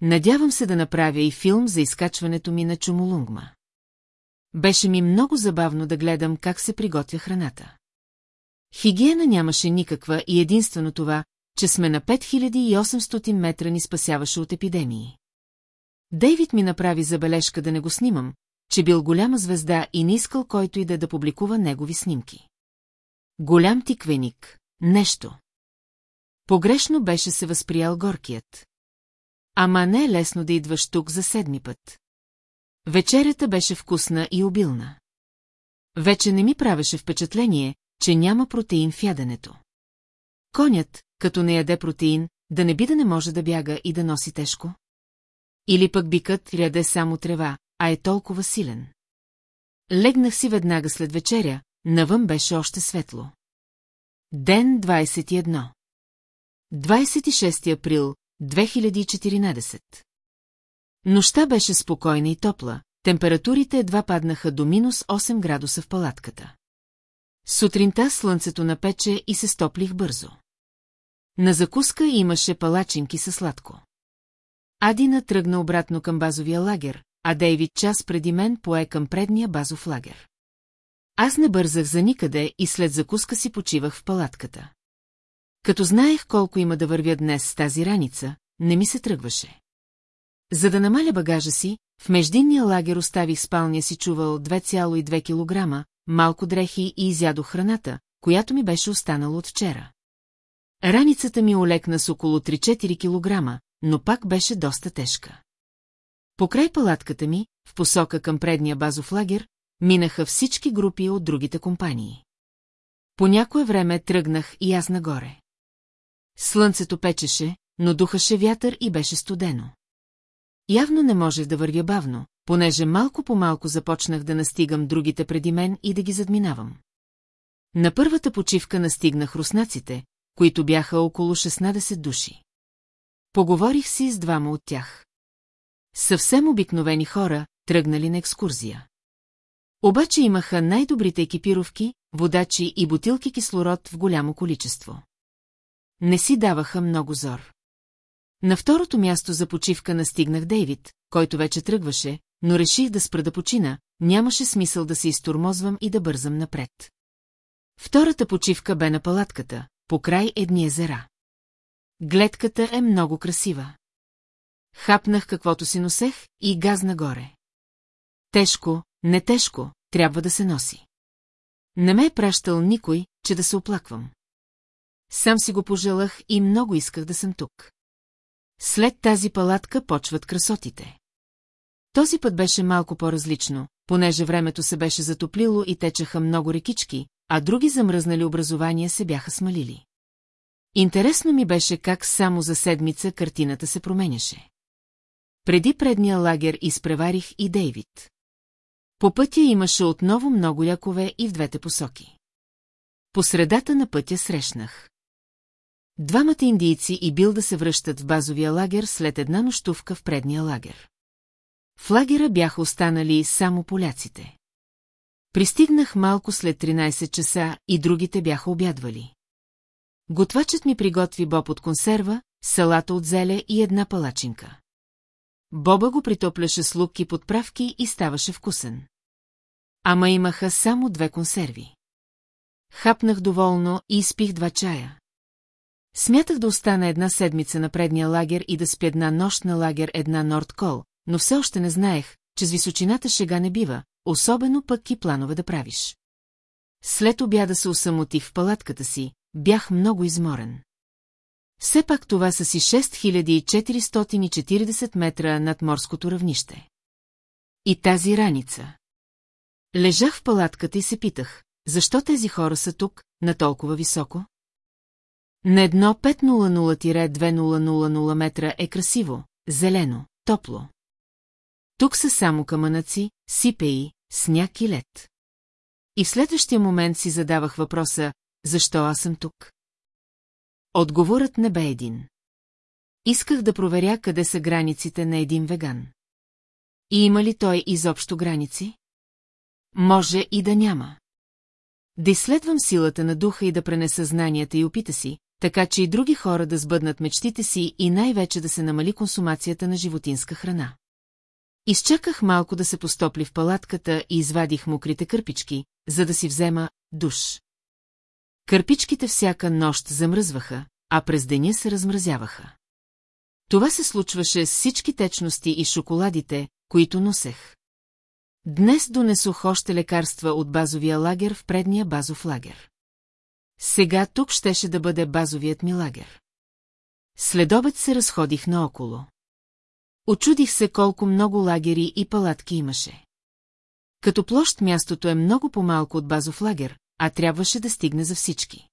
Надявам се да направя и филм за изкачването ми на Чумолунгма. Беше ми много забавно да гледам как се приготвя храната. Хигиена нямаше никаква и единствено това, че сме на 5800 метра ни спасяваше от епидемии. Дейвид ми направи забележка да не го снимам, че бил голяма звезда и не искал който и да да публикува негови снимки. Голям тиквеник, нещо. Погрешно беше се възприял горкият. Ама не е лесно да идваш тук за седми път. Вечерята беше вкусна и обилна. Вече не ми правеше впечатление, че няма протеин в яденето. Конят, като не яде протеин, да не би да не може да бяга и да носи тежко? Или пък бикът яде само трева, а е толкова силен. Легнах си веднага след вечеря, навън беше още светло. Ден 21 26 април 2014 Нощта беше спокойна и топла, температурите едва паднаха до минус 8 градуса в палатката. Сутринта слънцето напече и се стоплих бързо. На закуска имаше палачинки със сладко. Адина тръгна обратно към базовия лагер, а Дейвид час преди мен пое към предния базов лагер. Аз не бързах за никъде и след закуска си почивах в палатката. Като знаех колко има да вървя днес с тази раница, не ми се тръгваше. За да намаля багажа си, в междинния лагер оставих спалния си чувал 2,2 кг, малко дрехи и изядох храната, която ми беше останала от вчера. Раницата ми олекна с около 3-4 кг, но пак беше доста тежка. Покрай палатката ми, в посока към предния базов лагер, минаха всички групи от другите компании. По някое време тръгнах и аз нагоре. Слънцето печеше, но духаше вятър и беше студено. Явно не можех да вървя бавно, понеже малко по малко започнах да настигам другите преди мен и да ги задминавам. На първата почивка настигнах руснаците, които бяха около 16 души. Поговорих си с двама от тях. Съвсем обикновени хора, тръгнали на екскурзия. Обаче имаха най-добрите екипировки, водачи и бутилки кислород в голямо количество. Не си даваха много зор. На второто място за почивка настигнах Дейвид, който вече тръгваше, но реших да спра да почина, нямаше смисъл да се изтормозвам и да бързам напред. Втората почивка бе на палатката, по край едни езера. Гледката е много красива. Хапнах каквото си носех и газ нагоре. Тежко, не тежко, трябва да се носи. Не ме е пращал никой, че да се оплаквам. Сам си го пожелах и много исках да съм тук. След тази палатка почват красотите. Този път беше малко по-различно, понеже времето се беше затоплило и течаха много рекички, а други замръзнали образования се бяха смалили. Интересно ми беше как само за седмица картината се променяше. Преди предния лагер изпреварих и Дейвид. По пътя имаше отново много лякове и в двете посоки. По средата на пътя срещнах. Двамата индийци и бил да се връщат в базовия лагер след една нощувка в предния лагер. В лагера бяха останали само поляците. Пристигнах малко след 13 часа и другите бяха обядвали. Готвачът ми приготви боб от консерва, салата от зеле и една палачинка. Боба го притопляше с лук и подправки и ставаше вкусен. Ама имаха само две консерви. Хапнах доволно и изпих два чая. Смятах да остана една седмица на предния лагер и да спя една нощ на лагер една Нордкол, но все още не знаех, че с височината шега не бива, особено пък и планове да правиш. След обяда се усамотих в палатката си, бях много изморен. Все пак това са си 6440 метра над морското равнище. И тази раница. Лежах в палатката и се питах, защо тези хора са тук, на толкова високо? На едно 500-2000 метра е красиво, зелено, топло. Тук са само камънаци, сипеи, сняг и лед. И в следващия момент си задавах въпроса, защо аз съм тук? Отговорът не бе един. Исках да проверя къде са границите на един веган. И има ли той изобщо граници? Може и да няма. Да изследвам силата на духа и да пренеса знанията и опита си, така че и други хора да сбъднат мечтите си и най-вече да се намали консумацията на животинска храна. Изчаках малко да се постопли в палатката и извадих мокрите кърпички, за да си взема душ. Кърпичките всяка нощ замръзваха, а през деня се размразяваха. Това се случваше с всички течности и шоколадите, които носех. Днес донесох още лекарства от базовия лагер в предния базов лагер. Сега тук щеше да бъде базовият ми лагер. Следобед се разходих наоколо. Очудих се колко много лагери и палатки имаше. Като площ мястото е много по-малко от базов лагер, а трябваше да стигне за всички.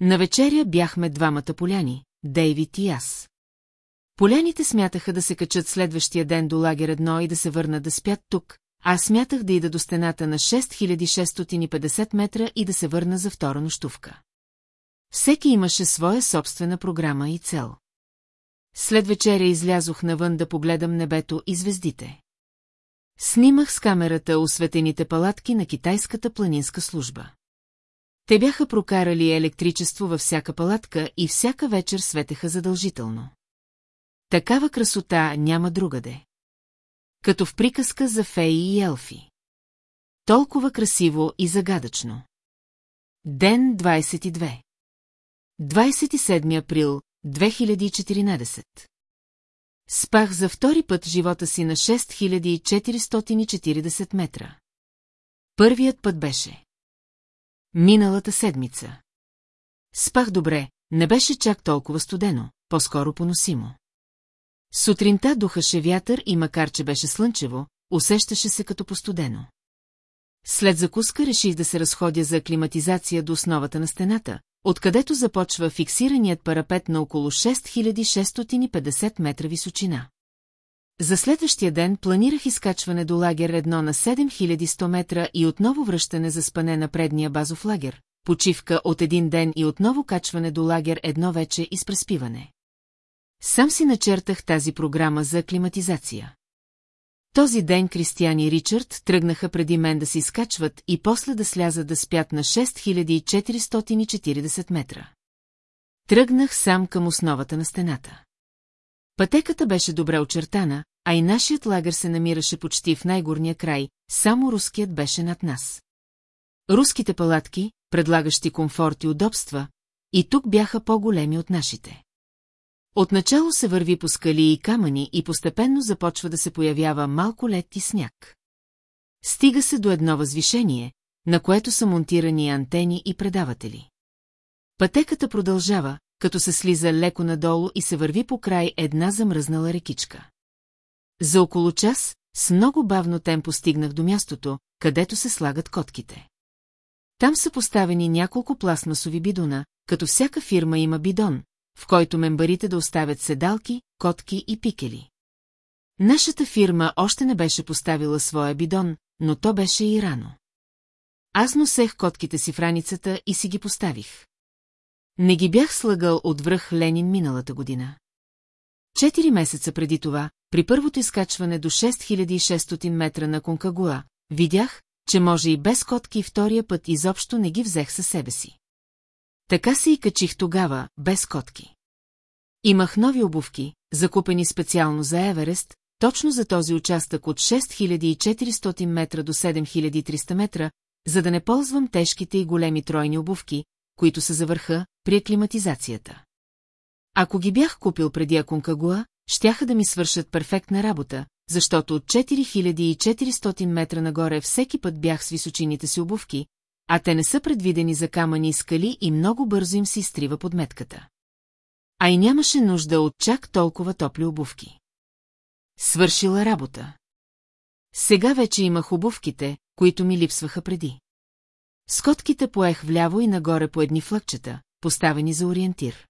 На вечеря бяхме двамата поляни, Дейвид и аз. Поляните смятаха да се качат следващия ден до лагер едно и да се върнат да спят тук, аз смятах да ида до стената на 6650 метра и да се върна за втора нощувка. Всеки имаше своя собствена програма и цел. След вечеря излязох навън да погледам небето и звездите. Снимах с камерата осветените палатки на китайската планинска служба. Те бяха прокарали електричество във всяка палатка и всяка вечер светеха задължително. Такава красота няма другаде. Като в приказка за феи и елфи. Толкова красиво и загадъчно. Ден 22 27 април 2014 Спах за втори път живота си на 6440 метра. Първият път беше. Миналата седмица. Спах добре, не беше чак толкова студено, по-скоро поносимо. Сутринта духаше вятър и макар, че беше слънчево, усещаше се като постудено. След закуска реших да се разходя за аклиматизация до основата на стената, откъдето започва фиксираният парапет на около 6650 метра височина. За следващия ден планирах изкачване до лагер едно на 7100 метра и отново връщане за спане на предния базов лагер, почивка от един ден и отново качване до лагер едно вече и с преспиване. Сам си начертах тази програма за аклиматизация. Този ден Кристиан и Ричард тръгнаха преди мен да се изкачват и после да слязат да спят на 6440 метра. Тръгнах сам към основата на стената. Пътеката беше добре очертана, а и нашият лагер се намираше почти в най-горния край, само руският беше над нас. Руските палатки, предлагащи комфорт и удобства, и тук бяха по-големи от нашите. Отначало се върви по скали и камъни и постепенно започва да се появява малко лед и сняг. Стига се до едно възвишение, на което са монтирани антени и предаватели. Пътеката продължава, като се слиза леко надолу и се върви по край една замръзнала рекичка. За около час, с много бавно темпо стигнах до мястото, където се слагат котките. Там са поставени няколко пластмасови бидона, като всяка фирма има бидон, в който мембарите да оставят седалки, котки и пикели. Нашата фирма още не беше поставила своя бидон, но то беше и рано. Аз носех котките си в раницата и си ги поставих. Не ги бях слагал от връх Ленин миналата година. Четири месеца преди това, при първото изкачване до 6600 метра на Конкагуа, видях, че може и без котки втория път изобщо не ги взех със себе си. Така се и качих тогава, без котки. Имах нови обувки, закупени специално за Еверест, точно за този участък от 6400 метра до 7300 метра, за да не ползвам тежките и големи тройни обувки, които са за върха при аклиматизацията. Ако ги бях купил преди Аконкагуа, щяха да ми свършат перфектна работа, защото от 4400 метра нагоре всеки път бях с височините си обувки, а те не са предвидени за камъни и скали и много бързо им се изтрива подметката. А и нямаше нужда от чак толкова топли обувки. Свършила работа. Сега вече имах обувките, които ми липсваха преди. Скотките поех вляво и нагоре по едни флъкчета, поставени за ориентир.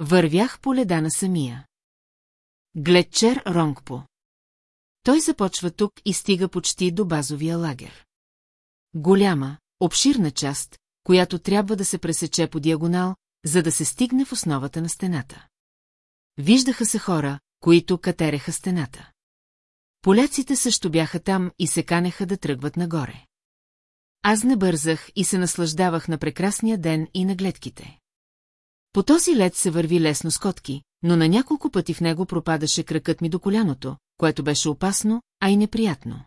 Вървях по леда на самия. Гледчер Ронгпо. Той започва тук и стига почти до базовия лагер. Голяма, обширна част, която трябва да се пресече по диагонал, за да се стигне в основата на стената. Виждаха се хора, които катереха стената. Поляците също бяха там и се канеха да тръгват нагоре. Аз не бързах и се наслаждавах на прекрасния ден и на гледките. По този лед се върви лесно с котки, но на няколко пъти в него пропадаше кракът ми до коляното, което беше опасно, а и неприятно.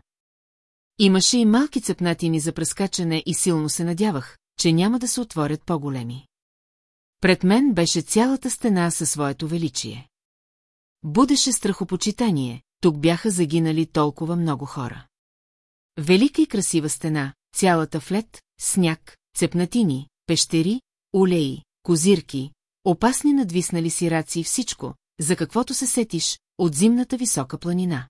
Имаше и малки цепнатини за прескачане и силно се надявах, че няма да се отворят по-големи. Пред мен беше цялата стена със своето величие. Будеше страхопочитание, тук бяха загинали толкова много хора. Велика и красива стена, цялата флет, сняг, цепнатини, пещери, улеи, козирки, опасни надвиснали сираци и всичко, за каквото се сетиш, от зимната висока планина.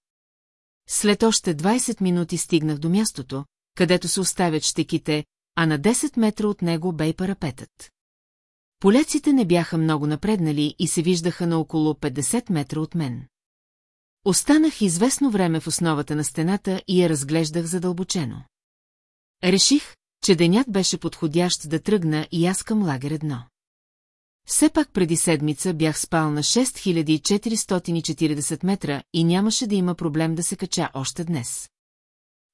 След още 20 минути стигнах до мястото, където се оставят щеките, а на 10 метра от него бе и парапетът. Поляците не бяха много напреднали и се виждаха на около 50 метра от мен. Останах известно време в основата на стената и я разглеждах задълбочено. Реших, че денят беше подходящ да тръгна и аз към лагер едно. Все пак преди седмица бях спал на 6440 метра и нямаше да има проблем да се кача още днес.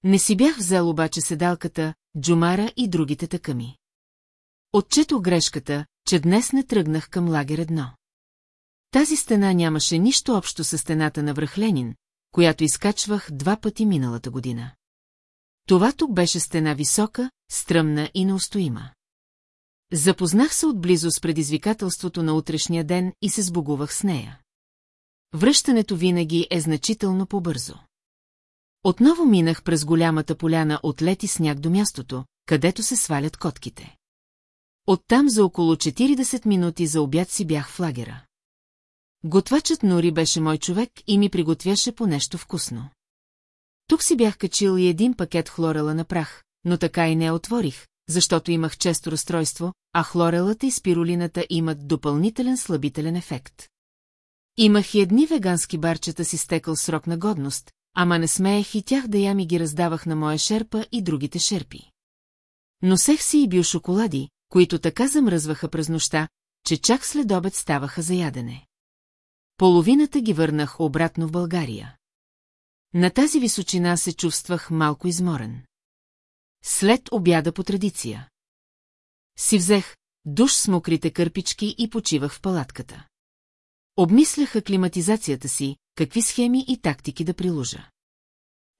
Не си бях взел обаче седалката, джумара и другите такъми. Отчето грешката, че днес не тръгнах към лагер едно. Тази стена нямаше нищо общо с стената на връх Ленин, която изкачвах два пъти миналата година. Това тук беше стена висока, стръмна и неустоима. Запознах се отблизо с предизвикателството на утрешния ден и се сбогувах с нея. Връщането винаги е значително по-бързо. Отново минах през голямата поляна от лети сняг до мястото, където се свалят котките. Оттам за около 40 минути за обяд си бях в лагера. Готвачът Нори беше мой човек и ми приготвяше по нещо вкусно. Тук си бях качил и един пакет хлорела на прах, но така и не отворих, защото имах често разстройство, а хлорелата и спирулината имат допълнителен слабителен ефект. Имах и едни вегански барчета си стекал срок на годност, ама не смеех и тях да я ми ги раздавах на моя шерпа и другите шерпи. Носех си и биошоколади, които така замръзваха през нощта, че чак след обед ставаха за ядене. Половината ги върнах обратно в България. На тази височина се чувствах малко изморен. След обяда по традиция. Си взех душ с мокрите кърпички и почивах в палатката. Обмисляха климатизацията си, какви схеми и тактики да приложа.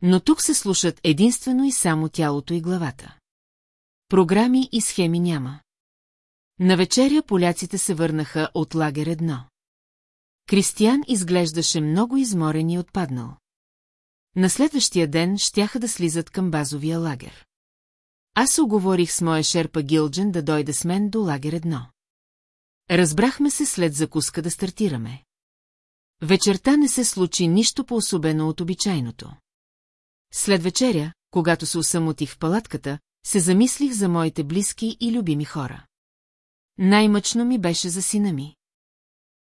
Но тук се слушат единствено и само тялото и главата. Програми и схеми няма. На вечеря поляците се върнаха от лагер едно. Кристиян изглеждаше много изморен и отпаднал. На следващия ден щяха да слизат към базовия лагер. Аз оговорих с моя шерпа Гилджен да дойде с мен до лагер едно. Разбрахме се след закуска да стартираме. Вечерта не се случи нищо по-особено от обичайното. След вечеря, когато се усамотих в палатката, се замислих за моите близки и любими хора. Най-мъчно ми беше за сина ми.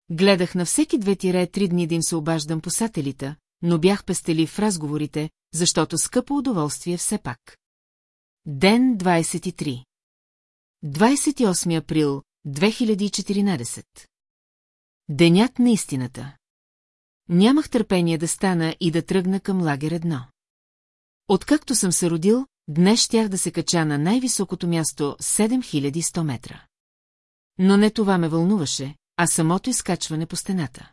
Гледах на всеки две тире три дни да им се обаждам по сателита, но бях пестелив в разговорите, защото скъпо удоволствие все пак. Ден 23 28 април 2014 Денят на истината Нямах търпение да стана и да тръгна към лагер едно. Откакто съм се родил, днес щях да се кача на най-високото място 7100 метра. Но не това ме вълнуваше, а самото изкачване по стената.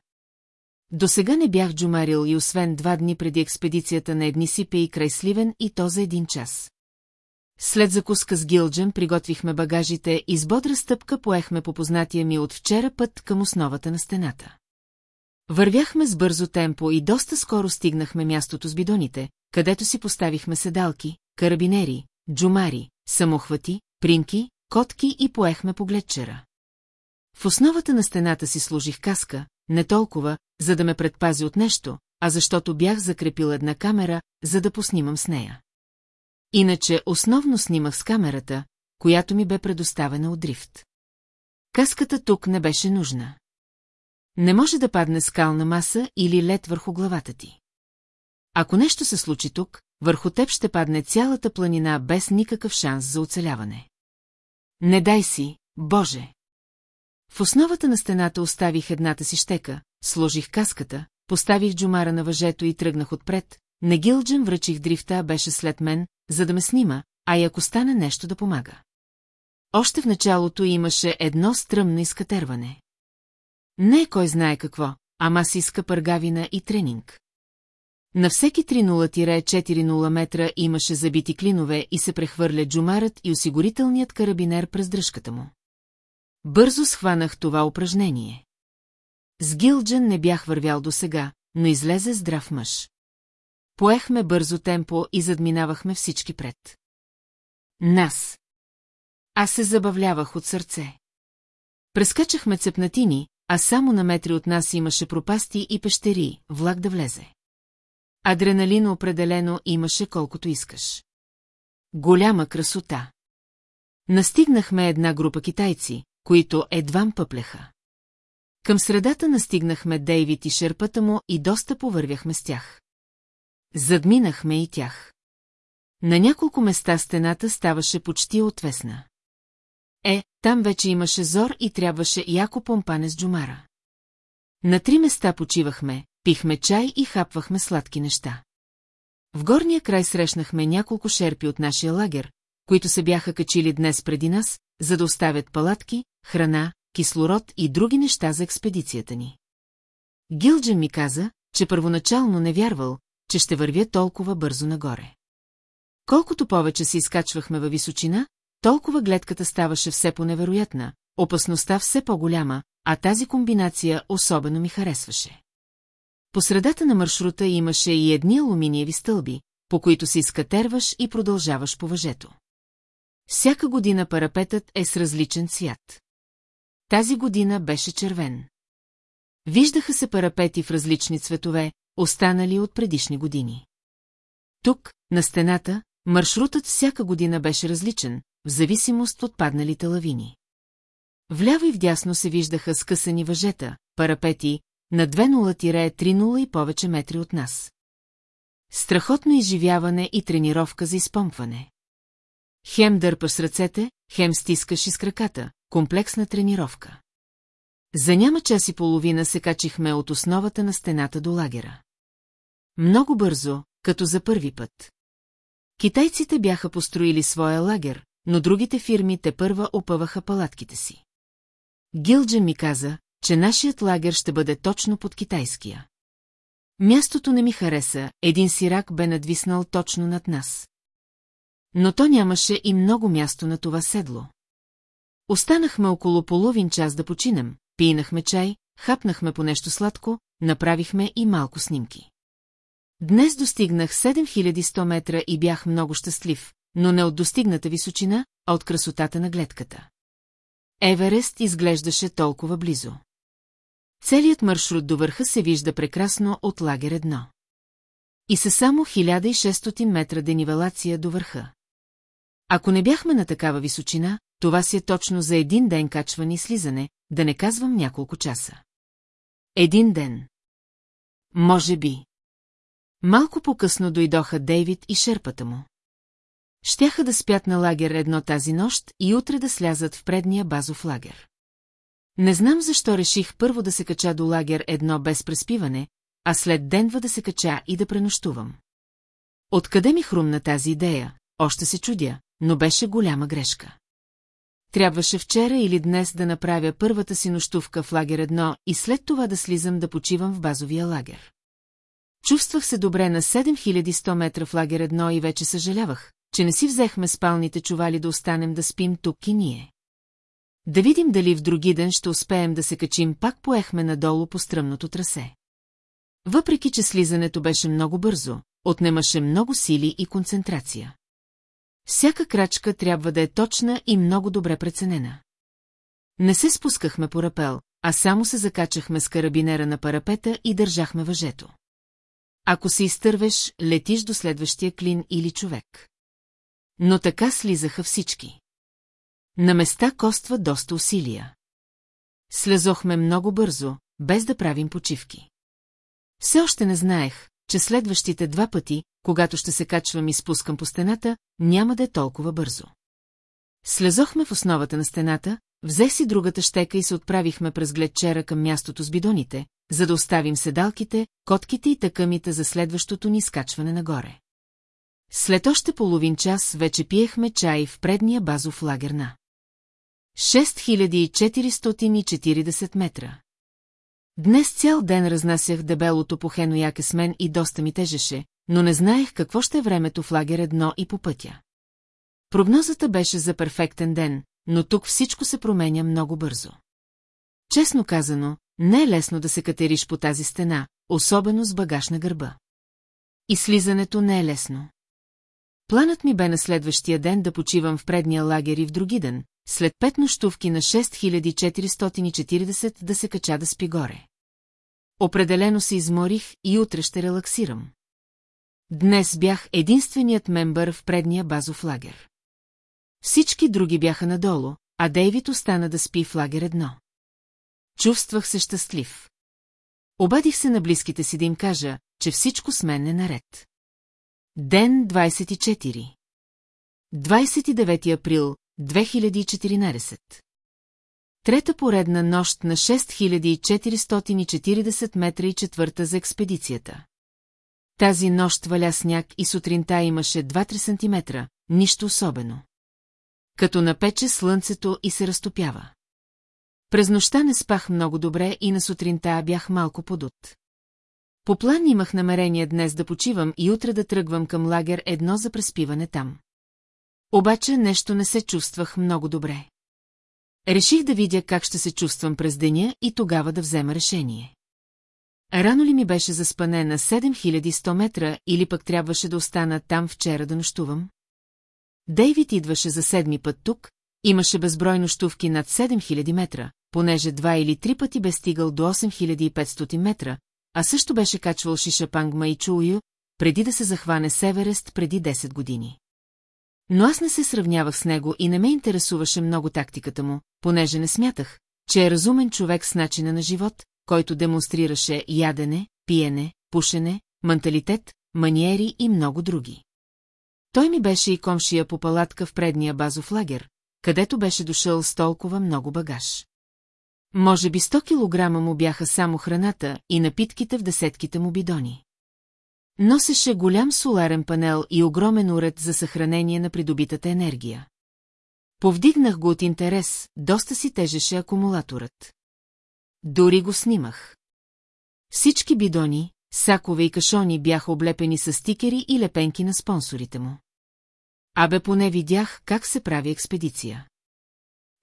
До сега не бях джумарил и освен два дни преди експедицията на едни сипе и край Сливен и то за един час. След закуска с Гилджен приготвихме багажите и с бодра стъпка поехме по познатия ми от вчера път към основата на стената. Вървяхме с бързо темпо и доста скоро стигнахме мястото с бидоните, където си поставихме седалки, карабинери, джумари, самохвати, примки, котки и поехме по гледчера. В основата на стената си служих каска, не толкова, за да ме предпази от нещо, а защото бях закрепил една камера, за да поснимам с нея. Иначе основно снимах с камерата, която ми бе предоставена от дрифт. Каската тук не беше нужна. Не може да падне скална маса или лед върху главата ти. Ако нещо се случи тук, върху теб ще падне цялата планина без никакъв шанс за оцеляване. Не дай си, Боже! В основата на стената оставих едната си щека, сложих каската, поставих джумара на въжето и тръгнах отпред, не Гилджен връчих дрифта, беше след мен, за да ме снима, а и ако стане нещо да помага. Още в началото имаше едно стръмно изкатерване. Не е кой знае какво, ама си иска пъргавина и тренинг. На всеки 3-0-4-0 метра имаше забити клинове и се прехвърля джумарът и осигурителният карабинер през дръжката му. Бързо схванах това упражнение. С Гилджен не бях вървял до сега, но излезе здрав мъж. Поехме бързо темпо и задминавахме всички пред. Нас. Аз се забавлявах от сърце. Прескачахме цепнатини, а само на метри от нас имаше пропасти и пещери, влак да влезе. Адреналин определено имаше колкото искаш. Голяма красота. Настигнахме една група китайци, които едвам пъплеха. Към средата настигнахме Дейвид и шерпата му и доста повървяхме с тях. Задминахме и тях. На няколко места стената ставаше почти отвесна. Е, там вече имаше зор и трябваше яко помпане с джумара. На три места почивахме, пихме чай и хапвахме сладки неща. В горния край срещнахме няколко шерпи от нашия лагер, които се бяха качили днес преди нас, за да оставят палатки, храна, кислород и други неща за експедицията ни. Гилджен ми каза, че първоначално не вярвал, че ще вървя толкова бързо нагоре. Колкото повече се изкачвахме във височина, толкова гледката ставаше все по-невероятна, опасността все по-голяма, а тази комбинация особено ми харесваше. По средата на маршрута имаше и едни алуминиеви стълби, по които се изкатерваш и продължаваш по въжето. Всяка година парапетът е с различен цвят. Тази година беше червен. Виждаха се парапети в различни цветове, останали от предишни години. Тук, на стената, маршрутът всяка година беше различен, в зависимост от падналите лавини. Вляво и вдясно се виждаха скъсани въжета, парапети, на 2-0-3-0 и повече метри от нас. Страхотно изживяване и тренировка за изпомпване. Хем дърпаш с ръцете, хем стискаш из краката, комплексна тренировка. За няма час и половина се качихме от основата на стената до лагера. Много бързо, като за първи път. Китайците бяха построили своя лагер, но другите фирми те първа опъваха палатките си. Гилджен ми каза, че нашият лагер ще бъде точно под китайския. Мястото не ми хареса, един сирак бе надвиснал точно над нас. Но то нямаше и много място на това седло. Останахме около половин час да починем, пинахме чай, хапнахме по нещо сладко, направихме и малко снимки. Днес достигнах 7100 метра и бях много щастлив, но не от достигната височина, а от красотата на гледката. Еверест изглеждаше толкова близо. Целият маршрут до върха се вижда прекрасно от лагер едно. И са само 1600 метра денивелация до върха. Ако не бяхме на такава височина, това си е точно за един ден качване и слизане, да не казвам няколко часа. Един ден. Може би. Малко по-късно дойдоха Дейвид и шерпата му. Щяха да спят на лагер едно тази нощ и утре да слязат в предния базов лагер. Не знам защо реших първо да се кача до лагер едно без преспиване, а след денва да се кача и да пренощувам. Откъде ми хрумна тази идея, още се чудя, но беше голяма грешка. Трябваше вчера или днес да направя първата си нощувка в лагер едно и след това да слизам да почивам в базовия лагер. Чувствах се добре на 7100 метра в лагер едно и вече съжалявах, че не си взехме спалните чували да останем да спим тук и ние. Да видим дали в други ден ще успеем да се качим, пак поехме надолу по стръмното трасе. Въпреки, че слизането беше много бързо, отнемаше много сили и концентрация. Всяка крачка трябва да е точна и много добре преценена. Не се спускахме по рапел, а само се закачахме с карабинера на парапета и държахме въжето. Ако се изтървеш, летиш до следващия клин или човек. Но така слизаха всички. На места коства доста усилия. Слезохме много бързо, без да правим почивки. Все още не знаех, че следващите два пъти, когато ще се качвам и спускам по стената, няма да е толкова бързо. Слезохме в основата на стената, взех си другата щека и се отправихме през гледчера към мястото с бидоните, за да оставим седалките, котките и тъкамите за следващото ни скачване нагоре. След още половин час вече пиехме чай в предния базов лагер на 6440 метра. Днес цял ден разнасях дебелото по хенояке с мен и доста ми тежеше, но не знаех какво ще е времето в лагер едно и по пътя. Прогнозата беше за перфектен ден, но тук всичко се променя много бързо. Честно казано, не е лесно да се катериш по тази стена, особено с багаж на гърба. И слизането не е лесно. Планът ми бе на следващия ден да почивам в предния лагер и в други ден, след пет нощувки на 6440 да се кача да спи горе. Определено се изморих и утре ще релаксирам. Днес бях единственият мембър в предния базов лагер. Всички други бяха надолу, а Дейвид остана да спи в лагер едно. Чувствах се щастлив. Обадих се на близките си да им кажа, че всичко с мен е наред. Ден 24 29 април 2014 Трета поредна нощ на 6440 метра и четвърта за експедицията. Тази нощ валя сняг и сутринта имаше 2-3 сантиметра, нищо особено. Като напече слънцето и се разтопява. През нощта не спах много добре и на сутринта бях малко подут. По план имах намерение днес да почивам и утре да тръгвам към лагер едно за преспиване там. Обаче нещо не се чувствах много добре. Реших да видя как ще се чувствам през деня и тогава да взема решение. Рано ли ми беше заспане на 7100 метра или пък трябваше да остана там вчера да нощувам? Дейвид идваше за седми път тук, имаше безброй нощувки над 7000 метра, понеже два или три пъти бе стигал до 8500 метра, а също беше качвал Шишапангма и Чую, преди да се захване Северест преди 10 години. Но аз не се сравнявах с него и не ме интересуваше много тактиката му, понеже не смятах, че е разумен човек с начина на живот, който демонстрираше ядене, пиене, пушене, менталитет, маниери и много други. Той ми беше и комшия по палатка в предния базов лагер, където беше дошъл с толкова много багаж. Може би 100 килограма му бяха само храната и напитките в десетките му бидони. Носеше голям соларен панел и огромен уред за съхранение на придобитата енергия. Повдигнах го от интерес, доста си тежеше акумулаторът. Дори го снимах. Всички бидони, сакове и кашони бяха облепени с стикери и лепенки на спонсорите му. Абе поне видях как се прави експедиция.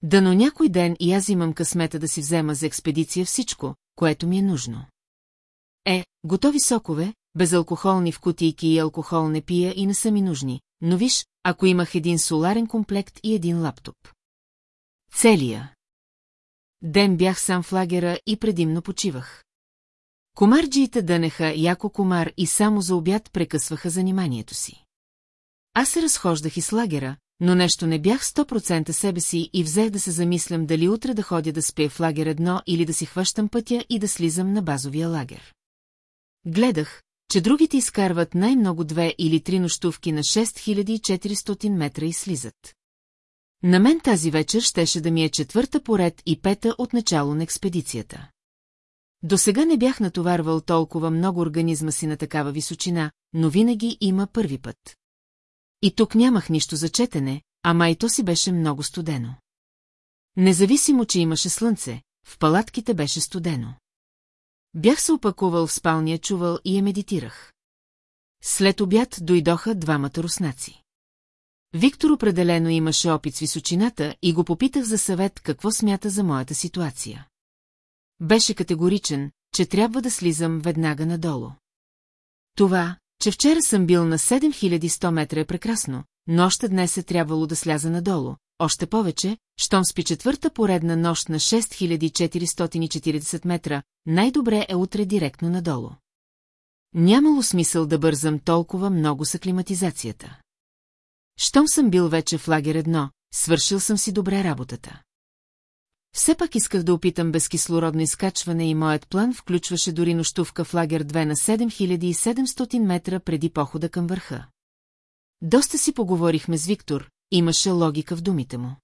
Дано някой ден и аз имам късмета да си взема за експедиция всичко, което ми е нужно. Е, готови сокове, безалкохолни в кутийки и алкохол не пия и не са ми нужни, но виж, ако имах един соларен комплект и един лаптоп. Целия. Ден бях сам в лагера и предимно почивах. Комарджиите дънеха яко комар и само за обяд прекъсваха заниманието си. Аз се разхождах из лагера, но нещо не бях 100% себе си и взех да се замислям дали утре да ходя да спя в лагер едно или да си хващам пътя и да слизам на базовия лагер. Гледах, че другите изкарват най-много две или три нощувки на 6400 метра и слизат. На мен тази вечер щеше да ми е четвърта поред и пета от начало на експедицията. До сега не бях натоварвал толкова много организма си на такава височина, но винаги има първи път. И тук нямах нищо за четене, а май то си беше много студено. Независимо, че имаше слънце, в палатките беше студено. Бях се опакувал в спалния чувал и я медитирах. След обяд дойдоха двамата руснаци. Виктор определено имаше опит с височината и го попитах за съвет какво смята за моята ситуация. Беше категоричен, че трябва да слизам веднага надолу. Това, че вчера съм бил на 7100 метра е прекрасно, но още днес е трябвало да сляза надолу, още повече, щом спи четвърта поредна нощ на 6440 метра, най-добре е утре директно надолу. Нямало смисъл да бързам толкова много с аклиматизацията. Щом съм бил вече в лагер едно, свършил съм си добре работата. Все пак исках да опитам безкислородно изкачване и моят план включваше дори нощувка в лагер 2 на 7700 метра преди похода към върха. Доста си поговорихме с Виктор, имаше логика в думите му.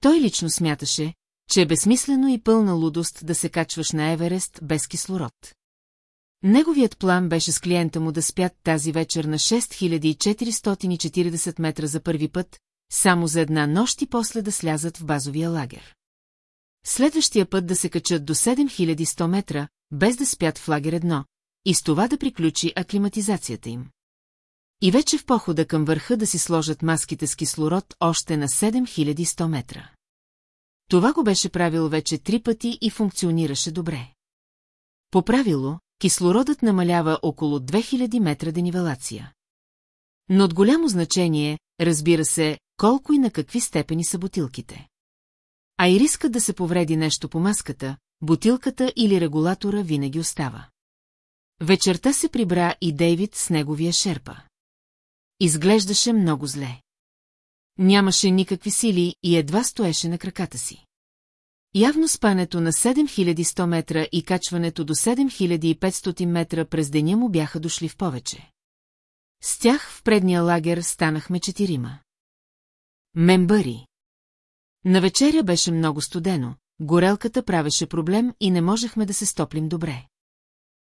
Той лично смяташе, че е безсмислено и пълна лудост да се качваш на Еверест без кислород. Неговият план беше с клиента му да спят тази вечер на 6440 метра за първи път, само за една нощ и после да слязат в базовия лагер. Следващия път да се качат до 7100 метра, без да спят в лагер едно, и с това да приключи аклиматизацията им. И вече в похода към върха да си сложат маските с кислород още на 7100 метра. Това го беше правил вече три пъти и функционираше добре. По правило, кислородът намалява около 2000 метра денивелация. Но от голямо значение, разбира се, колко и на какви степени са бутилките. А и рискът да се повреди нещо по маската, бутилката или регулатора винаги остава. Вечерта се прибра и Дейвид с неговия шерпа. Изглеждаше много зле. Нямаше никакви сили и едва стоеше на краката си. Явно спането на 7100 метра и качването до 7500 метра през деня му бяха дошли в повече. С тях в предния лагер станахме четирима. Мембъри. На вечеря беше много студено, горелката правеше проблем и не можехме да се стоплим добре.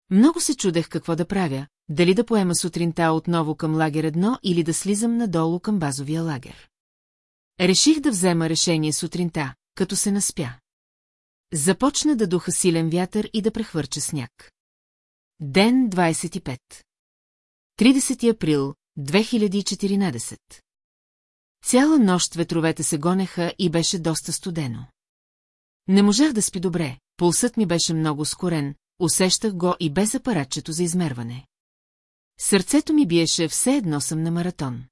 Много се чудех какво да правя, дали да поема сутринта отново към лагер едно или да слизам надолу към базовия лагер. Реших да взема решение сутринта, като се наспя. Започна да духа силен вятър и да прехвърча сняг. Ден 25 30 април 2014 Цяла нощ ветровете се гонеха и беше доста студено. Не можах да спи добре, пулсът ми беше много скорен, усещах го и без апаратчето за измерване. Сърцето ми биеше все едно съм на маратон.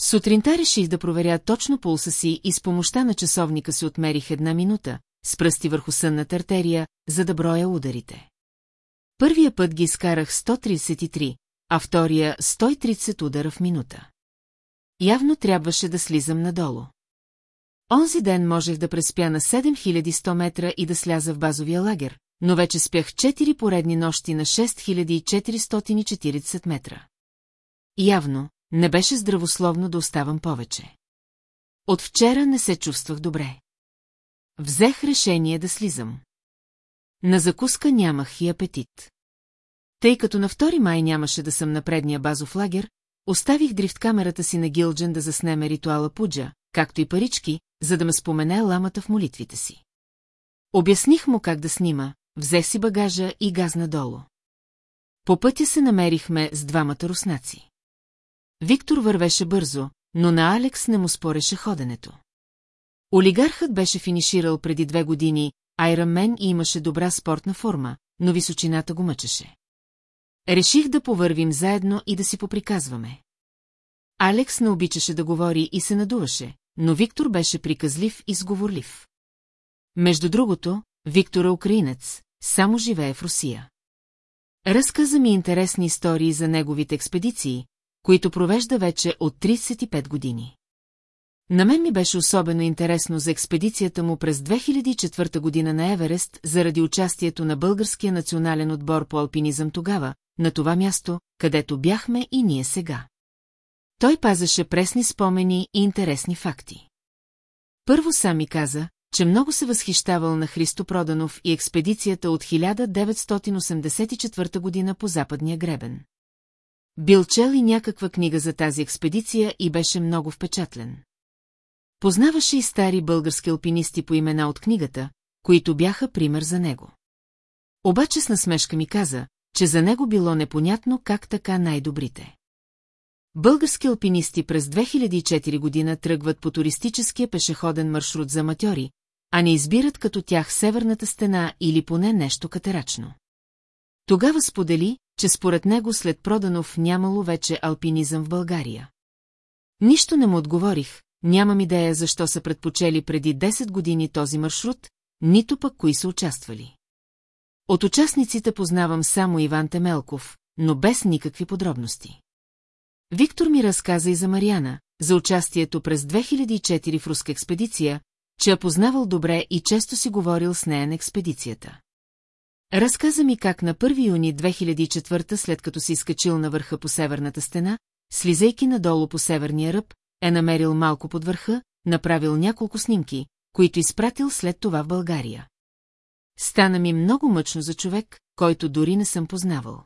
Сутринта реших да проверя точно пулса си и с помощта на часовника си отмерих една минута, с пръсти върху сънната артерия, за да броя ударите. Първия път ги изкарах 133, а втория 130 удара в минута. Явно трябваше да слизам надолу. Онзи ден можех да преспя на 7100 метра и да сляза в базовия лагер, но вече спях 4 поредни нощи на 6440 метра. Явно, не беше здравословно да оставам повече. От вчера не се чувствах добре. Взех решение да слизам. На закуска нямах и апетит. Тъй като на 2 май нямаше да съм на предния базов лагер, оставих дрифт камерата си на Гилджен да заснеме ритуала Пуджа, както и парички, за да ме спомене ламата в молитвите си. Обясних му как да снима, взех си багажа и газ надолу. По пътя се намерихме с двамата руснаци. Виктор вървеше бързо, но на Алекс не му спореше ходенето. Олигархът беше финиширал преди две години Айрамен и имаше добра спортна форма, но височината го мъчеше. Реших да повървим заедно и да си поприказваме. Алекс не обичаше да говори и се надуваше, но Виктор беше приказлив и сговорлив. Между другото, Виктор е украинец, само живее в Русия. Разказа ми интересни истории за неговите експедиции, които провежда вече от 35 години. На мен ми беше особено интересно за експедицията му през 2004 година на Еверест заради участието на българския национален отбор по алпинизъм тогава, на това място, където бяхме и ние сега. Той пазеше пресни спомени и интересни факти. Първо сам ми каза, че много се възхищавал на Христо Проданов и експедицията от 1984 година по Западния гребен. Бил чел и някаква книга за тази експедиция и беше много впечатлен. Познаваше и стари български алпинисти по имена от книгата, които бяха пример за него. Обаче с насмешка ми каза, че за него било непонятно как така най-добрите. Български алпинисти през 2004 година тръгват по туристическия пешеходен маршрут за аматьори, а не избират като тях северната стена или поне нещо катерачно. Тогава сподели, че според него след Проданов нямало вече алпинизъм в България. Нищо не му отговорих, нямам идея защо са предпочели преди 10 години този маршрут, нито пък кои са участвали. От участниците познавам само Иван Темелков, но без никакви подробности. Виктор ми разказа и за Мариана, за участието през 2004 в руска експедиция, че я познавал добре и често си говорил с нея на експедицията. Разказа ми как на 1 юни 2004, след като си изкачил на върха по северната стена, слизайки надолу по северния ръб, е намерил малко под върха, направил няколко снимки, които изпратил след това в България. Стана ми много мъчно за човек, който дори не съм познавал.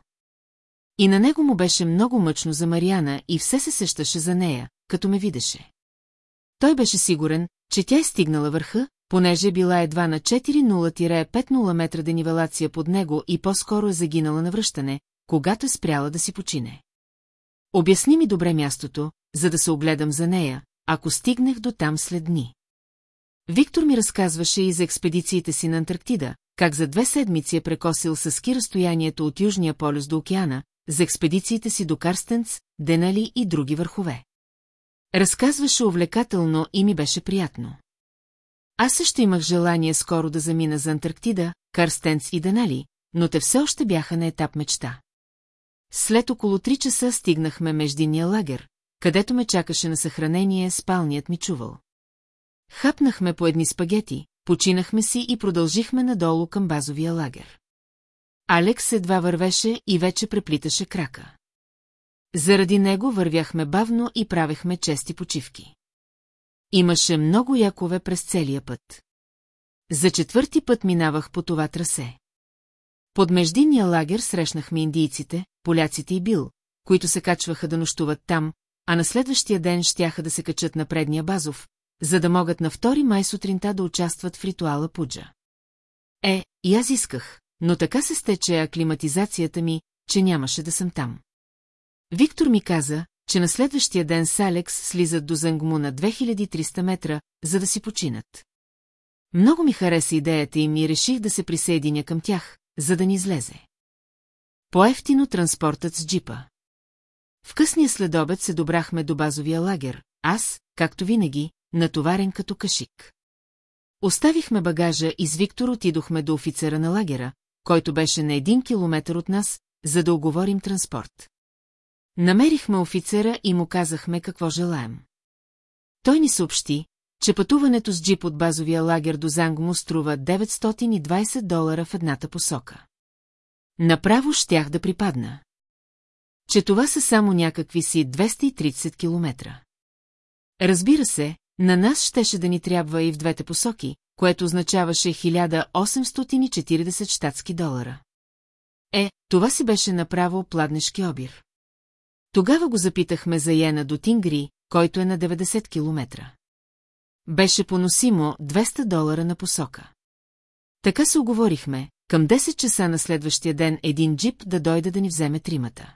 И на него му беше много мъчно за Мариана и все се сещаше за нея, като ме видеше. Той беше сигурен, че тя е стигнала върха, понеже е била едва на 4.0-5.0 метра денивелация под него и по-скоро е загинала на връщане, когато е спряла да си почине. Обясни ми добре мястото, за да се огледам за нея, ако стигнах до там след дни. Виктор ми разказваше и за експедициите си на Антарктида, как за две седмици е прекосил с ски разстоянието от Южния полюс до океана, за експедициите си до Карстенц, Денали и други върхове. Разказваше увлекателно и ми беше приятно. Аз също имах желание скоро да замина за Антарктида, Карстенц и Денали, но те все още бяха на етап мечта. След около три часа стигнахме междинния лагер, където ме чакаше на съхранение спалният ми чувал. Хапнахме по едни спагети, починахме си и продължихме надолу към базовия лагер. Алекс едва вървеше и вече преплиташе крака. Заради него вървяхме бавно и правехме чести почивки. Имаше много якове през целия път. За четвърти път минавах по това трасе. Под междинния лагер срещнахме индийците, поляците и Бил, които се качваха да нощуват там, а на следващия ден щяха да се качат на предния базов, за да могат на 2 май сутринта да участват в ритуала Пуджа. Е, и аз исках, но така се стече аклиматизацията ми, че нямаше да съм там. Виктор ми каза, че на следващия ден с Алекс слизат до Зангму на 2300 метра, за да си починат. Много ми хареса идеята им и реших да се присъединя към тях, за да ни излезе. По-ефтино транспортът с джипа. В късния следобед се добрахме до базовия лагер, аз, както винаги, натоварен като кашик. Оставихме багажа и с Виктор отидохме до офицера на лагера, който беше на един километр от нас, за да оговорим транспорт. Намерихме офицера и му казахме какво желаем. Той ни съобщи, че пътуването с джип от базовия лагер до Зангмо струва 920 долара в едната посока. Направо щях да припадна. Че това са само някакви си 230 километра. Разбира се, на нас щеше да ни трябва и в двете посоки, което означаваше 1840 штатски долара. Е, това си беше направо пладнешки обир. Тогава го запитахме за Йена до Тингри, който е на 90 километра. Беше поносимо 200 долара на посока. Така се оговорихме, към 10 часа на следващия ден един джип да дойде да ни вземе тримата.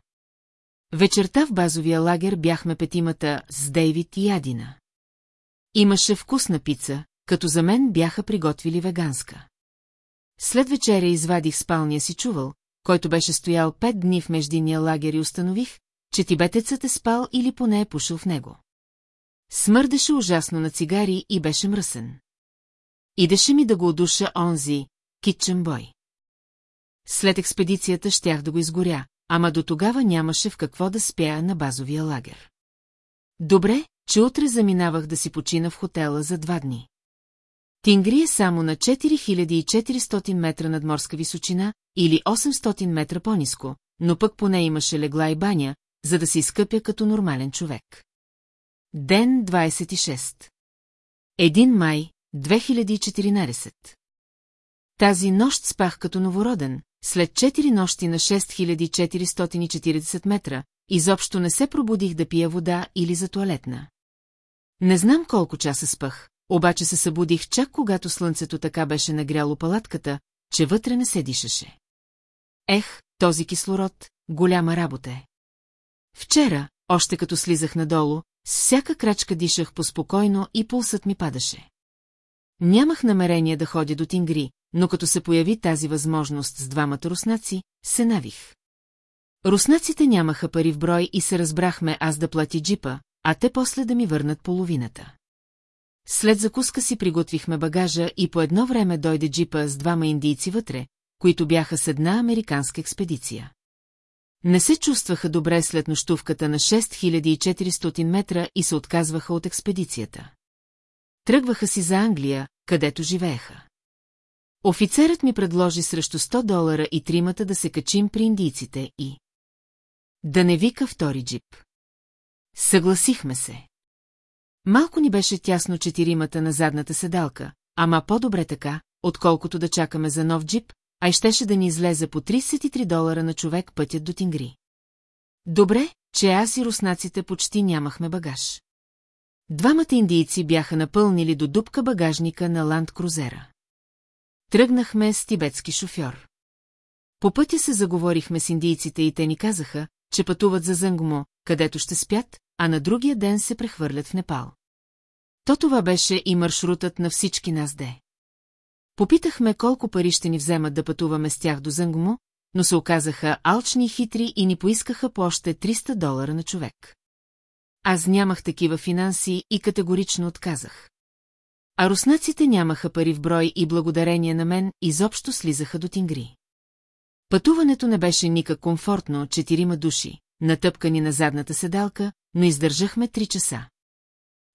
Вечерта в базовия лагер бяхме петимата с Дейвид и Ядина. Имаше вкусна пица, като за мен бяха приготвили веганска. След вечеря извадих спалния си чувал, който беше стоял пет дни в междинния лагер и установих, че тибетецът е спал или поне е пушил в него. Смърдеше ужасно на цигари и беше мръсен. Идеше ми да го удуша онзи, китчен бой. След експедицията щях да го изгоря, ама до тогава нямаше в какво да спя на базовия лагер. Добре, че утре заминавах да си почина в хотела за два дни. Тингри е само на 4400 метра над морска височина или 800 метра по-низко, но пък поне имаше легла и баня, за да се изкъпя като нормален човек. Ден 26 1 май 2014 Тази нощ спах като новороден, след 4 нощи на 6440 метра, изобщо не се пробудих да пия вода или за туалетна. Не знам колко часа спах, обаче се събудих чак когато слънцето така беше нагряло палатката, че вътре не се дишаше. Ех, този кислород, голяма работа е. Вчера, още като слизах надолу, с всяка крачка дишах поспокойно и пулсът ми падаше. Нямах намерение да ходя до Тингри, но като се появи тази възможност с двамата руснаци, се навих. Руснаците нямаха пари в брой и се разбрахме аз да плати джипа, а те после да ми върнат половината. След закуска си приготвихме багажа и по едно време дойде джипа с двама индийци вътре, които бяха с една американска експедиция. Не се чувстваха добре след нощувката на 6400 метра и се отказваха от експедицията. Тръгваха си за Англия, където живееха. Офицерът ми предложи срещу 100 долара и тримата да се качим при индийците и... Да не вика втори джип. Съгласихме се. Малко ни беше тясно четиримата на задната седалка, ама по-добре така, отколкото да чакаме за нов джип, а и щеше да ни излезе по 33 долара на човек пътят до Тингри. Добре, че аз и руснаците почти нямахме багаж. Двамата индийци бяха напълнили до дупка багажника на ланд крузера. Тръгнахме с тибетски шофьор. По пътя се заговорихме с индийците и те ни казаха, че пътуват за Зънгмо, където ще спят, а на другия ден се прехвърлят в Непал. То това беше и маршрутът на всички нас де. Попитахме колко пари ще ни вземат да пътуваме с тях до Зънгмо, но се оказаха алчни и хитри и ни поискаха по още 300 долара на човек. Аз нямах такива финанси и категорично отказах. А руснаците нямаха пари в брой и благодарение на мен изобщо слизаха до Тингри. Пътуването не беше никак комфортно, четирима души, натъпкани на задната седалка, но издържахме три часа.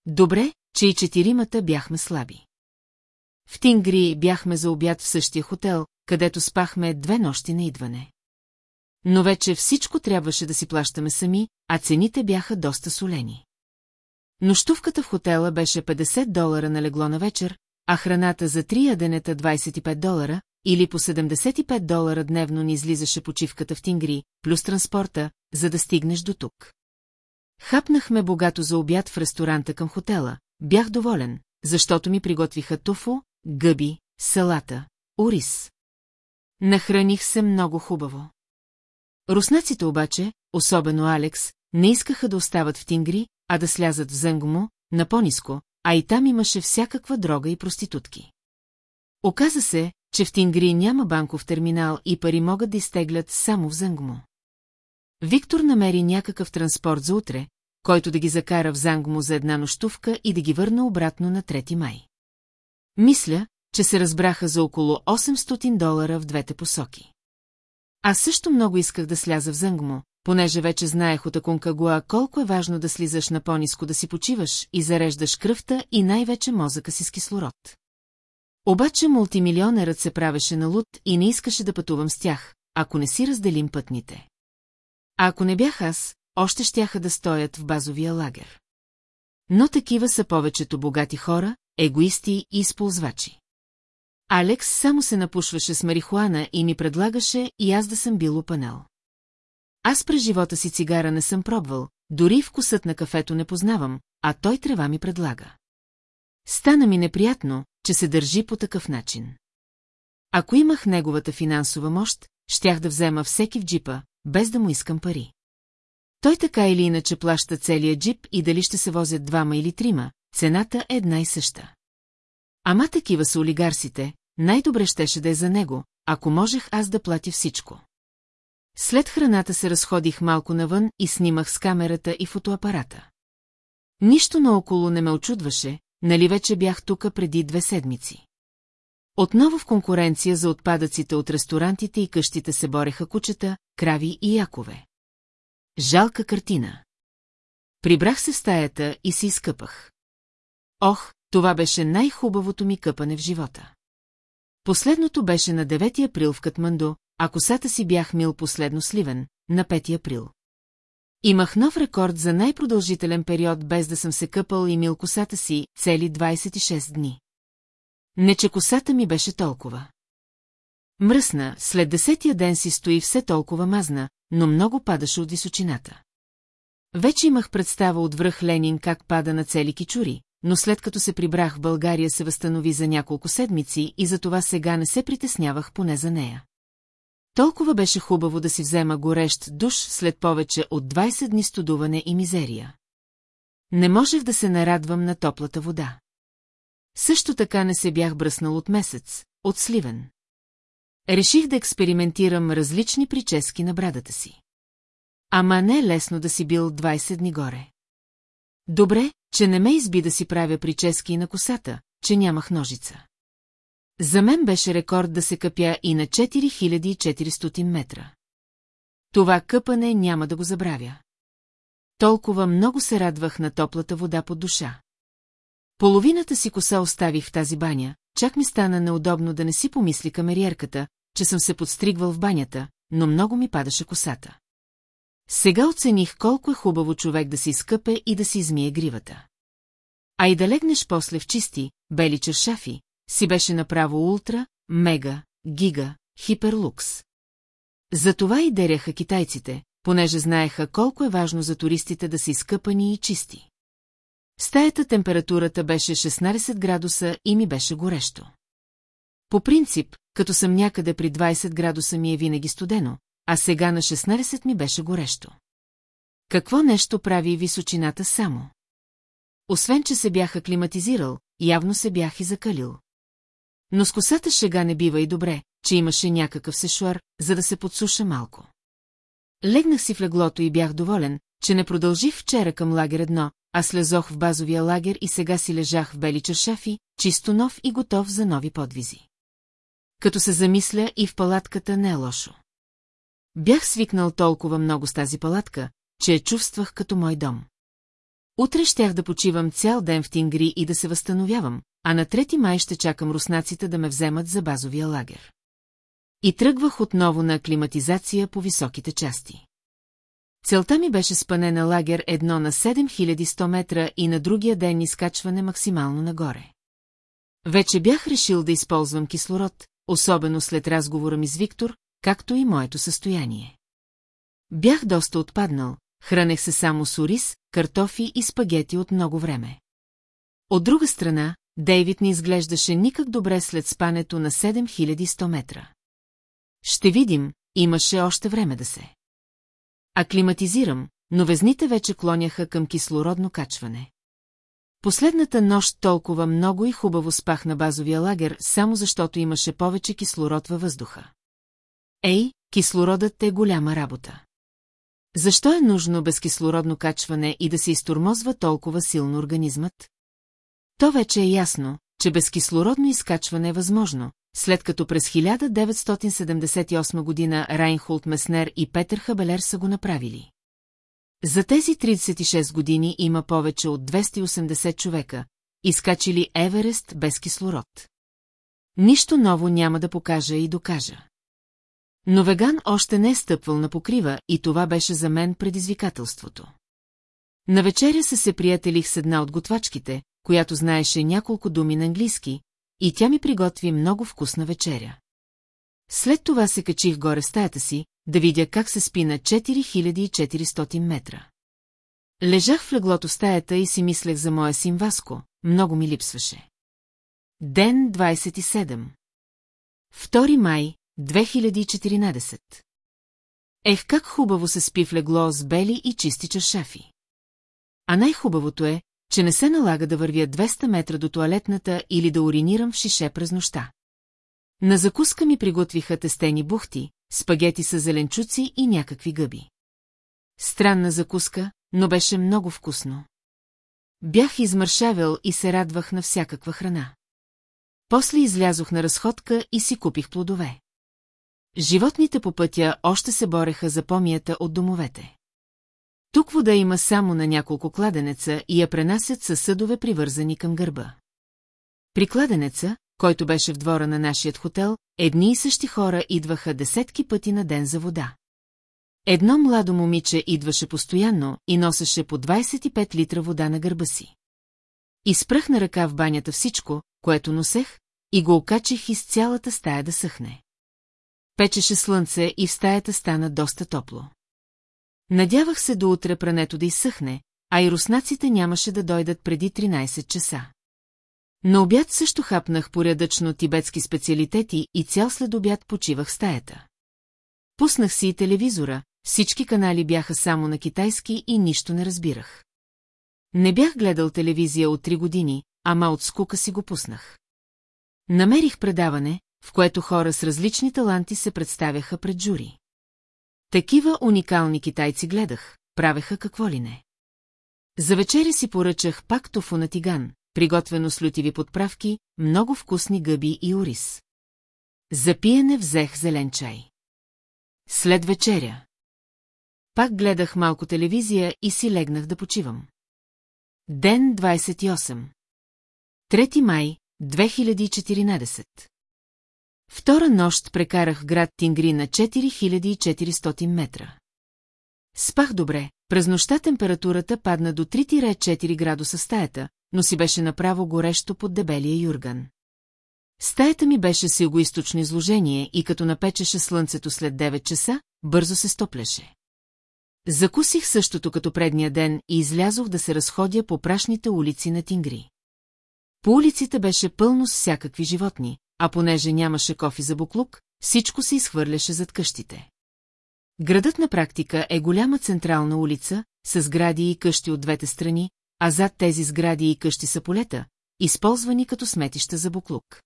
Добре, че и четиримата бяхме слаби. В Тингри бяхме за обяд в същия хотел, където спахме две нощи на идване. Но вече всичко трябваше да си плащаме сами, а цените бяха доста солени. Нощувката в хотела беше 50 долара на легло на вечер, а храната за три яденета 25 долара, или по 75 долара дневно ни излизаше почивката в Тингри, плюс транспорта, за да стигнеш до тук. Хапнахме богато за обяд в ресторанта към хотела. Бях доволен, защото ми приготвиха туфо, гъби, салата, ориз. Нахраних се много хубаво. Руснаците обаче, особено Алекс, не искаха да остават в Тингри, а да слязат в Зънгмо, на по-ниско, а и там имаше всякаква дрога и проститутки. Оказа се, че в Тингри няма банков терминал и пари могат да изтеглят само в Зънгмо. Виктор намери някакъв транспорт за утре, който да ги закара в Зангмо за една нощувка и да ги върна обратно на 3 май. Мисля, че се разбраха за около 800 долара в двете посоки. Аз също много исках да сляза в Зънгмо, понеже вече знаех от Акункагуа колко е важно да слизаш на по-ниско да си почиваш и зареждаш кръвта и най-вече мозъка си с кислород. Обаче мултимилионерът се правеше на луд и не искаше да пътувам с тях, ако не си разделим пътните. А ако не бях аз, още щяха да стоят в базовия лагер. Но такива са повечето богати хора, егоисти и използвачи. Алекс само се напушваше с марихуана и ми предлагаше и аз да съм бил опанел. Аз през живота си цигара не съм пробвал, дори вкусът на кафето не познавам, а той трева ми предлага. Стана ми неприятно, че се държи по такъв начин. Ако имах неговата финансова мощ, щях да взема всеки в джипа, без да му искам пари. Той така или иначе плаща целия джип и дали ще се возят двама или трима, цената е една и съща. Ама такива са олигарсите, най-добре щеше да е за него, ако можех аз да платя всичко. След храната се разходих малко навън и снимах с камерата и фотоапарата. Нищо наоколо не ме очудваше, нали вече бях тука преди две седмици. Отново в конкуренция за отпадъците от ресторантите и къщите се бореха кучета, крави и якове. Жалка картина. Прибрах се в стаята и се изкъпах. Ох, това беше най-хубавото ми къпане в живота. Последното беше на 9 април в Катманду, а косата си бях мил последно сливен, на 5 април. Имах нов рекорд за най-продължителен период без да съм се къпал и мил косата си цели 26 дни. Не, че косата ми беше толкова. Мръсна, след десетия ден си стои все толкова мазна, но много падаше от височината. Вече имах представа от връх Ленин как пада на цели кичури, но след като се прибрах в България се възстанови за няколко седмици и затова сега не се притеснявах поне за нея. Толкова беше хубаво да си взема горещ душ след повече от 20 дни студуване и мизерия. Не можех да се нарадвам на топлата вода. Също така не се бях бръснал от месец, от сливен. Реших да експериментирам различни прически на брадата си. Ама не е лесно да си бил 20 дни горе. Добре, че не ме изби да си правя прически на косата, че нямах ножица. За мен беше рекорд да се къпя и на 4400 метра. Това къпане няма да го забравя. Толкова много се радвах на топлата вода под душа. Половината си коса оставих в тази баня, чак ми стана неудобно да не си помисли камериерката, че съм се подстригвал в банята, но много ми падаше косата. Сега оцених колко е хубаво човек да се изкъпе и да си измие гривата. А и да легнеш после в чисти, бели чершафи, си беше направо ултра, мега, гига, хиперлукс. Затова и деряха китайците, понеже знаеха колко е важно за туристите да са изкъпани и чисти. В стаята температурата беше 16 градуса и ми беше горещо. По принцип, като съм някъде при 20 градуса ми е винаги студено, а сега на 16 ми беше горещо. Какво нещо прави височината само? Освен, че се бях аклиматизирал, явно се бях и закалил. Но с косата шега не бива и добре, че имаше някакъв сешуар, за да се подсуша малко. Легнах си в леглото и бях доволен, че не продължих вчера към лагер едно, а слезох в базовия лагер и сега си лежах в бели чашафи, чисто нов и готов за нови подвизи. Като се замисля и в палатката не е лошо. Бях свикнал толкова много с тази палатка, че я чувствах като мой дом. Утре щях да почивам цял ден в Тингри и да се възстановявам, а на 3 май ще чакам руснаците да ме вземат за базовия лагер. И тръгвах отново на аклиматизация по високите части. Целта ми беше спане на лагер едно на 7100 метра и на другия ден изкачване максимално нагоре. Вече бях решил да използвам кислород, особено след разговора ми с Виктор, както и моето състояние. Бях доста отпаднал, хранех се само с ориз, картофи и спагети от много време. От друга страна, Дейвид не изглеждаше никак добре след спането на 7100 метра. Ще видим, имаше още време да се. Аклиматизирам, но везните вече клоняха към кислородно качване. Последната нощ толкова много и хубаво спах на базовия лагер, само защото имаше повече кислород във въздуха. Ей, кислородът е голяма работа. Защо е нужно безкислородно качване и да се изтормозва толкова силно организмът? То вече е ясно, че безкислородно изкачване е възможно, след като през 1978 година Райнхолд Меснер и Петър Хабелер са го направили. За тези 36 години има повече от 280 човека, изкачили Еверест без кислород. Нищо ново няма да покажа и докажа. Но веган още не е стъпвал на покрива и това беше за мен предизвикателството. На вечеря се се приятелих с една от готвачките, която знаеше няколко думи на английски, и тя ми приготви много вкусна вечеря. След това се качих горе стаята си, да видя как се спи на 4400 метра. Лежах в леглото стаята и си мислех за моя син Васко, много ми липсваше. Ден 27 2 май 2014 Ех, как хубаво се спи в легло с бели и чисти чашафи. А най-хубавото е, че не се налага да вървя 200 метра до туалетната или да уринирам в шише през нощта. На закуска ми приготвиха тестени бухти, спагети с зеленчуци и някакви гъби. Странна закуска, но беше много вкусно. Бях измършавел и се радвах на всякаква храна. После излязох на разходка и си купих плодове. Животните по пътя още се бореха за помията от домовете. Тук вода има само на няколко кладенеца и я пренасят със съдове привързани към гърба. При кладенеца, който беше в двора на нашият хотел, едни и същи хора идваха десетки пъти на ден за вода. Едно младо момиче идваше постоянно и носеше по 25 литра вода на гърба си. Изпрах на ръка в банята всичко, което носех, и го окачих из цялата стая да съхне. Печеше слънце и в стаята стана доста топло. Надявах се до утре прането да изсъхне, а и руснаците нямаше да дойдат преди 13 часа. На обяд също хапнах порядъчно тибетски специалитети и цял след обяд почивах в стаята. Пуснах си и телевизора, всички канали бяха само на китайски и нищо не разбирах. Не бях гледал телевизия от три години, ама от скука си го пуснах. Намерих предаване, в което хора с различни таланти се представяха пред жури. Такива уникални китайци гледах, правеха какво ли не. За вечеря си поръчах пак тофу на тиган, приготвено с лютиви подправки, много вкусни гъби и ориз. За пиене взех зелен чай. След вечеря. Пак гледах малко телевизия и си легнах да почивам. Ден 28. 3 май, 2014. Втора нощ прекарах град Тингри на 4400 метра. Спах добре, през нощта температурата падна до 3-4 градуса стаята, но си беше направо горещо под дебелия юрган. Стаята ми беше с югоисточно изложение и като напечеше слънцето след 9 часа, бързо се стопляше. Закусих същото като предния ден и излязох да се разходя по прашните улици на Тингри. По улиците беше пълно с всякакви животни, а понеже нямаше кофи за буклук, всичко се изхвърляше зад къщите. Градът на практика е голяма централна улица, с сгради и къщи от двете страни, а зад тези сгради и къщи са полета, използвани като сметища за буклук.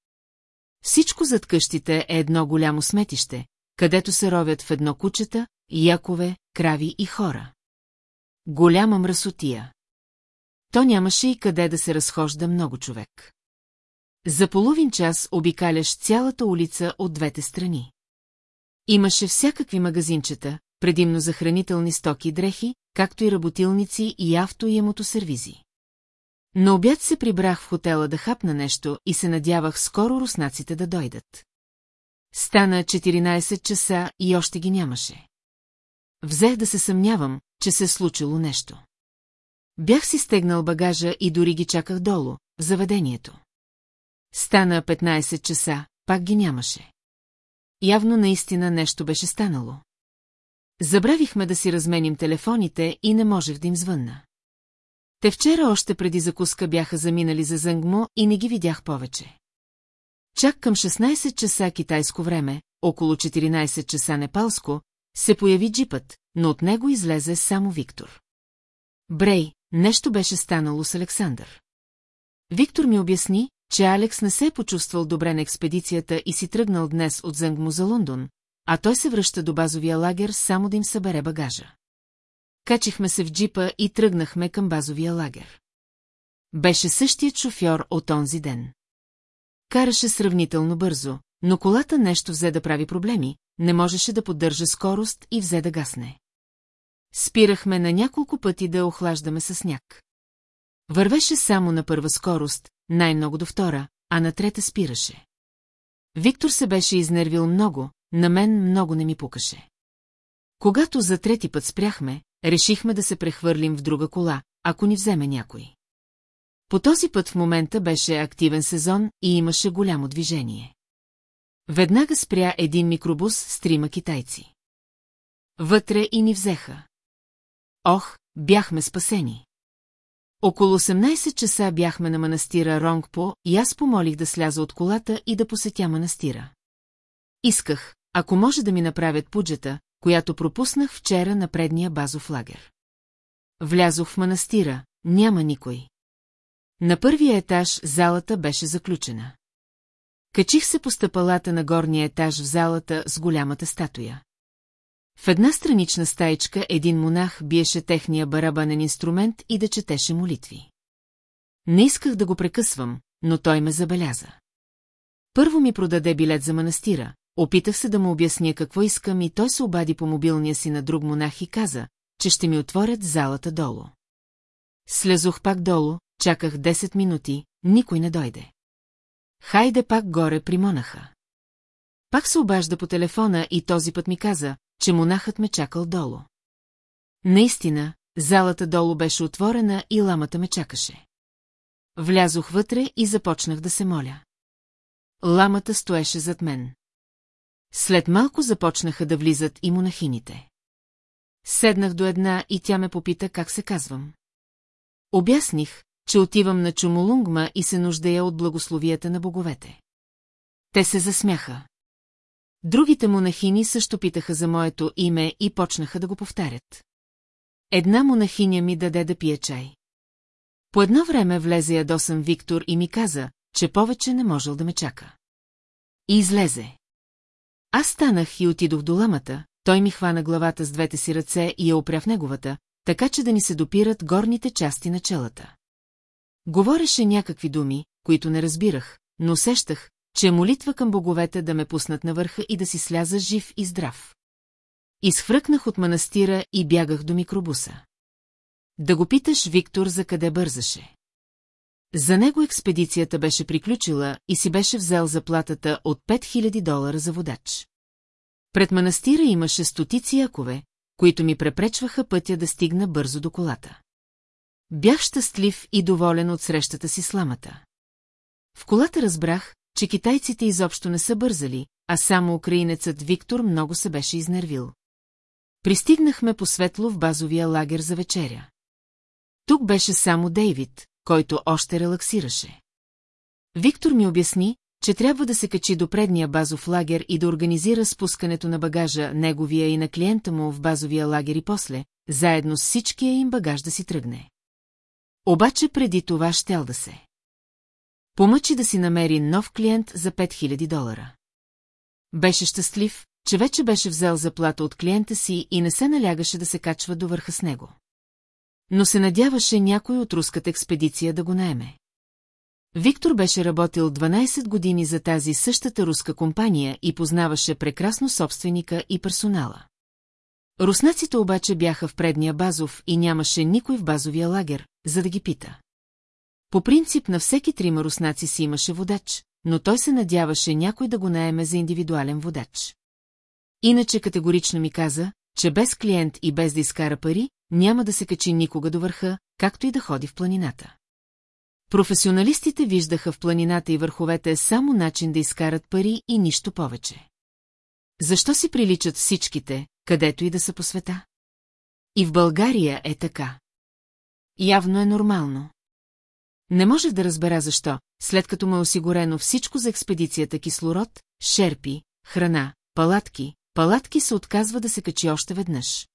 Всичко зад къщите е едно голямо сметище, където се ровят в едно кучета, якове, крави и хора. Голяма мръсотия. То нямаше и къде да се разхожда много човек. За половин час обикаляш цялата улица от двете страни. Имаше всякакви магазинчета, предимно за хранителни стоки и дрехи, както и работилници и авто и емотосервизи. На обяд се прибрах в хотела да хапна нещо и се надявах скоро руснаците да дойдат. Стана 14 часа и още ги нямаше. Взех да се съмнявам, че се е случило нещо. Бях си стегнал багажа и дори ги чаках долу, в заведението. Стана 15 часа, пак ги нямаше. Явно наистина нещо беше станало. Забравихме да си разменим телефоните и не можех да им звънна. Те вчера още преди закуска бяха заминали за Зангмо и не ги видях повече. Чак към 16 часа китайско време, около 14 часа непалско, се появи джипът, но от него излезе само Виктор. Брей, нещо беше станало с Александър. Виктор ми обясни, че Алекс не се е почувствал добре на експедицията и си тръгнал днес от Зангмо за Лондон, а той се връща до базовия лагер само да им събере багажа. Качихме се в джипа и тръгнахме към базовия лагер. Беше същият шофьор от онзи ден. Караше сравнително бързо, но колата нещо взе да прави проблеми, не можеше да поддържа скорост и взе да гасне. Спирахме на няколко пъти да охлаждаме със сняг. Вървеше само на първа скорост, най-много до втора, а на трета спираше. Виктор се беше изнервил много, на мен много не ми пукаше. Когато за трети път спряхме, решихме да се прехвърлим в друга кола, ако ни вземе някой. По този път в момента беше активен сезон и имаше голямо движение. Веднага спря един микробус с трима китайци. Вътре и ни взеха. Ох, бяхме спасени. Около 18 часа бяхме на манастира Ронгпо и аз помолих да сляза от колата и да посетя манастира. Исках, ако може да ми направят пуджата, която пропуснах вчера на предния базов лагер. Влязох в манастира, няма никой. На първия етаж залата беше заключена. Качих се по стъпалата на горния етаж в залата с голямата статуя. В една странична стаичка един монах биеше техния барабанен инструмент и да четеше молитви. Не исках да го прекъсвам, но той ме забеляза. Първо ми продаде билет за манастира, опитах се да му обясня какво искам и той се обади по мобилния си на друг монах и каза, че ще ми отворят залата долу. Слезох пак долу, чаках 10 минути, никой не дойде. Хайде пак горе при монаха. Пак се обажда по телефона и този път ми каза, че монахът ме чакал долу. Наистина, залата долу беше отворена и ламата ме чакаше. Влязох вътре и започнах да се моля. Ламата стоеше зад мен. След малко започнаха да влизат и монахините. Седнах до една и тя ме попита как се казвам. Обясних, че отивам на Чумолунгма и се нуждая от благословията на боговете. Те се засмяха. Другите монахини също питаха за моето име и почнаха да го повтарят. Една монахиня ми даде да пие чай. По едно време влезе ядосан Виктор и ми каза, че повече не можел да ме чака. И излезе. Аз станах и отидох до ламата, той ми хвана главата с двете си ръце и я опря в неговата, така че да ни се допират горните части на челата. Говореше някакви думи, които не разбирах, но усещах, че е молитва към боговете да ме пуснат на върха и да си сляза жив и здрав. Изхвръкнах от манастира и бягах до микробуса. Да го питаш Виктор за къде бързаше. За него експедицията беше приключила и си беше взел заплатата от 5000 долара за водач. Пред манастира имаше стотици якове, които ми препречваха пътя да стигна бързо до колата. Бях щастлив и доволен от срещата си с ламата. В колата разбрах, че китайците изобщо не са бързали, а само украинецът Виктор много се беше изнервил. Пристигнахме по светло в базовия лагер за вечеря. Тук беше само Дейвид, който още релаксираше. Виктор ми обясни, че трябва да се качи до предния базов лагер и да организира спускането на багажа, неговия и на клиента му в базовия лагер и после, заедно с всичкия им багаж да си тръгне. Обаче преди това щел да се. Помъчи да си намери нов клиент за 5000 долара. Беше щастлив, че вече беше взел заплата от клиента си и не се налягаше да се качва до върха с него. Но се надяваше някой от руската експедиция да го наеме. Виктор беше работил 12 години за тази същата руска компания и познаваше прекрасно собственика и персонала. Руснаците обаче бяха в предния базов и нямаше никой в базовия лагер, за да ги пита. По принцип на всеки трима руснаци си имаше водач, но той се надяваше някой да го наеме за индивидуален водач. Иначе категорично ми каза, че без клиент и без да изкара пари, няма да се качи никога до върха, както и да ходи в планината. Професионалистите виждаха в планината и върховете само начин да изкарат пари и нищо повече. Защо си приличат всичките, където и да са по света? И в България е така. Явно е нормално. Не можех да разбера защо, след като му е осигурено всичко за експедицията кислород, шерпи, храна, палатки, палатки се отказва да се качи още веднъж.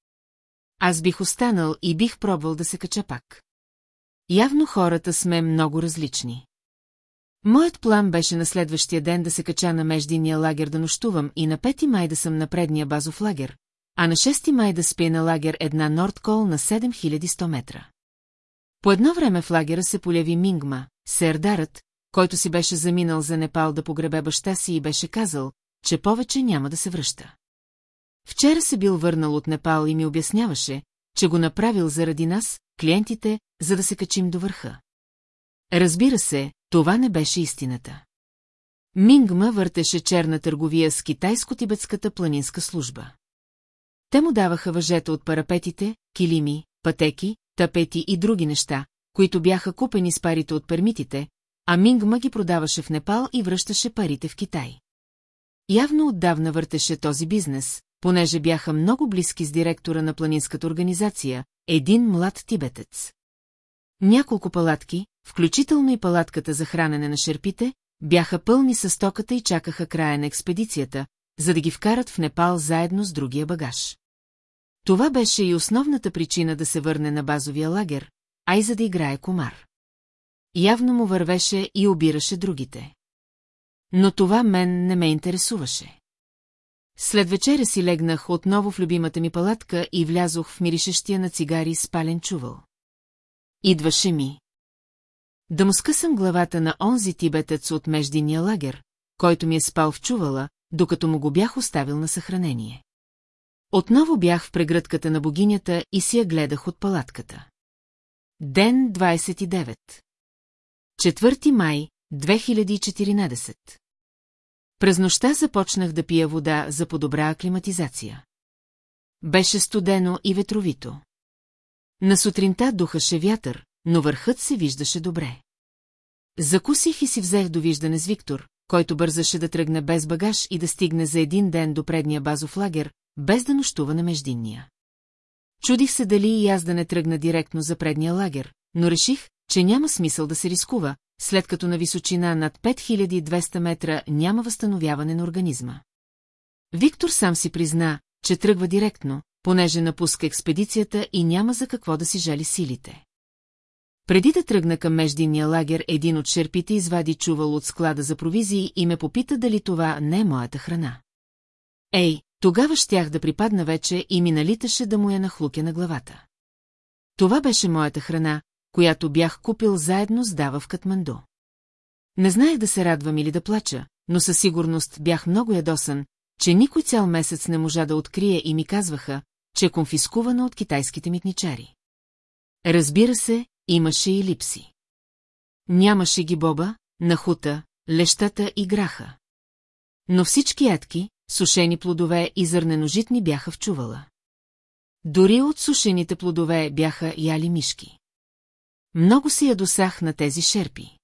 Аз бих останал и бих пробвал да се кача пак. Явно хората сме много различни. Моят план беше на следващия ден да се кача на междинния лагер да нощувам и на 5 май да съм на предния базов лагер, а на 6 май да спя на лагер една Нордкол на 7100 метра. По едно време в лагера се поляви Мингма, сердарът, който си беше заминал за Непал да погребе баща си и беше казал, че повече няма да се връща. Вчера се бил върнал от Непал и ми обясняваше, че го направил заради нас, клиентите, за да се качим до върха. Разбира се, това не беше истината. Мингма въртеше черна търговия с китайско-тибетската планинска служба. Те му даваха въжета от парапетите, килими, пътеки, тапети и други неща, които бяха купени с парите от пермитите, а Мингма ги продаваше в Непал и връщаше парите в Китай. Явно отдавна въртеше този бизнес, понеже бяха много близки с директора на планинската организация, един млад тибетец. Няколко палатки, включително и палатката за хранене на шерпите, бяха пълни със стоката и чакаха края на експедицията, за да ги вкарат в Непал заедно с другия багаж. Това беше и основната причина да се върне на базовия лагер, а и за да играе комар. Явно му вървеше и обираше другите. Но това мен не ме интересуваше. След вечеря си легнах отново в любимата ми палатка и влязох в миришещия на цигари спален чувал. Идваше ми. Да му скъсам главата на онзи тибетец от междинния лагер, който ми е спал в чувала, докато му го бях оставил на съхранение. Отново бях в прегръдката на богинята и си я гледах от палатката. Ден 29 4 май 2014 През нощта започнах да пия вода за по-добра аклиматизация. Беше студено и ветровито. На сутринта духаше вятър, но върхът се виждаше добре. Закусих и си взех довиждане с Виктор, който бързаше да тръгне без багаж и да стигне за един ден до предния базов лагер, без да нощува на междинния. Чудих се дали и аз да не тръгна директно за предния лагер, но реших, че няма смисъл да се рискува, след като на височина над 5200 метра няма възстановяване на организма. Виктор сам си призна, че тръгва директно, понеже напуска експедицията и няма за какво да си жали силите. Преди да тръгна към междинния лагер, един от шерпите извади чувал от склада за провизии и ме попита дали това не е моята храна. Ей, тогава щях да припадна вече и ми налиташе да му я нахлуке на главата. Това беше моята храна, която бях купил заедно с Дава в Катманду. Не знаех да се радвам или да плача, но със сигурност бях много ядосан, че никой цял месец не можа да открие и ми казваха, че е конфискувана от китайските митничари. Разбира се, имаше и липси. Нямаше ги боба, нахута, лещата и граха. Но всички ядки, сушени плодове и зърненожитни бяха в чувала. Дори от сушените плодове бяха яли мишки. Много си ядосах на тези шерпи.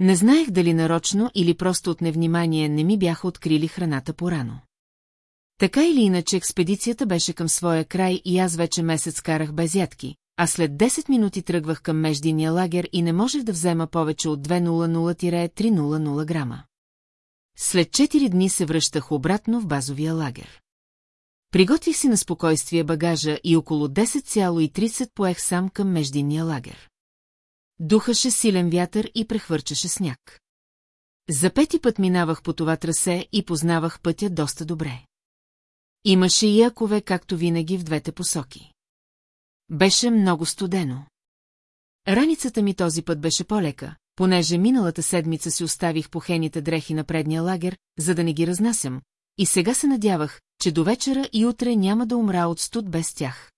Не знаех дали нарочно или просто от невнимание не ми бяха открили храната порано. Така или иначе експедицията беше към своя край и аз вече месец карах без ядки, а след 10 минути тръгвах към междиния лагер и не можех да взема повече от 200-300 грама. След 4 дни се връщах обратно в базовия лагер. Приготвих си на спокойствие багажа и около 10,30 поех сам към междинния лагер. Духаше силен вятър и прехвърчаше сняг. За пети път минавах по това трасе и познавах пътя доста добре. Имаше и якове, както винаги, в двете посоки. Беше много студено. Раницата ми този път беше полека, понеже миналата седмица си оставих похените дрехи на предния лагер, за да не ги разнасям, и сега се надявах, че до вечера и утре няма да умра от студ без тях.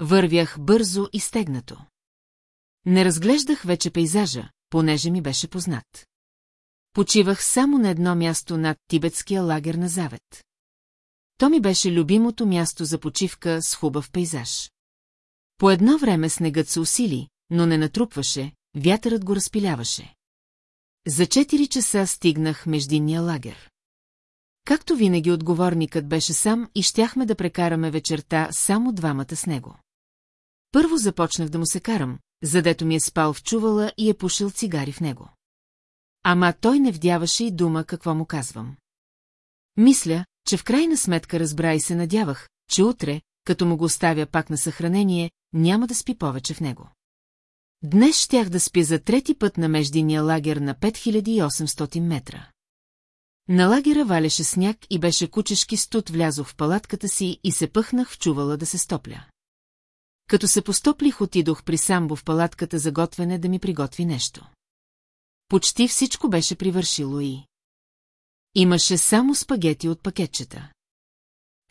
Вървях бързо и стегнато. Не разглеждах вече пейзажа, понеже ми беше познат. Почивах само на едно място над тибетския лагер на Завет. То ми беше любимото място за почивка с хубав пейзаж. По едно време снегът се усили, но не натрупваше, вятърът го разпиляваше. За 4 часа стигнах междинния лагер. Както винаги отговорникът беше сам и щяхме да прекараме вечерта само двамата с него. Първо започнах да му се карам, задето ми е спал в чувала и е пушил цигари в него. Ама той не вдяваше и дума какво му казвам. Мисля, че в крайна сметка разбра и се надявах, че утре, като му го оставя пак на съхранение, няма да спи повече в него. Днес щях да спя за трети път на междиния лагер на 5800 метра. На лагера валеше сняг и беше кучешки студ влязох в палатката си и се пъхнах в чувала да се стопля. Като се постоплих, отидох при Самбо в палатката за готвене да ми приготви нещо. Почти всичко беше привършило и... Имаше само спагети от пакетчета.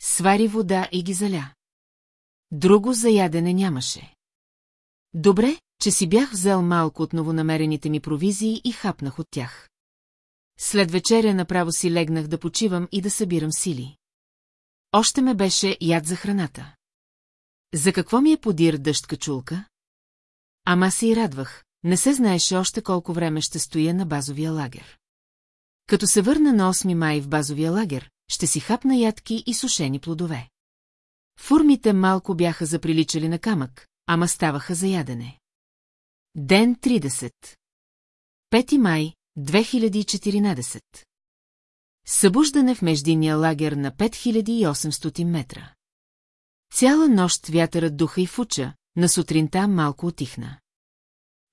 Свари вода и ги заля. Друго за ядене нямаше. Добре, че си бях взел малко от новонамерените ми провизии и хапнах от тях. След вечеря направо си легнах да почивам и да събирам сили. Още ме беше яд за храната. За какво ми е подир дъжд качулка? Ама се и радвах, не се знаеше още колко време ще стоя на базовия лагер. Като се върна на 8 май в базовия лагер, ще си хапна ядки и сушени плодове. Фурмите малко бяха заприличали на камък, ама ставаха за ядене. Ден 30 5 май 2014 Събуждане в междинния лагер на 5800 метра. Цяла нощ вятърът духа и фуча, на сутринта малко отихна.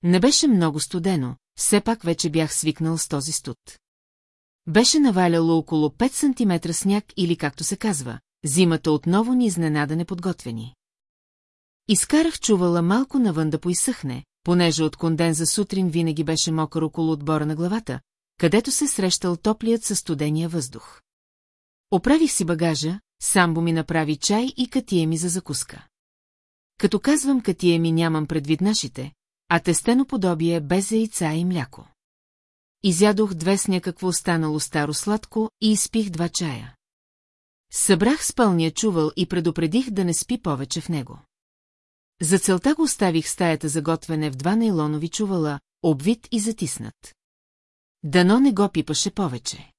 Не беше много студено, все пак вече бях свикнал с този студ. Беше наваляло около 5 см сняг или както се казва, зимата отново ни изненада неподготвени. Изкарах чувала малко навън да поизсъхне, понеже от конденза сутрин винаги беше мокър около отбора на главата, където се срещал топлият със студения въздух. Оправих си багажа, самбо ми направи чай и катие ми за закуска. Като казвам катие ми нямам предвид нашите, а тестено подобие без яйца и мляко. Изядох две с някакво останало старо сладко и изпих два чая. Събрах спълния чувал и предупредих да не спи повече в него. За целта го оставих стаята за готвене в два нейлонови чувала, обвит и затиснат. Дано не го пипаше повече.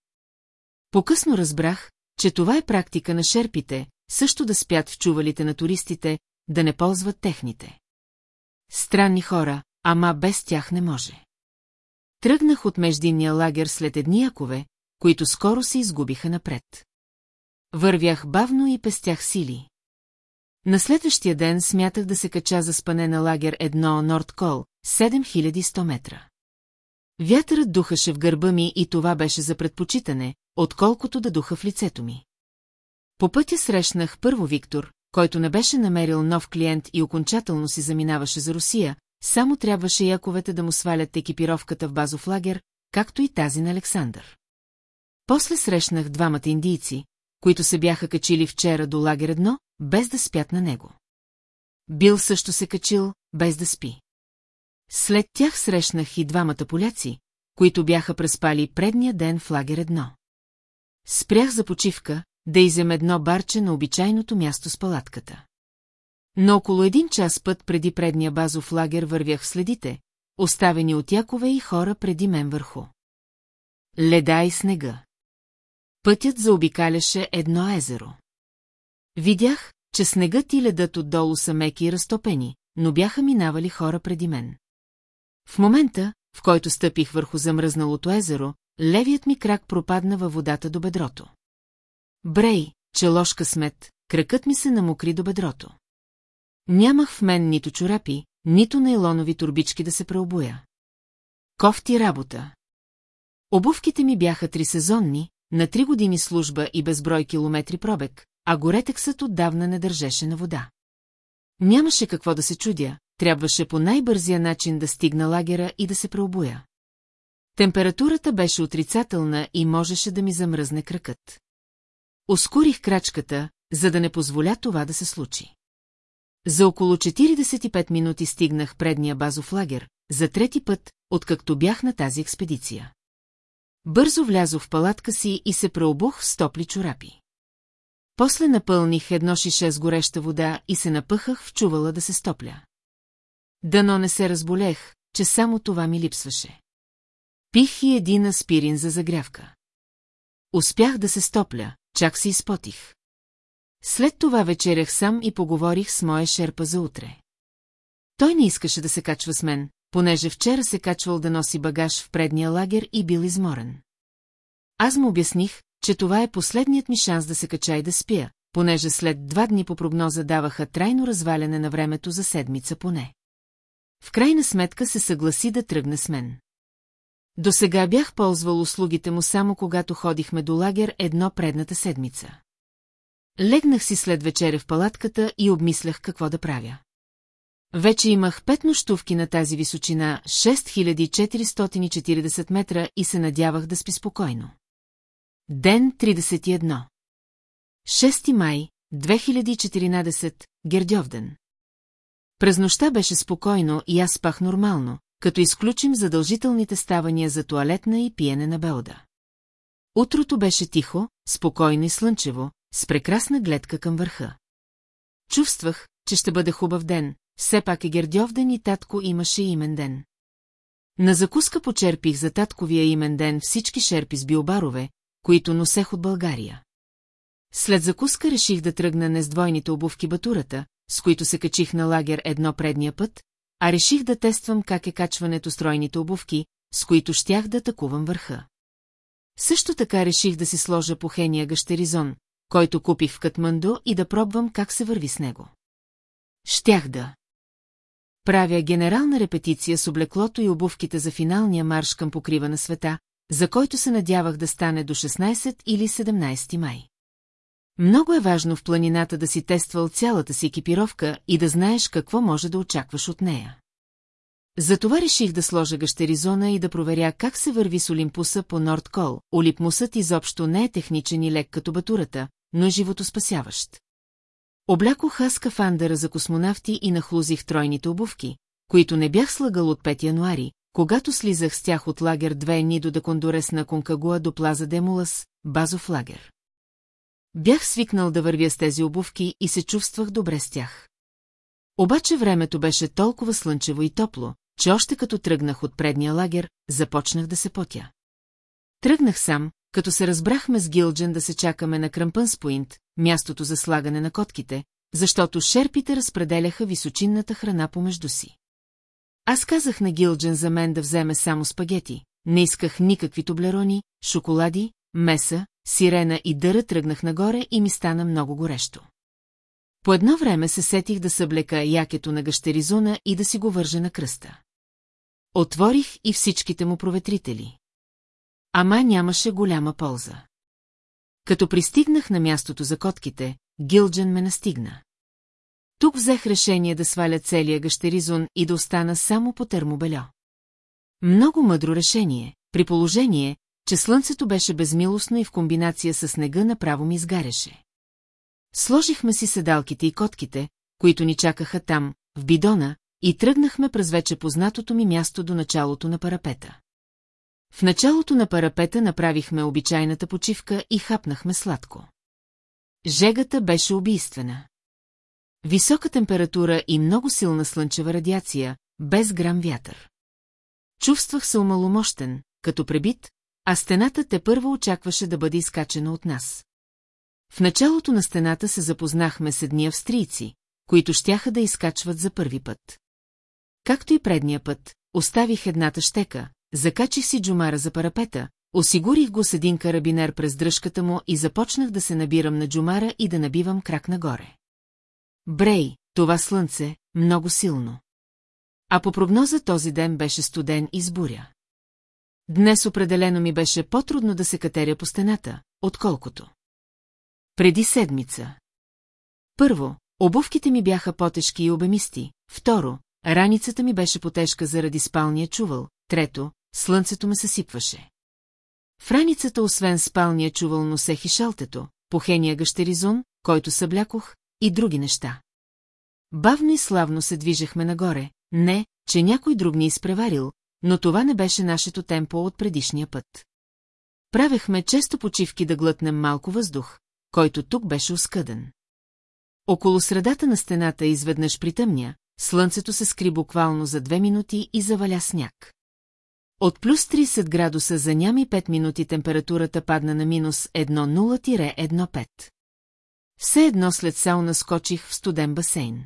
Покъсно разбрах, че това е практика на шерпите, също да спят в чувалите на туристите, да не ползват техните. Странни хора, ама без тях не може. Тръгнах от междинния лагер след едни якове, които скоро се изгубиха напред. Вървях бавно и пестях сили. На следващия ден смятах да се кача за спане на лагер едно Нордкол, 7100 метра. Вятърът духаше в гърба ми и това беше за предпочитане, отколкото да духа в лицето ми. По пътя срещнах първо Виктор, който не беше намерил нов клиент и окончателно си заминаваше за Русия, само трябваше яковете да му свалят екипировката в базов лагер, както и тази на Александър. После срещнах двамата индийци, които се бяха качили вчера до лагер едно, без да спят на него. Бил също се качил, без да спи. След тях срещнах и двамата поляци, които бяха преспали предния ден в лагер едно. Спрях за почивка, да изем едно барче на обичайното място с палатката. Но около един час път преди предния базов лагер вървях в следите, оставени от якове и хора преди мен върху. Леда и снега. Пътят заобикаляше едно езеро. Видях, че снегът и ледът отдолу са меки и разтопени, но бяха минавали хора преди мен. В момента, в който стъпих върху замръзналото езеро, левият ми крак пропадна във водата до бедрото. Брей, че ложка смет, кракът ми се намокри до бедрото. Нямах в мен нито чорапи, нито нейлонови турбички да се преобуя. Кофти работа. Обувките ми бяха трисезонни, на три години служба и безброй километри пробег, а горетексът отдавна не държеше на вода. Нямаше какво да се чудя, трябваше по най-бързия начин да стигна лагера и да се преобуя. Температурата беше отрицателна и можеше да ми замръзне кракът. Ускорих крачката, за да не позволя това да се случи. За около 45 минути стигнах предния базов лагер, за трети път, откакто бях на тази експедиция. Бързо влязох в палатка си и се преобух с топли чорапи. После напълних едно шише с гореща вода и се напъхах в чувала да се стопля. Дано не се разболех, че само това ми липсваше. Пих и един аспирин за загрявка. Успях да се стопля, чак се изпотих. След това вечерях сам и поговорих с моя шерпа за утре. Той не искаше да се качва с мен, понеже вчера се качвал да носи багаж в предния лагер и бил изморен. Аз му обясних, че това е последният ми шанс да се кача и да спя, понеже след два дни по прогноза даваха трайно разваляне на времето за седмица поне. В крайна сметка се съгласи да тръгне с мен. До сега бях ползвал услугите му само когато ходихме до лагер едно предната седмица. Легнах си след вечеря в палатката и обмислях какво да правя. Вече имах пет нощувки на тази височина, 6440 метра и се надявах да спи спокойно. Ден 31 6 май, 2014, Гердьовден. През нощта беше спокойно и аз спах нормално, като изключим задължителните ставания за туалетна и пиене на белда. Утрото беше тихо, спокойно и слънчево, с прекрасна гледка към върха. Чувствах, че ще бъде хубав ден, все пак е Гердьовден и татко имаше имен ден. На закуска почерпих за татковия имен ден всички шерпи с биобарове, които носех от България. След закуска реших да тръгна не с двойните обувки батурата, с които се качих на лагер едно предния път, а реших да тествам как е качването с тройните обувки, с които щях да атакувам върха. Също така реших да си сложа похения гащеризон, който купих в Катманду и да пробвам как се върви с него. Щях да. Правя генерална репетиция с облеклото и обувките за финалния марш към покрива на света, за който се надявах да стане до 16 или 17 май. Много е важно в планината да си тествал цялата си екипировка и да знаеш какво може да очакваш от нея. Затова реших да сложа гащеризона и да проверя как се върви с Олимпуса по Нордкол. Олимпусът изобщо не е техничен и лек като батурата, но е животоспасяващ. Облякох аз скафандъра за космонавти и нахлузих тройните обувки, които не бях слагал от 5 януари, когато слизах с тях от лагер 2 Нидо да Кондорес на Конкагуа до Плаза Демулас, базов лагер. Бях свикнал да вървя с тези обувки и се чувствах добре с тях. Обаче времето беше толкова слънчево и топло, че още като тръгнах от предния лагер, започнах да се потя. Тръгнах сам, като се разбрахме с Гилджен да се чакаме на Кръмпънспоинт, мястото за слагане на котките, защото шерпите разпределяха височинната храна помежду си. Аз казах на Гилджен за мен да вземе само спагети, не исках никакви тублерони, шоколади, меса, сирена и дъра тръгнах нагоре и ми стана много горещо. По едно време се сетих да съблека якето на гъщеризуна и да си го вържа на кръста. Отворих и всичките му проветрители. Ама нямаше голяма полза. Като пристигнах на мястото за котките, Гилджен ме настигна. Тук взех решение да сваля целия гъщеризон и да остана само по термобельо. Много мъдро решение, при положение, че слънцето беше безмилостно и в комбинация с снега направо ми изгаряше. Сложихме си седалките и котките, които ни чакаха там, в бидона, и тръгнахме през вече познатото ми място до началото на парапета. В началото на парапета направихме обичайната почивка и хапнахме сладко. Жегата беше убийствена. Висока температура и много силна слънчева радиация, без грам вятър. Чувствах се умаломощен, като пребит, а стената те първо очакваше да бъде изкачена от нас. В началото на стената се запознахме с едни австрийци, които щяха да изкачват за първи път. Както и предния път, оставих едната щека, закачих си джумара за парапета, осигурих го с един карабинер през дръжката му и започнах да се набирам на джумара и да набивам крак нагоре. Брей, това слънце, много силно. А по прогноза този ден беше студен и сбуря. Днес определено ми беше по-трудно да се катеря по стената, отколкото. Преди седмица. Първо, обувките ми бяха потежки и обемисти. Второ, раницата ми беше потежка заради спалния чувал. Трето, слънцето ме съсипваше. В раницата, освен спалния чувал, носех и шалтето, похения гъщеризон, който съблякох, и други неща. Бавно и славно се движехме нагоре, не, че някой друг ни изпреварил, но това не беше нашето темпо от предишния път. Правехме често почивки да глътнем малко въздух, който тук беше оскъден. Около средата на стената изведнъж притъмня, слънцето се скри буквално за две минути и заваля сняг. От плюс 30 градуса за нями 5 минути температурата падна на минус 1,0-1,5. Все едно след сауна скочих в студен басейн.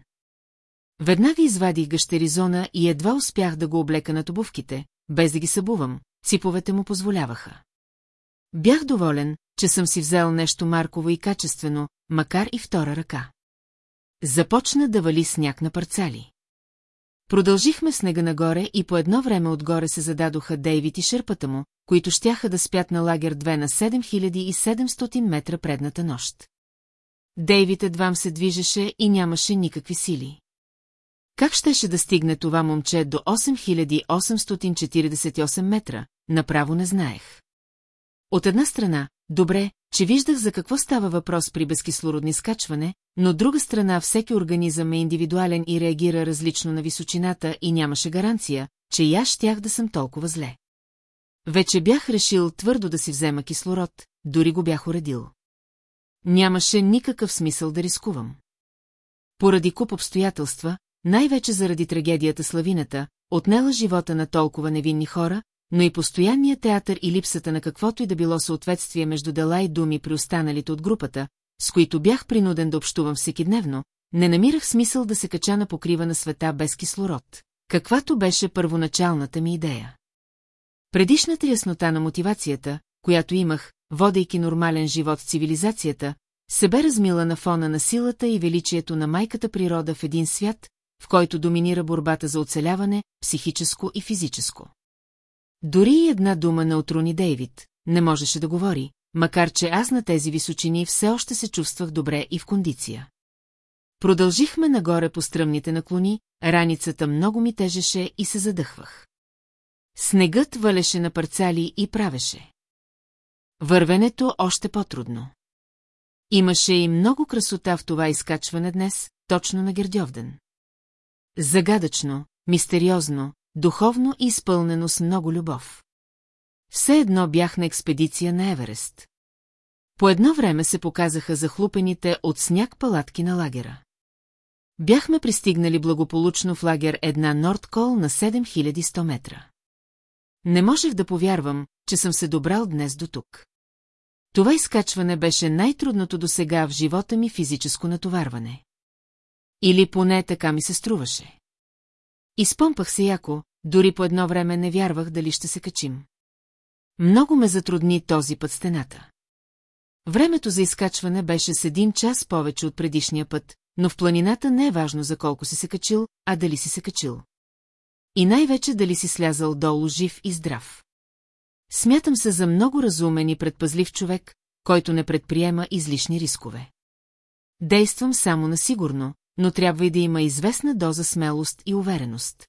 Веднага извадих гъщеризона и едва успях да го облека на обувките, без да ги събувам, циповете му позволяваха. Бях доволен, че съм си взел нещо марково и качествено, макар и втора ръка. Започна да вали сняг на парцали. Продължихме снега нагоре и по едно време отгоре се зададоха Дейвид и шерпата му, които щяха да спят на лагер 2 на 7700 метра предната нощ. Дейвид едвам се движеше и нямаше никакви сили. Как щеше да стигне това момче до 8848 метра, направо не знаех. От една страна, добре, че виждах за какво става въпрос при безкислородни скачване, но друга страна всеки организъм е индивидуален и реагира различно на височината и нямаше гаранция, че и аз щях да съм толкова зле. Вече бях решил твърдо да си взема кислород, дори го бях уредил. Нямаше никакъв смисъл да рискувам. Поради куп обстоятелства, най-вече заради трагедията с лавината, отнела живота на толкова невинни хора, но и постоянния театър и липсата на каквото и да било съответствие между дела и думи при останалите от групата, с които бях принуден да общувам всекидневно, не намирах смисъл да се кача на покрива на света без кислород, каквато беше първоначалната ми идея. Предишната яснота на мотивацията, която имах, водейки нормален живот в цивилизацията, се бе размила на фона на силата и величието на майката природа в един свят, в който доминира борбата за оцеляване, психическо и физическо. Дори и една дума на отруни Дейвид, не можеше да говори, макар че аз на тези височини все още се чувствах добре и в кондиция. Продължихме нагоре по стръмните наклони, раницата много ми тежеше и се задъхвах. Снегът валеше на парцали и правеше. Вървенето още по-трудно. Имаше и много красота в това изкачване днес, точно на Гердьовден. Загадъчно, мистериозно, духовно и изпълнено с много любов. Все едно бях на експедиция на Еверест. По едно време се показаха захлупените от сняг палатки на лагера. Бяхме пристигнали благополучно в лагер една Нордкол на 7100 метра. Не можех да повярвам, че съм се добрал днес до тук. Това изкачване беше най-трудното до сега в живота ми физическо натоварване. Или поне така ми се струваше. Изпомпах се яко, дори по едно време не вярвах дали ще се качим. Много ме затрудни този път стената. Времето за изкачване беше с един час повече от предишния път, но в планината не е важно за колко си се качил, а дали си се качил. И най-вече дали си слязал долу жив и здрав. Смятам се за много разумен и предпазлив човек, който не предприема излишни рискове. Действам само на сигурно, но трябва и да има известна доза смелост и увереност.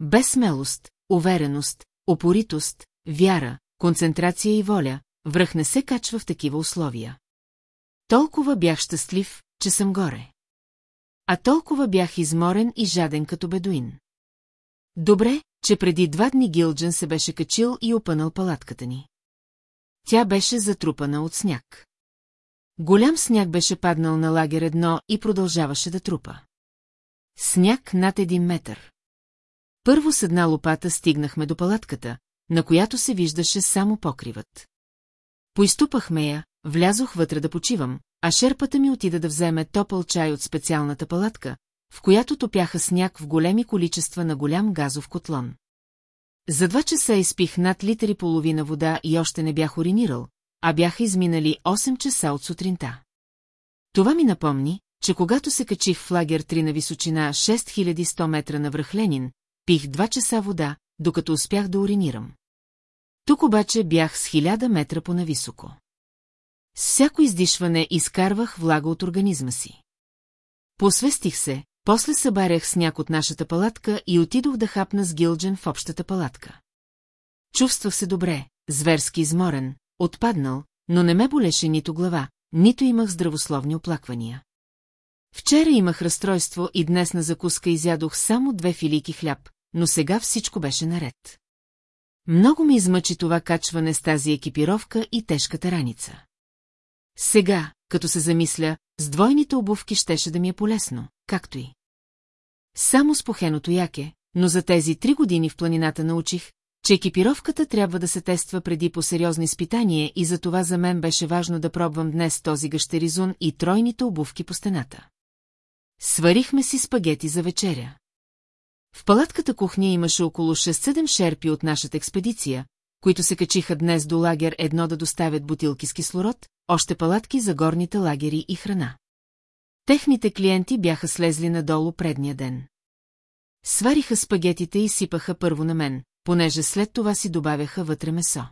Без смелост, увереност, опоритост, вяра, концентрация и воля, връх не се качва в такива условия. Толкова бях щастлив, че съм горе. А толкова бях изморен и жаден като бедуин. Добре, че преди два дни Гилджен се беше качил и опънал палатката ни. Тя беше затрупана от сняг. Голям сняг беше паднал на лагер едно и продължаваше да трупа. Сняг над един метър. Първо с една лопата стигнахме до палатката, на която се виждаше само покривът. Поизтупахме я, влязох вътре да почивам, а шерпата ми отида да вземе топъл чай от специалната палатка, в която топяха сняг в големи количества на голям газов котлон. За два часа изпих над литър и половина вода и още не бях оринирал, а бяха изминали 8 часа от сутринта. Това ми напомни, че когато се качих в лагер 3 на височина 6100 метра на връх Ленин, пих 2 часа вода, докато успях да оринирам. Тук обаче бях с 1000 метра по-нависоко. С всяко издишване изкарвах влага от организма си. Посвестих се, после събарях сняг от нашата палатка и отидох да хапна с Гилджен в общата палатка. Чувствах се добре, зверски изморен, отпаднал, но не ме болеше нито глава, нито имах здравословни оплаквания. Вчера имах разстройство и днес на закуска изядох само две филийки хляб, но сега всичко беше наред. Много ми измъчи това качване с тази екипировка и тежката раница. Сега, като се замисля, с двойните обувки щеше да ми е полезно, както и. Само с похеното яке, но за тези три години в планината научих, че екипировката трябва да се тества преди по сериозно изпитание и за това за мен беше важно да пробвам днес този гъщеризун и тройните обувки по стената. Сварихме си спагети за вечеря. В палатката кухня имаше около 6-7 шерпи от нашата експедиция, които се качиха днес до лагер едно да доставят бутилки с кислород, още палатки за горните лагери и храна. Техните клиенти бяха слезли надолу предния ден. Свариха спагетите и сипаха първо на мен, понеже след това си добавяха вътре месо.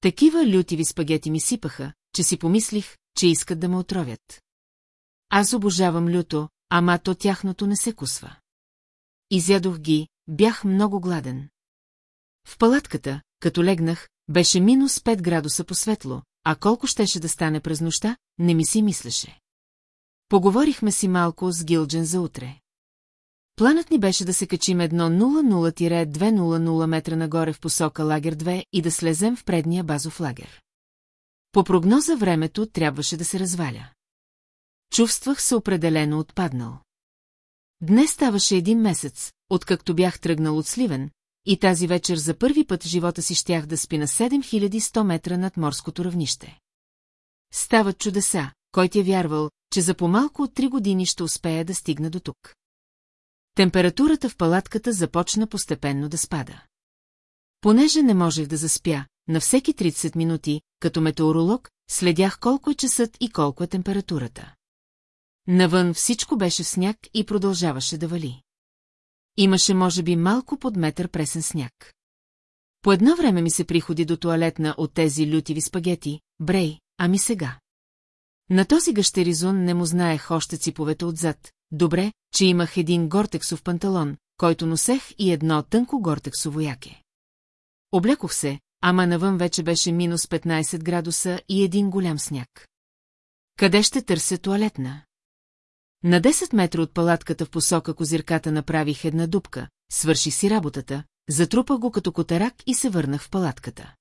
Такива лютиви спагети ми сипаха, че си помислих, че искат да ме отровят. Аз обожавам люто, ама то тяхното не се кусва. Изядох ги, бях много гладен. В палатката, като легнах, беше минус 5 градуса по светло, а колко щеше да стане през нощта, не ми си мислеше. Поговорихме си малко с Гилджен за утре. Планът ни беше да се качим едно 00-200 метра нагоре в посока лагер 2 и да слезем в предния базов лагер. По прогноза времето трябваше да се разваля. Чувствах се определено отпаднал. Днес ставаше един месец, откакто бях тръгнал от Сливен, и тази вечер за първи път в живота си щях да спи на 7100 метра над морското равнище. Стават чудеса, кой ти е вярвал, че за по-малко от три години ще успея да стигна до тук. Температурата в палатката започна постепенно да спада. Понеже не можех да заспя, на всеки 30 минути, като метеоролог, следях колко е часът и колко е температурата. Навън всичко беше в сняг и продължаваше да вали. Имаше може би малко под метър пресен сняг. По едно време ми се приходи до туалетна от тези лютиви спагети, брей, ами сега. На този гъщеризон не му знаех още циповете отзад. Добре, че имах един гортексов панталон, който носех и едно тънко гортексово яке. Облекох се, ама навън вече беше минус 15 градуса и един голям сняг. Къде ще търся туалетна? На 10 метра от палатката в посока козирката направих една дупка, свърших си работата, затрупах го като котарак и се върнах в палатката.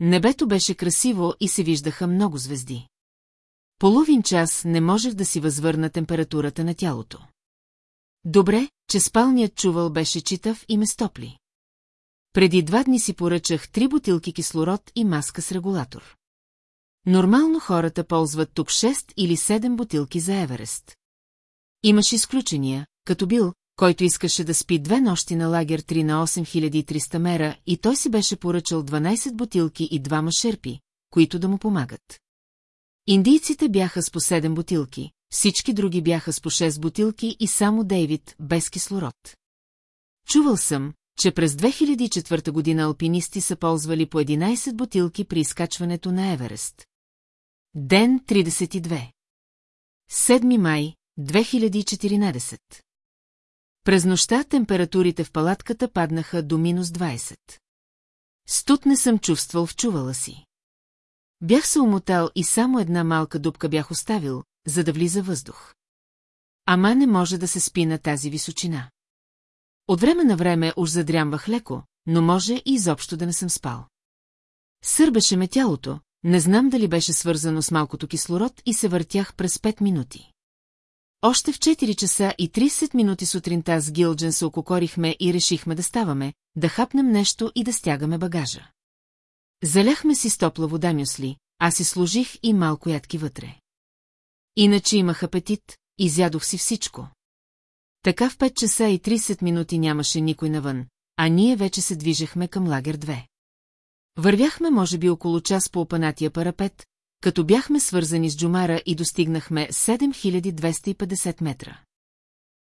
Небето беше красиво и се виждаха много звезди. Половин час не можех да си възвърна температурата на тялото. Добре, че спалният чувал беше читав и ме стопли. Преди два дни си поръчах три бутилки кислород и маска с регулатор. Нормално хората ползват тук 6 или 7 бутилки за Еверест. Имаш изключения, като бил, който искаше да спи две нощи на лагер 3 на 8300 мера и той си беше поръчал 12 бутилки и двама шерпи, които да му помагат. Индийците бяха с по 7 бутилки, всички други бяха с по 6 бутилки и само Дейвид без кислород. Чувал съм, че през 2004 година алпинисти са ползвали по 11 бутилки при изкачването на Еверест. Ден 32 7 май 2014 През нощта температурите в палатката паднаха до минус 20. Студ не съм чувствал в чувала си. Бях се умотал и само една малка дупка бях оставил, за да влиза въздух. Ама не може да се спи на тази височина. От време на време уж задрямвах леко, но може и изобщо да не съм спал. Сърбеше ме тялото, не знам дали беше свързано с малкото кислород и се въртях през 5 минути. Още в 4 часа и 30 минути сутринта с Гилджен се ококорихме и решихме да ставаме, да хапнем нещо и да стягаме багажа. Заляхме си с топла вода мюсли, аз си служих и малко ядки вътре. Иначе имах апетит, изядох си всичко. Така в 5 часа и 30 минути нямаше никой навън, а ние вече се движехме към лагер 2. Вървяхме може би около час по опанатия парапет, като бяхме свързани с Джумара и достигнахме 7250 метра.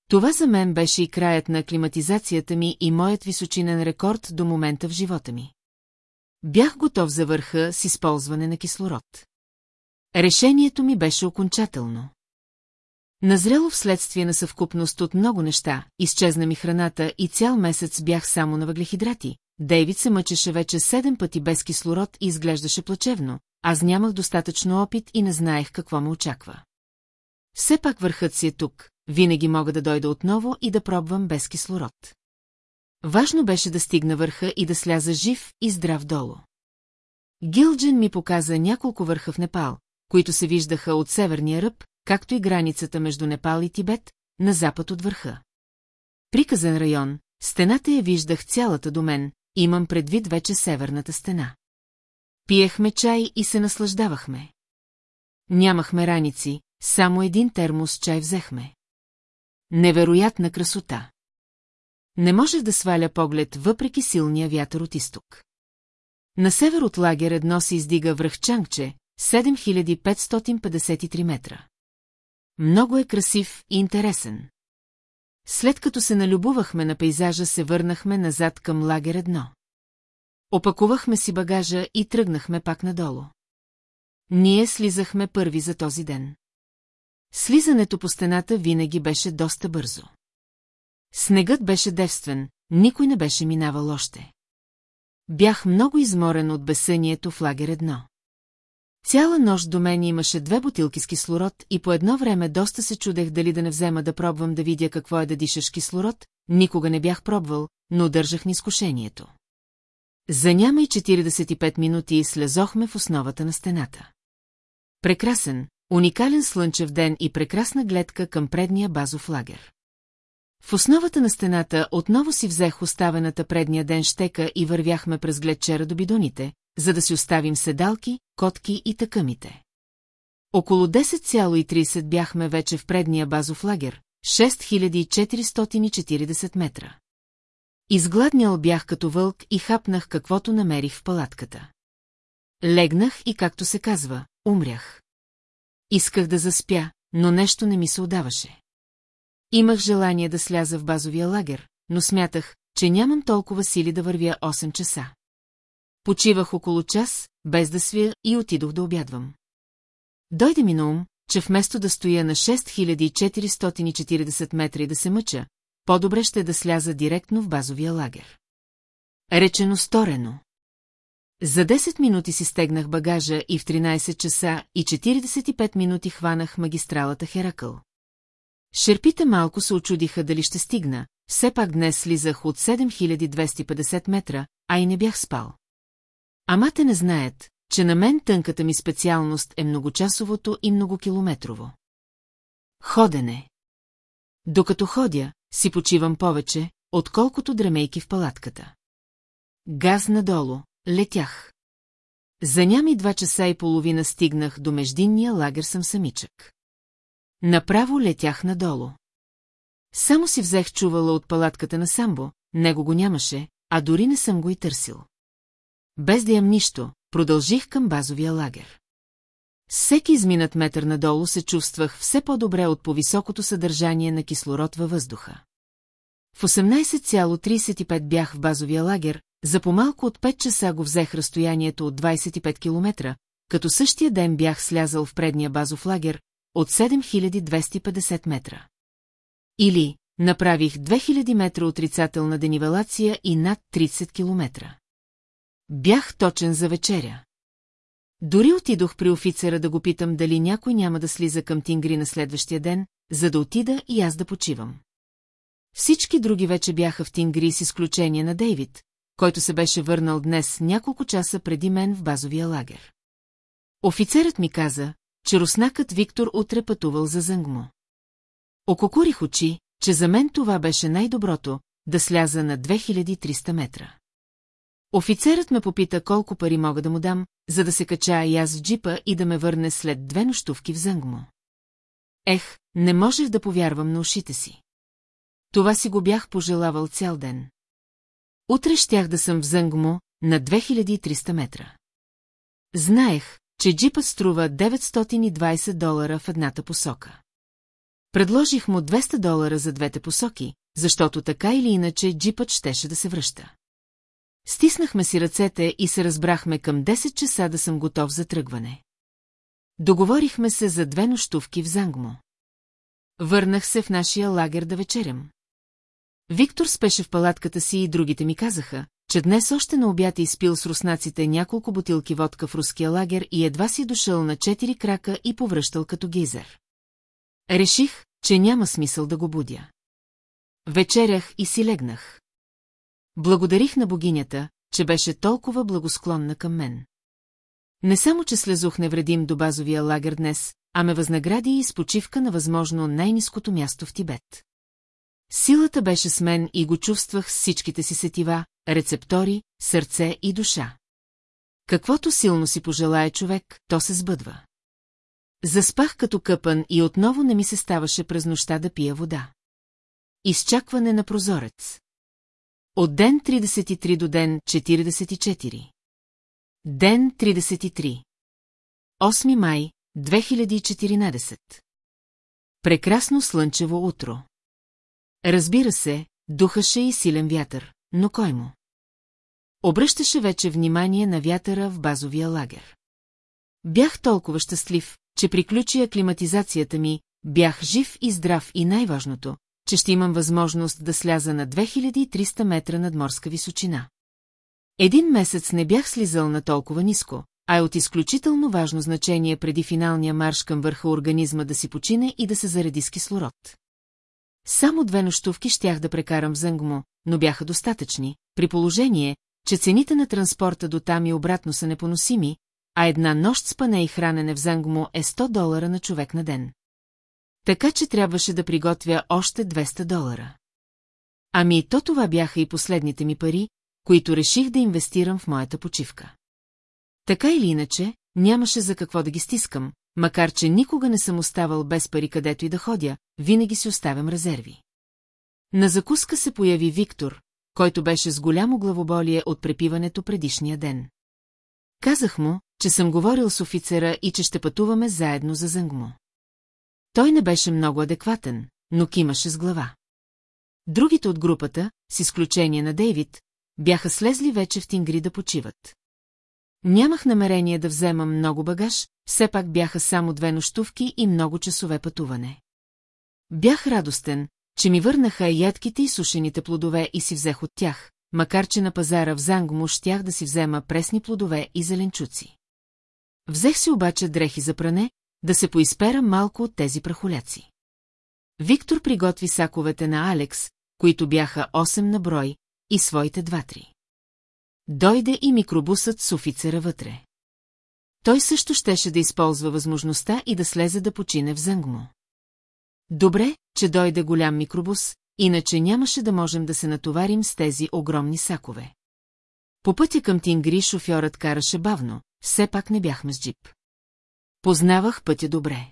Това за мен беше и краят на аклиматизацията ми и моят височинен рекорд до момента в живота ми. Бях готов за върха с използване на кислород. Решението ми беше окончателно. Назрело вследствие на съвкупност от много неща, изчезна ми храната и цял месец бях само на въглехидрати. Дейвид се мъчеше вече седем пъти без кислород и изглеждаше плачевно, аз нямах достатъчно опит и не знаех какво ме очаква. Все пак върхът си е тук, винаги мога да дойда отново и да пробвам без кислород. Важно беше да стигна върха и да сляза жив и здрав долу. Гилджен ми показа няколко върха в Непал, които се виждаха от северния ръб, както и границата между Непал и Тибет, на запад от върха. Приказен район, стената я виждах цялата до мен, имам предвид вече северната стена. Пиехме чай и се наслаждавахме. Нямахме раници, само един термос чай взехме. Невероятна красота. Не можех да сваля поглед въпреки силния вятър от изток. На север от лагер едно се издига връх Чангче, 7553 метра. Много е красив и интересен. След като се налюбувахме на пейзажа, се върнахме назад към лагер едно. Опакувахме си багажа и тръгнахме пак надолу. Ние слизахме първи за този ден. Слизането по стената винаги беше доста бързо. Снегът беше девствен, никой не беше минавал още. Бях много изморен от бесънието в лагер едно. Цяла нощ до мен имаше две бутилки с кислород и по едно време доста се чудех дали да не взема да пробвам да видя какво е да дишаш кислород, никога не бях пробвал, но държах ни изкушението. За няма и 45 минути слезохме в основата на стената. Прекрасен, уникален слънчев ден и прекрасна гледка към предния базов лагер. В основата на стената отново си взех оставената предния ден щека и вървяхме през гледчера до бидоните, за да си оставим седалки, котки и тъкъмите. Около 10,30 бяхме вече в предния базов лагер, 6440 метра. Изгладнял бях като вълк и хапнах каквото намерих в палатката. Легнах и, както се казва, умрях. Исках да заспя, но нещо не ми се отдаваше. Имах желание да сляза в базовия лагер, но смятах, че нямам толкова сили да вървя 8 часа. Почивах около час, без да свия и отидох да обядвам. Дойде ми на ум, че вместо да стоя на 6440 метра и да се мъча, по-добре ще да сляза директно в базовия лагер. Речено сторено. За 10 минути си стегнах багажа и в 13 часа и 45 минути хванах магистралата Херакъл. Шерпите малко се очудиха дали ще стигна, все пак днес слизах от 7250 метра, а и не бях спал. Ама те не знаят, че на мен тънката ми специалност е многочасовото и многокилометрово. Ходене. Докато ходя, си почивам повече, отколкото дремейки в палатката. Газ надолу, летях. За нями два часа и половина стигнах до междинния лагер съм самичък. Направо летях надолу. Само си взех чувала от палатката на Самбо, него го нямаше, а дори не съм го и търсил. Без да ям нищо, продължих към базовия лагер. Всеки изминат метър надолу се чувствах все по-добре от по-високото съдържание на кислород във въздуха. В 18,35 бях в базовия лагер, за по-малко от 5 часа го взех разстоянието от 25 км, като същия ден бях слязал в предния базов лагер от 7250 метра. Или направих 2000 метра отрицателна денивелация и над 30 км. Бях точен за вечеря. Дори отидох при офицера да го питам дали някой няма да слиза към Тингри на следващия ден, за да отида и аз да почивам. Всички други вече бяха в Тингри с изключение на Дейвид, който се беше върнал днес няколко часа преди мен в базовия лагер. Офицерът ми каза, че руснакът Виктор утре пътувал за Зънгмо. Ококурих очи, че за мен това беше най-доброто, да сляза на 2300 метра. Офицерът ме попита колко пари мога да му дам, за да се кача и аз в джипа и да ме върне след две нощувки в Зънгмо. Ех, не можех да повярвам на ушите си. Това си го бях пожелавал цял ден. Утре щях да съм в Зънгмо на 2300 метра. Знаех, че джипът струва 920 долара в едната посока. Предложих му 200 долара за двете посоки, защото така или иначе джипът щеше да се връща. Стиснахме си ръцете и се разбрахме към 10 часа да съм готов за тръгване. Договорихме се за две нощувки в Зангмо. Върнах се в нашия лагер да вечерям. Виктор спеше в палатката си и другите ми казаха, че днес още на обяд е изпил с руснаците няколко бутилки водка в руския лагер и едва си дошъл на четири крака и повръщал като гейзер. Реших, че няма смисъл да го будя. Вечерях и си легнах. Благодарих на богинята, че беше толкова благосклонна към мен. Не само, че слезох невредим до базовия лагер днес, а ме възнагради и с почивка на възможно най-низкото място в Тибет. Силата беше с мен и го чувствах с всичките си сетива, рецептори, сърце и душа. Каквото силно си пожелая човек, то се сбъдва. Заспах като къпан и отново не ми се ставаше през нощта да пия вода. Изчакване на прозорец. От ден 33 до ден 44. Ден 33. 8 май 2014. Прекрасно слънчево утро. Разбира се, духаше и силен вятър, но кой му? Обръщаше вече внимание на вятъра в базовия лагер. Бях толкова щастлив, че приключи аклиматизацията ми, бях жив и здрав и най-важното, че ще имам възможност да сляза на 2300 метра над морска височина. Един месец не бях слизал на толкова ниско, а е от изключително важно значение преди финалния марш към върха организма да си почине и да се зареди с кислород. Само две нощувки щях да прекарам в Зънгмо, но бяха достатъчни, при положение, че цените на транспорта до там и обратно са непоносими, а една нощ спане и хранене в Зангмо е 100 долара на човек на ден. Така че трябваше да приготвя още 200 долара. Ами и то това бяха и последните ми пари, които реших да инвестирам в моята почивка. Така или иначе, нямаше за какво да ги стискам, макар че никога не съм оставал без пари където и да ходя, винаги си оставям резерви. На закуска се появи Виктор, който беше с голямо главоболие от препиването предишния ден. Казах му, че съм говорил с офицера и че ще пътуваме заедно за Зънгмо. Той не беше много адекватен, но кимаше с глава. Другите от групата, с изключение на Дейвид, бяха слезли вече в Тингри да почиват. Нямах намерение да вземам много багаж, все пак бяха само две нощувки и много часове пътуване. Бях радостен, че ми върнаха ядките и сушените плодове и си взех от тях, макар че на пазара в Зангмо щях да си взема пресни плодове и зеленчуци. Взех си обаче дрехи за пране, да се поизпера малко от тези прахоляци. Виктор приготви саковете на Алекс, които бяха 8 на брой, и своите два-три. Дойде и микробусът с офицера вътре. Той също щеше да използва възможността и да слезе да почине в Зангмо. Добре, че дойде голям микробус, иначе нямаше да можем да се натоварим с тези огромни сакове. По пътя към Тингри шофьорът караше бавно, все пак не бяхме с джип. Познавах пътя добре.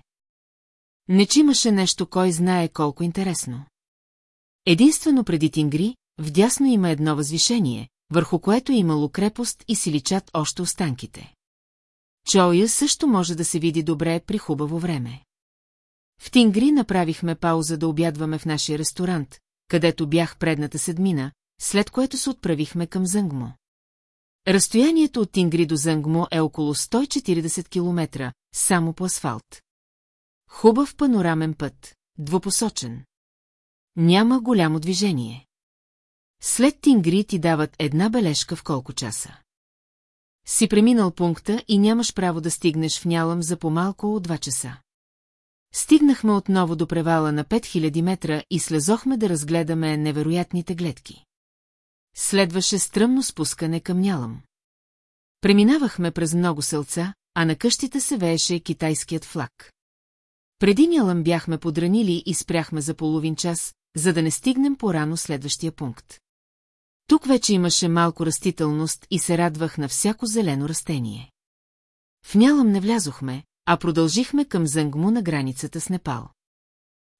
Не че имаше нещо, кой знае колко интересно. Единствено преди Тингри, вдясно има едно възвишение, върху което е имало крепост и си личат още останките. Чоя също може да се види добре при хубаво време. В Тингри направихме пауза да обядваме в нашия ресторант, където бях предната седмина, след което се отправихме към Зънгмо. Разстоянието от Тингри до Зънгмо е около 140 км, само по асфалт. Хубав панорамен път, двупосочен. Няма голямо движение. След Тингри ти дават една бележка в колко часа. Си преминал пункта и нямаш право да стигнеш в Нялам за по-малко от 2 часа. Стигнахме отново до превала на 5000 метра и слезохме да разгледаме невероятните гледки. Следваше стръмно спускане към Нялам. Преминавахме през много селца, а на къщите се вееше китайският флаг. Преди Нялам бяхме подранили и спряхме за половин час, за да не стигнем по-рано следващия пункт. Тук вече имаше малко растителност и се радвах на всяко зелено растение. В Нялам не влязохме, а продължихме към Зангму на границата с Непал.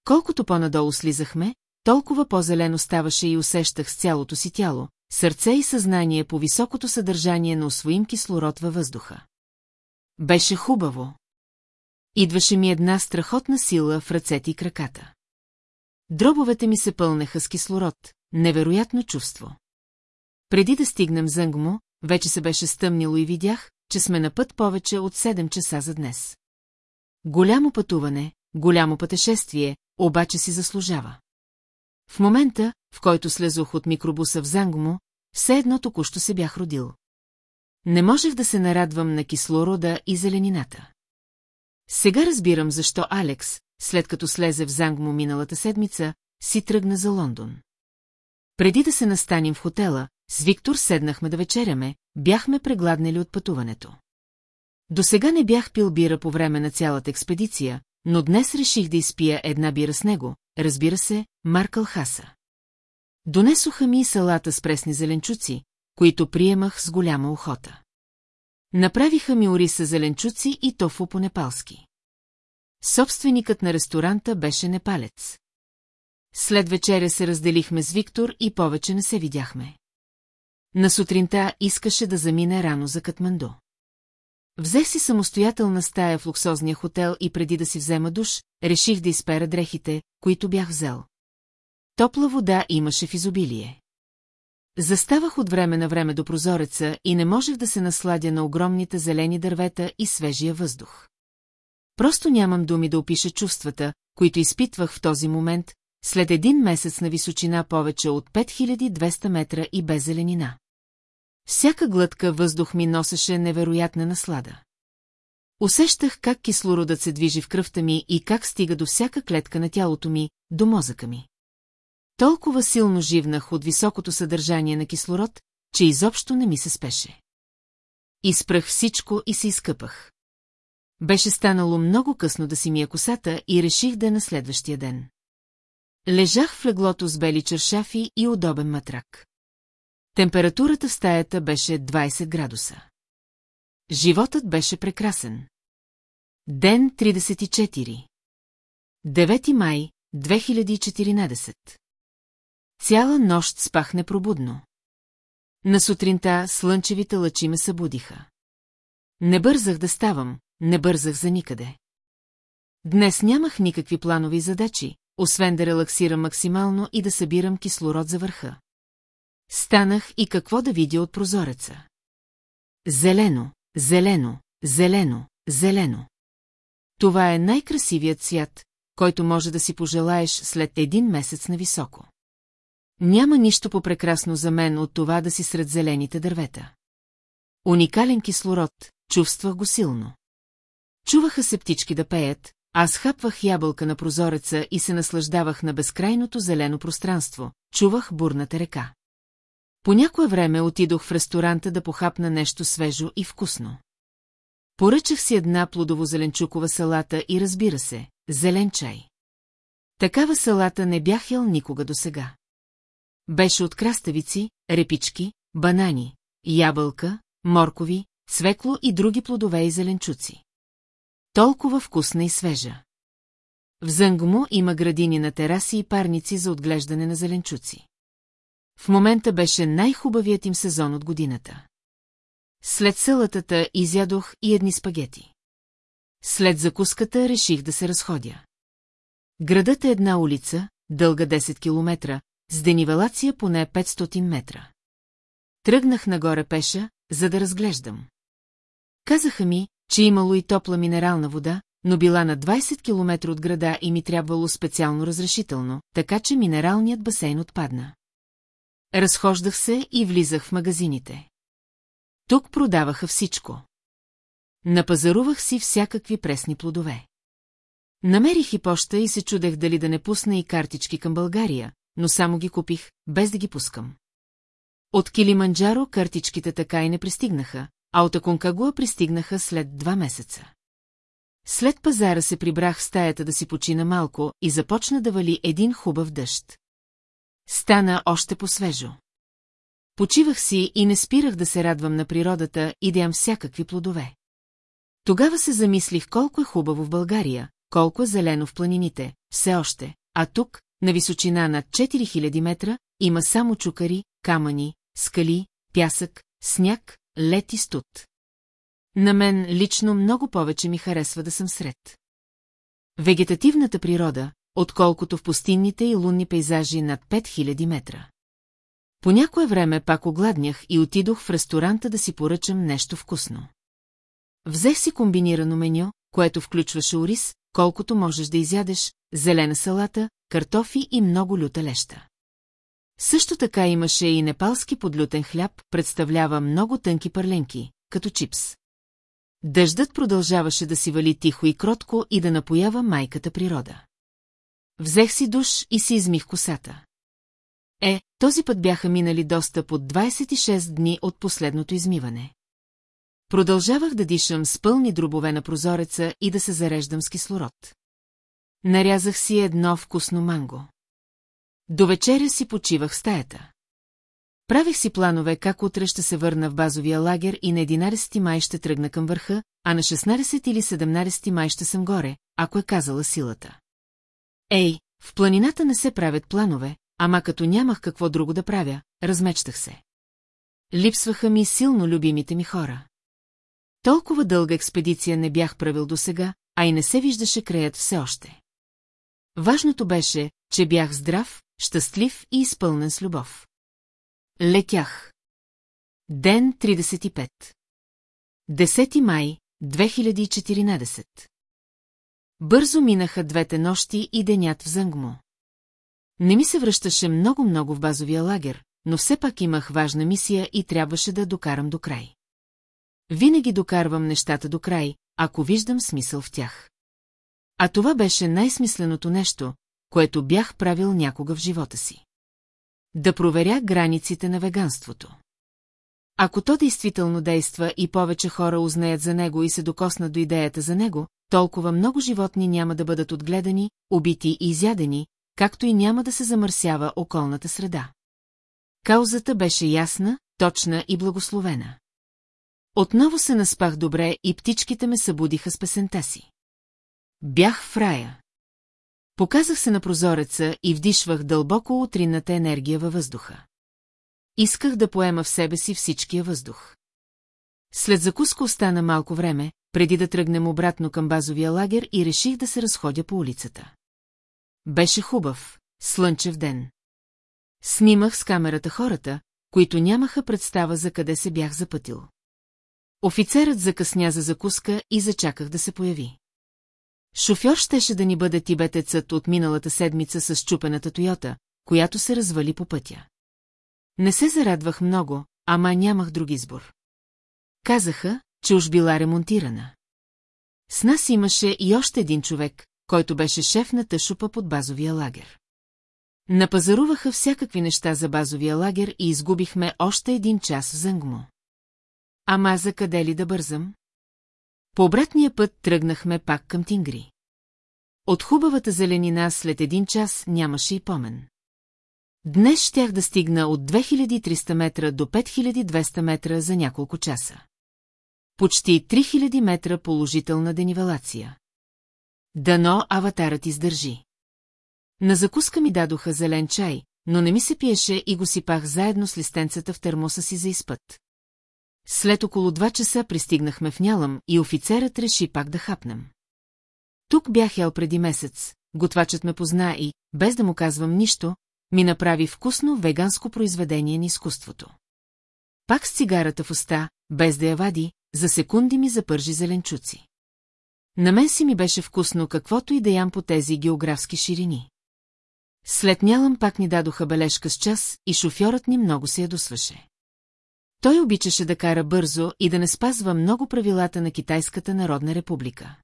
Колкото по-надолу слизахме, толкова по-зелено ставаше и усещах с цялото си тяло, сърце и съзнание по високото съдържание на освоим кислород във въздуха. Беше хубаво. Идваше ми една страхотна сила в ръцете и краката. Дробовете ми се пълнеха с кислород, невероятно чувство. Преди да стигнем Зънгмо, вече се беше стъмнило и видях, че сме на път повече от 7 часа за днес. Голямо пътуване, голямо пътешествие, обаче си заслужава. В момента, в който слезох от микробуса в Зангмо, все едно току-що се бях родил. Не можех да се нарадвам на кислорода и зеленината. Сега разбирам защо Алекс, след като слезе в Зангмо миналата седмица, си тръгна за Лондон. Преди да се настаним в хотела, с Виктор седнахме да вечеряме, бяхме прегладнели от пътуването. До сега не бях пил бира по време на цялата експедиция, но днес реших да изпия една бира с него, разбира се, Маркъл Хаса. Донесоха ми салата с пресни зеленчуци, които приемах с голяма охота. Направиха ми ориса зеленчуци и тофу по-непалски. Собственикът на ресторанта беше непалец. След вечеря се разделихме с Виктор и повече не се видяхме. На сутринта искаше да замине рано за Катманду. Взех си самостоятелна стая в луксозния хотел и преди да си взема душ, реших да изпера дрехите, които бях взел. Топла вода имаше в изобилие. Заставах от време на време до прозореца и не можех да се насладя на огромните зелени дървета и свежия въздух. Просто нямам думи да опиша чувствата, които изпитвах в този момент, след един месец на височина повече от 5200 метра и без зеленина. Всяка глътка въздух ми носеше невероятна наслада. Усещах как кислородът се движи в кръвта ми и как стига до всяка клетка на тялото ми, до мозъка ми. Толкова силно живнах от високото съдържание на кислород, че изобщо не ми се спеше. Изпрах всичко и се изкъпах. Беше станало много късно да си мия косата и реших да е на следващия ден. Лежах в леглото с бели чершафи и удобен матрак. Температурата в стаята беше 20 градуса. Животът беше прекрасен. Ден 34. 9 май 2014. Цяла нощ спах непробудно. На сутринта слънчевите лъчи ме събудиха. Не бързах да ставам, не бързах за никъде. Днес нямах никакви планови задачи, освен да релаксирам максимално и да събирам кислород за върха. Станах и какво да видя от прозореца. Зелено, зелено, зелено, зелено. Това е най-красивият цвят, който може да си пожелаеш след един месец на високо. Няма нищо по-прекрасно за мен от това да си сред зелените дървета. Уникален кислород, чувствах го силно. Чуваха се птички да пеят, аз хапвах ябълка на прозореца и се наслаждавах на безкрайното зелено пространство, чувах бурната река. По някое време отидох в ресторанта да похапна нещо свежо и вкусно. Поръчах си една плодово-зеленчукова салата и разбира се, зелен чай. Такава салата не бях ял никога досега. Беше от краставици, репички, банани, ябълка, моркови, свекло и други плодове и зеленчуци. Толкова вкусна и свежа. В Зънгмо има градини на тераси и парници за отглеждане на зеленчуци. В момента беше най-хубавият им сезон от годината. След сълътата изядох и едни спагети. След закуската реших да се разходя. Градът е една улица, дълга 10 километра, с денивелация поне 500 метра. Тръгнах нагоре пеша, за да разглеждам. Казаха ми, че имало и топла минерална вода, но била на 20 км от града и ми трябвало специално разрешително, така че минералният басейн отпадна. Разхождах се и влизах в магазините. Тук продаваха всичко. Напазарувах си всякакви пресни плодове. Намерих и поща и се чудех дали да не пусна и картички към България, но само ги купих, без да ги пускам. От Килиманджаро картичките така и не пристигнаха, а от Аконкагуа пристигнаха след два месеца. След пазара се прибрах в стаята да си почина малко и започна да вали един хубав дъжд. Стана още по-свежо. Почивах си и не спирах да се радвам на природата и да ям всякакви плодове. Тогава се замислих колко е хубаво в България, колко е зелено в планините, все още, а тук, на височина над 4000 метра, има само чукари, камъни, скали, пясък, сняг, лед и студ. На мен лично много повече ми харесва да съм сред. Вегетативната природа, отколкото в пустинните и лунни пейзажи над 5000 метра. По някое време пак огладнях и отидох в ресторанта да си поръчам нещо вкусно. Взех си комбинирано меню, което включваше ориз, колкото можеш да изядеш, зелена салата, картофи и много люта леща. Също така имаше и непалски подлютен хляб, представлява много тънки пърленки, като чипс. Дъждът продължаваше да си вали тихо и кротко и да напоява майката природа. Взех си душ и си измих косата. Е, този път бяха минали доста под 26 дни от последното измиване. Продължавах да дишам с пълни дробове на прозореца и да се зареждам с кислород. Нарязах си едно вкусно манго. До вечеря си почивах в стаята. Правих си планове как утре ще се върна в базовия лагер и на 11 май ще тръгна към върха, а на 16 или 17 май ще съм горе, ако е казала силата. Ей, в планината не се правят планове, ама като нямах какво друго да правя, размечтах се. Липсваха ми силно любимите ми хора. Толкова дълга експедиция не бях правил досега, а и не се виждаше краят все още. Важното беше, че бях здрав, щастлив и изпълнен с любов. Летях. Ден 35. 10 май 2014. Бързо минаха двете нощи и денят в Зънгмо. Не ми се връщаше много-много в базовия лагер, но все пак имах важна мисия и трябваше да докарам до край. Винаги докарвам нещата до край, ако виждам смисъл в тях. А това беше най-смисленото нещо, което бях правил някога в живота си. Да проверя границите на веганството. Ако то действително действа и повече хора узнаят за него и се докоснат до идеята за него, толкова много животни няма да бъдат отгледани, убити и изядени, както и няма да се замърсява околната среда. Каузата беше ясна, точна и благословена. Отново се наспах добре и птичките ме събудиха с песента си. Бях в рая. Показах се на прозореца и вдишвах дълбоко утринната енергия във въздуха. Исках да поема в себе си всичкия въздух. След закуска остана малко време, преди да тръгнем обратно към базовия лагер и реших да се разходя по улицата. Беше хубав, слънчев ден. Снимах с камерата хората, които нямаха представа за къде се бях запътил. Офицерът закъсня за закуска и зачаках да се появи. Шофьор щеше да ни бъде тибетецът от миналата седмица с чупената Тойота, която се развали по пътя. Не се зарадвах много, ама нямах друг избор. Казаха, че уж била ремонтирана. С нас имаше и още един човек, който беше шеф на тъшупа под базовия лагер. Напазаруваха всякакви неща за базовия лагер и изгубихме още един час в Зънгмо. Ама за къде ли да бързам? По обратния път тръгнахме пак към Тингри. От хубавата зеленина след един час нямаше и помен. Днес щях да стигна от 2300 метра до 5200 метра за няколко часа. Почти 3000 метра положителна денивелация. Дано аватарът издържи. На закуска ми дадоха зелен чай, но не ми се пиеше и го сипах заедно с листенцата в термоса си за изпът. След около два часа пристигнахме в Нялам и офицерът реши пак да хапнем. Тук бях ял преди месец, готвачът ме позна и, без да му казвам нищо, ми направи вкусно веганско произведение на изкуството. Пак с цигарата в уста, без да я вади, за секунди ми запържи зеленчуци. На мен си ми беше вкусно каквото и да ям по тези географски ширини. След нялам пак ни дадоха бележка с час и шофьорът ни много се ядосваше. Той обичаше да кара бързо и да не спазва много правилата на Китайската народна република.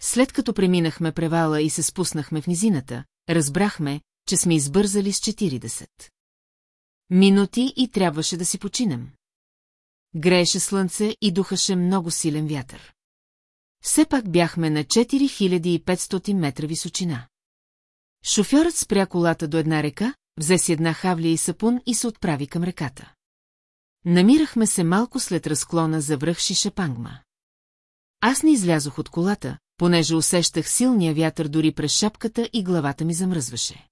След като преминахме превала и се спуснахме в низината, разбрахме, че сме избързали с 40. Минути и трябваше да си починем. Грееше слънце и духаше много силен вятър. Все пак бяхме на 4500 метра височина. Шофьорът спря колата до една река, взе си една хавлия и сапун и се отправи към реката. Намирахме се малко след разклона за връх Шишапангма. Аз не излязох от колата, понеже усещах силния вятър дори през шапката и главата ми замръзваше.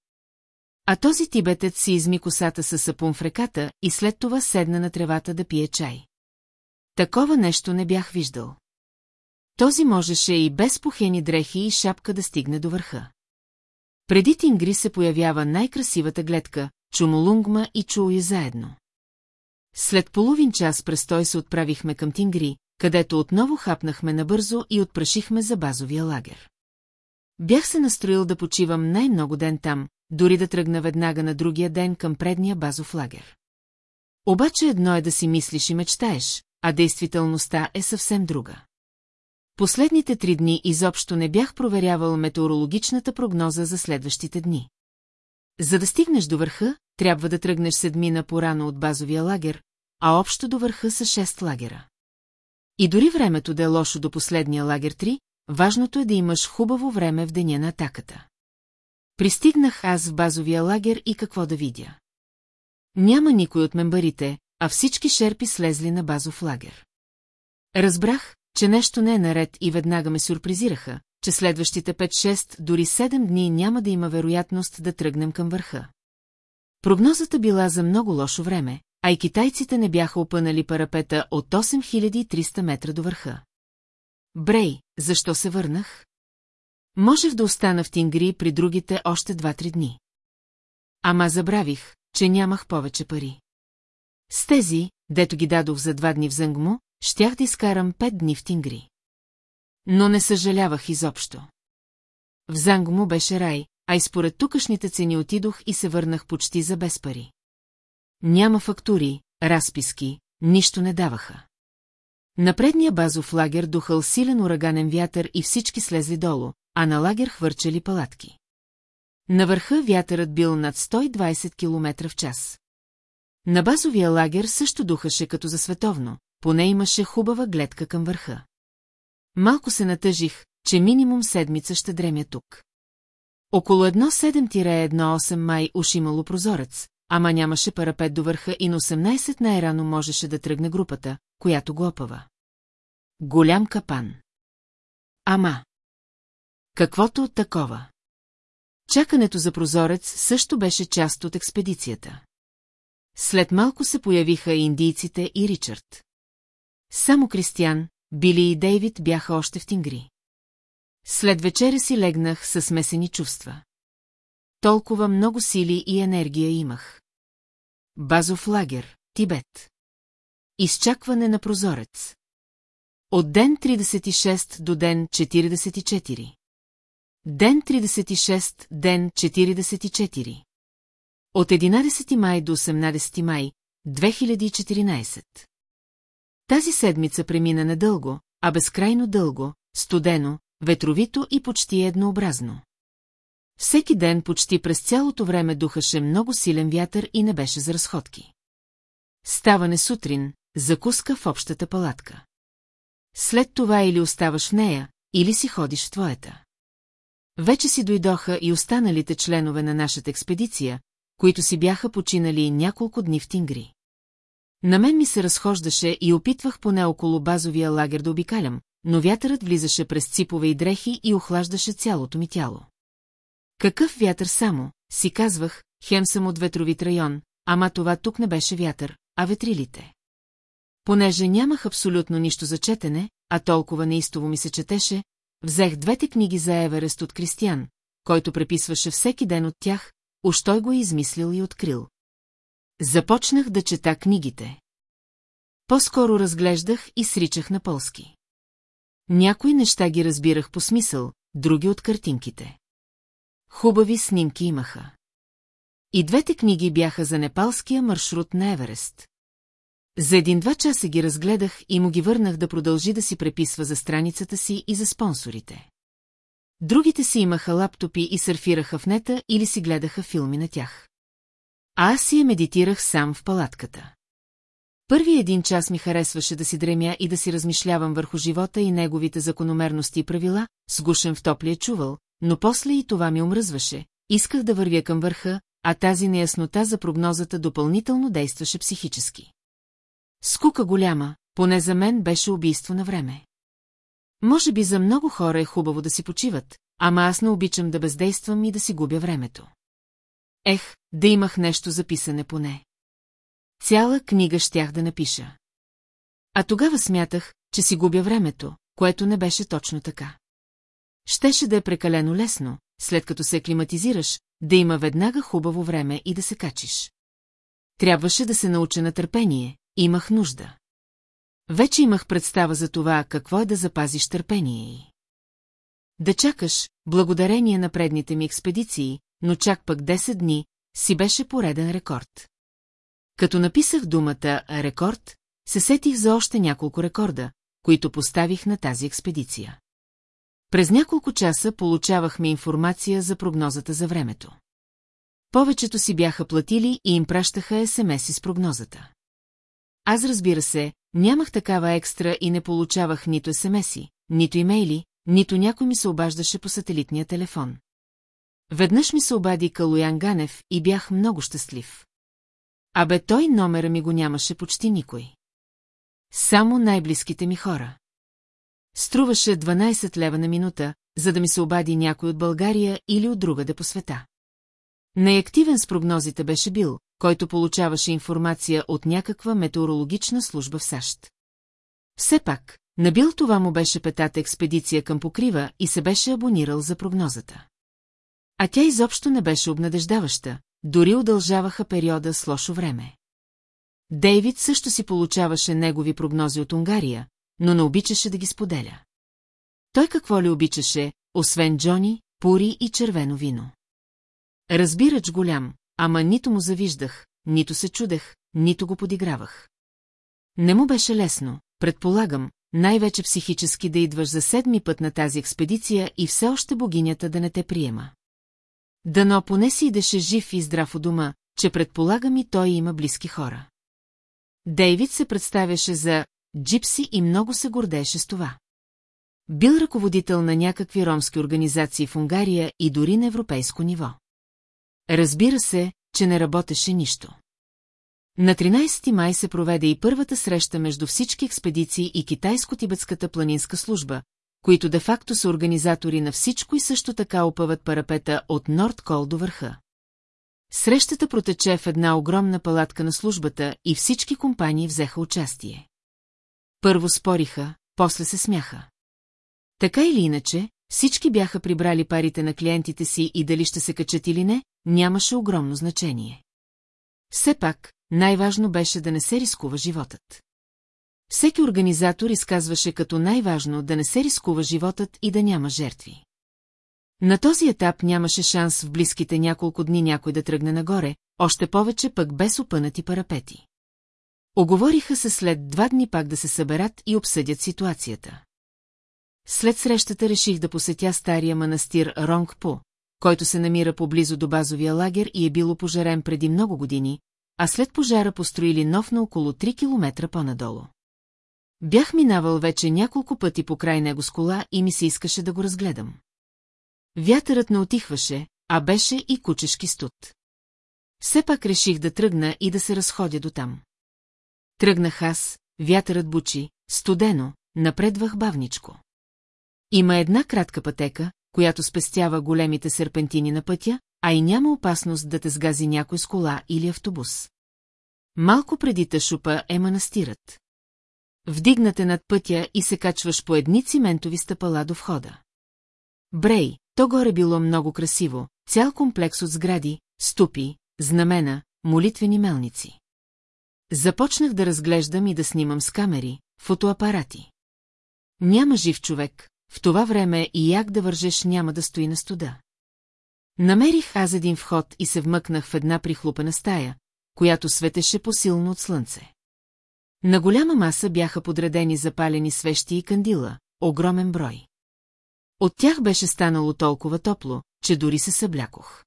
А този тибетец си изми косата със сапун в реката и след това седна на тревата да пие чай. Такова нещо не бях виждал. Този можеше и без пухени дрехи и шапка да стигне до върха. Преди Тингри се появява най-красивата гледка, Чумолунгма и Чуя заедно. След половин час престой се отправихме към Тингри, където отново хапнахме набързо и отпрашихме за базовия лагер. Бях се настроил да почивам най-много ден там, дори да тръгна веднага на другия ден към предния базов лагер. Обаче едно е да си мислиш и мечтаеш, а действителността е съвсем друга. Последните три дни изобщо не бях проверявал метеорологичната прогноза за следващите дни. За да стигнеш до върха, трябва да тръгнеш седмина по-рано от базовия лагер, а общо до върха са шест лагера. И дори времето да е лошо до последния лагер 3, важното е да имаш хубаво време в деня на атаката. Пристигнах аз в базовия лагер и какво да видя. Няма никой от мембарите, а всички шерпи слезли на базов лагер. Разбрах, че нещо не е наред и веднага ме сюрпризираха, че следващите 5-6, дори 7 дни няма да има вероятност да тръгнем към върха. Прогнозата била за много лошо време, а и китайците не бяха опънали парапета от 8300 метра до върха. Брей, защо се върнах? Можех да остана в Тингри при другите още 2-3 дни. Ама забравих, че нямах повече пари. С тези, дето ги дадох за два дни в Зънгмо, щях да изкарам пет дни в Тингри. Но не съжалявах изобщо. В Зангмо беше рай, а и според тукашните цени отидох и се върнах почти за без пари. Няма фактури, разписки, нищо не даваха. На предния базов лагер духал силен ураганен вятър и всички слезли долу, а на лагер хвърчали палатки. На върха вятърът бил над 120 км в час. На базовия лагер също духаше като за световно, поне имаше хубава гледка към върха. Малко се натъжих, че минимум седмица ще дремя тук. Около едно 7-1-8 май уж имало прозорец, ама нямаше парапет до върха и на 18 най-рано можеше да тръгне групата, която го опава. Голям капан. Ама. Каквото от такова. Чакането за прозорец също беше част от експедицията. След малко се появиха индийците и Ричард. Само Кристиян, Били и Дейвид бяха още в Тингри. След вечеря си легнах със смесени чувства. Толкова много сили и енергия имах. Базов лагер, Тибет. Изчакване на прозорец. От ден 36 до ден 44. Ден 36, ден 44. От 11 май до 18 май, 2014. Тази седмица премина недълго, а безкрайно дълго, студено, ветровито и почти еднообразно. Всеки ден почти през цялото време духаше много силен вятър и не беше за разходки. Ставане сутрин, закуска в общата палатка. След това или оставаш в нея, или си ходиш в твоята. Вече си дойдоха и останалите членове на нашата експедиция, които си бяха починали няколко дни в Тингри. На мен ми се разхождаше и опитвах поне около базовия лагер да обикалям, но вятърът влизаше през ципове и дрехи и охлаждаше цялото ми тяло. Какъв вятър само, си казвах, хем съм от ветровит район, ама това тук не беше вятър, а ветрилите. Понеже нямах абсолютно нищо за четене, а толкова неистово ми се четеше, взех двете книги за Еверест от Кристиян, който преписваше всеки ден от тях, уж той го е измислил и открил. Започнах да чета книгите. По-скоро разглеждах и сричах на полски. Някои неща ги разбирах по смисъл, други от картинките. Хубави снимки имаха. И двете книги бяха за непалския маршрут на Еверест. За един-два часа ги разгледах и му ги върнах да продължи да си преписва за страницата си и за спонсорите. Другите си имаха лаптопи и сърфираха в нета или си гледаха филми на тях. А аз си я медитирах сам в палатката. Първи един час ми харесваше да си дремя и да си размишлявам върху живота и неговите закономерности и правила, сгушен в топлия чувал, но после и това ми омръзваше, исках да вървя към върха, а тази неяснота за прогнозата допълнително действаше психически. Скука голяма, поне за мен беше убийство на време. Може би за много хора е хубаво да си почиват, ама аз не обичам да бездействам и да си губя времето. Ех, да имах нещо за писане поне. Цяла книга щях да напиша. А тогава смятах, че си губя времето, което не беше точно така. Щеше да е прекалено лесно, след като се климатизираш, да има веднага хубаво време и да се качиш. Трябваше да се науча на търпение, имах нужда. Вече имах представа за това, какво е да запазиш търпение и. Да чакаш, благодарение на предните ми експедиции, но чак пък 10 дни, си беше пореден рекорд. Като написах думата «рекорд», се сетих за още няколко рекорда, които поставих на тази експедиция. През няколко часа получавахме информация за прогнозата за времето. Повечето си бяха платили и им пращаха СМС с прогнозата. Аз разбира се, нямах такава екстра и не получавах нито СМС-и, нито имейли, нито някой ми се обаждаше по сателитния телефон. Веднъж ми се обади Калуян Ганев и бях много щастлив. Абе той номера ми го нямаше почти никой. Само най-близките ми хора. Струваше 12 лева на минута, за да ми се обади някой от България или от другаде по света. Най-активен с прогнозите беше бил, който получаваше информация от някаква метеорологична служба в САЩ. Все пак, набил това му беше петата експедиция към покрива и се беше абонирал за прогнозата. А тя изобщо не беше обнадеждаваща, дори удължаваха периода с лошо време. Дейвид също си получаваше негови прогнози от Унгария, но не обичаше да ги споделя. Той какво ли обичаше, освен Джони, пури и червено вино? Разбирач голям, ама нито му завиждах, нито се чудех, нито го подигравах. Не му беше лесно, предполагам, най-вече психически да идваш за седми път на тази експедиция и все още богинята да не те приема. Дано поне си идеше жив и здрав у дома, че предполагам и той има близки хора. Дейвид се представяше за джипси и много се гордееше с това. Бил ръководител на някакви ромски организации в Унгария и дори на европейско ниво. Разбира се, че не работеше нищо. На 13 май се проведе и първата среща между всички експедиции и китайско-тибетската планинска служба, които де-факто са организатори на всичко и също така опъват парапета от Нордкол до върха. Срещата протече в една огромна палатка на службата и всички компании взеха участие. Първо спориха, после се смяха. Така или иначе, всички бяха прибрали парите на клиентите си и дали ще се качат или не, нямаше огромно значение. Все пак, най-важно беше да не се рискува животът. Всеки организатор изказваше като най-важно да не се рискува животът и да няма жертви. На този етап нямаше шанс в близките няколко дни някой да тръгне нагоре, още повече пък без опънати парапети. Оговориха се след два дни пак да се съберат и обсъдят ситуацията. След срещата реших да посетя стария манастир Ронгпо, който се намира поблизо до базовия лагер и е бил пожарен преди много години, а след пожара построили нов на около 3 км по-надолу. Бях минавал вече няколко пъти по край него с кола и ми се искаше да го разгледам. Вятърът не отихваше, а беше и кучешки студ. Все пак реших да тръгна и да се разходя до там. Тръгнах аз, вятърът бучи, студено, напредвах бавничко. Има една кратка пътека, която спестява големите серпентини на пътя, а и няма опасност да те сгази някой с кола или автобус. Малко преди тъшупа е манастирът. Вдигнате над пътя и се качваш по едни циментови стъпала до входа. Брей, то горе било много красиво, цял комплекс от сгради, ступи, знамена, молитвени мелници. Започнах да разглеждам и да снимам с камери, фотоапарати. Няма жив човек, в това време и як да вържеш няма да стои на студа. Намерих аз един вход и се вмъкнах в една прихлупена стая, която светеше посилно от слънце. На голяма маса бяха подредени запалени свещи и кандила, огромен брой. От тях беше станало толкова топло, че дори се съблякох.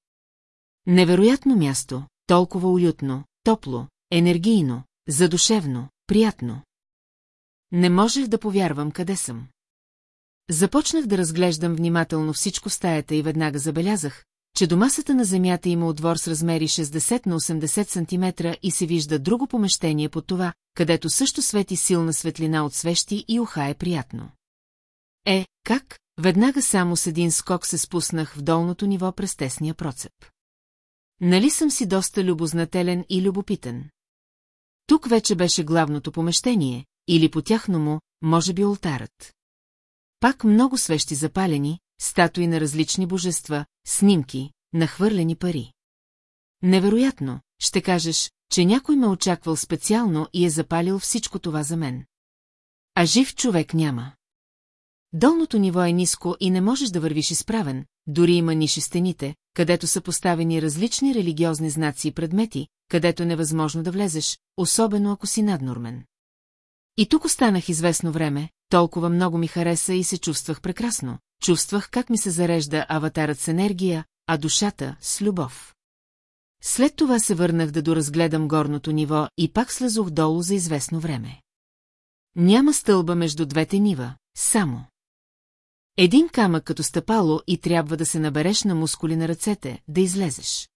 Невероятно място, толкова уютно, топло, енергийно, задушевно, приятно. Не можех да повярвам къде съм. Започнах да разглеждам внимателно всичко в стаята и веднага забелязах, че до масата на земята има отвор с размери 60 на 80 см и се вижда друго помещение под това, където също свети силна светлина от свещи и уха е приятно. Е, как? Веднага само с един скок се спуснах в долното ниво през тесния процеп. Нали съм си доста любознателен и любопитен? Тук вече беше главното помещение, или по тяхно му, може би ултарът. Пак много свещи запалени, статуи на различни божества, снимки, нахвърлени пари. Невероятно, ще кажеш, че някой ме очаквал специално и е запалил всичко това за мен. А жив човек няма. Долното ниво е ниско и не можеш да вървиш изправен, дори има ниши стените, където са поставени различни религиозни знаци и предмети, където е невъзможно да влезеш, особено ако си наднормен. И тук останах известно време, толкова много ми хареса и се чувствах прекрасно. Чувствах как ми се зарежда аватарът с енергия, а душата с любов. След това се върнах да доразгледам горното ниво и пак слезох долу за известно време. Няма стълба между двете нива, само. Един камък като стъпало и трябва да се набереш на мускули на ръцете, да излезеш.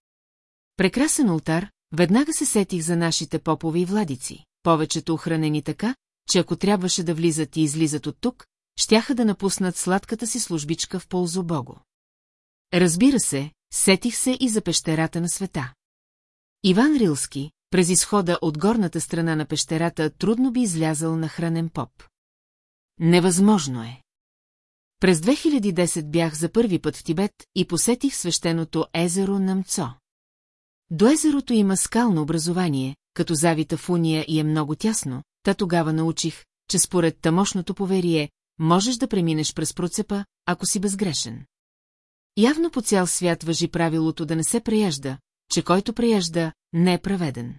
Прекрасен ултар, веднага се сетих за нашите попови и владици, повечето охранени така, че ако трябваше да влизат и излизат от тук, щяха да напуснат сладката си службичка в ползо Бого. Разбира се, сетих се и за пещерата на света. Иван Рилски, през изхода от горната страна на пещерата, трудно би излязъл на хранен поп. Невъзможно е. През 2010 бях за първи път в Тибет и посетих свещеното езеро Намцо. До езерото има скално образование, като завита в уния и е много тясно, та тогава научих, че според тамошното поверие, можеш да преминеш през процепа, ако си безгрешен. Явно по цял свят въжи правилото да не се преяжда, че който преяжда, не е праведен.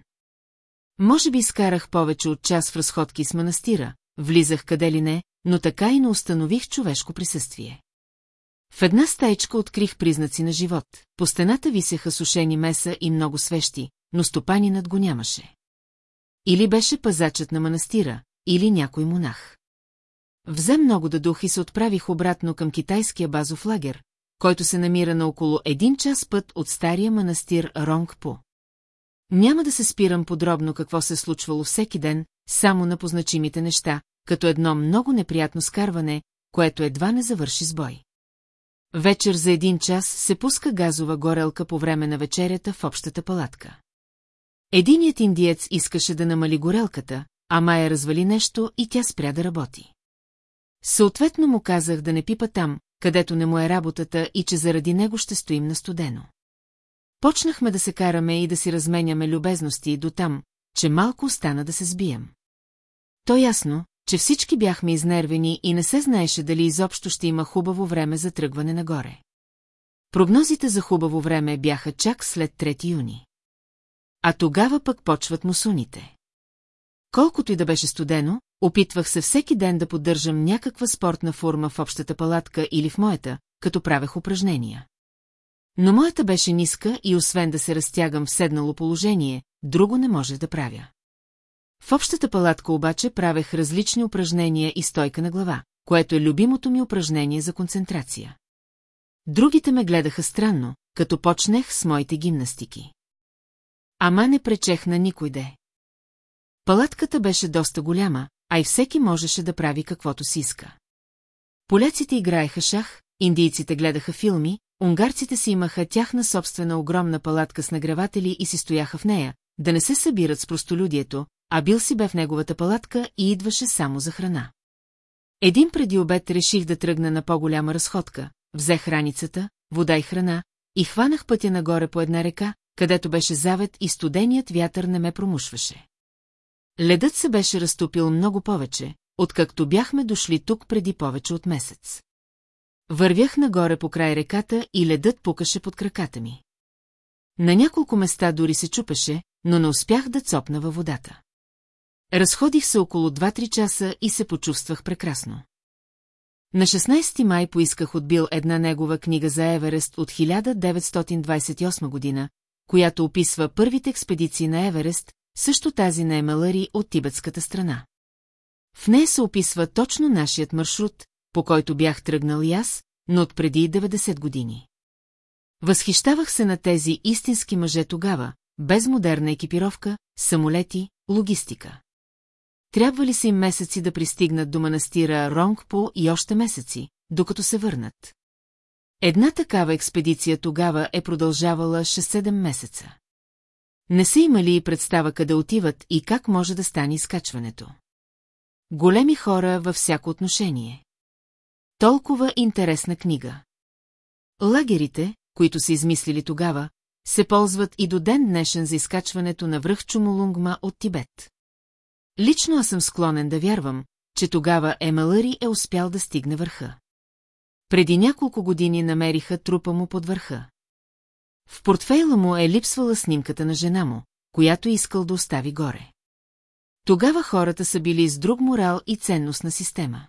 Може би изкарах повече от час в разходки с манастира, влизах къде ли не, но така и не установих човешко присъствие. В една стайчка открих признаци на живот, по стената висеха сушени меса и много свещи, но стопанинът го нямаше. Или беше пазачът на манастира, или някой монах. Взе много да дух и се отправих обратно към китайския базов лагер, който се намира на около един час път от стария манастир Ронгпо. Няма да се спирам подробно какво се случвало всеки ден, само на позначимите неща, като едно много неприятно скарване, което едва не завърши с бой. Вечер за един час се пуска газова горелка по време на вечерята в общата палатка. Единият индиец искаше да намали горелката, а Майя развали нещо и тя спря да работи. Съответно му казах да не пипа там, където не му е работата и че заради него ще стоим на студено. Почнахме да се караме и да си разменяме любезности до там, че малко остана да се сбием. то ясно, че всички бяхме изнервени и не се знаеше дали изобщо ще има хубаво време за тръгване нагоре. Прогнозите за хубаво време бяха чак след 3 юни. А тогава пък почват мусуните. Колкото и да беше студено, опитвах се всеки ден да поддържам някаква спортна форма в общата палатка или в моята, като правех упражнения. Но моята беше ниска и освен да се разтягам в седнало положение, друго не може да правя. В общата палатка обаче правех различни упражнения и стойка на глава, което е любимото ми упражнение за концентрация. Другите ме гледаха странно, като почнех с моите гимнастики. Ама не пречех на никой де. Палатката беше доста голяма, а и всеки можеше да прави каквото си иска. Поляците играеха шах, индийците гледаха филми, унгарците си имаха тяхна собствена огромна палатка с нагреватели и си стояха в нея, да не се събират с простолюдието, а бил си бе в неговата палатка и идваше само за храна. Един преди обед реших да тръгна на по-голяма разходка, взех раницата, вода и храна, и хванах пътя нагоре по една река, където беше завет и студеният вятър не ме промушваше. Ледът се беше разтопил много повече, откакто бяхме дошли тук преди повече от месец. Вървях нагоре по край реката и ледът пукаше под краката ми. На няколко места дори се чупеше, но не успях да цопна във водата. Разходих се около 2-3 часа и се почувствах прекрасно. На 16 май поисках от Бил една негова книга за Еверест от 1928 година, която описва първите експедиции на Еверест, също тази на Емалари от тибетската страна. В нея се описва точно нашият маршрут, по който бях тръгнал и аз, но от преди 90 години. Възхищавах се на тези истински мъже тогава, без модерна екипировка, самолети, логистика. Трябва ли са им месеци да пристигнат до манастира Ронгпо и още месеци, докато се върнат? Една такава експедиция тогава е продължавала 6-7 месеца. Не са имали и представа къде отиват и как може да стане изкачването. Големи хора във всяко отношение. Толкова интересна книга. Лагерите, които са измислили тогава, се ползват и до ден днешен за изкачването на връх Чумолунгма от Тибет. Лично аз съм склонен да вярвам, че тогава Емалъри е успял да стигне върха. Преди няколко години намериха трупа му под върха. В портфейла му е липсвала снимката на жена му, която искал да остави горе. Тогава хората са били с друг морал и ценностна система.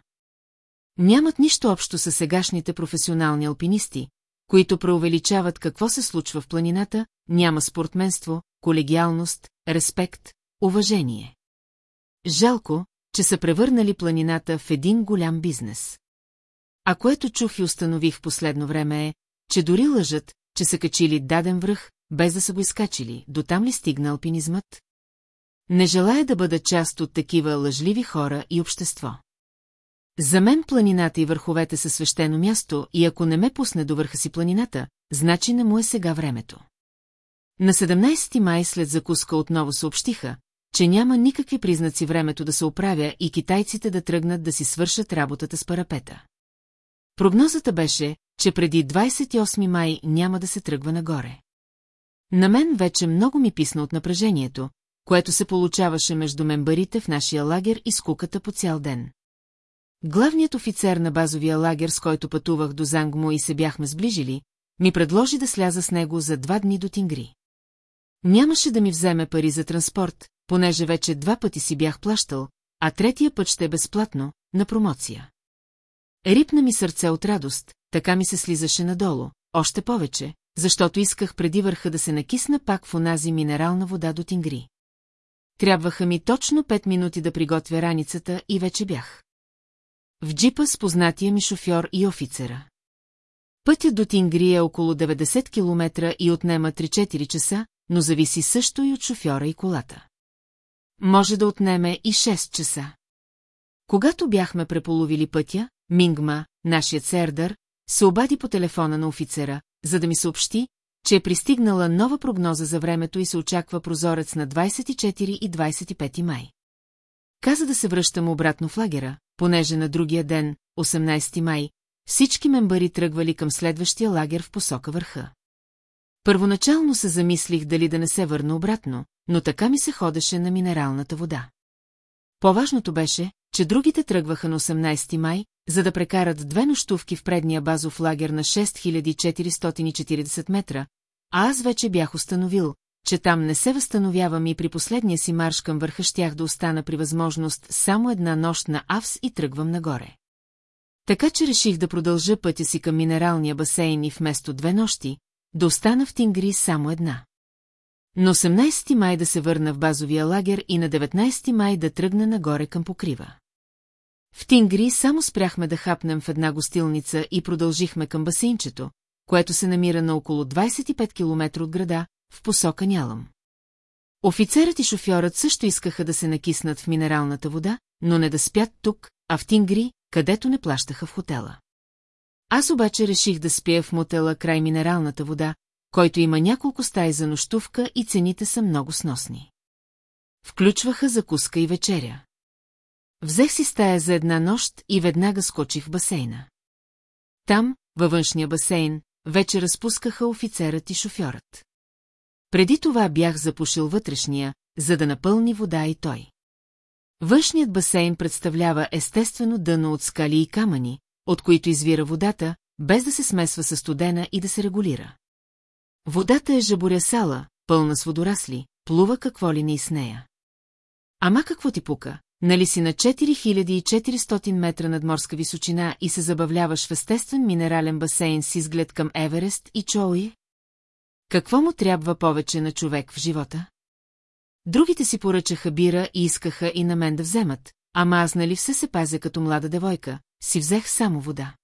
Нямат нищо общо с сегашните професионални алпинисти, които преувеличават какво се случва в планината, няма спортменство, колегиалност, респект, уважение. Жалко, че са превърнали планината в един голям бизнес. А което чух и установих в последно време е, че дори лъжат, че са качили даден връх, без да са го изкачили, до там ли стигна алпинизмът? Не желая да бъда част от такива лъжливи хора и общество. За мен планината и върховете са свещено място и ако не ме пусне до върха си планината, значи не му е сега времето. На 17 май след закуска отново съобщиха, че няма никакви признаци времето да се оправя и китайците да тръгнат да си свършат работата с парапета. Прогнозата беше, че преди 28 май няма да се тръгва нагоре. На мен вече много ми писна от напрежението, което се получаваше между мембарите в нашия лагер и скуката по цял ден. Главният офицер на базовия лагер, с който пътувах до Зангмо и се бяхме сближили, ми предложи да сляза с него за два дни до Тингри. Нямаше да ми вземе пари за транспорт, понеже вече два пъти си бях плащал, а третия път ще е безплатно, на промоция. Рипна ми сърце от радост, така ми се слизаше надолу, още повече, защото исках преди върха да се накисна пак в онази минерална вода до Тингри. Трябваха ми точно пет минути да приготвя раницата и вече бях. В джипа с познатия ми шофьор и офицера. Пътят до Тингри е около 90 км и отнема 3-4 часа, но зависи също и от шофьора и колата. Може да отнеме и 6 часа. Когато бяхме преполовили пътя, Мингма, нашият сердър, се обади по телефона на офицера, за да ми съобщи, че е пристигнала нова прогноза за времето и се очаква прозорец на 24 и 25 май. Каза да се връщам обратно в лагера, понеже на другия ден, 18 май, всички мембари тръгвали към следващия лагер в посока върха. Първоначално се замислих дали да не се върна обратно, но така ми се ходеше на минералната вода. По-важното беше, че другите тръгваха на 18 май, за да прекарат две нощувки в предния базов лагер на 6440 метра, а аз вече бях установил, че там не се възстановявам и при последния си марш към върха щях да остана при възможност само една нощ на Авс и тръгвам нагоре. Така че реших да продължа пътя си към минералния басейн и вместо две нощи, да остана в Тингри само една. На 18 май да се върна в базовия лагер и на 19 май да тръгна нагоре към покрива. В Тингри само спряхме да хапнем в една гостилница и продължихме към басейнчето, което се намира на около 25 км от града, в посока Нялам. Офицерът и шофьорът също искаха да се накиснат в минералната вода, но не да спят тук, а в Тингри, където не плащаха в хотела. Аз обаче реших да спя в мотела край минералната вода, който има няколко стаи за нощувка и цените са много сносни. Включваха закуска и вечеря. Взех си стая за една нощ и веднага скочих в басейна. Там, във външния басейн, вече разпускаха офицерът и шофьорът. Преди това бях запушил вътрешния, за да напълни вода и той. Външният басейн представлява естествено дъно от скали и камъни, от които извира водата, без да се смесва със студена и да се регулира. Водата е жаборясала, пълна с водорасли, плува какво ли не и с нея. Ама какво ти пука? Нали си на 4400 метра надморска височина и се забавляваш в естествен минерален басейн с изглед към Еверест и Чоуи? Какво му трябва повече на човек в живота? Другите си поръчаха бира и искаха и на мен да вземат, ама аз нали все се пазя като млада девойка, си взех само вода.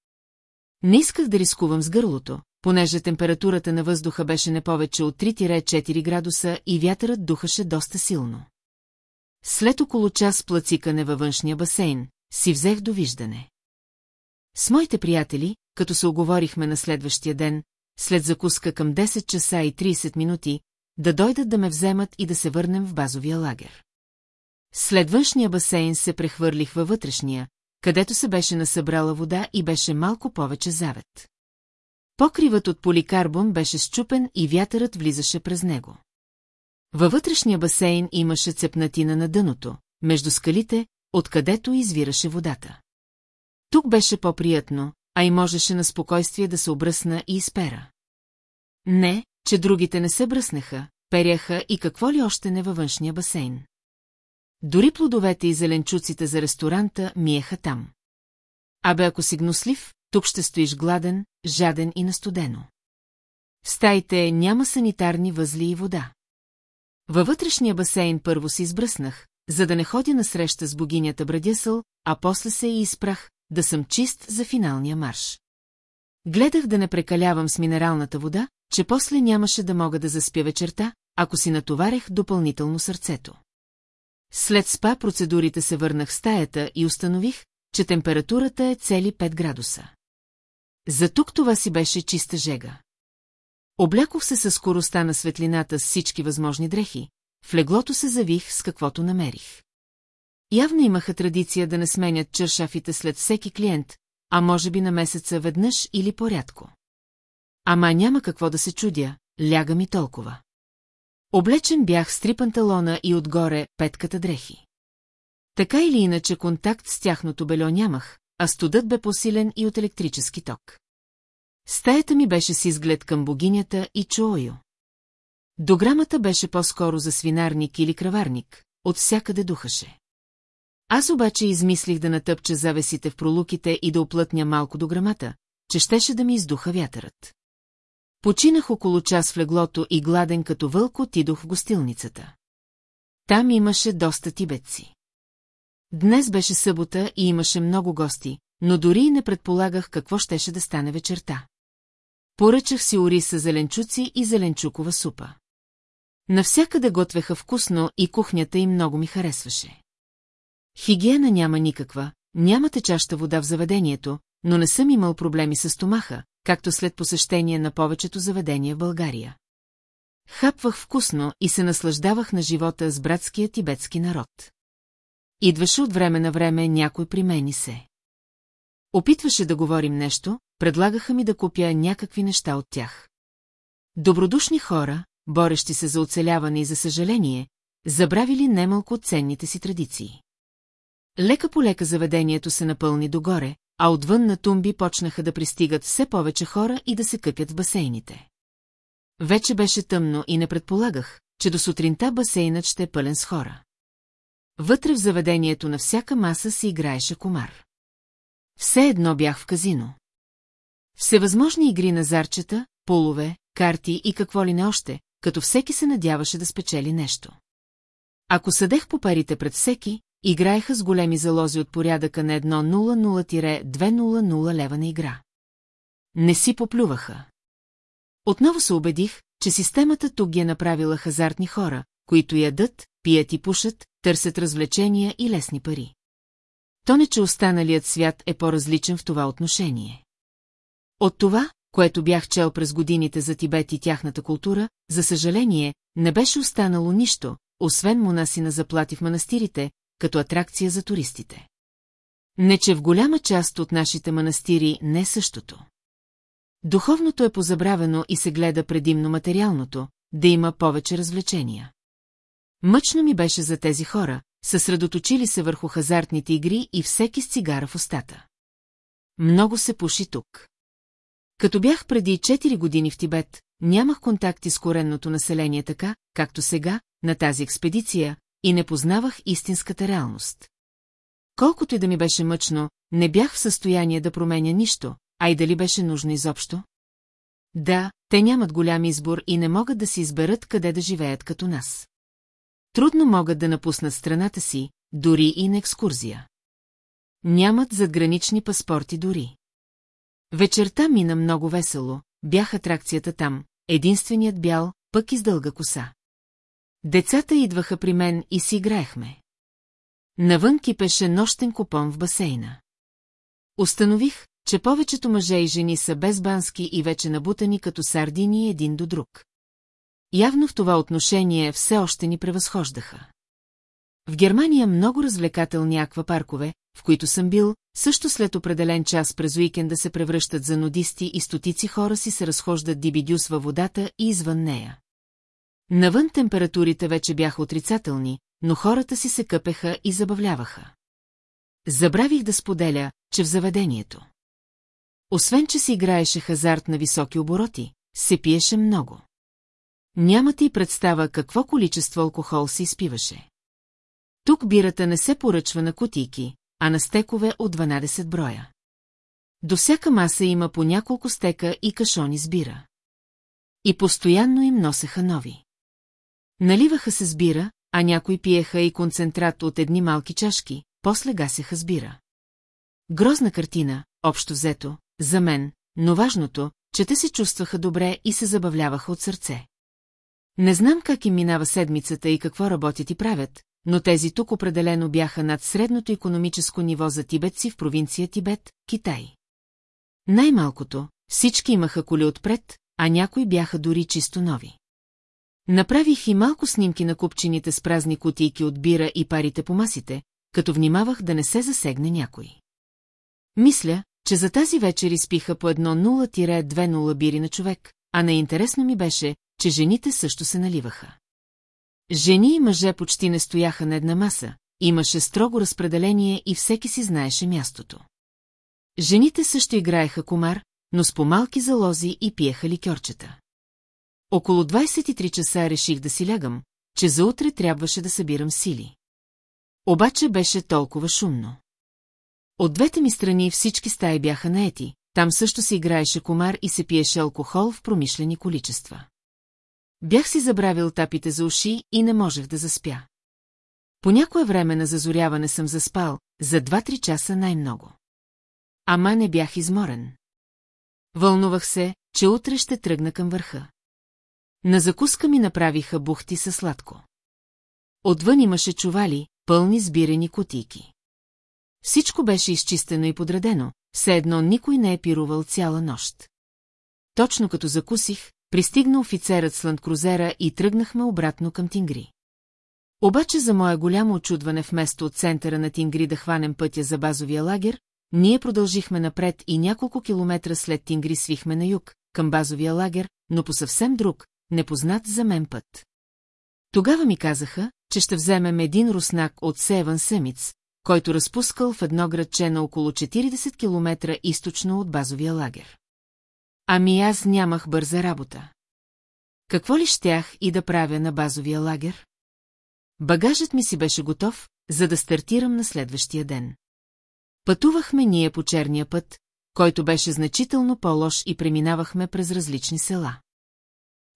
Не исках да рискувам с гърлото, понеже температурата на въздуха беше не повече от 3-4 градуса и вятърът духаше доста силно. След около час плацикане във външния басейн, си взех довиждане. С моите приятели, като се оговорихме на следващия ден, след закуска към 10 часа и 30 минути, да дойдат да ме вземат и да се върнем в базовия лагер. След външния басейн се прехвърлих във вътрешния, където се беше насъбрала вода и беше малко повече завет. Покривът от поликарбон беше щупен и вятърът влизаше през него. Във вътрешния басейн имаше цепнатина на дъното, между скалите, откъдето извираше водата. Тук беше по-приятно, а и можеше на спокойствие да се обръсна и изпера. Не, че другите не се бръснеха, перяха и какво ли още не във външния басейн. Дори плодовете и зеленчуците за ресторанта миеха там. Абе ако си гнослив, тук ще стоиш гладен, жаден и настудено. В стаите няма санитарни възли и вода. Във вътрешния басейн първо си избръснах, за да не ходя насреща с богинята Брадясъл, а после се и изпрах, да съм чист за финалния марш. Гледах да не прекалявам с минералната вода, че после нямаше да мога да заспя вечерта, ако си натоварех допълнително сърцето. След спа процедурите се върнах в стаята и установих, че температурата е цели 5 градуса. За тук това си беше чиста жега. Облякох се със скоростта на светлината с всички възможни дрехи, в леглото се завих с каквото намерих. Явно имаха традиция да не сменят чершафите след всеки клиент, а може би на месеца веднъж или порядко. Ама няма какво да се чудя, ляга ми толкова. Облечен бях с три панталона и отгоре петката дрехи. Така или иначе контакт с тяхното бельо нямах, а студът бе посилен и от електрически ток. Стаята ми беше с изглед към богинята и чуойо. Дограмата беше по-скоро за свинарник или краварник, от всякъде духаше. Аз обаче измислих да натъпча завесите в пролуките и да оплътня малко до грамата, че щеше да ми издуха вятърът. Починах около час в леглото и гладен като вълк отидох в гостилницата. Там имаше доста тибетци. Днес беше събота и имаше много гости, но дори не предполагах какво щеше да стане вечерта. Поръчах си ориса зеленчуци и зеленчукова супа. Навсякъде готвеха вкусно и кухнята им много ми харесваше. Хигиена няма никаква, няма течаща вода в заведението, но не съм имал проблеми с стомаха, както след посещение на повечето заведения в България. Хапвах вкусно и се наслаждавах на живота с братския тибетски народ. Идваше от време на време някой при мен и се. Опитваше да говорим нещо, предлагаха ми да купя някакви неща от тях. Добродушни хора, борещи се за оцеляване и за съжаление, забравили немалко ценните си традиции. Лека по лека заведението се напълни догоре, а отвън на тумби почнаха да пристигат все повече хора и да се къпят в басейните. Вече беше тъмно и не предполагах, че до сутринта басейнът ще е пълен с хора. Вътре в заведението на всяка маса се играеше комар. Все едно бях в казино. Всевъзможни игри на зарчета, полове, карти и какво ли не още, като всеки се надяваше да спечели нещо. Ако съдех по парите пред всеки, играеха с големи залози от порядъка на 1.00-2.00 лева на игра. Не си поплюваха. Отново се убедих, че системата тук ги е направила хазартни хора, които ядат, пият и пушат, търсят развлечения и лесни пари. То не, че останалият свят е по-различен в това отношение. От това, което бях чел през годините за Тибет и тяхната култура, за съжаление, не беше останало нищо, освен монаси на заплати в манастирите, като атракция за туристите. Не, че в голяма част от нашите манастири не е същото. Духовното е позабравено и се гледа предимно материалното, да има повече развлечения. Мъчно ми беше за тези хора, съсредоточили се върху хазартните игри и всеки с цигара в устата. Много се пуши тук. Като бях преди 4 години в Тибет, нямах контакти с коренното население така, както сега, на тази експедиция, и не познавах истинската реалност. Колкото и да ми беше мъчно, не бях в състояние да променя нищо, а и дали беше нужно изобщо? Да, те нямат голям избор и не могат да си изберат къде да живеят като нас. Трудно могат да напуснат страната си, дори и на екскурзия. Нямат задгранични паспорти дори. Вечерта мина много весело, бях атракцията там, единственият бял, пък и с дълга коса. Децата идваха при мен и си играехме. Навън кипеше нощен купон в басейна. Установих, че повечето мъже и жени са безбански и вече набутани като сардини един до друг. Явно в това отношение все още ни превъзхождаха. В Германия много развлекателни аквапаркове, в които съм бил, също след определен час през уикенда се превръщат за нудисти и стотици хора си се разхождат дибидюс във водата и извън нея. Навън температурите вече бяха отрицателни, но хората си се къпеха и забавляваха. Забравих да споделя, че в заведението. Освен, че се играеше хазарт на високи обороти, се пиеше много. Нямате и представа какво количество алкохол се изпиваше. Тук бирата не се поръчва на кутийки, а на стекове от 12 броя. До всяка маса има по няколко стека и кашони с бира. И постоянно им носеха нови. Наливаха се с бира, а някои пиеха и концентрат от едни малки чашки, после гасеха с бира. Грозна картина, общо взето, за мен, но важното, че те се чувстваха добре и се забавляваха от сърце. Не знам как им минава седмицата и какво работят и правят, но тези тук определено бяха над средното економическо ниво за тибетци в провинция Тибет, Китай. Най-малкото, всички имаха коли отпред, а някои бяха дори чисто нови. Направих и малко снимки на купчините с празни кутийки от бира и парите по масите, като внимавах да не се засегне някой. Мисля, че за тази вечер изпиха по едно 0-2-0 бири на човек, а неинтересно ми беше, че жените също се наливаха. Жени и мъже почти не стояха на една маса, имаше строго разпределение и всеки си знаеше мястото. Жените също играеха комар, но с помалки залози и пиеха ликьорчета. Около 23 часа реших да си лягам, че за утре трябваше да събирам сили. Обаче беше толкова шумно. От двете ми страни всички стаи бяха наети, там също се играеше комар и се пиеше алкохол в промишлени количества. Бях си забравил тапите за уши и не можех да заспя. По някое време на зазоряване съм заспал, за 2-3 часа най-много. Ама не бях изморен. Вълнувах се, че утре ще тръгна към върха. На закуска ми направиха бухти със сладко. Отвън имаше чували, пълни сбирани кутийки. Всичко беше изчистено и подредено, все едно никой не е пирувал цяла нощ. Точно като закусих, пристигна офицерът с ландкрузера и тръгнахме обратно към Тингри. Обаче за мое голямо очудване вместо от центъра на Тингри да хванем пътя за базовия лагер, ние продължихме напред и няколко километра след Тингри свихме на юг, към базовия лагер, но по съвсем друг, непознат за мен път. Тогава ми казаха, че ще вземем един руснак от Севан Семиц, който разпускал в едно градче на около 40 км източно от базовия лагер. Ами аз нямах бърза работа. Какво ли щях и да правя на базовия лагер? Багажът ми си беше готов, за да стартирам на следващия ден. Пътувахме ние по черния път, който беше значително по-лош и преминавахме през различни села.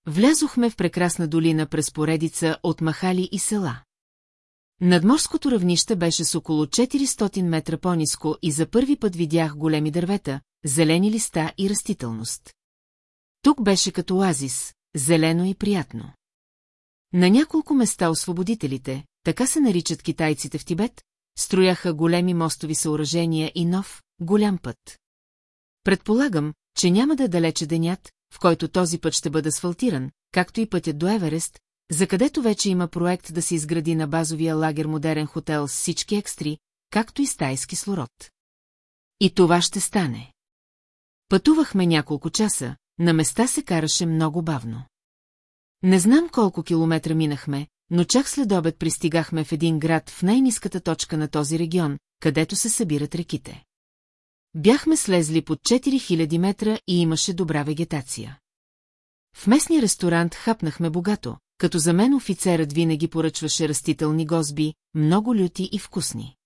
Влязохме в прекрасна долина през поредица от махали и села. Надморското равнище беше с около 400 метра по-низко и за първи път видях големи дървета, зелени листа и растителност. Тук беше като оазис, зелено и приятно. На няколко места освободителите, така се наричат китайците в Тибет, строяха големи мостови съоръжения и нов, голям път. Предполагам, че няма да е далече денят, в който този път ще бъде асфалтиран, както и пътят до Еверест, за където вече има проект да се изгради на базовия лагер модерен хотел с всички екстри, както и стаи с кислород. И това ще стане. Пътувахме няколко часа, на места се караше много бавно. Не знам колко километра минахме, но чак след обед пристигахме в един град в най-низката точка на този регион, където се събират реките. Бяхме слезли под 4000 метра и имаше добра вегетация. В местния ресторант хапнахме богато, като за мен офицерът винаги поръчваше растителни гозби, много люти и вкусни.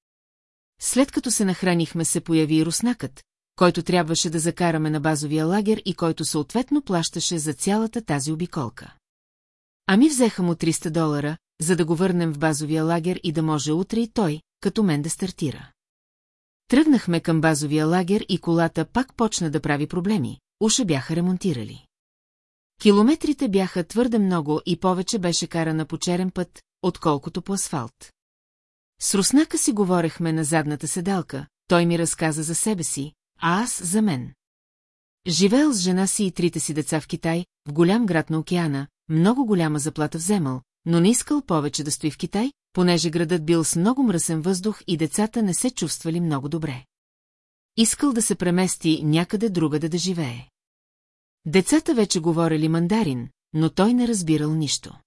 След като се нахранихме се появи и руснакът, който трябваше да закараме на базовия лагер и който съответно плащаше за цялата тази обиколка. Ами взеха му 300 долара, за да го върнем в базовия лагер и да може утре и той, като мен да стартира. Тръгнахме към базовия лагер и колата пак почна да прави проблеми, уша бяха ремонтирали. Километрите бяха твърде много и повече беше карана по черен път, отколкото по асфалт. С Руснака си говорехме на задната седалка, той ми разказа за себе си, а аз за мен. Живеел с жена си и трите си деца в Китай, в голям град на океана, много голяма заплата вземал, но не искал повече да стои в Китай, понеже градът бил с много мръсен въздух и децата не се чувствали много добре. Искал да се премести някъде другаде да живее. Децата вече говорили мандарин, но той не разбирал нищо.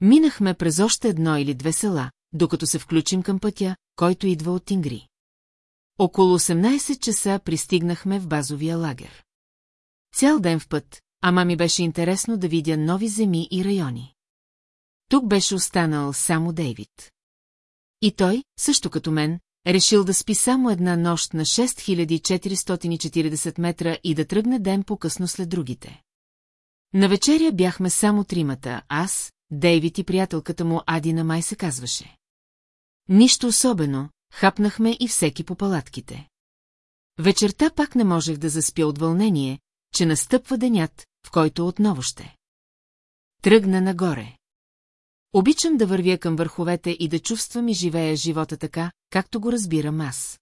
Минахме през още едно или две села, докато се включим към пътя, който идва от Тингри. Около 18 часа пристигнахме в базовия лагер. Цял ден в път, ама ми беше интересно да видя нови земи и райони. Тук беше останал само Дейвид. И той, също като мен, решил да спи само една нощ на 6440 метра и да тръгне ден по-късно след другите. На вечеря бяхме само тримата, аз, Дейвид и приятелката му Адина май се казваше. Нищо особено, хапнахме и всеки по палатките. Вечерта пак не можех да заспя от вълнение, че настъпва денят, в който отново ще. Тръгна нагоре. Обичам да вървя към върховете и да чувствам и живея живота така, както го разбирам аз.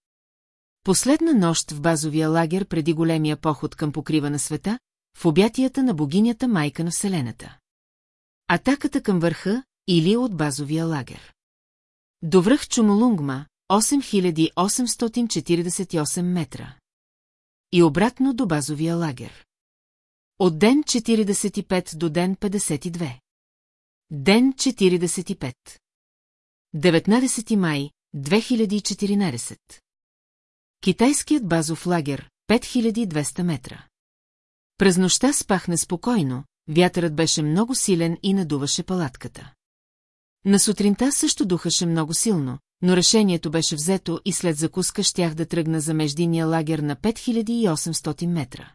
Последна нощ в базовия лагер преди големия поход към покрива на света, в обятията на богинята майка на Вселената. Атаката към върха или от базовия лагер. До връх Чумолунгма, 8848 метра. И обратно до базовия лагер. От ден 45 до ден 52. Ден 45. 19 май 2014. Китайският базов лагер 5200 метра. През нощта спах неспокойно, вятърът беше много силен и надуваше палатката. На сутринта също духаше много силно, но решението беше взето и след закуска щях да тръгна за междинния лагер на 5800 метра.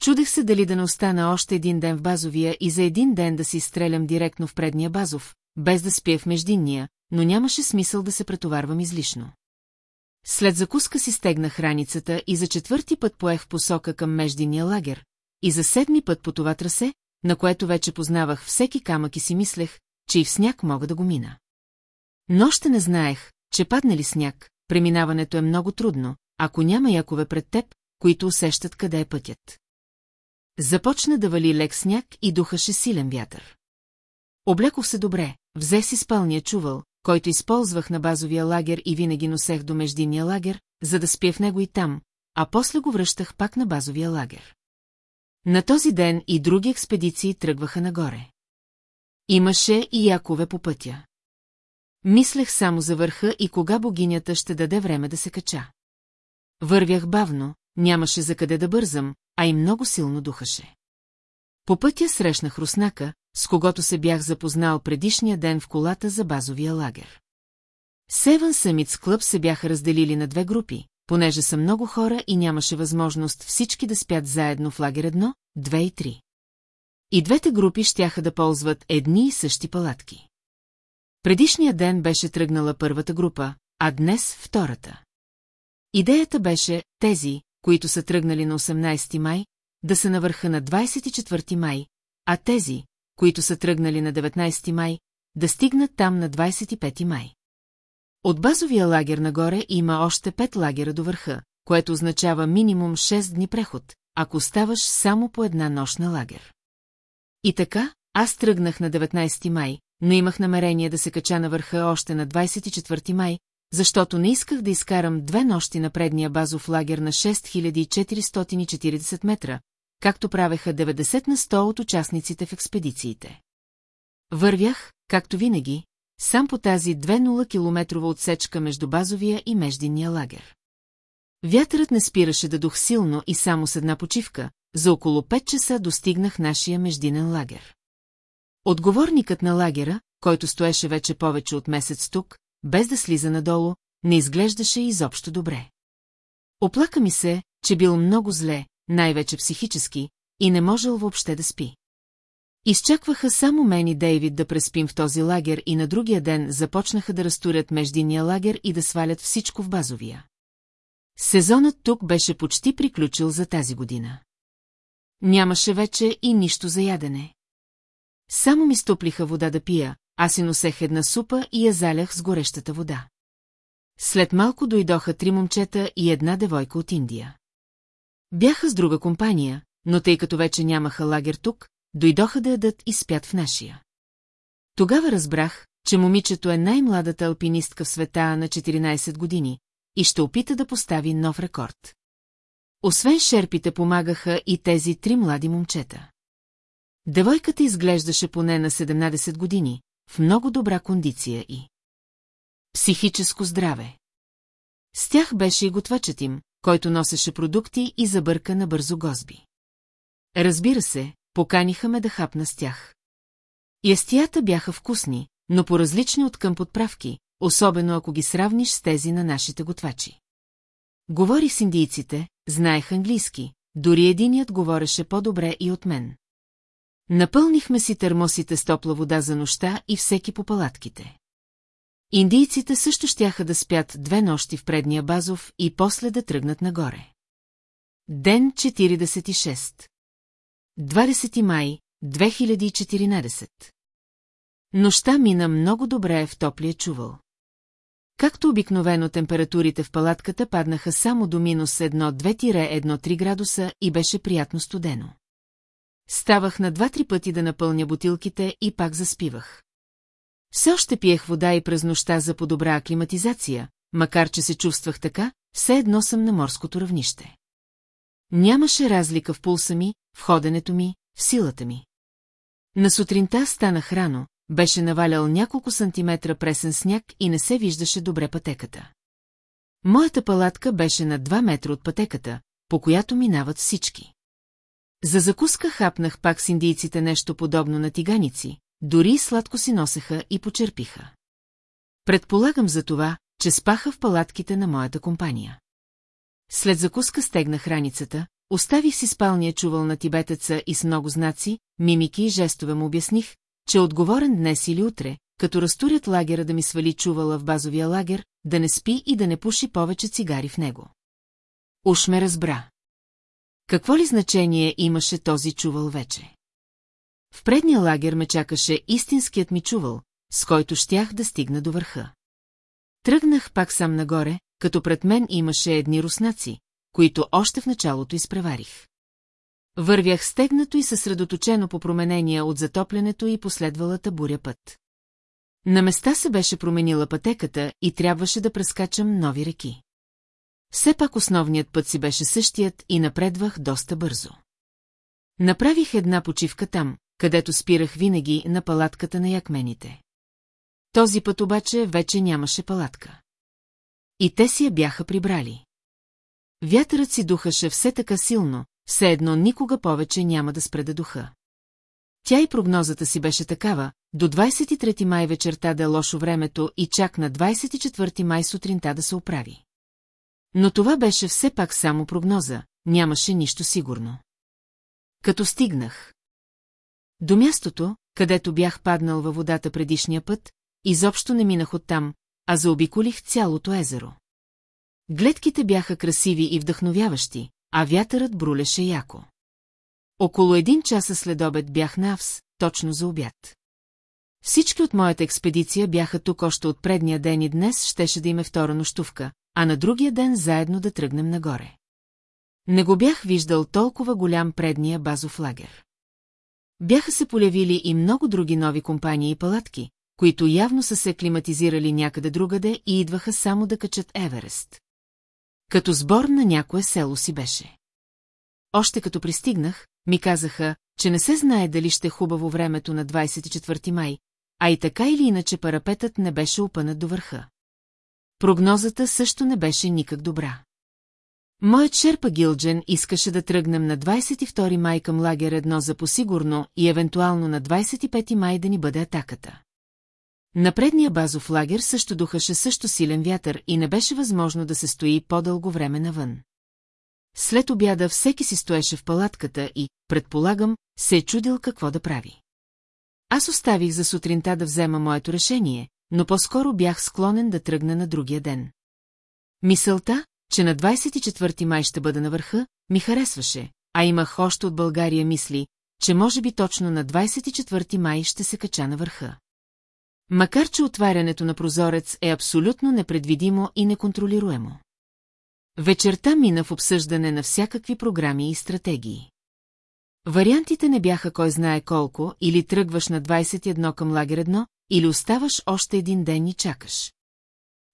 Чудех се дали да не остана още един ден в базовия и за един ден да си изстрелям директно в предния базов, без да спия в междинния, но нямаше смисъл да се претоварвам излишно. След закуска си стегнах раницата и за четвърти път поех в посока към междинния лагер, и за седми път по това трасе, на което вече познавах всеки камък и си мислех, че и в сняг мога да го мина. Но още не знаех, че падне ли сняг, преминаването е много трудно, ако няма якове пред теб, които усещат къде е пътят. Започна да вали лек сняг и духаше силен вятър. Облекох се добре, взе си спалния чувал, който използвах на базовия лагер и винаги носех до междинния лагер, за да спя в него и там, а после го връщах пак на базовия лагер. На този ден и други експедиции тръгваха нагоре. Имаше и якове по пътя. Мислех само за върха и кога богинята ще даде време да се кача. Вървях бавно, нямаше за къде да бързам, а и много силно духаше. По пътя срещнах Руснака, с когото се бях запознал предишния ден в колата за базовия лагер. Севен Съмитс Клъб се бяха разделили на две групи, понеже са много хора и нямаше възможност всички да спят заедно в лагер едно, две и три. И двете групи щяха да ползват едни и същи палатки. Предишния ден беше тръгнала първата група, а днес втората. Идеята беше тези, които са тръгнали на 18 май, да са на върха на 24 май, а тези, които са тръгнали на 19 май, да стигнат там на 25 май. От базовия лагер нагоре има още 5 лагера до върха, което означава минимум 6 дни преход, ако ставаш само по една нощ на лагер. И така, аз тръгнах на 19 май, но имах намерение да се кача на върха още на 24 май, защото не исках да изкарам две нощи на предния базов лагер на 6440 метра, както правеха 90 на 100 от участниците в експедициите. Вървях, както винаги, сам по тази 2-0 километрова отсечка между базовия и междинния лагер. Вятърът не спираше да дух силно и само с една почивка, за около 5 часа достигнах нашия междинен лагер. Отговорникът на лагера, който стоеше вече повече от месец тук, без да слиза надолу, не изглеждаше изобщо добре. Оплака ми се, че бил много зле, най-вече психически, и не можел въобще да спи. Изчакваха само мен и Дейвид да преспим в този лагер и на другия ден започнаха да разтурят междинния лагер и да свалят всичко в базовия. Сезонът тук беше почти приключил за тази година. Нямаше вече и нищо за ядене. Само ми стоплиха вода да пия, аз си носех една супа и я залях с горещата вода. След малко дойдоха три момчета и една девойка от Индия. Бяха с друга компания, но тъй като вече нямаха лагер тук, дойдоха да ядат и спят в нашия. Тогава разбрах, че момичето е най-младата алпинистка в света на 14 години и ще опита да постави нов рекорд. Освен шерпите помагаха и тези три млади момчета. Девойката изглеждаше поне на 17 години, в много добра кондиция и... Психическо здраве. С тях беше и готвачът им, който носеше продукти и забърка на бързо гозби. Разбира се, поканиха ме да хапна с тях. Ястията бяха вкусни, но по-различни от към подправки, особено ако ги сравниш с тези на нашите готвачи. Говори с индийците, знаех английски, дори единият говореше по-добре и от мен. Напълнихме си термосите с топла вода за нощта и всеки по палатките. Индийците също щяха да спят две нощи в предния базов и после да тръгнат нагоре. Ден 46 20 май 2014 Нощта мина много добре в топлия чувал. Както обикновено температурите в палатката паднаха само до минус 1-2-1-3 градуса и беше приятно студено. Ставах на два-три пъти да напълня бутилките и пак заспивах. Все още пиех вода и през нощта за по-добра аклиматизация, макар че се чувствах така, все едно съм на морското равнище. Нямаше разлика в пулса ми, в ходенето ми, в силата ми. На сутринта станах рано, беше навалял няколко сантиметра пресен сняг и не се виждаше добре пътеката. Моята палатка беше на 2 метра от пътеката, по която минават всички. За закуска хапнах пак с индийците нещо подобно на тиганици, дори сладко си носеха и почерпиха. Предполагам за това, че спаха в палатките на моята компания. След закуска стегнах раницата, оставих си спалния чувал на тибетеца и с много знаци, мимики и жестове му обясних, че е отговорен днес или утре, като разтурят лагера да ми свали чувала в базовия лагер, да не спи и да не пуши повече цигари в него. Уж ме разбра. Какво ли значение имаше този чувал вече? В предния лагер ме чакаше истинският ми чувал, с който щях да стигна до върха. Тръгнах пак сам нагоре, като пред мен имаше едни руснаци, които още в началото изпреварих. Вървях стегнато и съсредоточено по променения от затоплянето и последвалата буря път. На места се беше променила пътеката и трябваше да прескачам нови реки. Все пак основният път си беше същият и напредвах доста бързо. Направих една почивка там, където спирах винаги на палатката на якмените. Този път обаче вече нямаше палатка. И те си я бяха прибрали. Вятърът си духаше все така силно, все едно никога повече няма да спре да духа. Тя и прогнозата си беше такава, до 23 май вечерта да е лошо времето и чак на 24 май сутринта да се оправи. Но това беше все пак само прогноза, нямаше нищо сигурно. Като стигнах. До мястото, където бях паднал във водата предишния път, изобщо не минах оттам, а заобиколих цялото езеро. Гледките бяха красиви и вдъхновяващи, а вятърът брулеше яко. Около един часа след обед бях на Авс, точно за обяд. Всички от моята експедиция бяха тук още от предния ден и днес щеше да има втора нощувка, а на другия ден заедно да тръгнем нагоре. Не го бях виждал толкова голям предния базов лагер. Бяха се полявили и много други нови компании и палатки, които явно са се климатизирали някъде другаде и идваха само да качат Еверест. Като сбор на някое село си беше. Още като пристигнах, ми казаха, че не се знае дали ще е хубаво времето на 24 май, а и така или иначе парапетът не беше опънат до върха. Прогнозата също не беше никак добра. Моят шерпа Гилджен искаше да тръгнем на 22 май към лагер едно за посигурно и евентуално на 25 май да ни бъде атаката. На предния базов лагер също духаше също силен вятър и не беше възможно да се стои по-дълго време навън. След обяда всеки си стоеше в палатката и, предполагам, се е чудил какво да прави. Аз оставих за сутринта да взема моето решение, но по-скоро бях склонен да тръгна на другия ден. Мисълта, че на 24 май ще бъда на върха, ми харесваше, а имах още от България мисли, че може би точно на 24 май ще се кача на върха. Макар, че отварянето на прозорец е абсолютно непредвидимо и неконтролируемо. Вечерта мина в обсъждане на всякакви програми и стратегии. Вариантите не бяха кой знае колко, или тръгваш на 21 към лагер едно, или оставаш още един ден и чакаш.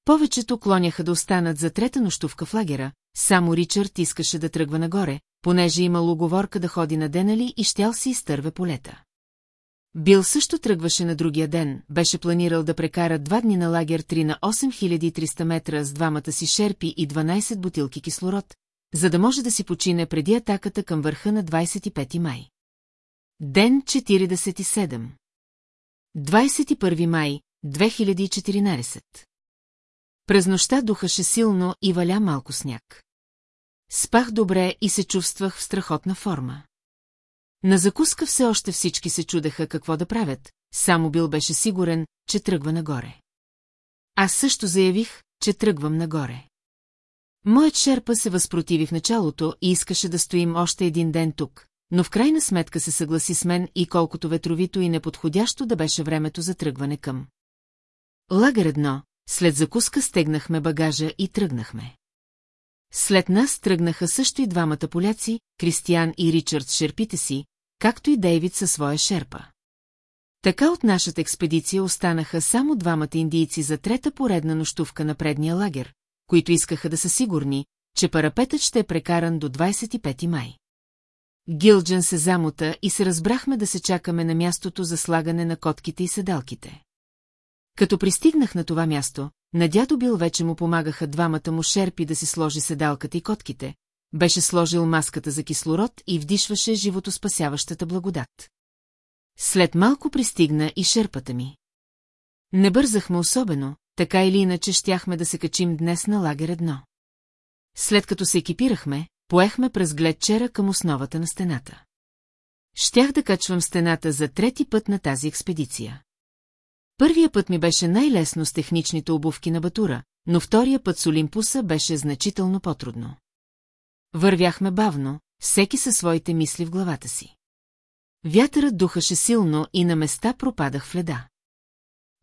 Повечето клоняха да останат за трета нощувка в лагера, само Ричард искаше да тръгва нагоре, понеже имал оговорка да ходи на Денали и щял си изтърве полета. Бил също тръгваше на другия ден, беше планирал да прекара два дни на лагер 3 на 8300 метра с двамата си шерпи и 12 бутилки кислород, за да може да си почине преди атаката към върха на 25 май. Ден 47 21 май 2014 През нощта духаше силно и валя малко сняг. Спах добре и се чувствах в страхотна форма. На закуска все още всички се чудеха какво да правят, само Бил беше сигурен, че тръгва нагоре. Аз също заявих, че тръгвам нагоре. Моят шерпа се възпротиви в началото и искаше да стоим още един ден тук, но в крайна сметка се съгласи с мен и колкото ветровито и неподходящо да беше времето за тръгване към. Лагер едно, след закуска стегнахме багажа и тръгнахме. След нас тръгнаха също и двамата поляци, Кристиян и Ричард с шерпите си, както и Дейвид със своя шерпа. Така от нашата експедиция останаха само двамата индийци за трета поредна нощувка на предния лагер, които искаха да са сигурни, че парапетът ще е прекаран до 25 май. Гилджан се замота и се разбрахме да се чакаме на мястото за слагане на котките и седалките. Като пристигнах на това място, на дядо Бил вече му помагаха двамата му шерпи да си сложи седалката и котките, беше сложил маската за кислород и вдишваше животоспасяващата благодат. След малко пристигна и шерпата ми. Не бързахме особено, така или иначе щяхме да се качим днес на лагер едно. След като се екипирахме, поехме през гледчера към основата на стената. Щях да качвам стената за трети път на тази експедиция. Първия път ми беше най-лесно с техничните обувки на Батура, но втория път с Олимпуса беше значително по-трудно. Вървяхме бавно, всеки със своите мисли в главата си. Вятърът духаше силно и на места пропадах в леда.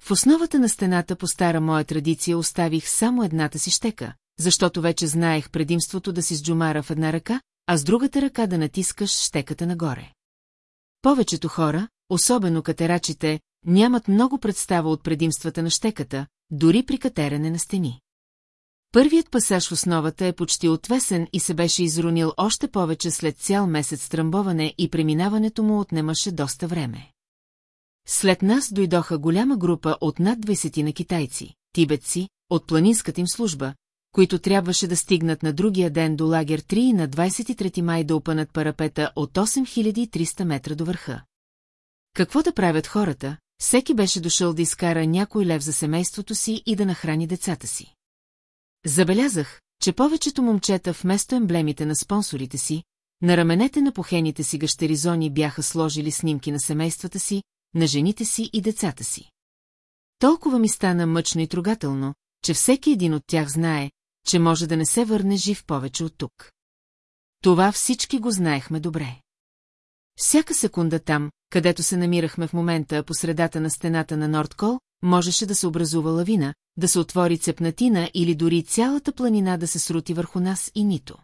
В основата на стената по стара моя традиция оставих само едната си щека, защото вече знаех предимството да си с джумара в една ръка, а с другата ръка да натискаш щеката нагоре. Повечето хора, особено катерачите, нямат много представа от предимствата на щеката, дори при катерене на стени. Първият пасаж в основата е почти отвесен и се беше изрунил още повече след цял месец тръмбоване и преминаването му отнемаше доста време. след нас дойдоха голяма група от над 20 на китайци, тибетци, от планинската им служба, които трябваше да стигнат на другия ден до лагер 3 и на 23 май да опънат парапета от 8300 метра до върха. Какво да правят хората, всеки беше дошъл да изкара някой лев за семейството си и да нахрани децата си. Забелязах, че повечето момчета вместо емблемите на спонсорите си, на раменете на похените си гъщеризони бяха сложили снимки на семействата си, на жените си и децата си. Толкова ми стана мъчно и трогателно, че всеки един от тях знае, че може да не се върне жив повече от тук. Това всички го знаехме добре. Всяка секунда там, където се намирахме в момента по средата на стената на Нордкол, можеше да се образува лавина, да се отвори цепнатина или дори цялата планина да се срути върху нас и нито.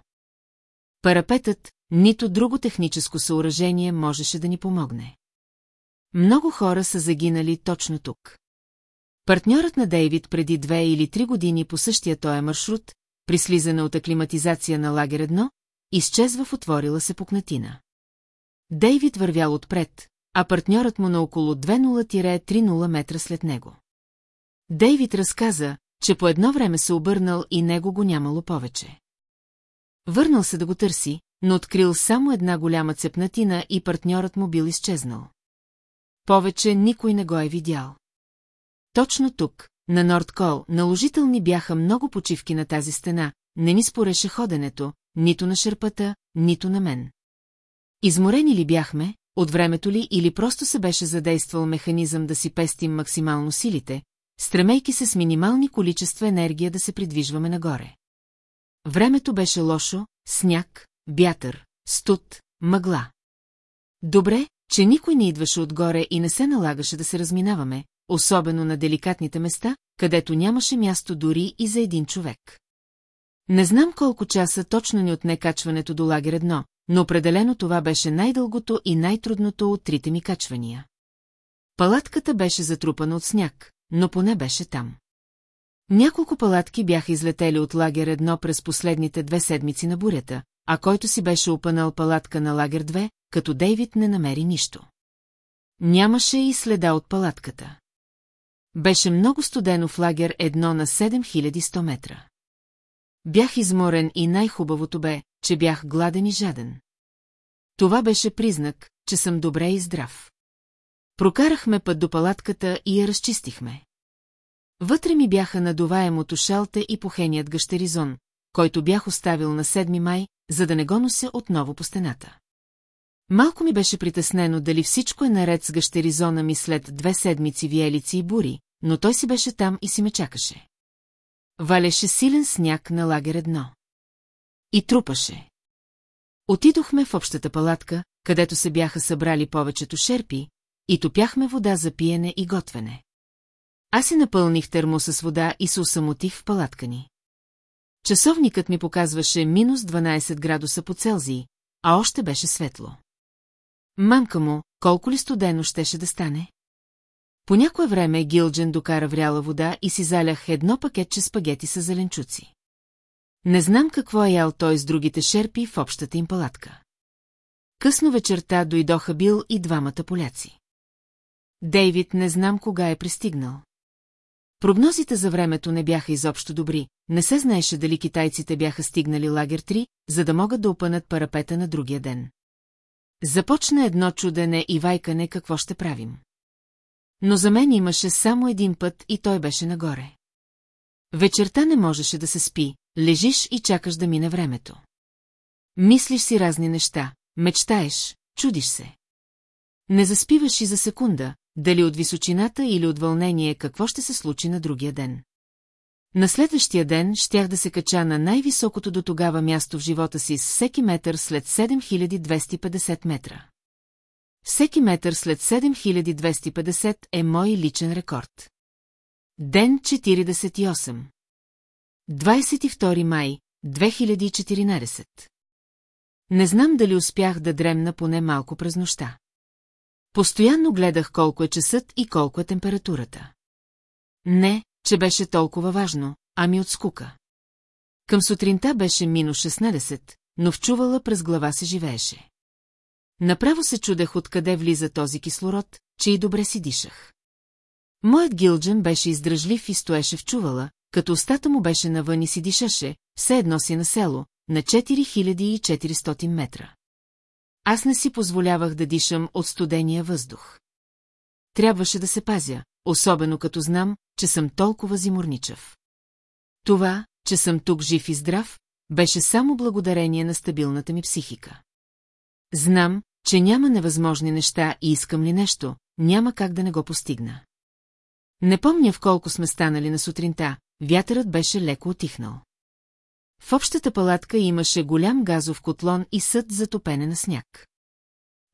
Парапетът, нито друго техническо съоръжение можеше да ни помогне. Много хора са загинали точно тук. Партньорът на Дейвид преди две или три години по същия този маршрут, при слизане от аклиматизация на лагер едно, изчезва в отворила се пукнатина. Дейвид вървял отпред, а партньорът му на около 2-0-3-0 метра след него. Дейвид разказа, че по едно време се обърнал и него го нямало повече. Върнал се да го търси, но открил само една голяма цепнатина и партньорът му бил изчезнал. Повече никой не го е видял. Точно тук, на Нордкол, наложителни бяха много почивки на тази стена, не ни спореше ходенето, нито на шерпата, нито на мен. Изморени ли бяхме, от времето ли или просто се беше задействал механизъм да си пестим максимално силите, стремейки се с минимални количества енергия да се придвижваме нагоре. Времето беше лошо, сняг, бятър, студ, мъгла. Добре, че никой не идваше отгоре и не се налагаше да се разминаваме, особено на деликатните места, където нямаше място дори и за един човек. Не знам колко часа точно ни отне качването до лагер едно, но определено това беше най-дългото и най-трудното от трите ми качвания. Палатката беше затрупана от сняг, но поне беше там. Няколко палатки бяха излетели от лагер едно през последните две седмици на бурята, а който си беше опънал палатка на лагер 2, като Дейвид не намери нищо. Нямаше и следа от палатката. Беше много студено в лагер едно на 7100 метра. Бях изморен и най-хубавото бе, че бях гладен и жаден. Това беше признак, че съм добре и здрав. Прокарахме път до палатката и я разчистихме. Вътре ми бяха надуваемото шалте и похеният гъщеризон, който бях оставил на 7 май, за да не го нося отново по стената. Малко ми беше притеснено дали всичко е наред с гъщеризона ми след две седмици виелици и бури, но той си беше там и си ме чакаше. Валеше силен сняг на лагер едно. И трупаше. Отидохме в общата палатка, където се бяха събрали повечето шерпи, и топяхме вода за пиене и готвене. Аз си напълних термоса с вода и се усамотих в палатка ни. Часовникът ми показваше минус 12 градуса по Целзий, а още беше светло. Мамка му, колко ли студено щеше да стане? По някое време Гилджен докара вряла вода и си залях едно пакетче спагети с зеленчуци. Не знам какво е ял той с другите шерпи в общата им палатка. Късно вечерта дойдоха Бил и двамата поляци. Дейвид не знам кога е пристигнал. Прогнозите за времето не бяха изобщо добри, не се знаеше дали китайците бяха стигнали лагер 3, за да могат да опънат парапета на другия ден. Започна едно чудене и вайкане какво ще правим. Но за мен имаше само един път и той беше нагоре. Вечерта не можеше да се спи, лежиш и чакаш да мине времето. Мислиш си разни неща, мечтаеш, чудиш се. Не заспиваш и за секунда, дали от височината или от вълнение какво ще се случи на другия ден. На следващия ден щях да се кача на най-високото до тогава място в живота си с всеки метър след 7250 метра. Всеки метър след 7250 е мой личен рекорд. Ден 48 22 май 2014 Не знам дали успях да дремна поне малко през нощта. Постоянно гледах колко е часът и колко е температурата. Не, че беше толкова важно, ами от скука. Към сутринта беше минус 16, но вчувала през глава се живееше. Направо се чудех откъде влиза този кислород, че и добре си дишах. Моят гилджен беше издръжлив и стоеше в чувала, като устата му беше навън и си дишаше, все едно си на село, на 4400 метра. Аз не си позволявах да дишам от студения въздух. Трябваше да се пазя, особено като знам, че съм толкова зиморничав. Това, че съм тук жив и здрав, беше само благодарение на стабилната ми психика. Знам, че няма невъзможни неща и искам ли нещо, няма как да не го постигна. Не помня в колко сме станали на сутринта, вятърът беше леко отихнал. В общата палатка имаше голям газов котлон и съд за топене на сняг.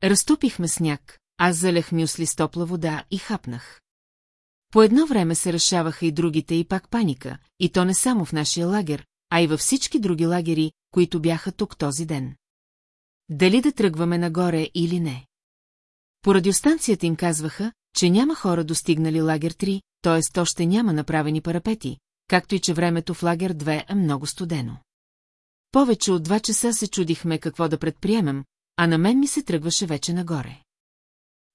Разтопихме сняг, аз залех мюсли с топла вода и хапнах. По едно време се решаваха и другите и пак паника, и то не само в нашия лагер, а и във всички други лагери, които бяха тук този ден. Дали да тръгваме нагоре или не? По радиостанцията им казваха, че няма хора достигнали лагер 3, т.е. още няма направени парапети, както и че времето в лагер 2 е много студено. Повече от два часа се чудихме какво да предприемем, а на мен ми се тръгваше вече нагоре.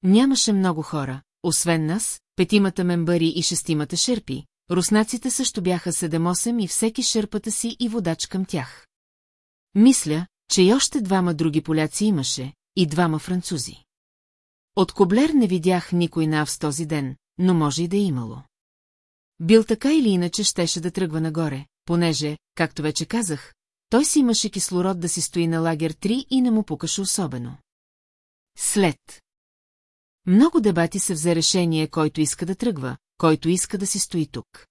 Нямаше много хора, освен нас, петимата мембари и шестимата шерпи, руснаците също бяха 7-8 и всеки шерпата си и водач към тях. Мисля, че и още двама други поляци имаше, и двама французи. От Коблер не видях никой нав с този ден, но може и да е имало. Бил така или иначе щеше да тръгва нагоре, понеже, както вече казах, той си имаше кислород да си стои на лагер 3 и не му пукаше особено. След. Много дебати се взе решение, който иска да тръгва, който иска да си стои тук.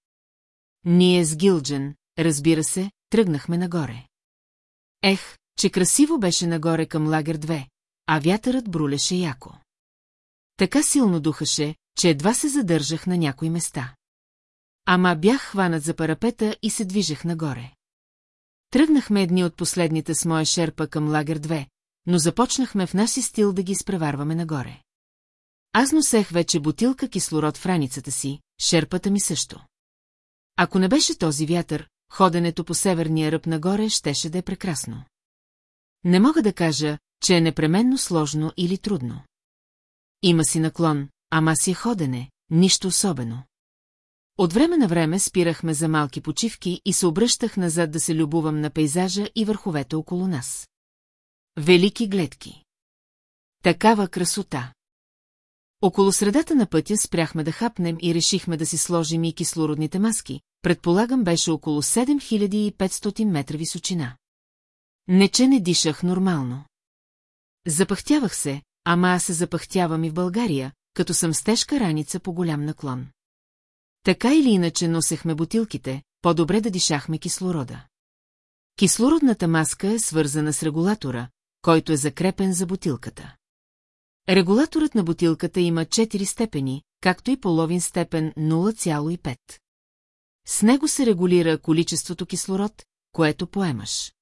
Ние с Гилджен, разбира се, тръгнахме нагоре. Ех, че красиво беше нагоре към лагер 2, а вятърът брулеше яко. Така силно духаше, че едва се задържах на някои места. Ама бях хванат за парапета и се движех нагоре. Тръгнахме едни от последните с моя шерпа към лагер 2, но започнахме в наши стил да ги изпреварваме нагоре. Аз носех вече бутилка кислород в раницата си, шерпата ми също. Ако не беше този вятър, ходенето по северния ръб нагоре щеше да е прекрасно. Не мога да кажа, че е непременно сложно или трудно. Има си наклон, ама си е ходене, нищо особено. От време на време спирахме за малки почивки и се обръщах назад да се любувам на пейзажа и върховете около нас. Велики гледки. Такава красота. Около средата на пътя спряхме да хапнем и решихме да си сложим и кислородните маски, предполагам беше около 7500 метра височина. Не че не дишах нормално. Запахтявах се, ама аз се запахтявам и в България, като съм с тежка раница по голям наклон. Така или иначе носехме бутилките, по-добре да дишахме кислорода. Кислородната маска е свързана с регулатора, който е закрепен за бутилката. Регулаторът на бутилката има 4 степени, както и половин степен 0,5. С него се регулира количеството кислород, което поемаш.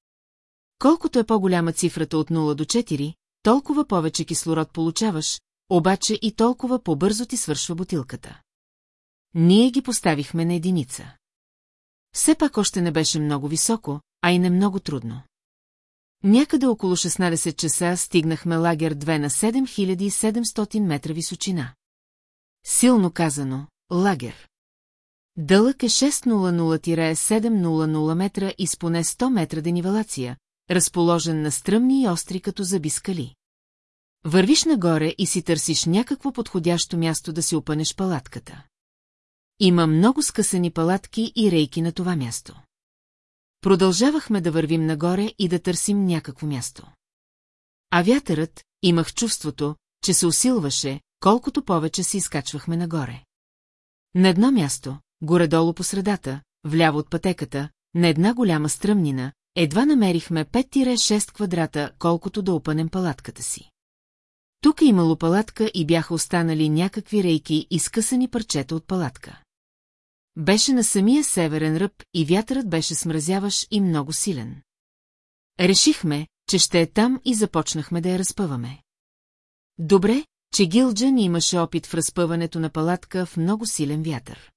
Колкото е по-голяма цифрата от 0 до 4, толкова повече кислород получаваш, обаче и толкова по-бързо ти свършва бутилката. Ние ги поставихме на единица. Все пак още не беше много високо, а и не много трудно. Някъде около 16 часа стигнахме лагер 2 на 7700 метра височина. Силно казано, лагер. Дълъг е 600-700 метра и с поне 100 метра денивелация, разположен на стръмни и остри като зъби скали. Вървиш нагоре и си търсиш някакво подходящо място да си опънеш палатката. Има много скъсани палатки и рейки на това място. Продължавахме да вървим нагоре и да търсим някакво място. А вятърът, имах чувството, че се усилваше, колкото повече се изкачвахме нагоре. На едно място, горе-долу по средата, вляво от пътеката, на една голяма стръмнина, едва намерихме 5-6 квадрата, колкото да опънем палатката си. Тук имало палатка и бяха останали някакви рейки и скъсани парчета от палатка. Беше на самия северен ръб и вятърът беше смразяваш и много силен. Решихме, че ще е там и започнахме да я разпъваме. Добре, че Гилджан имаше опит в разпъването на палатка в много силен вятър.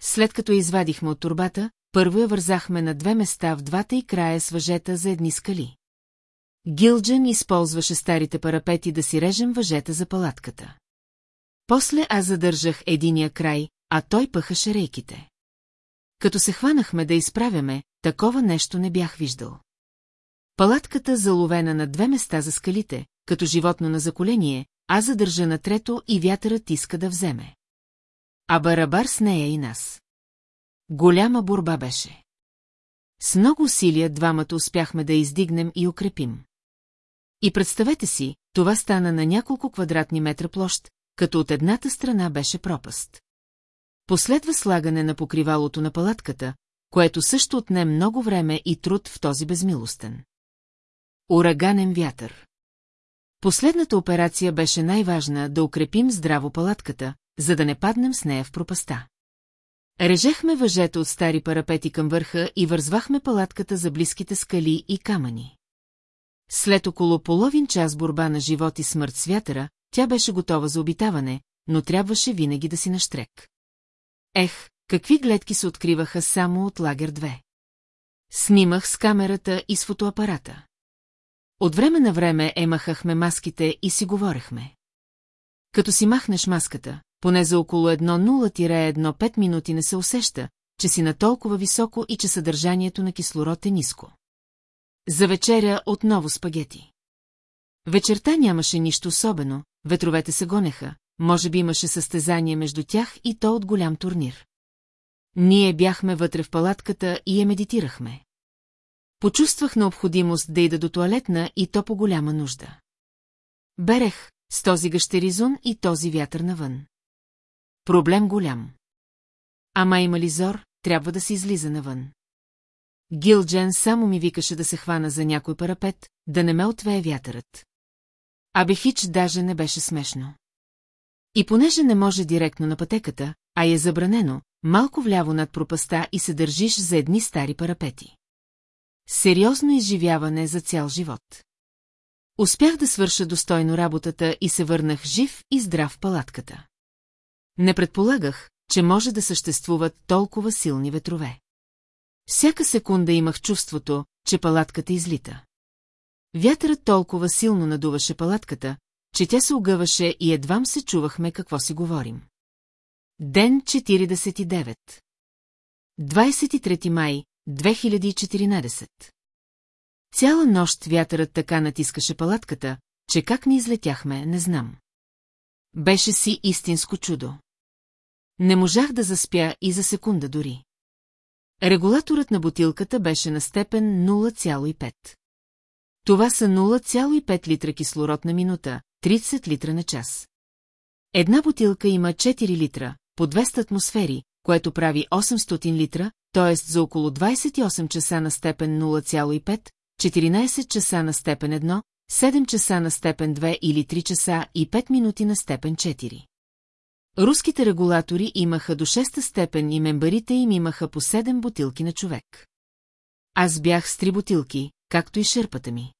След като я извадихме от турбата, първо я вързахме на две места в двата и края с въжета за едни скали. Гилджан използваше старите парапети да си режем въжета за палатката. После аз задържах единия край, а той пъхаше рейките. Като се хванахме да изправяме, такова нещо не бях виждал. Палатката заловена на две места за скалите, като животно на заколение, а задържа на трето и вятърът иска да вземе. А барабар с нея и нас. Голяма борба беше. С много усилия двамата успяхме да издигнем и укрепим. И представете си, това стана на няколко квадратни метра площ, като от едната страна беше пропаст. Последва слагане на покривалото на палатката, което също отне много време и труд в този безмилостен. Ураганен вятър. Последната операция беше най-важна да укрепим здраво палатката, за да не паднем с нея в пропаста. Режехме въжета от стари парапети към върха и вързвахме палатката за близките скали и камъни. След около половин час борба на живот и смърт с вятъра, тя беше готова за обитаване, но трябваше винаги да си наштрек. Ех, какви гледки се откриваха само от лагер 2. Снимах с камерата и с фотоапарата. От време на време емахахме маските и си говорехме. Като си махнеш маската, поне за около 1,0-1,5 минути не се усеща, че си на толкова високо и че съдържанието на кислород е ниско. За вечеря отново спагети. Вечерта нямаше нищо особено, ветровете се гонеха, може би имаше състезание между тях и то от голям турнир. Ние бяхме вътре в палатката и я медитирахме. Почувствах необходимост да ида до туалетна и то по голяма нужда. Берех с този гъщеризон и този вятър навън. Проблем голям. Ама има ли зор, трябва да се излиза навън. Гилджен само ми викаше да се хвана за някой парапет, да не ме отвее вятърът. Абе хич даже не беше смешно. И понеже не може директно на пътеката, а е забранено, малко вляво над пропаста и се държиш за едни стари парапети. Сериозно изживяване за цял живот. Успях да свърша достойно работата и се върнах жив и здрав в палатката. Не предполагах, че може да съществуват толкова силни ветрове. Всяка секунда имах чувството, че палатката излита. Вятърът толкова силно надуваше палатката, че тя се огъваше и едвам се чувахме какво си говорим. Ден 49 23 май 2014 Цяла нощ вятърът така натискаше палатката, че как ни излетяхме, не знам. Беше си истинско чудо. Не можах да заспя и за секунда дори. Регулаторът на бутилката беше на степен 0,5. Това са 0,5 литра кислород на минута, 30 литра на час. Една бутилка има 4 литра, по 200 атмосфери, което прави 800 литра, т.е. за около 28 часа на степен 0,5, 14 часа на степен 1, 7 часа на степен 2 или 3 часа и 5 минути на степен 4. Руските регулатори имаха до 6 степен и мембарите им имаха по 7 бутилки на човек. Аз бях с 3 бутилки, както и шерпата ми.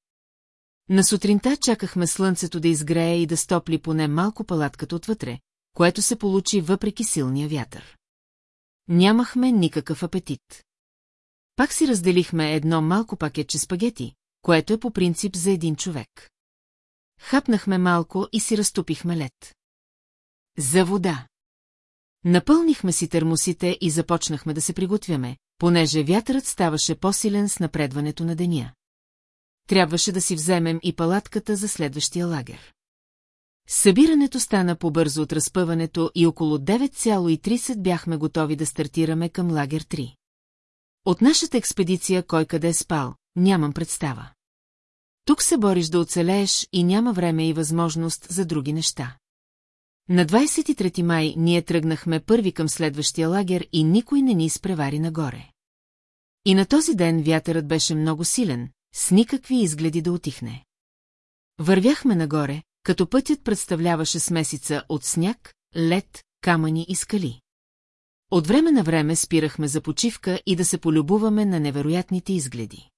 На сутринта чакахме слънцето да изгрее и да стопли поне малко палатката отвътре, което се получи въпреки силния вятър. Нямахме никакъв апетит. Пак си разделихме едно малко пакетче спагети, което е по принцип за един човек. Хапнахме малко и си разтопихме лед. За вода. Напълнихме си термосите и започнахме да се приготвяме, понеже вятърът ставаше по-силен с напредването на деня. Трябваше да си вземем и палатката за следващия лагер. Събирането стана по-бързо от разпъването и около 9,30 бяхме готови да стартираме към лагер 3. От нашата експедиция кой къде е спал, нямам представа. Тук се бориш да оцелееш и няма време и възможност за други неща. На 23 май ние тръгнахме първи към следващия лагер и никой не ни изпревари нагоре. И на този ден вятърът беше много силен, с никакви изгледи да отихне. Вървяхме нагоре, като пътят представляваше смесица от сняг, лед, камъни и скали. От време на време спирахме за почивка и да се полюбуваме на невероятните изгледи.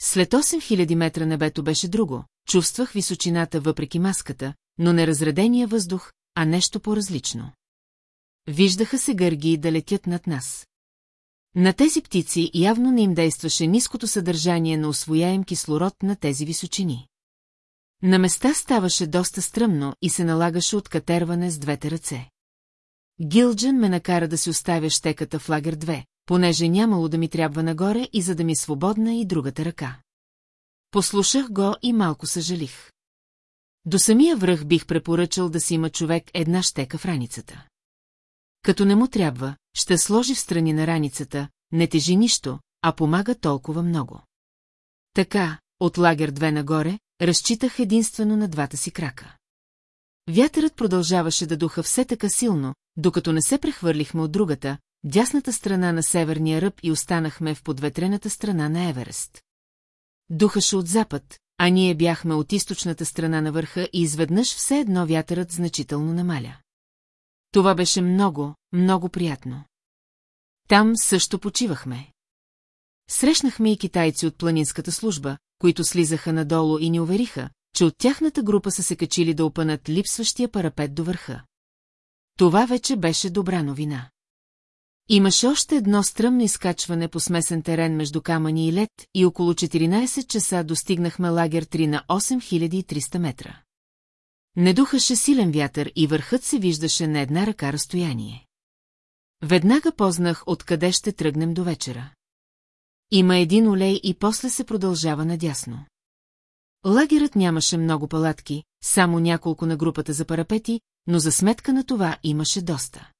След 8000 метра небето беше друго, чувствах височината въпреки маската, но не разредения въздух, а нещо по-различно. Виждаха се гърги да летят над нас. На тези птици явно не им действаше ниското съдържание на освояем кислород на тези височини. На места ставаше доста стръмно и се налагаше от катерване с двете ръце. Гилджен ме накара да си оставя щеката в лагер 2, понеже нямало да ми трябва нагоре и за да ми свободна и другата ръка. Послушах го и малко съжалих. До самия връх бих препоръчал да си има човек една щека в раницата. Като не му трябва, ще сложи в страни на раницата, не тежи нищо, а помага толкова много. Така, от лагер две нагоре, разчитах единствено на двата си крака. Вятърът продължаваше да духа все така силно, докато не се прехвърлихме от другата, дясната страна на северния ръб и останахме в подветрената страна на Еверест. Духаше от запад, а ние бяхме от източната страна на върха и изведнъж все едно вятърът значително намаля. Това беше много, много приятно. Там също почивахме. Срещнахме и китайци от планинската служба, които слизаха надолу и ни увериха, че от тяхната група са се качили да опънат липсващия парапет до върха. Това вече беше добра новина. Имаше още едно стръмно изкачване по смесен терен между камъни и лед и около 14 часа достигнахме лагер 3 на 8300 метра. Не духаше силен вятър и върхът се виждаше на една ръка разстояние. Веднага познах откъде ще тръгнем до вечера. Има един олей и после се продължава надясно. Лагерът нямаше много палатки, само няколко на групата за парапети, но за сметка на това имаше доста.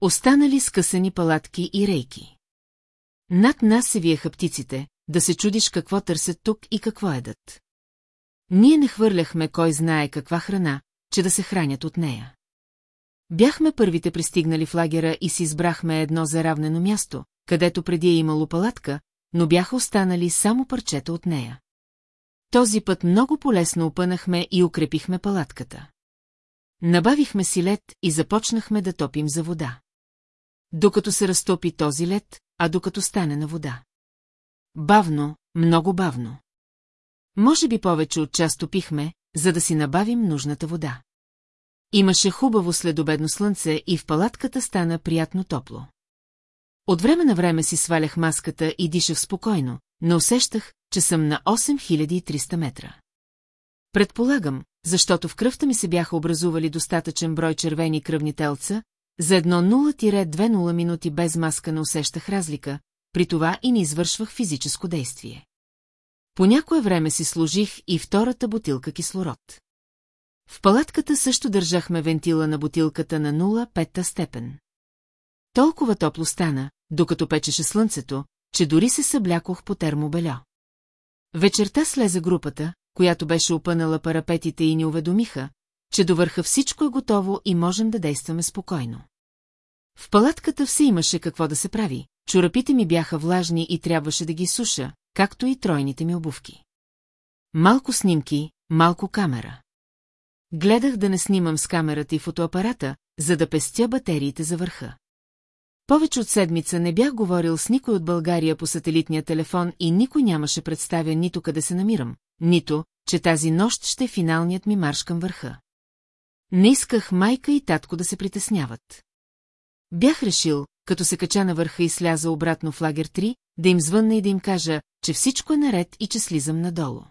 Останали скъсани палатки и рейки. Над нас се виеха птиците, да се чудиш какво търсят тук и какво едат. Ние не хвърляхме кой знае каква храна, че да се хранят от нея. Бяхме първите пристигнали в лагера и си избрахме едно заравнено място, където преди е имало палатка, но бяха останали само парчета от нея. Този път много полесно опънахме и укрепихме палатката. Набавихме си лед и започнахме да топим за вода. Докато се разтопи този лед, а докато стане на вода. Бавно, много бавно. Може би повече от час топихме, за да си набавим нужната вода. Имаше хубаво следобедно слънце и в палатката стана приятно топло. От време на време си свалях маската и дишах спокойно, но усещах, че съм на 8300 метра. Предполагам, защото в кръвта ми се бяха образували достатъчен брой червени кръвни телца, за едно 0-2-0 минути без маска не усещах разлика, при това и не извършвах физическо действие. По някое време си служих и втората бутилка кислород. В палатката също държахме вентила на бутилката на 0,5 степен. Толкова топло стана, докато печеше слънцето, че дори се съблякох по термобело. Вечерта слезе групата, която беше опънала парапетите и ни уведомиха, че до върха всичко е готово и можем да действаме спокойно. В палатката все имаше какво да се прави, чорапите ми бяха влажни и трябваше да ги суша, както и тройните ми обувки. Малко снимки, малко камера. Гледах да не снимам с камерата и фотоапарата, за да пестя батериите за върха. Повече от седмица не бях говорил с никой от България по сателитния телефон и никой нямаше представя нито къде се намирам, нито, че тази нощ ще е финалният ми марш към върха. Не исках майка и татко да се притесняват. Бях решил, като се кача на върха и сляза обратно в лагер 3, да им звънна и да им кажа, че всичко е наред и че слизам надолу.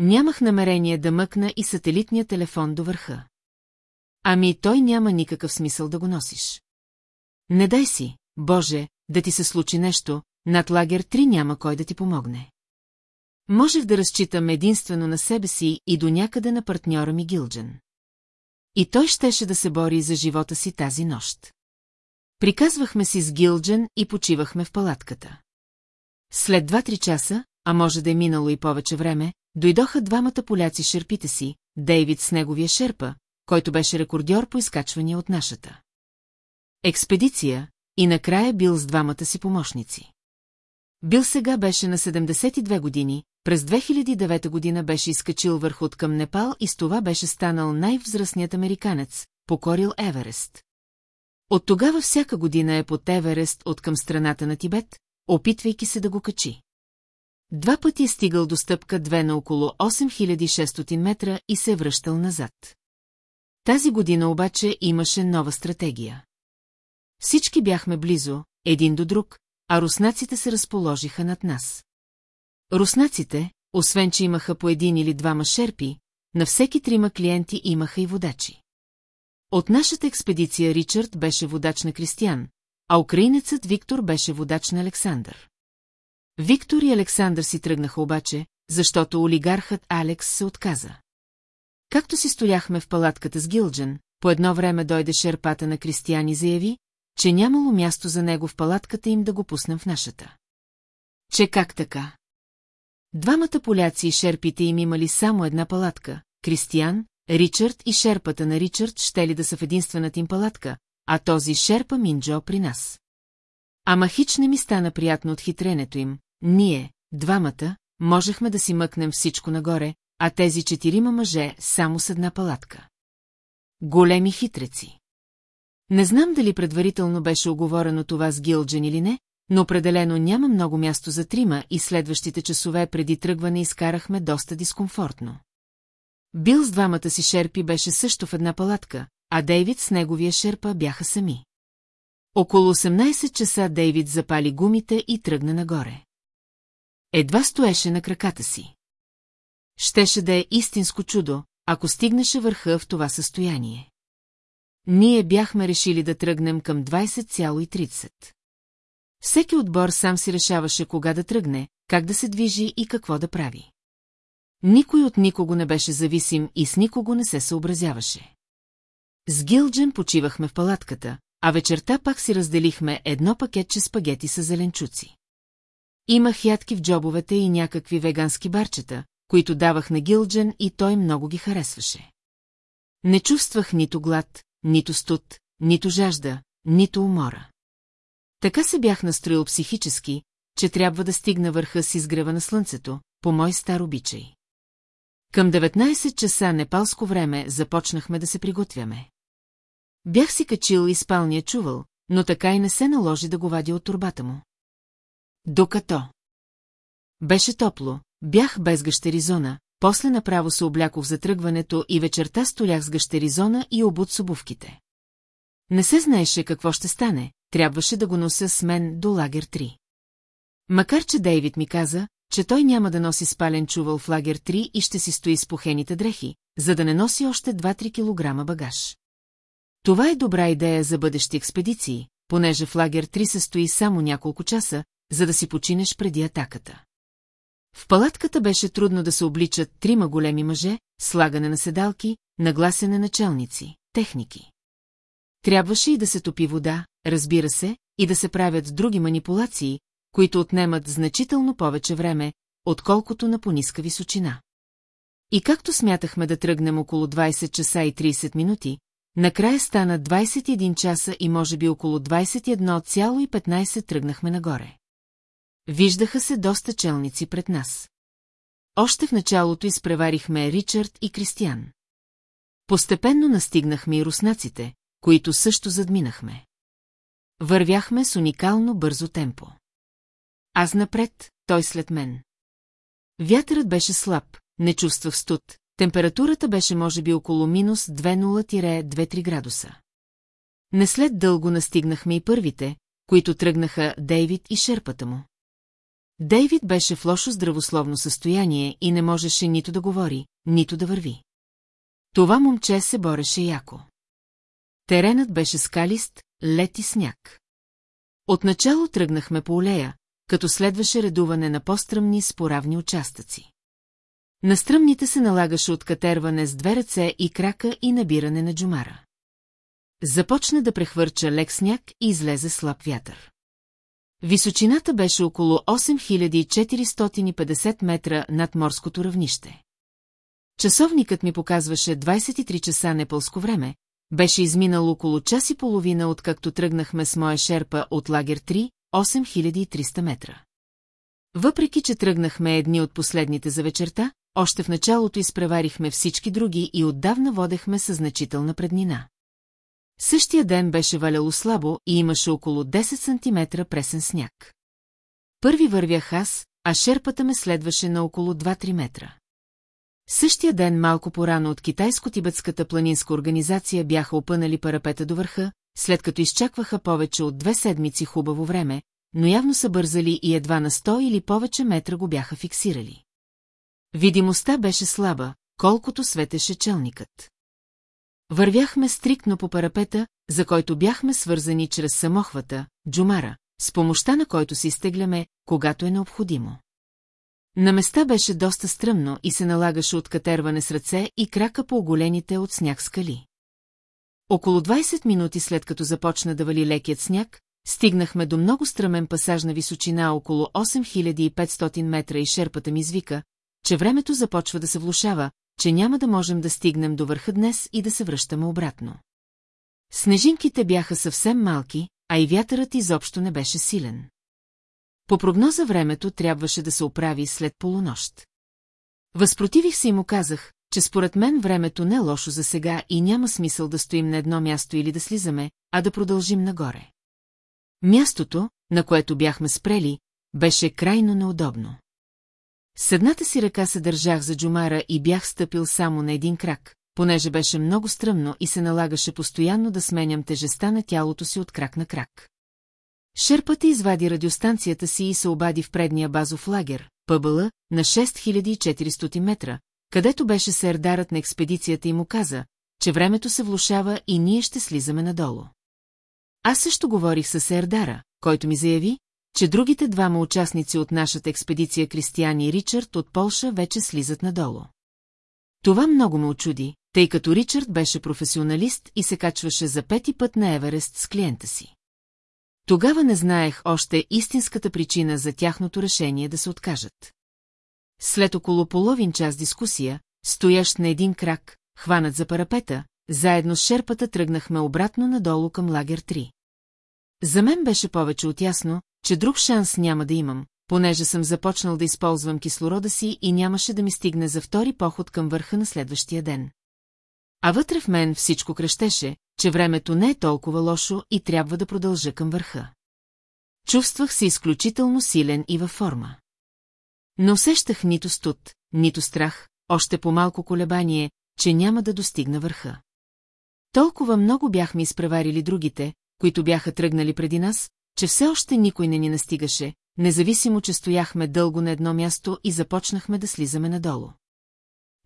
Нямах намерение да мъкна и сателитния телефон до върха. Ами той няма никакъв смисъл да го носиш. Не дай си, Боже, да ти се случи нещо, над лагер 3 няма кой да ти помогне. Можех да разчитам единствено на себе си и до някъде на партньора ми Гилджен. И той щеше да се бори за живота си тази нощ. Приказвахме си с Гилджен и почивахме в палатката. След два-три часа, а може да е минало и повече време, дойдоха двамата поляци шерпите си, Дейвид с неговия шерпа, който беше рекордьор по изкачвания от нашата. Експедиция и накрая бил с двамата си помощници. Бил сега беше на 72 години, през 2009 година беше изкачил върху от към Непал и с това беше станал най-взрастният американец, покорил Еверест. От тогава всяка година е под Еверест от към страната на Тибет, опитвайки се да го качи. Два пъти е стигал до стъпка 2 на около 8600 метра и се е връщал назад. Тази година обаче имаше нова стратегия. Всички бяхме близо, един до друг, а руснаците се разположиха над нас. Руснаците, освен че имаха по един или двама шерпи, на всеки трима клиенти имаха и водачи. От нашата експедиция Ричард беше водач на Кристиян, а украинецът Виктор беше водач на Александър. Виктор и Александър си тръгнаха обаче, защото олигархът Алекс се отказа. Както си стояхме в палатката с Гилджен, по едно време дойде шерпата на Кристиян и заяви, че нямало място за него в палатката им да го пуснем в нашата. Че как така? Двамата поляци и шерпите им имали само една палатка, Кристиян, Ричард и шерпата на Ричард ще ли да са в единствената им палатка, а този шерпа Минджо при нас. Ама хич не ми стана приятно от хитренето им, ние, двамата, можехме да си мъкнем всичко нагоре, а тези четирима мъже само с една палатка. Големи хитреци. Не знам дали предварително беше оговорено това с Гилджен или не, но определено няма много място за трима и следващите часове преди тръгване изкарахме доста дискомфортно. Бил с двамата си шерпи беше също в една палатка, а Дейвид с неговия шерпа бяха сами. Около 18 часа Дейвид запали гумите и тръгна нагоре. Едва стоеше на краката си. Щеше да е истинско чудо, ако стигнеше върха в това състояние. Ние бяхме решили да тръгнем към 20,30. Всеки отбор сам си решаваше кога да тръгне, как да се движи и какво да прави. Никой от никого не беше зависим и с никого не се съобразяваше. С Гилджен почивахме в палатката, а вечерта пак си разделихме едно пакетче спагети с зеленчуци. Имах ядки в джобовете и някакви вегански барчета, които давах на Гилджен и той много ги харесваше. Не чувствах нито глад, нито студ, нито жажда, нито умора. Така се бях настроил психически, че трябва да стигна върха с изгрева на слънцето, по мой стар обичай. Към 19 часа непалско време започнахме да се приготвяме. Бях си качил и спалния чувал, но така и не се наложи да го вадя от турбата му. Докато. Беше топло, бях без гъщеризона, после направо се облякох за тръгването и вечерта столях с гъщеризона и обут с обувките. Не се знаеше какво ще стане, трябваше да го нося с мен до лагер 3. Макар че Дейвид ми каза, че той няма да носи спален чувал в лагер 3 и ще си стои с похените дрехи, за да не носи още 2-3 кг багаж. Това е добра идея за бъдещи експедиции, понеже в лагер 3 се стои само няколко часа, за да си починеш преди атаката. В палатката беше трудно да се обличат трима големи мъже, слагане на седалки, нагласене на челници, техники. Трябваше и да се топи вода, разбира се, и да се правят други манипулации, които отнемат значително повече време, отколкото на пониска височина. И както смятахме да тръгнем около 20 часа и 30 минути, накрая стана 21 часа и може би около 21,15 тръгнахме нагоре. Виждаха се доста челници пред нас. Още в началото изпреварихме Ричард и Кристиян. Постепенно настигнахме и руснаците, които също задминахме. Вървяхме с уникално бързо темпо. Аз напред, той след мен. Вятърът беше слаб, не чувствах студ, температурата беше може би около минус 20-2-3 градуса. Не след дълго настигнахме и първите, които тръгнаха Дейвид и шерпата му. Дейвид беше в лошо здравословно състояние и не можеше нито да говори, нито да върви. Това момче се бореше яко. Теренът беше скалист, лед и сняг. Отначало тръгнахме по олея, като следваше редуване на по-стръмни споравни участъци. На стръмните се налагаше откатерване с две ръце и крака и набиране на джумара. Започна да прехвърча лек сняг и излезе слаб вятър. Височината беше около 8450 метра над морското равнище. Часовникът ми показваше 23 часа непълско време, беше изминал около час и половина, откакто тръгнахме с моя шерпа от лагер 3, 8300 метра. Въпреки, че тръгнахме едни от последните за вечерта, още в началото изпреварихме всички други и отдавна водехме със значителна преднина. Същия ден беше валяло слабо и имаше около 10 см пресен сняг. Първи вървях аз, а шерпата ме следваше на около 2-3 метра. Същия ден малко порано от китайско-тибетската планинска организация бяха опънали парапета до върха, след като изчакваха повече от две седмици хубаво време, но явно са бързали и едва на 100 или повече метра го бяха фиксирали. Видимостта беше слаба, колкото светеше челникът. Вървяхме стриктно по парапета, за който бяхме свързани чрез самохвата, джумара, с помощта на който се изтегляме, когато е необходимо. На места беше доста стръмно и се налагаше от катерване с ръце и крака по оголените от сняг скали. Около 20 минути след като започна да вали лекият сняг, стигнахме до много стръмен пасаж на височина около 8500 метра и шерпата ми извика, че времето започва да се влушава, че няма да можем да стигнем до върха днес и да се връщаме обратно. Снежинките бяха съвсем малки, а и вятърът изобщо не беше силен. По прогноза времето трябваше да се оправи след полунощ. Възпротивих се и му казах, че според мен времето не е лошо за сега и няма смисъл да стоим на едно място или да слизаме, а да продължим нагоре. Мястото, на което бяхме спрели, беше крайно неудобно. С едната си ръка се държах за джумара и бях стъпил само на един крак, понеже беше много стръмно и се налагаше постоянно да сменям тежеста на тялото си от крак на крак. Шерпата извади радиостанцията си и се обади в предния базов лагер, ПБЛ, на 6400 метра, където беше сердарът на експедицията и му каза, че времето се влушава и ние ще слизаме надолу. Аз също говорих с Сердара, който ми заяви, че другите двама участници от нашата експедиция Кристияни и Ричард от Полша вече слизат надолу. Това много ме очуди, тъй като Ричард беше професионалист и се качваше за пети път на Еверест с клиента си. Тогава не знаех още истинската причина за тяхното решение да се откажат. След около половин час дискусия, стоящ на един крак, хванат за парапета, заедно с шерпата тръгнахме обратно надолу към лагер 3. За мен беше повече от ясно, че друг шанс няма да имам, понеже съм започнал да използвам кислорода си и нямаше да ми стигне за втори поход към върха на следващия ден. А вътре в мен всичко крещеше, че времето не е толкова лошо и трябва да продължа към върха. Чувствах се изключително силен и във форма. Не усещах нито студ, нито страх, още по-малко колебание, че няма да достигна върха. Толкова много бяхме изпреварили другите, които бяха тръгнали преди нас, че все още никой не ни настигаше, независимо, че стояхме дълго на едно място и започнахме да слизаме надолу.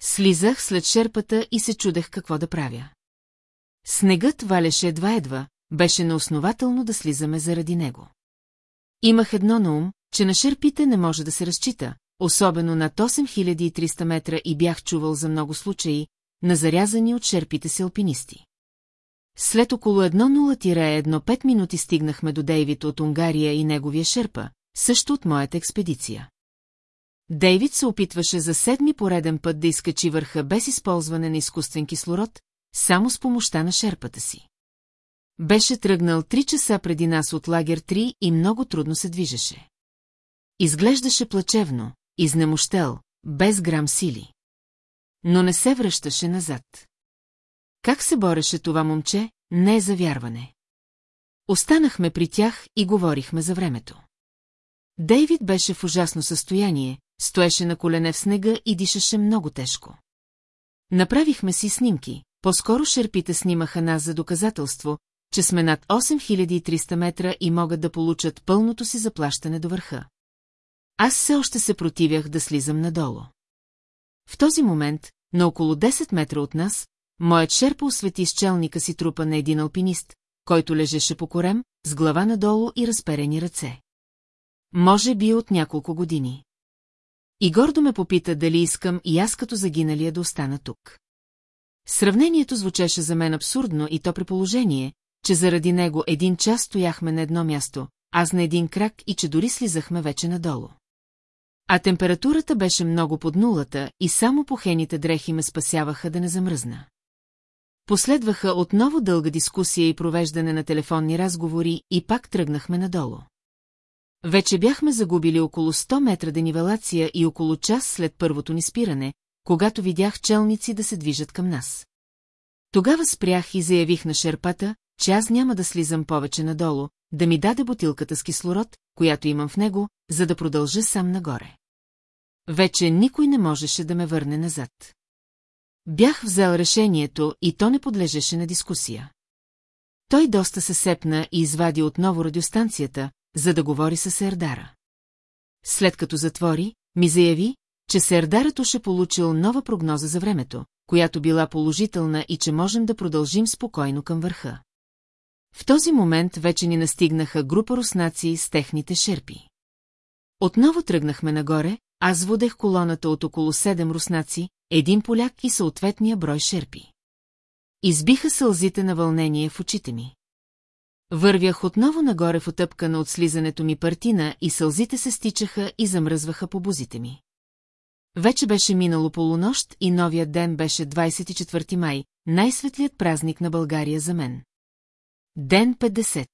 Слизах след шерпата и се чудех какво да правя. Снегът валеше едва-едва, беше неоснователно да слизаме заради него. Имах едно на ум, че на шерпите не може да се разчита, особено над 8300 метра и бях чувал за много случаи, на зарязани от шерпите си алпинисти. След около 1.0-1.5 минути стигнахме до Дейвид от Унгария и неговия шерпа, също от моята експедиция. Дейвид се опитваше за седми пореден път да изкачи върха без използване на изкуствен кислород, само с помощта на шерпата си. Беше тръгнал три часа преди нас от лагер 3 и много трудно се движеше. Изглеждаше плачевно, изнемощел, без грам сили. Но не се връщаше назад. Как се бореше това момче, не е за вярване. Останахме при тях и говорихме за времето. Дейвид беше в ужасно състояние, стоеше на колене в снега и дишаше много тежко. Направихме си снимки, по-скоро шерпите снимаха нас за доказателство, че сме над 8300 метра и могат да получат пълното си заплащане до върха. Аз все още се противях да слизам надолу. В този момент, на около 10 метра от нас, моят шерпа освети с челника си трупа на един алпинист, който лежеше по корем, с глава надолу и разперени ръце. Може би от няколко години. И гордо ме попита дали искам и аз като загиналия да остана тук. Сравнението звучеше за мен абсурдно и то при положение, че заради него един час стояхме на едно място, аз на един крак и че дори слизахме вече надолу. А температурата беше много под нулата и само похените дрехи ме спасяваха да не замръзна. Последваха отново дълга дискусия и провеждане на телефонни разговори и пак тръгнахме надолу. Вече бяхме загубили около 100 метра денивелация и около час след първото ни спиране, когато видях челници да се движат към нас. Тогава спрях и заявих на шерпата, че аз няма да слизам повече надолу, да ми даде бутилката с кислород, която имам в него, за да продължа сам нагоре. Вече никой не можеше да ме върне назад. Бях взел решението и то не подлежеше на дискусия. Той доста се сепна и извади отново радиостанцията, за да говори с Ердара. След като затвори, ми заяви, че Сердарът уж е получил нова прогноза за времето, която била положителна и че можем да продължим спокойно към върха. В този момент вече ни настигнаха група руснаци с техните шерпи. Отново тръгнахме нагоре, аз водех колоната от около седем руснаци, един поляк и съответния брой шерпи. Избиха сълзите на вълнение в очите ми. Вървях отново нагоре в отъпкана от слизането ми партина и сълзите се стичаха и замръзваха по бузите ми. Вече беше минало полунощ и новият ден беше 24 май, най-светлият празник на България за мен. Ден 50.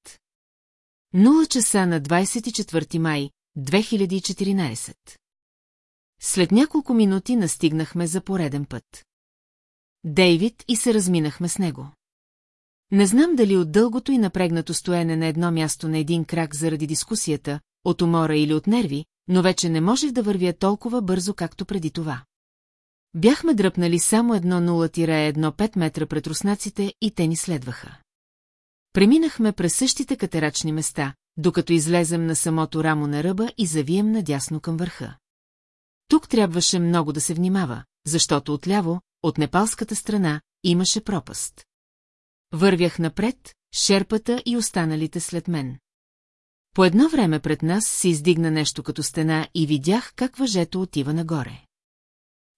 Нула часа на 24 май, 2014. След няколко минути настигнахме за пореден път. Дейвид и се разминахме с него. Не знам дали от дългото и напрегнато стоене на едно място на един крак заради дискусията, от умора или от нерви, но вече не можех да вървя толкова бързо, както преди това. Бяхме дръпнали само едно 0-1-5 метра пред руснаците и те ни следваха. Преминахме през същите катерачни места, докато излезем на самото рамо на ръба и завием надясно към върха. Тук трябваше много да се внимава, защото отляво, от непалската страна, имаше пропаст. Вървях напред, шерпата и останалите след мен. По едно време пред нас се издигна нещо като стена и видях как въжето отива нагоре.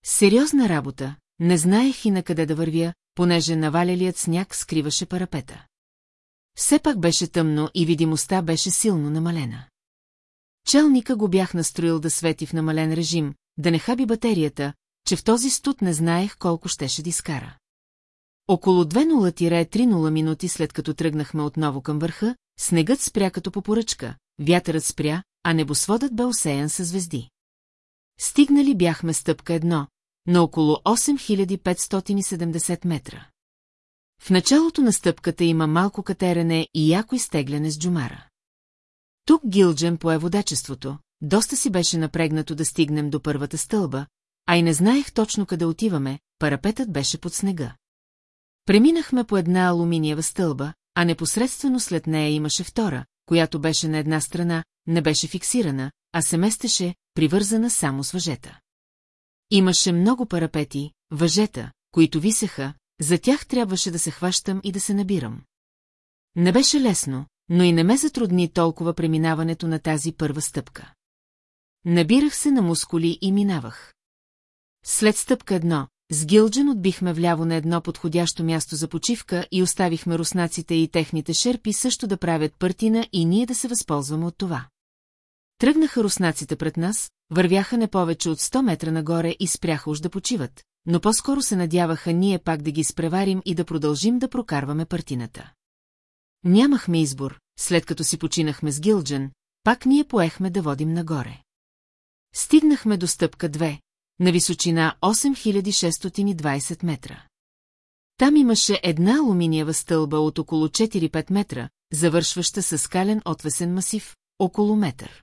Сериозна работа, не знаех и на къде да вървя, понеже навалялият сняг скриваше парапета. Все пак беше тъмно и видимостта беше силно намалена. Челника го бях настроил да свети в намален режим, да не хаби батерията, че в този студ не знаех колко щеше да изкара. Около 2.0-3.0 минути след като тръгнахме отново към върха, снегът спря като по поръчка, вятърът спря, а небосводът бе осеян със звезди. Стигнали бяхме стъпка едно, на около 8570 метра. В началото на стъпката има малко катерене и яко изтегляне с джумара. Тук Гилджен пое водачеството, доста си беше напрегнато да стигнем до първата стълба, а и не знаех точно къде отиваме, парапетът беше под снега. Преминахме по една алуминиева стълба, а непосредствено след нея имаше втора, която беше на една страна, не беше фиксирана, а се местеше, привързана само с въжета. Имаше много парапети, въжета, които висеха, за тях трябваше да се хващам и да се набирам. Не беше лесно, но и не ме затрудни толкова преминаването на тази първа стъпка. Набирах се на мускули и минавах. След стъпка едно, с Гилджен отбихме вляво на едно подходящо място за почивка и оставихме руснаците и техните шерпи също да правят пъртина и ние да се възползваме от това. Тръгнаха руснаците пред нас, вървяха не повече от 100 метра нагоре и спряха уж да почиват, но по-скоро се надяваха ние пак да ги спреварим и да продължим да прокарваме партината. Нямахме избор, след като си починахме с Гилджен, пак ние поехме да водим нагоре. Стигнахме до стъпка 2, на височина 8620 метра. Там имаше една алуминиева стълба от около 4-5 метра, завършваща със скален отвесен масив, около метър.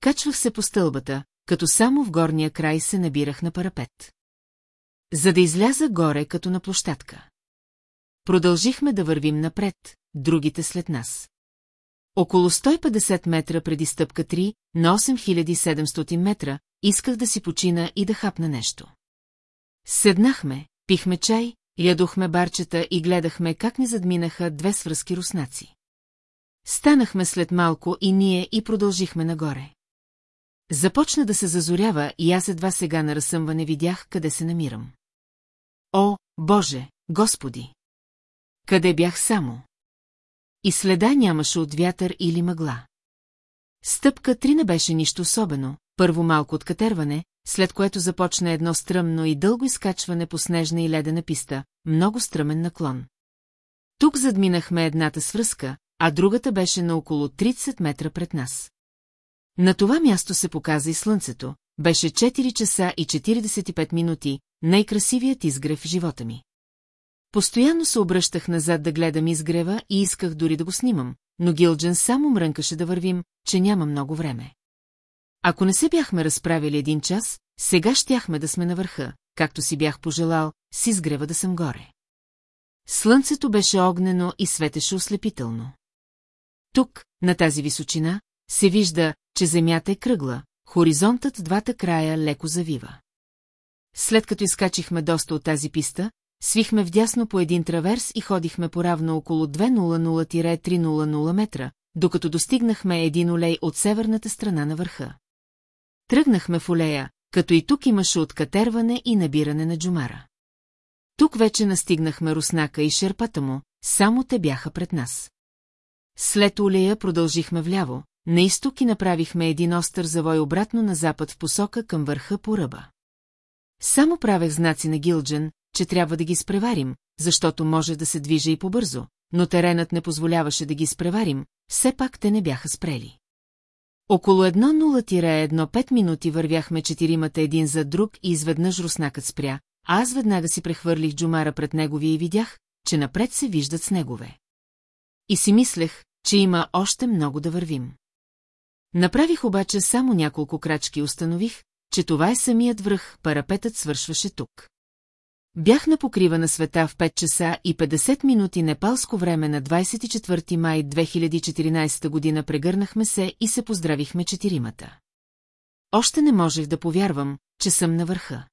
Качвах се по стълбата, като само в горния край се набирах на парапет. За да изляза горе като на площадка. Продължихме да вървим напред, другите след нас. Около 150 метра преди стъпка 3, на 8700 метра, исках да си почина и да хапна нещо. Седнахме, пихме чай, ядохме барчета и гледахме как ни задминаха две свръзки руснаци. Станахме след малко и ние и продължихме нагоре. Започна да се зазорява и аз едва сега на разсъмване видях къде се намирам. О, Боже, Господи! Къде бях само? И следа нямаше от вятър или мъгла. Стъпка три не беше нищо особено, първо малко откатерване, след което започна едно стръмно и дълго изкачване по снежна и ледена писта, много стръмен наклон. Тук задминахме едната свръзка, а другата беше на около 30 метра пред нас. На това място се показа и слънцето, беше 4 часа и 45 минути, най-красивият изгрев в живота ми. Постоянно се обръщах назад да гледам изгрева и исках дори да го снимам, но Гилджен само мрънкаше да вървим, че няма много време. Ако не се бяхме разправили един час, сега щяхме да сме на върха, както си бях пожелал, с изгрева да съм горе. Слънцето беше огнено и светеше ослепително. Тук, на тази височина, се вижда, че земята е кръгла, хоризонтът двата края леко завива. След като изкачихме доста от тази писта, свихме вдясно по един траверс и ходихме поравно около 200-300 метра, докато достигнахме един олей от северната страна на върха. Тръгнахме в олея, като и тук имаше откатерване и набиране на джумара. Тук вече настигнахме Руснака и шерпата му, само те бяха пред нас. След улея продължихме вляво, на изток и направихме един остър завой обратно на запад в посока към върха по ръба. Само правех знаци на Гилджен, че трябва да ги спреварим, защото може да се движа и побързо, но теренът не позволяваше да ги спреварим, все пак те не бяха спрели. Около 1.0-1.5 минути вървяхме четиримата един за друг и изведнъж руснакът спря, а аз веднага си прехвърлих джумара пред неговия и видях, че напред се виждат снегове. И си мислех, че има още много да вървим. Направих обаче само няколко крачки и установих, че това е самият връх, парапетът свършваше тук. Бях на покрива на света в 5 часа и 50 минути непалско време на 24 май 2014 година прегърнахме се и се поздравихме четиримата. Още не можех да повярвам, че съм на върха.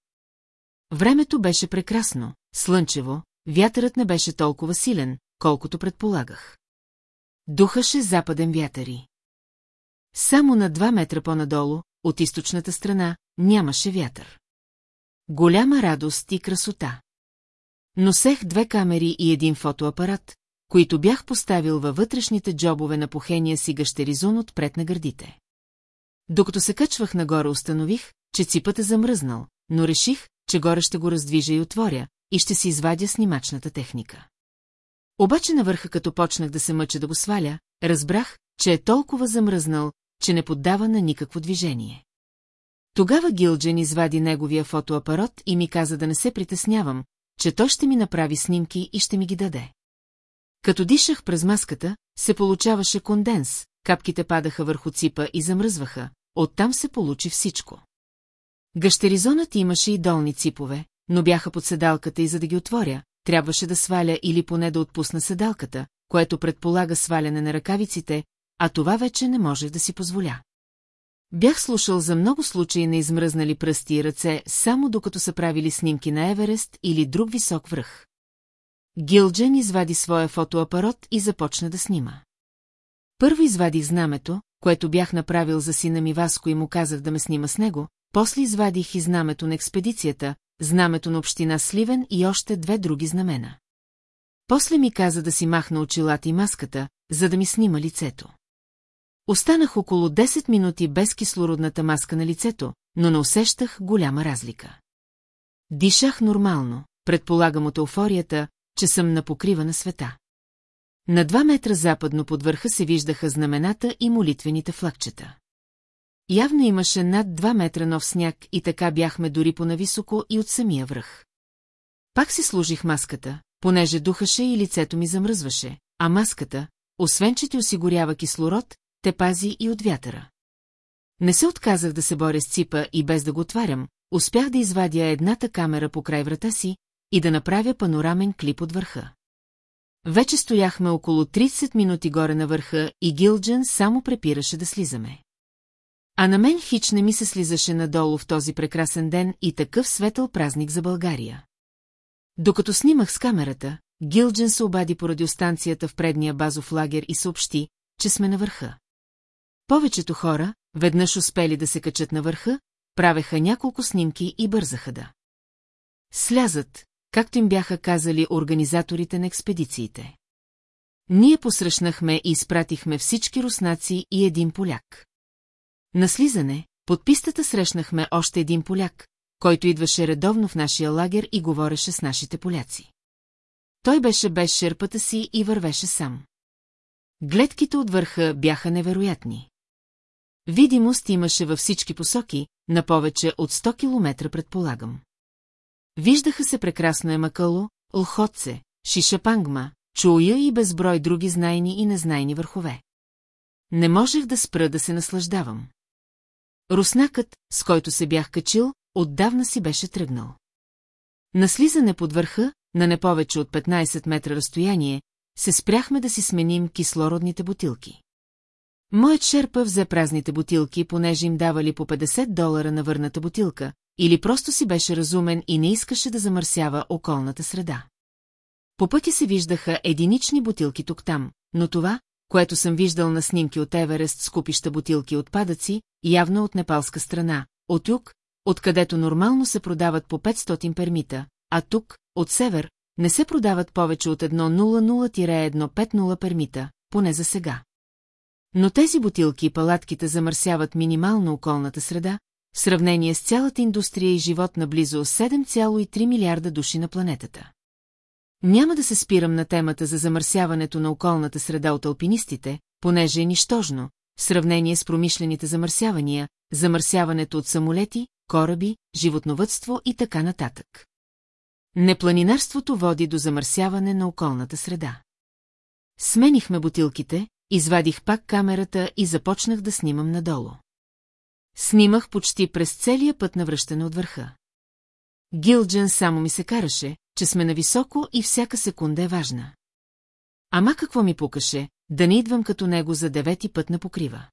Времето беше прекрасно, слънчево, вятърът не беше толкова силен, колкото предполагах. Духаше западен вятъри. Само на два метра по-надолу, от източната страна, нямаше вятър. Голяма радост и красота. Носех две камери и един фотоапарат, които бях поставил във вътрешните джобове на похения си гъщеризон отпред на гърдите. Докато се качвах нагоре установих, че ципът е замръзнал, но реших, че горе ще го раздвижа и отворя, и ще си извадя снимачната техника. Обаче навърха като почнах да се мъча да го сваля, разбрах, че е толкова замръзнал, че не поддава на никакво движение. Тогава Гилджен извади неговия фотоапарат и ми каза да не се притеснявам, че той ще ми направи снимки и ще ми ги даде. Като дишах през маската, се получаваше конденс, капките падаха върху ципа и замръзваха, оттам се получи всичко. Гъщеризонът имаше и долни ципове, но бяха под седалката и за да ги отворя, трябваше да сваля или поне да отпусна седалката, което предполага сваляне на ръкавиците, а това вече не можех да си позволя. Бях слушал за много случаи на измръзнали пръсти и ръце, само докато са правили снимки на Еверест или друг висок връх. Гилджен извади своя фотоапарат и започна да снима. Първо извадих знамето, което бях направил за сина ми Васко и му казах да ме снима с него, после извадих и знамето на експедицията, знамето на община Сливен и още две други знамена. После ми каза да си махна очилата и маската, за да ми снима лицето. Останах около 10 минути без кислородната маска на лицето, но не усещах голяма разлика. Дишах нормално, предполагам от еуфорията, че съм на покрива на света. На два метра западно под върха се виждаха знамената и молитвените флагчета. Явно имаше над два метра нов сняг и така бяхме дори по-нависоко и от самия връх. Пак си служих маската, понеже духаше и лицето ми замръзваше, а маската, освен че ти осигурява кислород, те пази и от вятъра. Не се отказах да се боря с ципа и без да го отварям, успях да извадя едната камера по край врата си и да направя панорамен клип от върха. Вече стояхме около 30 минути горе на върха и Гилджен само препираше да слизаме. А на мен хич не ми се слизаше надолу в този прекрасен ден и такъв светъл празник за България. Докато снимах с камерата, Гилджен се обади по радиостанцията в предния базов лагер и съобщи, че сме на върха. Повечето хора, веднъж успели да се качат на върха, правеха няколко снимки и бързаха да. Слязат, както им бяха казали организаторите на експедициите. Ние посрещнахме и изпратихме всички руснаци и един поляк. На слизане, под пистата срещнахме още един поляк, който идваше редовно в нашия лагер и говореше с нашите поляци. Той беше без шерпата си и вървеше сам. Гледките от върха бяха невероятни. Видимост имаше във всички посоки, на повече от 100 километра предполагам. Виждаха се прекрасно Емакало, Лхотце, Шишапангма, Чуя и безброй други знайни и незнайни върхове. Не можех да спра да се наслаждавам. Руснакът, с който се бях качил, отдавна си беше тръгнал. На слизане под върха, на не повече от 15 метра разстояние, се спряхме да си сменим кислородните бутилки. Моят шерпа взе празните бутилки, понеже им давали по 50 долара на върната бутилка, или просто си беше разумен и не искаше да замърсява околната среда. По пътя се виждаха единични бутилки тук-там, но това, което съм виждал на снимки от Еверест с купища бутилки отпадъци, явно от непалска страна, от юг, откъдето нормално се продават по 500 пермита, а тук, от север, не се продават повече от 100-150 пермита, поне за сега. Но тези бутилки и палатките замърсяват минимално околната среда, в сравнение с цялата индустрия и живот на близо 7,3 милиарда души на планетата. Няма да се спирам на темата за замърсяването на околната среда от алпинистите, понеже е нищожно, в сравнение с промишлените замърсявания, замърсяването от самолети, кораби, животновътство и така нататък. Непланинарството води до замърсяване на околната среда. Сменихме бутилките, извадих пак камерата и започнах да снимам надолу. Снимах почти през целия път на връщане от върха. Гилджен само ми се караше, че сме нависоко и всяка секунда е важна. Ама какво ми пукаше, да не идвам като него за девети път на покрива.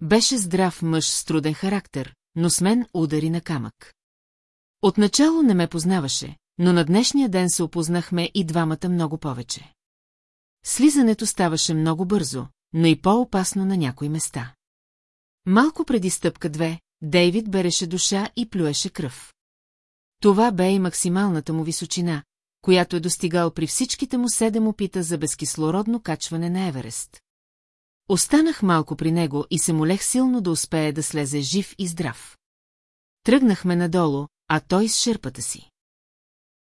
Беше здрав мъж с труден характер, но с мен удари на камък. Отначало не ме познаваше, но на днешния ден се опознахме и двамата много повече. Слизането ставаше много бързо, но и по-опасно на някои места. Малко преди стъпка две, Дейвид береше душа и плюеше кръв. Това бе и максималната му височина, която е достигал при всичките му седем опита за безкислородно качване на Еверест. Останах малко при него и се молех силно да успее да слезе жив и здрав. Тръгнахме надолу, а той с шерпата си.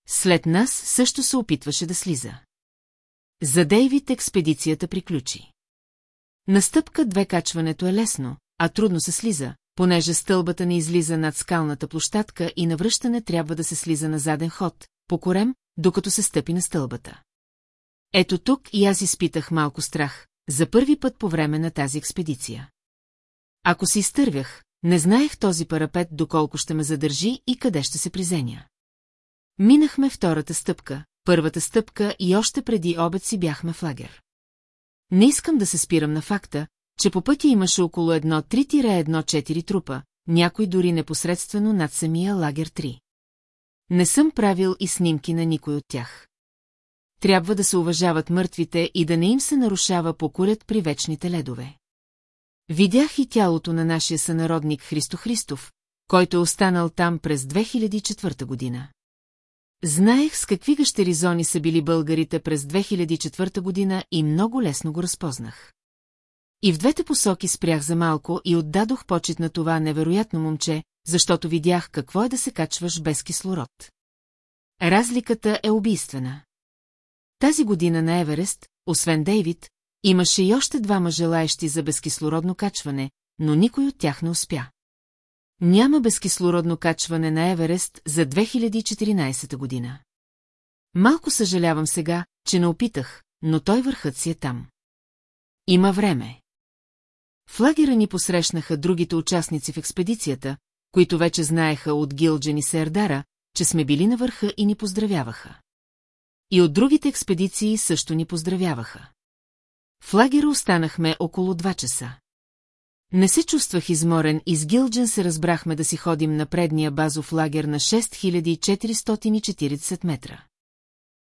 След нас също се опитваше да слиза. За Дейвид експедицията приключи. Настъпка две качването е лесно, а трудно се слиза, понеже стълбата не излиза над скалната площадка и навръщане трябва да се слиза на заден ход, по корем, докато се стъпи на стълбата. Ето тук и аз изпитах малко страх, за първи път по време на тази експедиция. Ако се изтървях, не знаех този парапет доколко ще ме задържи и къде ще се призеня. Минахме втората стъпка, първата стъпка и още преди обед си бяхме в лагер. Не искам да се спирам на факта, че по пътя имаше около едно 3-1-4 трупа, някой дори непосредствено над самия лагер 3. Не съм правил и снимки на никой от тях. Трябва да се уважават мъртвите и да не им се нарушава покурят при вечните ледове. Видях и тялото на нашия сънародник Христо Христов, който е останал там през 2004 година. Знаех с какви гъщери зони са били българите през 2004 година и много лесно го разпознах. И в двете посоки спрях за малко и отдадох почет на това невероятно момче, защото видях какво е да се качваш без кислород. Разликата е убийствена. Тази година на Еверест, освен Дейвид, имаше и още двама желаещи за безкислородно качване, но никой от тях не успя. Няма безкислородно качване на Еверест за 2014 година. Малко съжалявам сега, че не опитах, но той върхът си е там. Има време. В ни посрещнаха другите участници в експедицията, които вече знаеха от Гилджен и Сердара, че сме били на върха и ни поздравяваха. И от другите експедиции също ни поздравяваха. В останахме около два часа. Не се чувствах изморен и с Гилджен се разбрахме да си ходим на предния базов лагер на 6440 метра.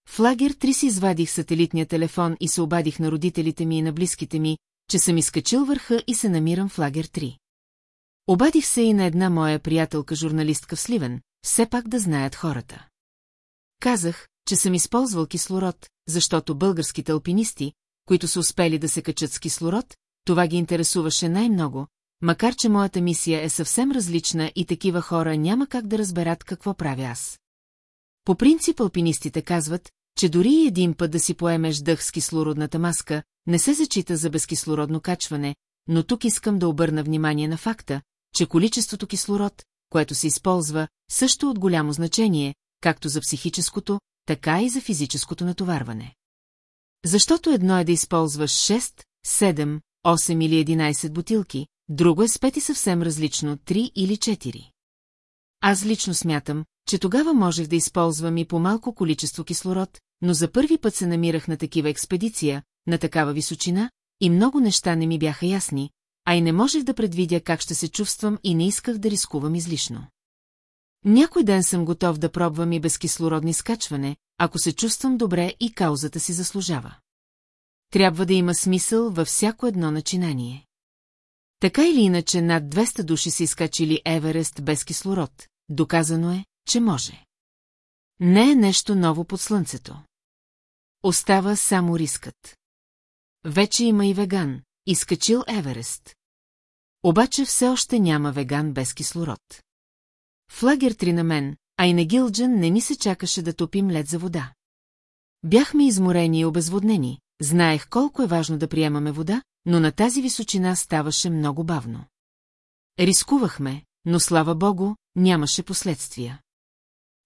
В лагер 3 си извадих сателитния телефон и се обадих на родителите ми и на близките ми, че съм изкачил върха и се намирам в лагер 3. Обадих се и на една моя приятелка-журналистка в Сливен, все пак да знаят хората. Казах, че съм използвал кислород, защото българските алпинисти, които са успели да се качат с кислород, това ги интересуваше най-много, макар че моята мисия е съвсем различна и такива хора няма как да разберат какво правя аз. По принцип алпинистите казват, че дори и един път да си поемеш дъх с кислородната маска, не се зачита за безкислородно качване, но тук искам да обърна внимание на факта, че количеството кислород, което се използва, също е от голямо значение, както за психическото, така и за физическото натоварване. Защото едно е да използваш 6, 7, 8 или 11 бутилки, друго е с пети съвсем различно 3 или 4. Аз лично смятам, че тогава можех да използвам и по малко количество кислород, но за първи път се намирах на такива експедиция, на такава височина, и много неща не ми бяха ясни, а и не можех да предвидя как ще се чувствам и не исках да рискувам излишно. Някой ден съм готов да пробвам и безкислородни скачване, ако се чувствам добре и каузата си заслужава. Трябва да има смисъл във всяко едно начинание. Така или иначе над 200 души са изкачили Еверест без кислород, доказано е, че може. Не е нещо ново под слънцето. Остава само рискът. Вече има и веган, изкачил Еверест. Обаче все още няма веган без кислород. Флагер три на мен, а и на Гилджан не ни се чакаше да топим лед за вода. Бяхме изморени и обезводнени, знаех колко е важно да приемаме вода, но на тази височина ставаше много бавно. Рискувахме, но слава богу, нямаше последствия.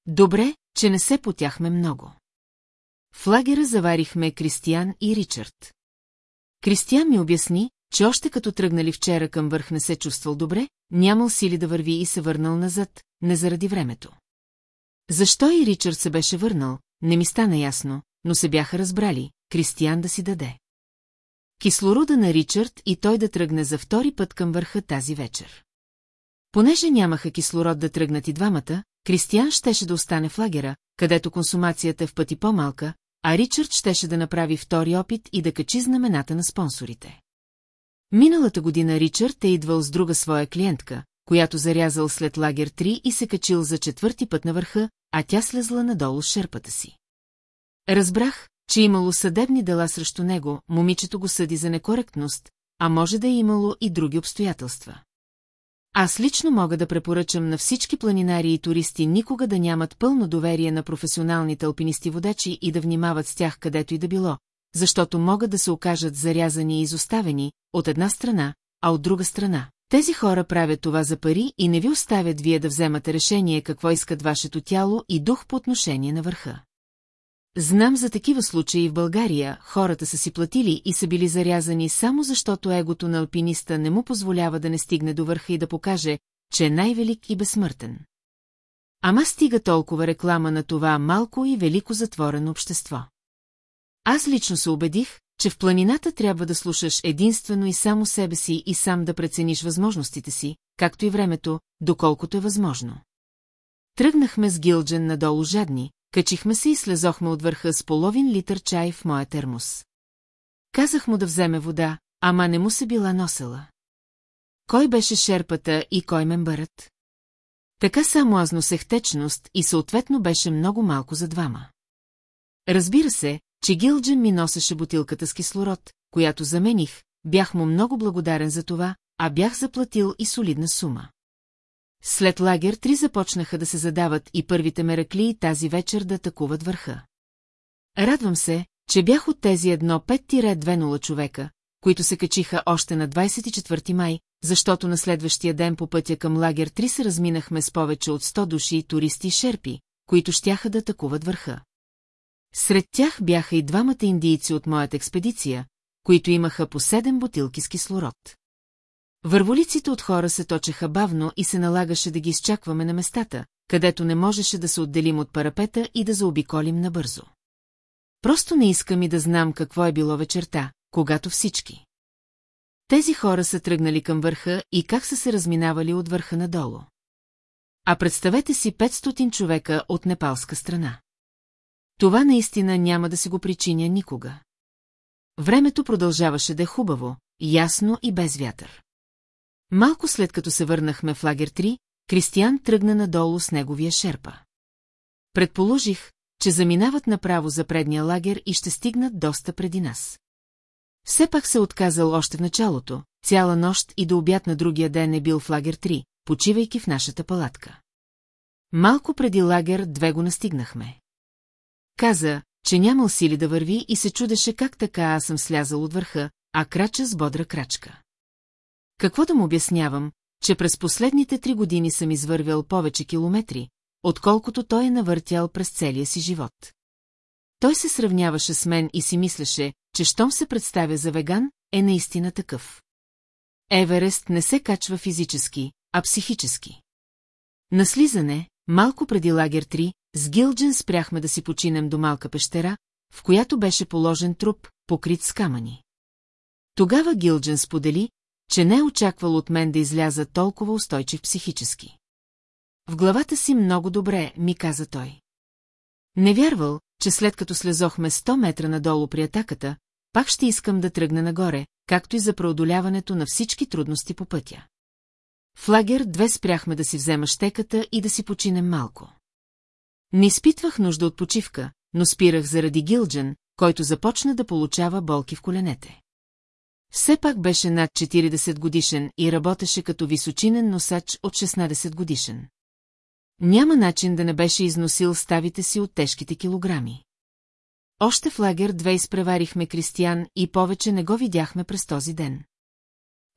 Добре, че не се потяхме много. В лагера заварихме Кристиян и Ричард. Кристиян ми обясни, че още като тръгнали вчера към върх не се чувствал добре, нямал сили да върви и се върнал назад, не заради времето. Защо и Ричард се беше върнал, не ми стана ясно, но се бяха разбрали, Кристиян да си даде. Кислорода на Ричард и той да тръгне за втори път към върха тази вечер. Понеже нямаха кислород да тръгнат и двамата, Кристиян щеше да остане в лагера, където консумацията е в пъти по-малка, а Ричард щеше да направи втори опит и да качи знамената на спонсорите. Миналата година Ричард е идвал с друга своя клиентка, която зарязал след лагер 3 и се качил за четвърти път на върха, а тя слезла надолу с шерпата си. Разбрах, че имало съдебни дела срещу него, момичето го съди за некоректност, а може да е имало и други обстоятелства. Аз лично мога да препоръчам на всички планинари и туристи никога да нямат пълно доверие на професионалните алпинисти-водачи и да внимават с тях където и да било, защото могат да се окажат зарязани и изоставени от една страна, а от друга страна. Тези хора правят това за пари и не ви оставят вие да вземате решение какво искат вашето тяло и дух по отношение на върха. Знам за такива случаи в България, хората са си платили и са били зарязани само защото егото на алпиниста не му позволява да не стигне до върха и да покаже, че е най-велик и безсмъртен. Ама стига толкова реклама на това малко и велико затворено общество. Аз лично се убедих, че в планината трябва да слушаш единствено и само себе си и сам да прецениш възможностите си, както и времето, доколкото е възможно. Тръгнахме с Гилджен надолу жадни, качихме се и слезохме от върха с половин литър чай в моя термос. Казах му да вземе вода, ама не му се била носела. Кой беше шерпата и кой мембърът? Така само аз носех течност и съответно беше много малко за двама. Разбира се, че Гилджен ми носеше бутилката с кислород, която замених, бях му много благодарен за това, а бях заплатил и солидна сума. След лагер три започнаха да се задават и първите мераклии тази вечер да атакуват върха. Радвам се, че бях от тези едно 5-20 човека, които се качиха още на 24 май, защото на следващия ден по пътя към лагер 3 се разминахме с повече от 100 души туристи и шерпи, които щяха да атакуват върха. Сред тях бяха и двамата индийци от моята експедиция, които имаха по седем бутилки с кислород. Върволиците от хора се точеха бавно и се налагаше да ги изчакваме на местата, където не можеше да се отделим от парапета и да заобиколим набързо. Просто не искам и да знам какво е било вечерта, когато всички. Тези хора са тръгнали към върха и как са се разминавали от върха надолу. А представете си 500 човека от непалска страна. Това наистина няма да си го причиня никога. Времето продължаваше да е хубаво, ясно и без вятър. Малко след като се върнахме в лагер 3, Кристиян тръгна надолу с неговия шерпа. Предположих, че заминават направо за предния лагер и ще стигнат доста преди нас. Все пак се отказал още в началото, цяла нощ и до обяд на другия ден е бил в лагер 3, почивайки в нашата палатка. Малко преди лагер две го настигнахме. Каза, че нямал сили да върви и се чудеше как така аз съм слязал от върха, а крача с бодра крачка. Какво да му обяснявам, че през последните три години съм извървял повече километри, отколкото той е навъртял през целия си живот. Той се сравняваше с мен и си мислеше, че щом се представя за веган, е наистина такъв. Еверест не се качва физически, а психически. На слизане, малко преди лагер 3, с Гилджен спряхме да си починем до малка пещера, в която беше положен труп, покрит с камъни. Тогава Гилджен сподели, че не е очаквал от мен да изляза толкова устойчив психически. В главата си много добре, ми каза той. Не вярвал, че след като слезохме 100 метра надолу при атаката, пак ще искам да тръгна нагоре, както и за преодоляването на всички трудности по пътя. В лагер две спряхме да си взема щеката и да си починем малко. Не изпитвах нужда от почивка, но спирах заради Гилджен, който започна да получава болки в коленете. Все пак беше над 40 годишен и работеше като височинен носач от 16 годишен. Няма начин да не беше износил ставите си от тежките килограми. Още в лагер две изпреварихме Кристиян и повече не го видяхме през този ден.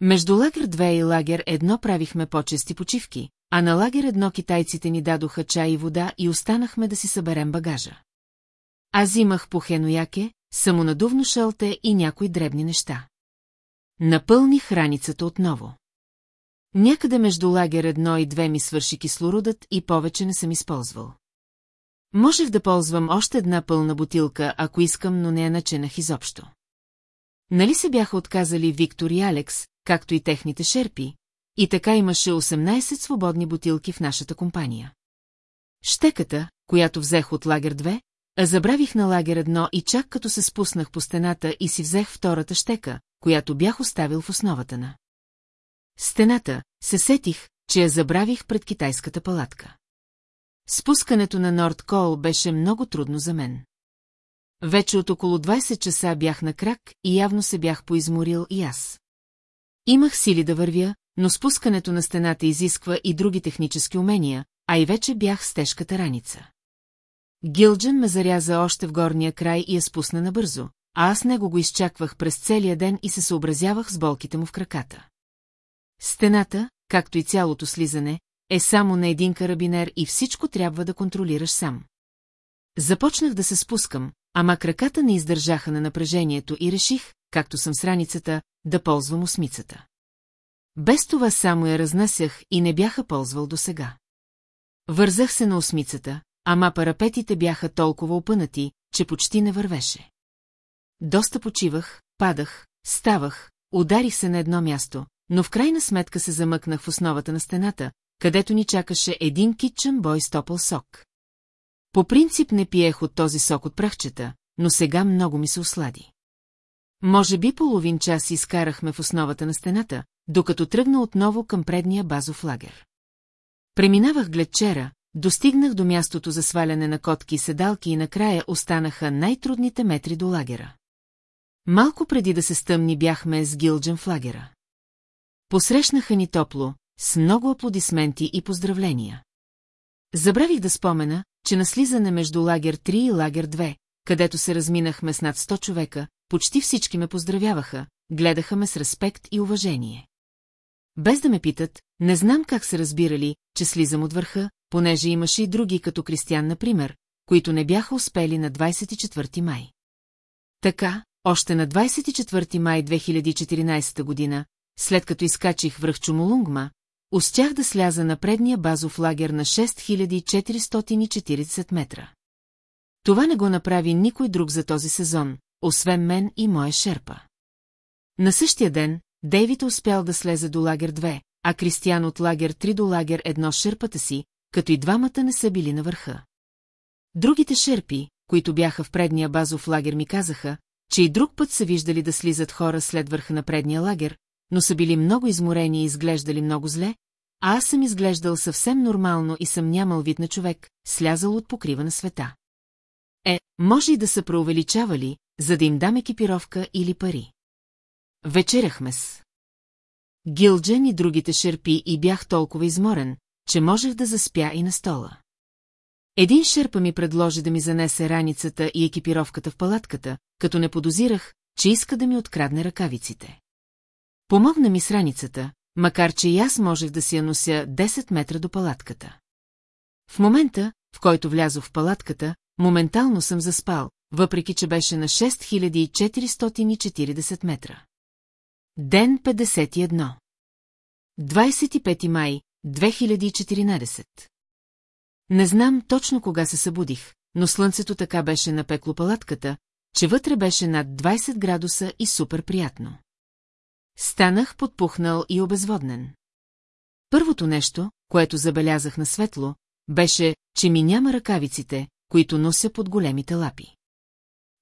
Между лагер 2 и лагер едно правихме по-чести почивки, а на лагер едно китайците ни дадоха чай и вода и останахме да си съберем багажа. Аз имах по хенояке, самонадувно шълте и някои дребни неща. Напълних храницата отново. Някъде между лагер едно и две ми свърши кислородът и повече не съм използвал. Можех да ползвам още една пълна бутилка, ако искам, но не я начинах изобщо. Нали се бяха отказали Виктор и Алекс, както и техните шерпи, и така имаше 18 свободни бутилки в нашата компания. Щеката, която взех от лагер 2, а забравих на лагер 1 и чак като се спуснах по стената и си взех втората щека, която бях оставил в основата на. Стената, се сетих, че я забравих пред китайската палатка. Спускането на Норд Кол беше много трудно за мен. Вече от около 20 часа бях на крак и явно се бях поизморил и аз. Имах сили да вървя, но спускането на стената изисква и други технически умения, а и вече бях с тежката раница. Гилджен ме заряза още в горния край и я спусна набързо, а аз него го изчаквах през целия ден и се съобразявах с болките му в краката. Стената, както и цялото слизане, е само на един карабинер и всичко трябва да контролираш сам. Започнах да се спускам, ама краката не издържаха на напрежението и реших, както съм с раницата, да ползвам осмицата. Без това само я разнасях и не бяха ползвал досега. Вързах се на осмицата, ама парапетите бяха толкова опънати, че почти не вървеше. Доста почивах, падах, ставах, ударих се на едно място, но в крайна сметка се замъкнах в основата на стената, където ни чакаше един китчен бой с топъл сок. По принцип не пиех от този сок от прахчета, но сега много ми се ослади. Може би половин час изкарахме в основата на стената, докато тръгна отново към предния базов лагер. Преминавах гледчера, достигнах до мястото за сваляне на котки и седалки и накрая останаха най-трудните метри до лагера. Малко преди да се стъмни бяхме с Гилджен в лагера. Посрещнаха ни топло, с много аплодисменти и поздравления. Забравих да спомена, че на слизане между лагер 3 и лагер 2, където се разминахме с над 100 човека, почти всички ме поздравяваха, гледаха ме с респект и уважение. Без да ме питат, не знам как се разбирали, че слизам от върха, понеже имаше и други, като Кристиян, например, които не бяха успели на 24 май. Така, още на 24 май 2014 година, след като изкачих връх Чумолунгма, успях да сляза на предния базов лагер на 6440 метра. Това не го направи никой друг за този сезон, освен мен и моя шерпа. На същия ден, Дейвид успял да слезе до лагер 2, а Кристиан от лагер 3 до лагер 1 с шерпата си, като и двамата не са били на върха. Другите шерпи, които бяха в предния базов лагер ми казаха, че и друг път са виждали да слизат хора след върха на предния лагер, но са били много изморени и изглеждали много зле, а аз съм изглеждал съвсем нормално и съм нямал вид на човек, слязал от покрива на света. Е, може и да са преувеличавали, за да им дам екипировка или пари. Вечеряхме с. Гилджен и другите шерпи и бях толкова изморен, че можех да заспя и на стола. Един шерпа ми предложи да ми занесе раницата и екипировката в палатката, като не подозирах, че иска да ми открадне ръкавиците. Помогна ми с раницата, макар че и аз можех да си я нося 10 метра до палатката. В момента, в който влязох в палатката, моментално съм заспал, въпреки че беше на 6440 метра. Ден 51 25 май 2014 Не знам точно кога се събудих, но слънцето така беше напекло палатката, че вътре беше над 20 градуса и супер приятно. Станах подпухнал и обезводнен. Първото нещо, което забелязах на светло, беше, че ми няма ръкавиците, които нося под големите лапи.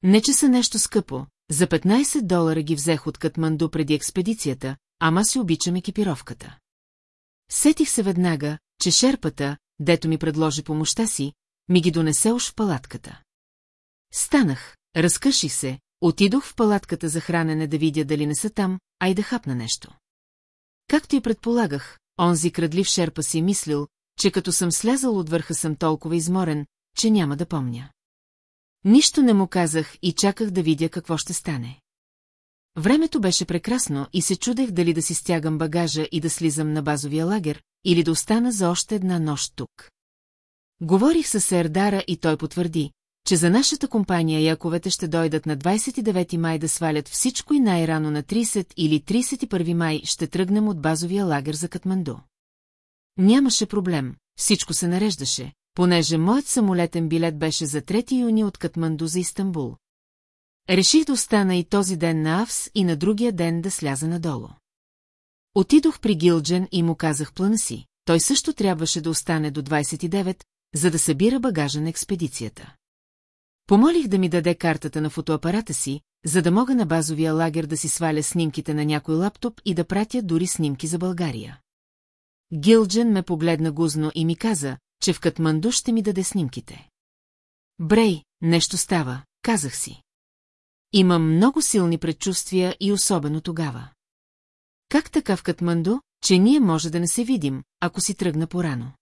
Не, че са нещо скъпо, за 15 долара ги взех от Катманду преди експедицията, ама си обичам екипировката. Сетих се веднага, че шерпата, дето ми предложи помощта си, ми ги донесе уж в палатката. Станах, разкъших се, отидох в палатката за хранене да видя дали не са там, а и да хапна нещо. Както и предполагах, онзи крадлив шерпа си мислил, че като съм слязал от върха съм толкова изморен, че няма да помня. Нищо не му казах и чаках да видя какво ще стане. Времето беше прекрасно и се чудех дали да си стягам багажа и да слизам на базовия лагер, или да остана за още една нощ тук. Говорих с Сердара и той потвърди, че за нашата компания яковете ще дойдат на 29 май да свалят всичко и най-рано на 30 или 31 май ще тръгнем от базовия лагер за Катманду. Нямаше проблем, всичко се нареждаше, понеже моят самолетен билет беше за 3 юни от Катманду за Истанбул. Реших да остана и този ден на Авс и на другия ден да сляза надолу. Отидох при Гилджен и му казах плана си. Той също трябваше да остане до 29, за да събира багажа на експедицията. Помолих да ми даде картата на фотоапарата си, за да мога на базовия лагер да си сваля снимките на някой лаптоп и да пратя дори снимки за България. Гилджен ме погледна гузно и ми каза, че в Катманду ще ми даде снимките. Брей, нещо става, казах си. Имам много силни предчувствия и особено тогава. Как така в Катманду, че ние може да не се видим, ако си тръгна порано?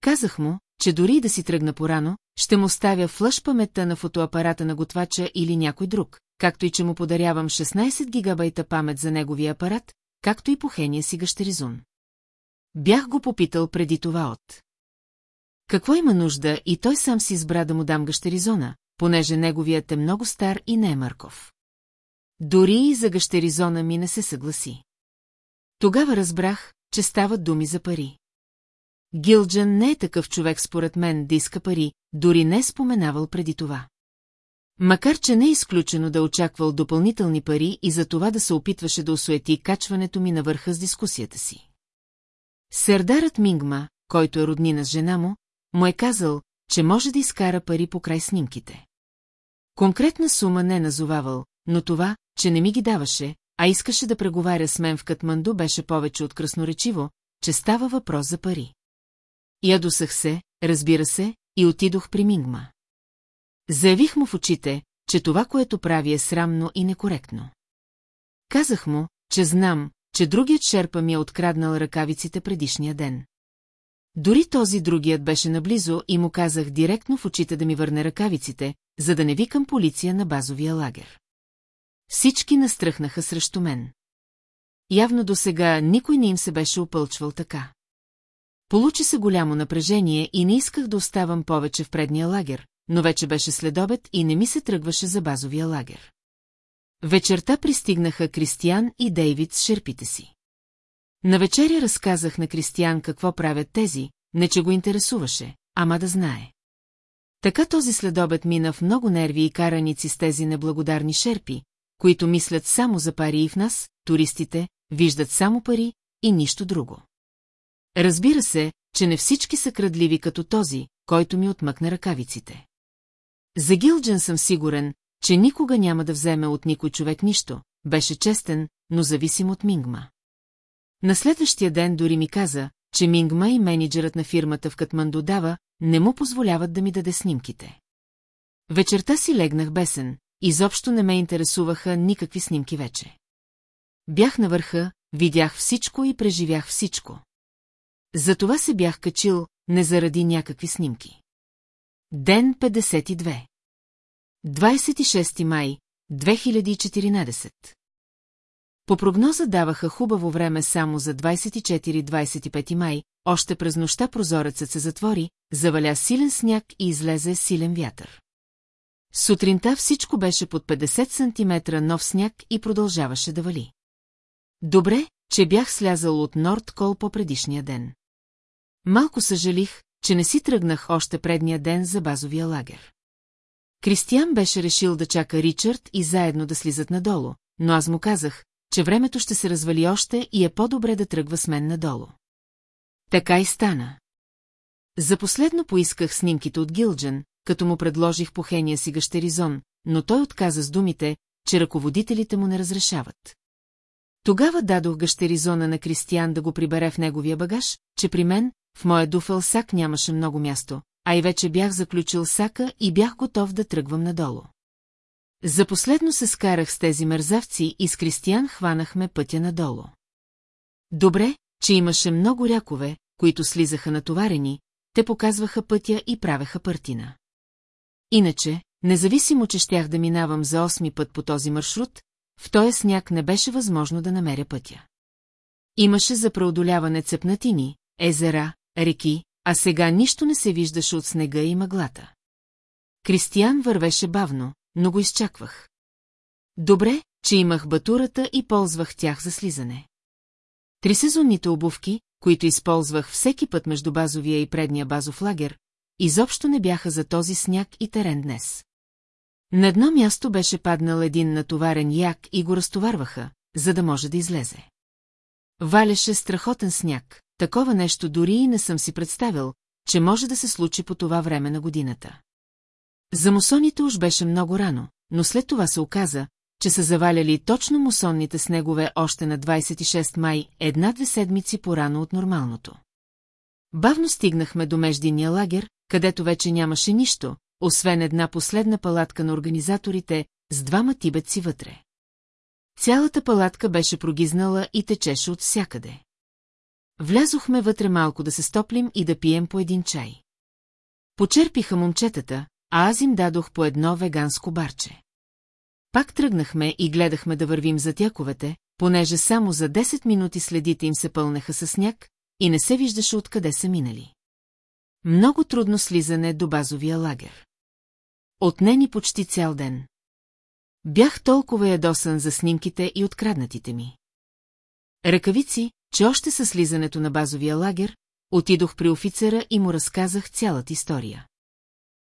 Казах му, че дори да си тръгна порано, ще му ставя флъш паметта на фотоапарата на готвача или някой друг, както и че му подарявам 16 гигабайта памет за неговия апарат, както и похения си гъщеризун. Бях го попитал преди това от. Какво има нужда и той сам си избра да му дам гъщеризона, понеже неговият е много стар и не е Марков. Дори и за гъщеризона ми не се съгласи. Тогава разбрах, че стават думи за пари. Гилджан не е такъв човек според мен да иска пари, дори не е споменавал преди това. Макар, че не е изключено да очаквал допълнителни пари и за това да се опитваше да осуети качването ми на върха с дискусията си. Сердарът Мингма, който е роднина с жена му, му е казал, че може да изкара пари по край снимките. Конкретна сума не е назовавал, но това, че не ми ги даваше, а искаше да преговаря с мен в Катманду беше повече от красноречиво, че става въпрос за пари. Ядосах се, разбира се, и отидох при Мингма. Заявих му в очите, че това, което прави е срамно и некоректно. Казах му, че знам, че другият шерпа ми е откраднал ръкавиците предишния ден. Дори този другият беше наблизо и му казах директно в очите да ми върне ръкавиците, за да не викам полиция на базовия лагер. Всички настръхнаха срещу мен. Явно до сега никой не им се беше опълчвал така. Получи се голямо напрежение и не исках да оставам повече в предния лагер, но вече беше следобед и не ми се тръгваше за базовия лагер. Вечерта пристигнаха Кристиян и Дейвид с шерпите си. На вечеря разказах на Кристиян какво правят тези, не че го интересуваше, ама да знае. Така този следобед мина в много нерви и караници с тези неблагодарни шерпи, които мислят само за пари и в нас, туристите, виждат само пари и нищо друго. Разбира се, че не всички са крадливи като този, който ми отмъкне ръкавиците. За Гилджен съм сигурен, че никога няма да вземе от никой човек нищо, беше честен, но зависим от Мингма. На следващия ден дори ми каза, че Мингма и менеджерът на фирмата в Катманду дава, не му позволяват да ми даде снимките. Вечерта си легнах бесен, изобщо не ме интересуваха никакви снимки вече. Бях на върха, видях всичко и преживях всичко. Затова се бях качил, не заради някакви снимки. Ден 52 26 май 2014 По прогноза даваха хубаво време само за 24-25 май, още през нощта прозорецът се затвори, заваля силен сняг и излезе силен вятър. Сутринта всичко беше под 50 см нов сняг и продължаваше да вали. Добре, че бях слязал от Нордкол по предишния ден. Малко съжалих, че не си тръгнах още предния ден за базовия лагер. Кристиян беше решил да чака Ричард и заедно да слизат надолу, но аз му казах, че времето ще се развали още и е по-добре да тръгва с мен надолу. Така и стана. За последно поисках снимките от Гилджен, като му предложих похения си гъщеризон, но той отказа с думите, че ръководителите му не разрешават. Тогава дадох гъщеризона на Кристиян да го прибере в неговия багаж, че при мен, в моя дуфел сак нямаше много място, а и вече бях заключил сака и бях готов да тръгвам надолу. За последно се скарах с тези мързавци и с Кристиян хванахме пътя надолу. Добре, че имаше много рякове, които слизаха натоварени, те показваха пътя и правеха партина. Иначе, независимо, че щях да минавам за осми път по този маршрут, в този сняг не беше възможно да намеря пътя. Имаше за преодоляване цепнатини, езера, реки, а сега нищо не се виждаше от снега и мъглата. Кристиян вървеше бавно, но го изчаквах. Добре, че имах батурата и ползвах тях за слизане. Трисезонните обувки, които използвах всеки път между базовия и предния базов лагер, изобщо не бяха за този сняг и терен днес. На едно място беше паднал един натоварен як и го разтоварваха, за да може да излезе. Валеше страхотен сняг, такова нещо дори и не съм си представил, че може да се случи по това време на годината. За мусоните уж беше много рано, но след това се оказа, че са заваляли точно мусонните снегове още на 26 май, една-две седмици по-рано от нормалното. Бавно стигнахме до междинния лагер, където вече нямаше нищо, освен една последна палатка на организаторите с двама тибетци вътре. Цялата палатка беше прогизнала и течеше от всякъде. Влязохме вътре малко да се стоплим и да пием по един чай. Почерпиха момчетата, а аз им дадох по едно веганско барче. Пак тръгнахме и гледахме да вървим за тяковете, понеже само за 10 минути следите им се пълнеха със сняг и не се виждаше откъде са минали. Много трудно слизане до базовия лагер. Отне ни почти цял ден. Бях толкова ядосан за снимките и откраднатите ми. Ръкавици, че още със слизането на базовия лагер, отидох при офицера и му разказах цялата история.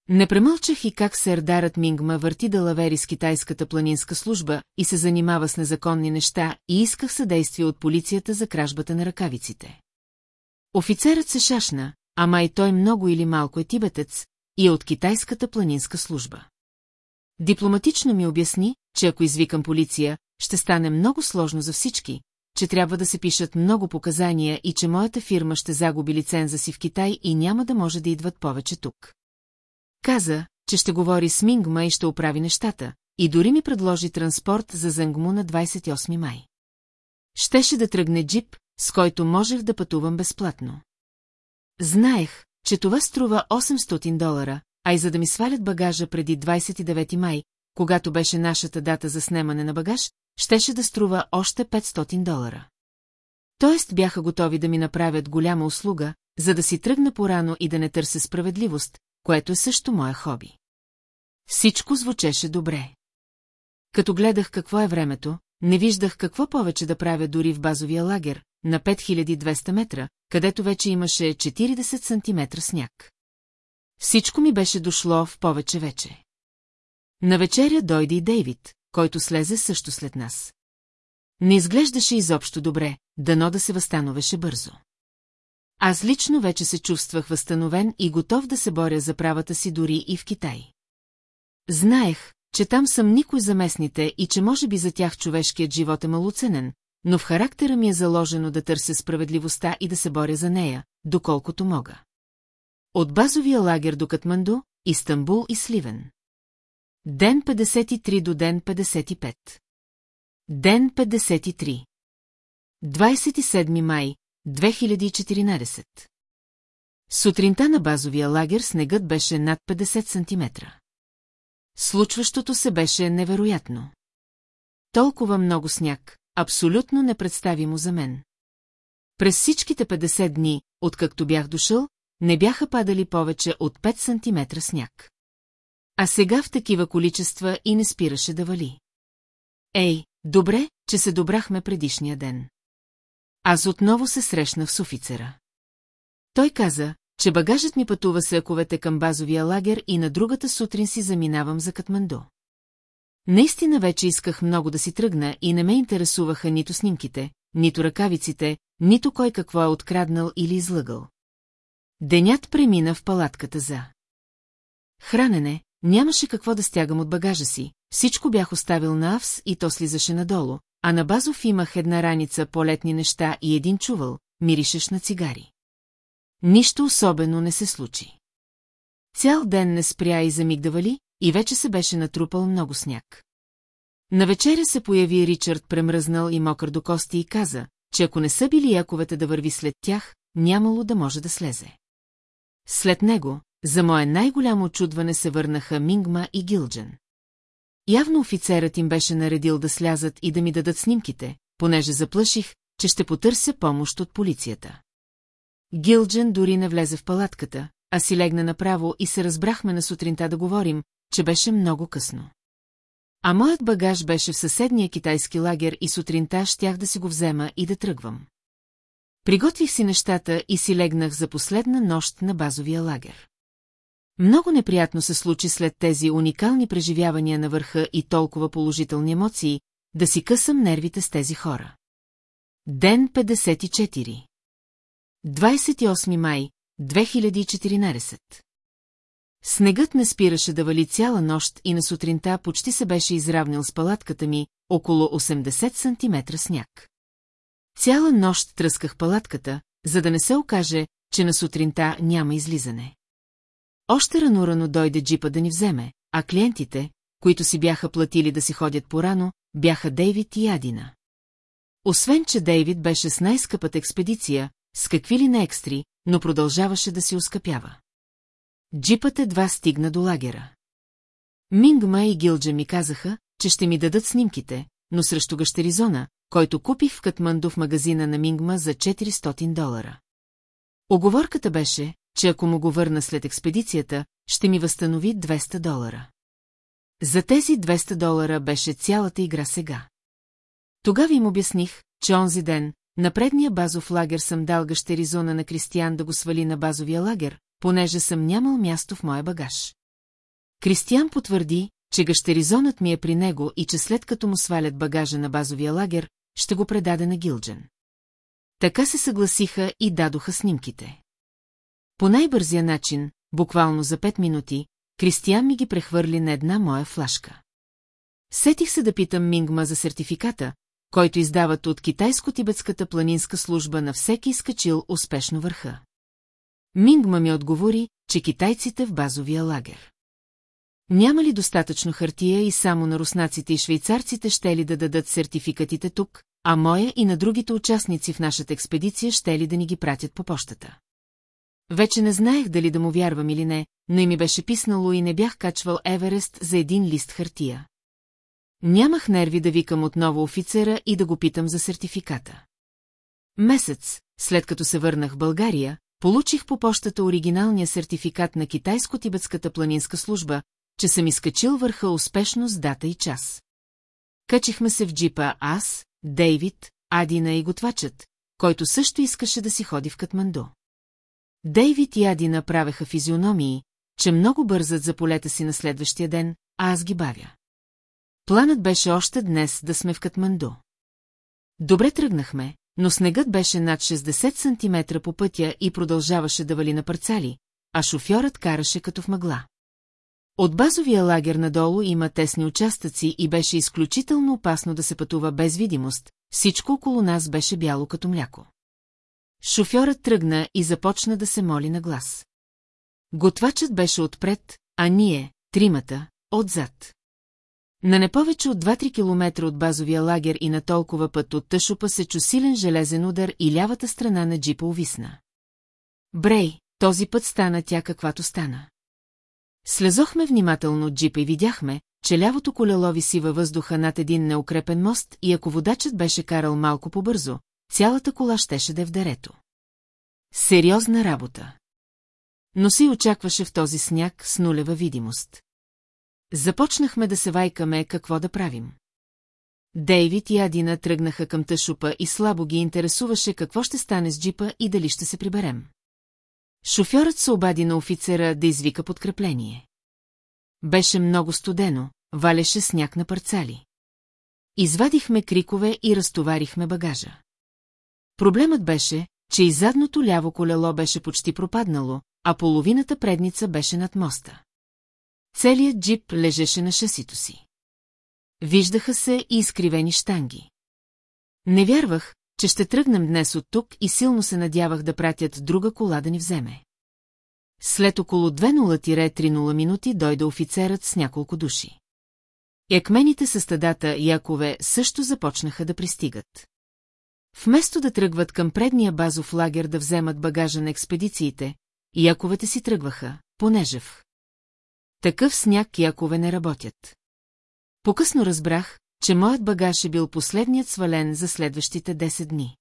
Не премълчах и как сердарът Мингма върти да лавери с китайската планинска служба и се занимава с незаконни неща и исках съдействие от полицията за кражбата на ръкавиците. Офицерът се шашна, ама и той много или малко е тибетец и е от китайската планинска служба. Дипломатично ми обясни, че ако извикам полиция, ще стане много сложно за всички, че трябва да се пишат много показания и че моята фирма ще загуби лиценза си в Китай и няма да може да идват повече тук. Каза, че ще говори с Мингма и ще оправи нещата, и дори ми предложи транспорт за Зангму на 28 май. Щеше да тръгне джип, с който можех да пътувам безплатно. Знаех, че това струва 800 долара, а и за да ми свалят багажа преди 29 май, когато беше нашата дата за снемане на багаж, щеше да струва още 500 долара. Тоест бяха готови да ми направят голяма услуга, за да си тръгна порано и да не търся справедливост, което е също моя хоби. Всичко звучеше добре. Като гледах какво е времето, не виждах какво повече да правя дори в базовия лагер, на 5200 метра, където вече имаше 40 см сняг. Всичко ми беше дошло в повече вече. На вечеря дойде и Дейвид, който слезе също след нас. Не изглеждаше изобщо добре, дано да се възстановеше бързо. Аз лично вече се чувствах възстановен и готов да се боря за правата си дори и в Китай. Знаех, че там съм никой за местните и че може би за тях човешкият живот е малоценен, но в характера ми е заложено да търся справедливостта и да се боря за нея, доколкото мога. От базовия лагер до Катманду, Истанбул и Сливен. Ден 53 до ден 55. Ден 53. 27 май, 2014. Сутринта на базовия лагер снегът беше над 50 см. Случващото се беше невероятно. Толкова много сняг, абсолютно непредставимо за мен. През всичките 50 дни, откакто бях дошъл, не бяха падали повече от 5 см сняг. А сега в такива количества и не спираше да вали. Ей, добре, че се добрахме предишния ден. Аз отново се срещнах с офицера. Той каза, че багажът ми пътува с към базовия лагер и на другата сутрин си заминавам за Катманду. Наистина вече исках много да си тръгна и не ме интересуваха нито снимките, нито ръкавиците, нито кой какво е откраднал или излъгал. Денят премина в палатката за. Хранене, нямаше какво да стягам от багажа си, всичко бях оставил на Авс и то слизаше надолу, а на Базов имах една раница по летни неща и един чувал, миришеш на цигари. Нищо особено не се случи. Цял ден не спря и замигдавали, и вече се беше натрупал много сняг. На вечеря се появи Ричард премръзнал и мокър до кости и каза, че ако не са били яковете да върви след тях, нямало да може да слезе. След него, за мое най-голямо очудване се върнаха Мингма и Гилджен. Явно офицерът им беше наредил да слязат и да ми дадат снимките, понеже заплаших, че ще потърся помощ от полицията. Гилджен дори не влезе в палатката, а си легна направо и се разбрахме на сутринта да говорим, че беше много късно. А моят багаж беше в съседния китайски лагер и сутринта щях да си го взема и да тръгвам. Приготвих си нещата и си легнах за последна нощ на базовия лагер. Много неприятно се случи след тези уникални преживявания на върха и толкова положителни емоции, да си късам нервите с тези хора. Ден 54 28 май 2014 Снегът не спираше да вали цяла нощ и на сутринта почти се беше изравнил с палатката ми, около 80 см сняг. Цяла нощ тръсках палатката, за да не се окаже, че на сутринта няма излизане. Още рано-рано дойде джипа да ни вземе, а клиентите, които си бяха платили да си ходят порано, бяха Дейвид и Адина. Освен, че Дейвид беше с най-скъпата експедиция, с какви ли не екстри, но продължаваше да си оскъпява. Джипът едва стигна до лагера. Мингма и Гилджа ми казаха, че ще ми дадат снимките, но срещу гащеризона, който купих в Катманду в магазина на Мингма за 400 долара. Оговорката беше, че ако му го върна след експедицията, ще ми възстанови 200 долара. За тези 200 долара беше цялата игра сега. Тогава им обясних, че онзи ден, на предния базов лагер съм дал гащеризона на Кристиян да го свали на базовия лагер, понеже съм нямал място в моя багаж. Кристиян потвърди, че гащеризонът ми е при него и че след като му свалят багажа на базовия лагер, ще го предаде на Гилджен. Така се съгласиха и дадоха снимките. По най-бързия начин, буквално за пет минути, Кристиян ми ги прехвърли на една моя флашка. Сетих се да питам Мингма за сертификата, който издават от китайско-тибетската планинска служба на всеки изкачил успешно върха. Мингма ми отговори, че китайците в базовия лагер. Няма ли достатъчно хартия и само на руснаците и швейцарците ще ли да дадат сертификатите тук, а моя и на другите участници в нашата експедиция ще ли да ни ги пратят по почтата? Вече не знаех дали да му вярвам или не, но и ми беше писнало и не бях качвал Еверест за един лист хартия. Нямах нерви да викам отново офицера и да го питам за сертификата. Месец, след като се върнах в България, получих по почтата оригиналния сертификат на китайско-тибетската планинска служба, че съм изкачил върха успешно с дата и час. Качихме се в джипа аз, Дейвид, Адина и готвачът, който също искаше да си ходи в Катманду. Дейвид и Адина правеха физиономии, че много бързат за полета си на следващия ден, а аз ги бавя. Планът беше още днес да сме в Катманду. Добре тръгнахме, но снегът беше над 60 см по пътя и продължаваше да вали на парцали, а шофьорът караше като в мъгла. От базовия лагер надолу има тесни участъци и беше изключително опасно да се пътува без видимост, всичко около нас беше бяло като мляко. Шофьорът тръгна и започна да се моли на глас. Готвачът беше отпред, а ние, тримата, отзад. На не повече от 2-3 километра от базовия лагер и на толкова път от тъшупа се чу силен железен удар и лявата страна на джипа увисна. Брей, този път стана тя каквато стана. Слезохме внимателно от джипа и видяхме, че лявото колело виси във въздуха над един неукрепен мост и ако водачът беше карал малко по-бързо, цялата кола щеше да е в дарето. Сериозна работа. Но си очакваше в този сняг с нулева видимост. Започнахме да се вайкаме какво да правим. Дейвид и Адина тръгнаха към тъшупа и слабо ги интересуваше какво ще стане с джипа и дали ще се приберем. Шофьорът се обади на офицера да извика подкрепление. Беше много студено, валеше сняг на парцали. Извадихме крикове и разтоварихме багажа. Проблемът беше, че и задното ляво колело беше почти пропаднало, а половината предница беше над моста. Целият джип лежеше на шасито си. Виждаха се и изкривени штанги. Не вярвах, че ще тръгнем днес от тук и силно се надявах да пратят друга кола да ни вземе. След около 2.0-3.0 минути дойде офицерът с няколко души. Якмените с стадата якове също започнаха да пристигат. Вместо да тръгват към предния базов лагер да вземат багажа на експедициите, яковете си тръгваха, понежев. Такъв сняг якове не работят. Покъсно разбрах, че моят багаж е бил последният свален за следващите 10 дни.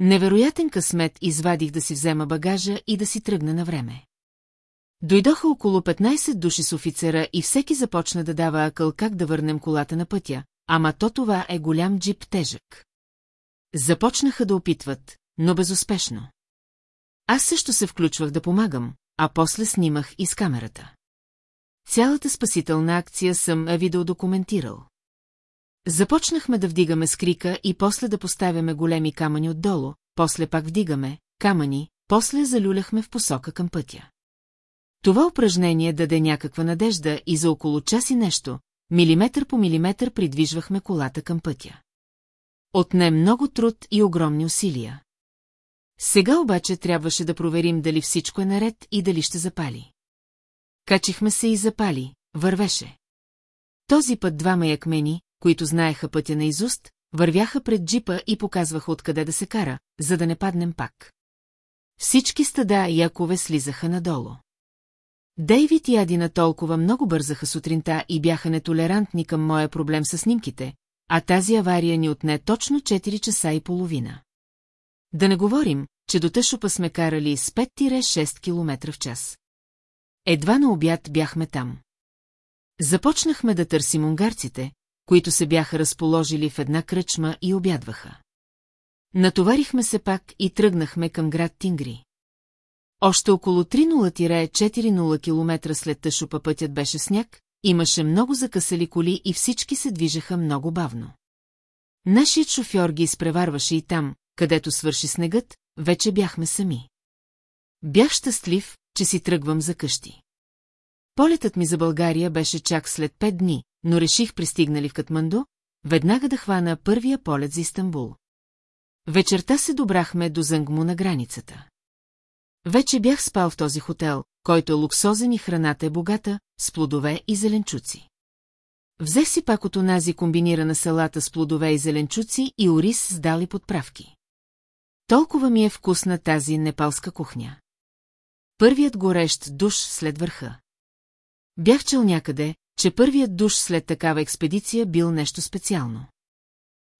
Невероятен късмет извадих да си взема багажа и да си тръгна на време. Дойдоха около 15 души с офицера и всеки започна да дава акъл как да върнем колата на пътя, ама то това е голям джип тежък. Започнаха да опитват, но безуспешно. Аз също се включвах да помагам, а после снимах и с камерата. Цялата спасителна акция съм видеодокументирал. Започнахме да вдигаме скрика и после да поставяме големи камъни отдолу, после пак вдигаме, камъни, после залюляхме в посока към пътя. Това упражнение даде някаква надежда и за около час и нещо, милиметър по милиметър придвижвахме колата към пътя. Отне много труд и огромни усилия. Сега обаче трябваше да проверим дали всичко е наред и дали ще запали. Качихме се и запали, вървеше. Този път двама якмени, които знаеха пътя на изуст, вървяха пред джипа и показваха откъде да се кара, за да не паднем пак. Всички стада и якове слизаха надолу. Дейвид и Адина толкова много бързаха сутринта и бяха нетолерантни към моя проблем с снимките, а тази авария ни отне точно 4 часа и половина. Да не говорим, че до Тъшопа сме карали с 5-6 км в час. Едва на обяд бяхме там. Започнахме да търсим унгарците, които се бяха разположили в една кръчма и обядваха. Натоварихме се пак и тръгнахме към град Тингри. Още около 3.0-4.0 км след Тъшопа пътят беше сняг, имаше много закъсали коли и всички се движеха много бавно. Нашият шофьор ги изпреварваше и там, където свърши снегът, вече бяхме сами. Бях щастлив, че си тръгвам за къщи. Полетът ми за България беше чак след пет дни, но реших пристигнали в Катманду, веднага да хвана първия полет за Истанбул. Вечерта се добрахме до Зангму на границата. Вече бях спал в този хотел, който е луксозен и храната е богата, с плодове и зеленчуци. Взех си пак от онази комбинирана салата с плодове и зеленчуци и ориз с дали подправки. Толкова ми е вкусна тази непалска кухня. Първият горещ душ след върха. Бях чел някъде, че първият душ след такава експедиция бил нещо специално.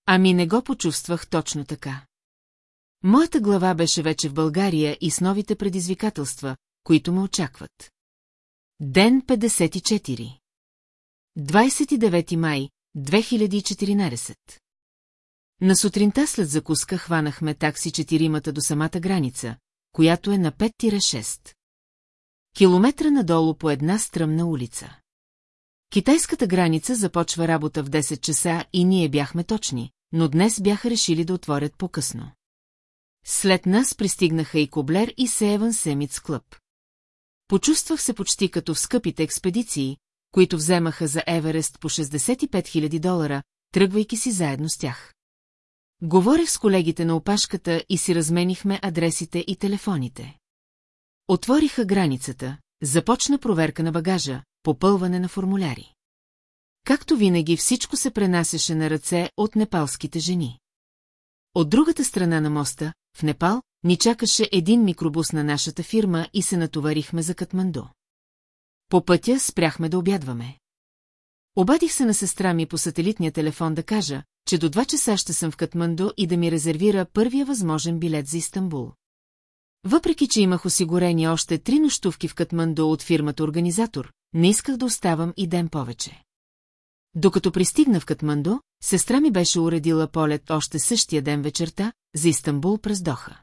Ами не го почувствах точно така. Моята глава беше вече в България и с новите предизвикателства, които ме очакват. Ден 54 29 май 2014 На сутринта след закуска хванахме такси четиримата до самата граница, която е на 5-6. Километра надолу по една стръмна улица. Китайската граница започва работа в 10 часа и ние бяхме точни, но днес бяха решили да отворят по-късно. След нас пристигнаха и Коблер и Сееван Семиц Клъб. Почувствах се почти като в скъпите експедиции, които вземаха за Еверест по 65 000 долара, тръгвайки си заедно с тях. Говорех с колегите на опашката и си разменихме адресите и телефоните. Отвориха границата, започна проверка на багажа, попълване на формуляри. Както винаги всичко се пренасяше на ръце от непалските жени. От другата страна на моста, в Непал, ни чакаше един микробус на нашата фирма и се натоварихме за Катманду. По пътя спряхме да обядваме. Обадих се на сестра ми по сателитния телефон да кажа, че до два часа ще съм в Катманду и да ми резервира първия възможен билет за Истанбул. Въпреки, че имах осигурени още три нощувки в Катманду от фирмата организатор, не исках да оставам и ден повече. Докато пристигна в Катманду, сестра ми беше уредила полет още същия ден вечерта за Истанбул през Доха.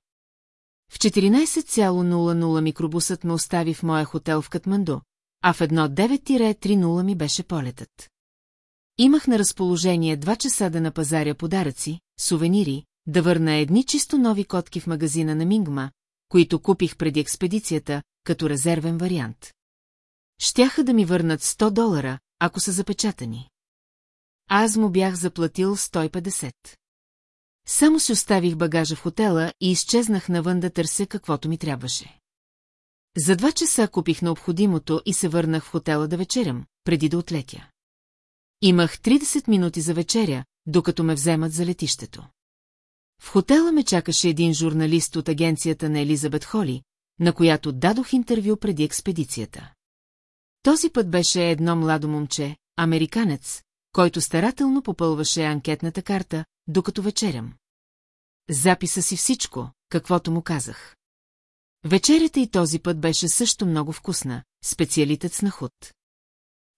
В 14.00 микробусът ме остави в моя хотел в Катманду, а в едно 9-30 ми беше полетът. Имах на разположение два часа да напазаря подаръци, сувенири, да върна едни чисто нови котки в магазина на Мингма, които купих преди експедицията, като резервен вариант. Щяха да ми върнат 100 долара, ако са запечатани. Аз му бях заплатил 150. Само си оставих багажа в хотела и изчезнах навън да търся каквото ми трябваше. За два часа купих необходимото и се върнах в хотела да вечерям, преди да отлетя. Имах 30 минути за вечеря, докато ме вземат за летището. В хотела ме чакаше един журналист от агенцията на Елизабет Холи, на която дадох интервю преди експедицията. Този път беше едно младо момче, американец, който старателно попълваше анкетната карта, докато вечерям. Записа си всичко, каквото му казах. Вечерята и този път беше също много вкусна, специалитет на худ.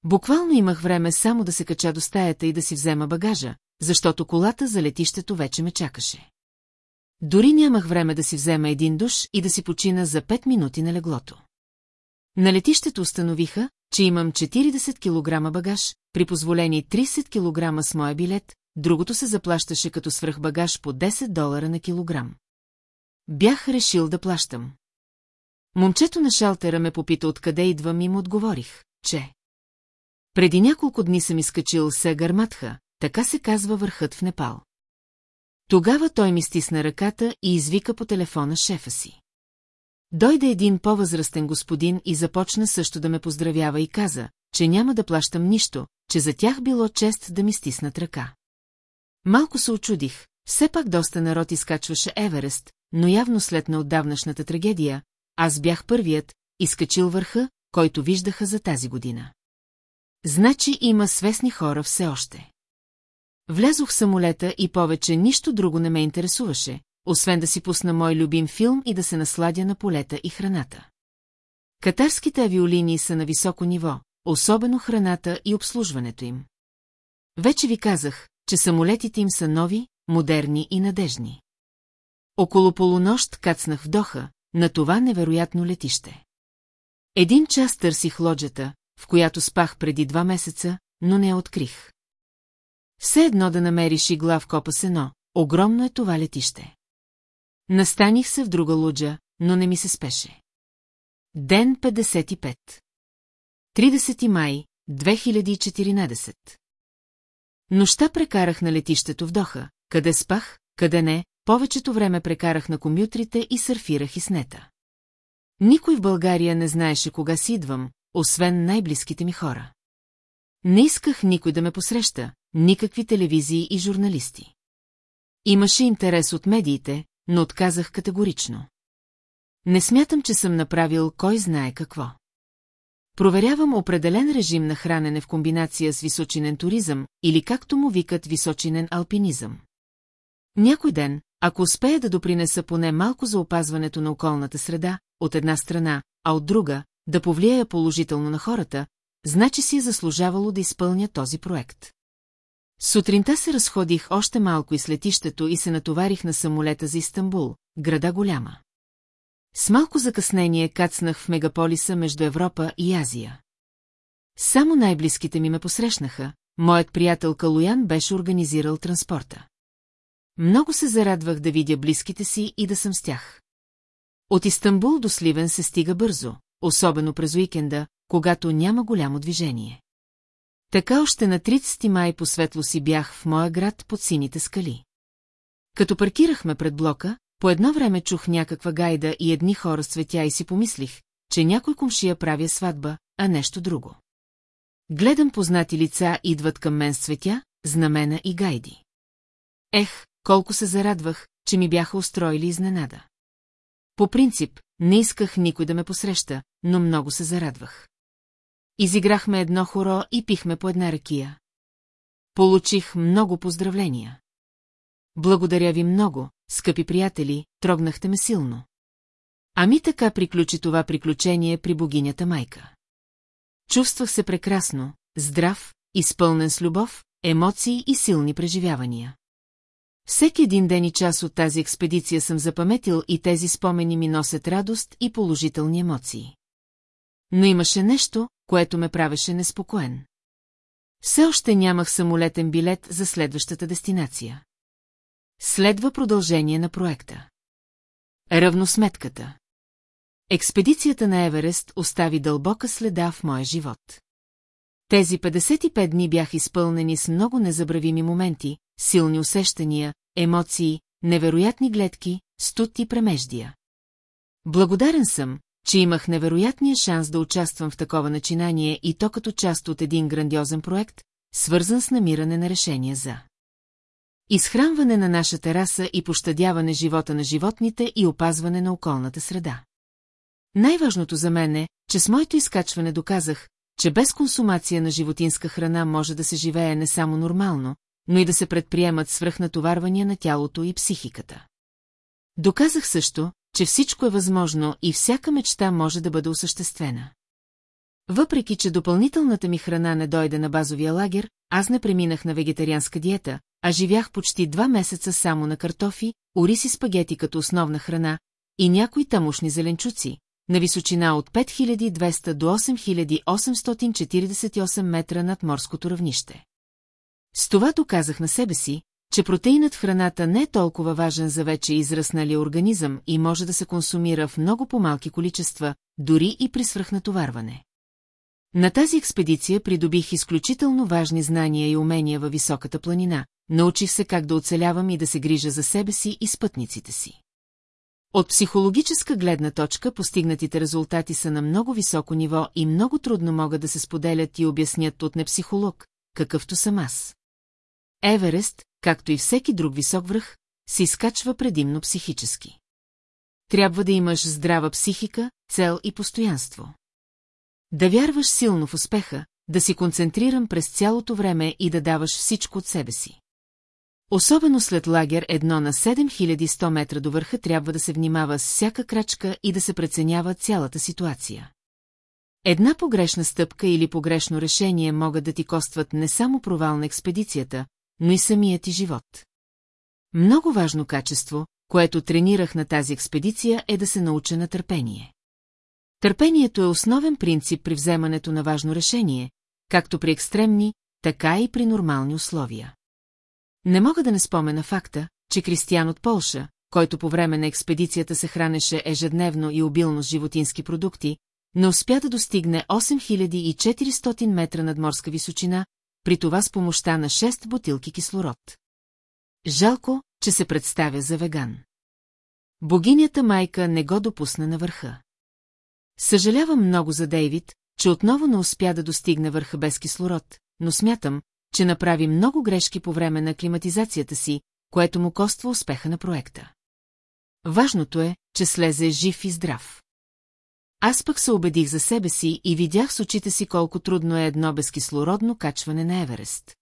Буквално имах време само да се кача до стаята и да си взема багажа, защото колата за летището вече ме чакаше. Дори нямах време да си взема един душ и да си почина за 5 минути на леглото. На летището установиха, че имам 40 кг багаж, при позволени 30 кг с моя билет, другото се заплащаше като свръхбагаж по 10 долара на килограм. Бях решил да плащам. Момчето на шалтера ме попита откъде идвам и му отговорих, че... Преди няколко дни съм изкачил Сегарматха, така се казва върхът в Непал. Тогава той ми стисна ръката и извика по телефона шефа си. Дойде един по-възрастен господин и започна също да ме поздравява и каза, че няма да плащам нищо, че за тях било чест да ми стиснат ръка. Малко се очудих, все пак доста народ изкачваше Еверест, но явно след неотдавнашната трагедия, аз бях първият, изкачил върха, който виждаха за тази година. Значи има свестни хора все още. Влязох в самолета и повече нищо друго не ме интересуваше, освен да си пусна мой любим филм и да се насладя на полета и храната. Катарските авиолинии са на високо ниво, особено храната и обслужването им. Вече ви казах, че самолетите им са нови, модерни и надежни. Около полунощ кацнах в Доха, на това невероятно летище. Един час търсих лоджата, в която спах преди два месеца, но не я открих. Все едно да намериш игла в копа сено, огромно е това летище. Настаних се в друга луджа, но не ми се спеше. Ден 55 30 май, 2014 Нощта прекарах на летището в Доха, къде спах, къде не, повечето време прекарах на комютрите и сърфирах и снета. Никой в България не знаеше кога си идвам, освен най-близките ми хора. Не исках никой да ме посреща, никакви телевизии и журналисти. Имаше интерес от медиите, но отказах категорично. Не смятам, че съм направил кой знае какво. Проверявам определен режим на хранене в комбинация с височинен туризъм или както му викат височинен алпинизъм. Някой ден, ако успея да допринеса поне малко за опазването на околната среда, от една страна, а от друга, да повлияя положително на хората, значи си е заслужавало да изпълня този проект. Сутринта се разходих още малко из летището и се натоварих на самолета за Истанбул, града голяма. С малко закъснение кацнах в мегаполиса между Европа и Азия. Само най-близките ми ме посрещнаха, моят приятел Калуян беше организирал транспорта. Много се зарадвах да видя близките си и да съм с тях. От Истанбул до Сливен се стига бързо, особено през уикенда, когато няма голямо движение. Така още на 30 май по светло си бях в моя град под сините скали. Като паркирахме пред блока, по едно време чух някаква гайда и едни хора с цветя и си помислих, че някой комшия правя сватба, а нещо друго. Гледам познати лица идват към мен с цветя, знамена и гайди. Ех, колко се зарадвах, че ми бяха устроили изненада. По принцип, не исках никой да ме посреща, но много се зарадвах. Изиграхме едно хоро и пихме по една ракия. Получих много поздравления. Благодаря ви много, скъпи приятели, трогнахте ме силно. Ами така приключи това приключение при богинята майка. Чувствах се прекрасно, здрав, изпълнен с любов, емоции и силни преживявания. Всеки един ден и час от тази експедиция съм запаметил и тези спомени ми носят радост и положителни емоции. Но имаше нещо, което ме правеше неспокоен. Все още нямах самолетен билет за следващата дестинация. Следва продължение на проекта. Равносметката. Експедицията на Еверест остави дълбока следа в моя живот. Тези 55 дни бяха изпълнени с много незабравими моменти, силни усещания, емоции, невероятни гледки, студ и премеждия. Благодарен съм, че имах невероятния шанс да участвам в такова начинание и то като част от един грандиозен проект, свързан с намиране на решение за изхранване на нашата раса и пощадяване живота на животните и опазване на околната среда. Най-важното за мен е, че с моето изкачване доказах, че без консумация на животинска храна може да се живее не само нормално, но и да се предприемат свръхнатоварвания на тялото и психиката. Доказах също, че всичко е възможно и всяка мечта може да бъде осъществена. Въпреки, че допълнителната ми храна не дойде на базовия лагер, аз не преминах на вегетарианска диета, а живях почти два месеца само на картофи, ориз и спагети като основна храна и някои тамошни зеленчуци, на височина от 5200 до 8848 метра над морското равнище. С това доказах на себе си, че протеинът в храната не е толкова важен за вече израсналия организъм и може да се консумира в много по-малки количества, дори и при свръхнатоварване. На тази експедиция придобих изключително важни знания и умения във високата планина, научих се как да оцелявам и да се грижа за себе си и спътниците си. От психологическа гледна точка постигнатите резултати са на много високо ниво и много трудно могат да се споделят и обяснят от непсихолог, какъвто съм аз. Еверест, както и всеки друг висок връх, се изкачва предимно психически. Трябва да имаш здрава психика, цел и постоянство. Да вярваш силно в успеха, да си концентриран през цялото време и да даваш всичко от себе си. Особено след лагер едно на 7100 метра до върха трябва да се внимава с всяка крачка и да се преценява цялата ситуация. Една погрешна стъпка или погрешно решение могат да ти костват не само провал на експедицията, но и самият ти живот. Много важно качество, което тренирах на тази експедиция е да се науча на търпение. Търпението е основен принцип при вземането на важно решение, както при екстремни, така и при нормални условия. Не мога да не спомена факта, че Кристиян от Полша, който по време на експедицията се хранеше ежедневно и обилно с животински продукти, не успя да достигне 8400 метра надморска височина, при това с помощта на 6 бутилки кислород. Жалко, че се представя за веган. Богинята майка не го допусна на върха. Съжалявам много за Дейвид, че отново не успя да достигне върха без кислород, но смятам, че направи много грешки по време на климатизацията си, което му коства успеха на проекта. Важното е, че слезе жив и здрав. Аз пък се убедих за себе си и видях с очите си колко трудно е едно безкислородно качване на Еверест.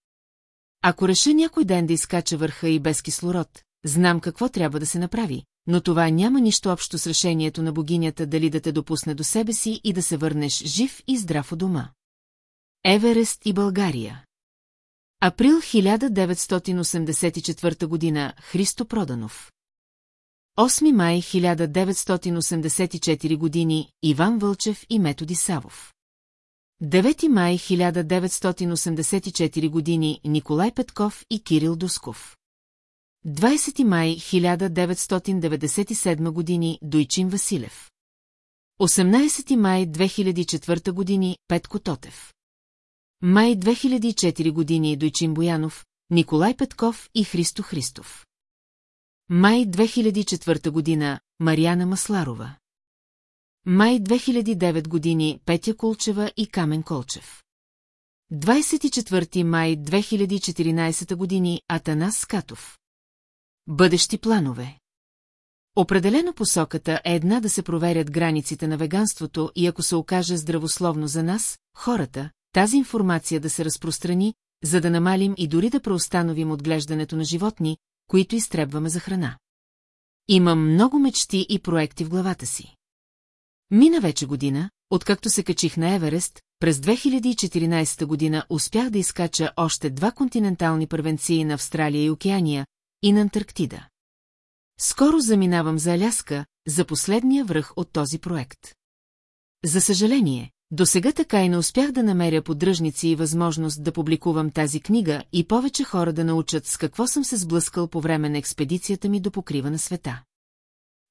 Ако реша някой ден да изкача върха и без кислород, знам какво трябва да се направи, но това няма нищо общо с решението на богинята дали да те допусне до себе си и да се върнеш жив и здрав у дома. Еверест и България Април 1984 година Христо Проданов 8 май 1984 години Иван Вълчев и Методи Савов. 9 май 1984 години Николай Петков и Кирил Досков 20 май 1997 години Дойчин Василев. 18 май 2004 години Петко Тотев. Май 2004 години Дойчин Боянов, Николай Петков и Христо Христов. Май 2004 година Марияна Масларова. Май 2009 години Петя Колчева и Камен Колчев. 24 май 2014 години Атанас Скатов. Бъдещи планове. Определено посоката е една да се проверят границите на веганството и ако се окаже здравословно за нас, хората, тази информация да се разпространи, за да намалим и дори да преустановим отглеждането на животни, които изтребваме за храна. Имам много мечти и проекти в главата си. Мина вече година, откакто се качих на Еверест, през 2014 година успях да изкача още два континентални първенции на Австралия и Океания и на Антарктида. Скоро заминавам за Аляска, за последния връх от този проект. За съжаление, до сега така и не успях да намеря поддръжници и възможност да публикувам тази книга и повече хора да научат с какво съм се сблъскал по време на експедицията ми до покрива на света.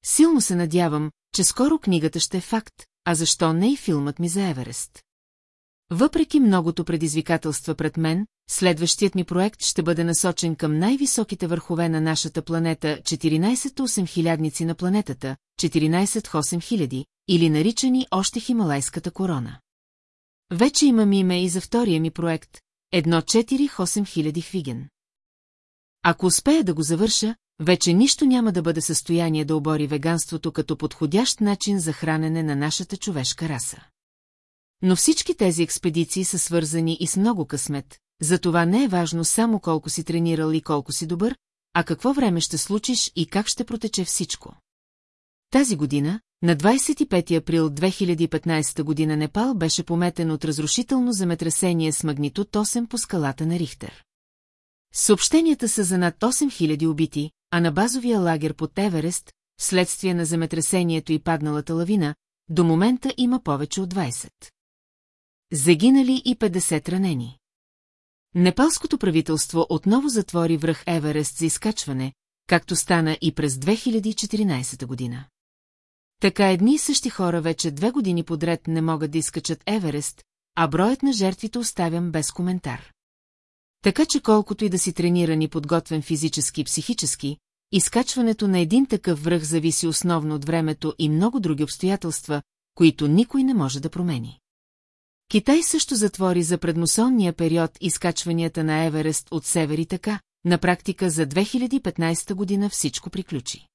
Силно се надявам, че скоро книгата ще е факт, а защо не и филмът ми за Еверест. Въпреки многото предизвикателства пред мен, следващият ми проект ще бъде насочен към най-високите върхове на нашата планета 14 хилядници на планетата, 14 хиляди, или наричани още Хималайската корона. Вече имам име и за втория ми проект, едно 4 хиляди хвиген. Ако успея да го завърша, вече нищо няма да бъде състояние да обори веганството като подходящ начин за хранене на нашата човешка раса. Но всички тези експедиции са свързани и с много късмет, затова не е важно само колко си тренирал и колко си добър, а какво време ще случиш и как ще протече всичко. Тази година, на 25 април 2015 година Непал беше пометен от разрушително земетресение с магнитуд 8 по скалата на Рихтер. Съобщенията са за над 8000 убити, а на базовия лагер под Еверест, вследствие на земетресението и падналата лавина, до момента има повече от 20. Загинали и 50 ранени. Непалското правителство отново затвори връх Еверест за изкачване, както стана и през 2014 година. Така едни и същи хора вече две години подред не могат да изкачат Еверест, а броят на жертвите оставям без коментар. Така че колкото и да си трениран и подготвен физически и психически, изкачването на един такъв връх зависи основно от времето и много други обстоятелства, които никой не може да промени. Китай също затвори за предмусонния период изкачванията на Еверест от север и така, на практика за 2015 година всичко приключи.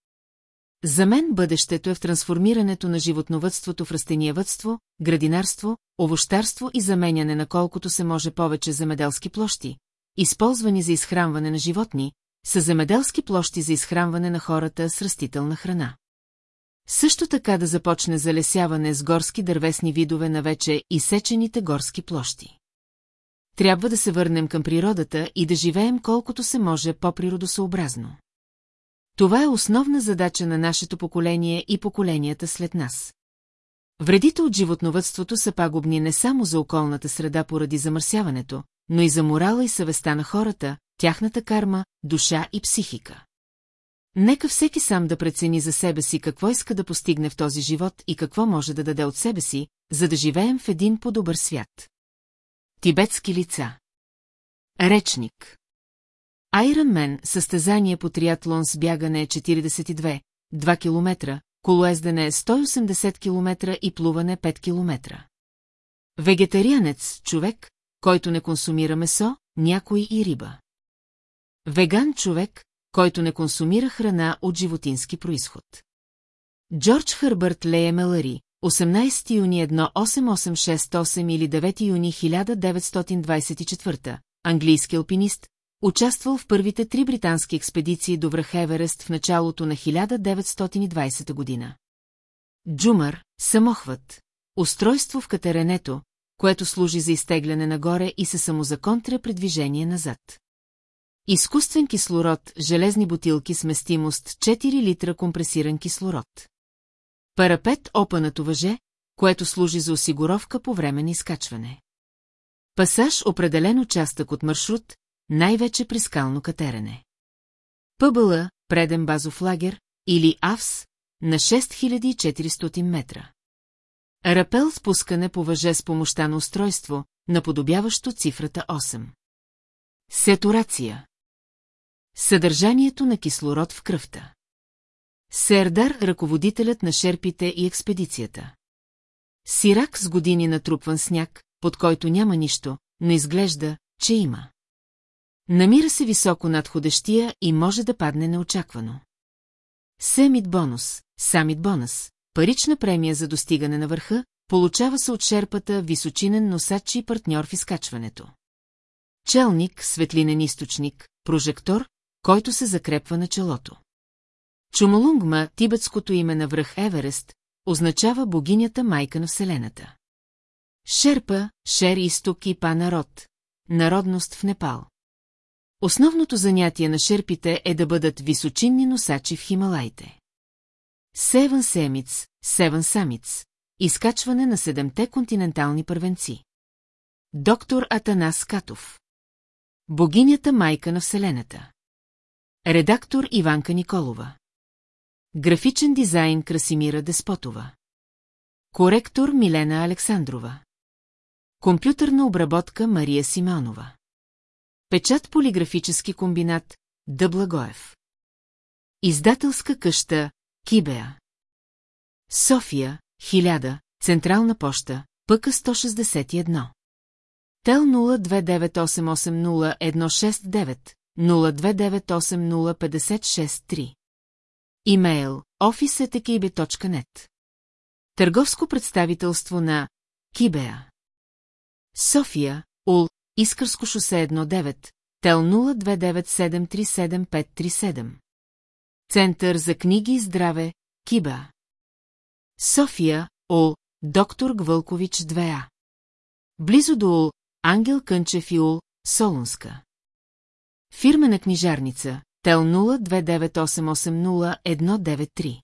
За мен бъдещето е в трансформирането на животновътството в растениевътство, градинарство, овощарство и заменяне на колкото се може повече земеделски площи, използвани за изхранване на животни, са земеделски площи за изхранване на хората с растителна храна. Също така да започне залесяване с горски дървесни видове на вече изсечените горски площи. Трябва да се върнем към природата и да живеем колкото се може по-природосъобразно. Това е основна задача на нашето поколение и поколенията след нас. Вредите от животновътството са пагубни не само за околната среда поради замърсяването, но и за морала и съвестта на хората, тяхната карма, душа и психика. Нека всеки сам да прецени за себе си какво иска да постигне в този живот и какво може да даде от себе си, за да живеем в един по-добър свят. Тибетски лица Речник Айрон Мен, състезание по триатлон с бягане 42, 2 км, колоездене 180 км и плуване 5 км. Вегетарианец, човек, който не консумира месо, някой и риба. Веган човек, който не консумира храна от животински происход. Джордж Хърбърт Лея Мелари, 18 юни 18868 или 9 юни 1924, английски алпинист, участвал в първите три британски експедиции до връх Еверест в началото на 1920 година. Джумър, самохват, устройство в катеренето, което служи за изтегляне нагоре и се самозаконтря при движение назад. Изкуствен кислород, железни бутилки с местимост 4 литра компресиран кислород. Парапет опанато въже, което служи за осигуровка по време на изкачване. Пасаж определен участък от маршрут, най-вече при скално катерене. ПБЛ, преден базов лагер, или АВС, на 6400 метра. Рапел спускане по въже с помощта на устройство, наподобяващо цифрата 8. Сетурация Съдържанието на кислород в кръвта. Сердар, ръководителят на шерпите и експедицията. Сирак с години натрупван сняг, под който няма нищо, но изглежда, че има. Намира се високо над ходещия и може да падне неочаквано. Семит бонус, самит бонус, парична премия за достигане на върха, получава се от шерпата височинен носач и партньор в изкачването. Челник, светлинен източник, прожектор, който се закрепва на челото. Чумолунгма, тибетското име на връх Еверест, означава богинята майка на Вселената. Шерпа, Шер изток и Па народ, народност в Непал. Основното занятие на шерпите е да бъдат височинни носачи в Хималайте. Севен Семиц, Севен Самиц, изкачване на седемте континентални първенци. Доктор Атанас Катов. Богинята майка на Вселената. Редактор Иванка Николова. Графичен дизайн Красимира Деспотова. Коректор Милена Александрова. Компютърна обработка Мария Симеонова. Печат полиграфически комбинат Д. Благоев. Издателска къща Кибеа. София, 1000, Централна поща, ПК 161. Тел 029880169, 029805663. Имейл office.ekibe.net Търговско представителство на Кибеа. София, Ул, Искърско шосе 19, Тел 029737537. Център за книги и здраве, Киба. София, Ул, Доктор Гвълкович 2А. Близо до Ул, Ангел Кънчев и Ул, Солунска. Фирмена книжарница, Тел 029880193.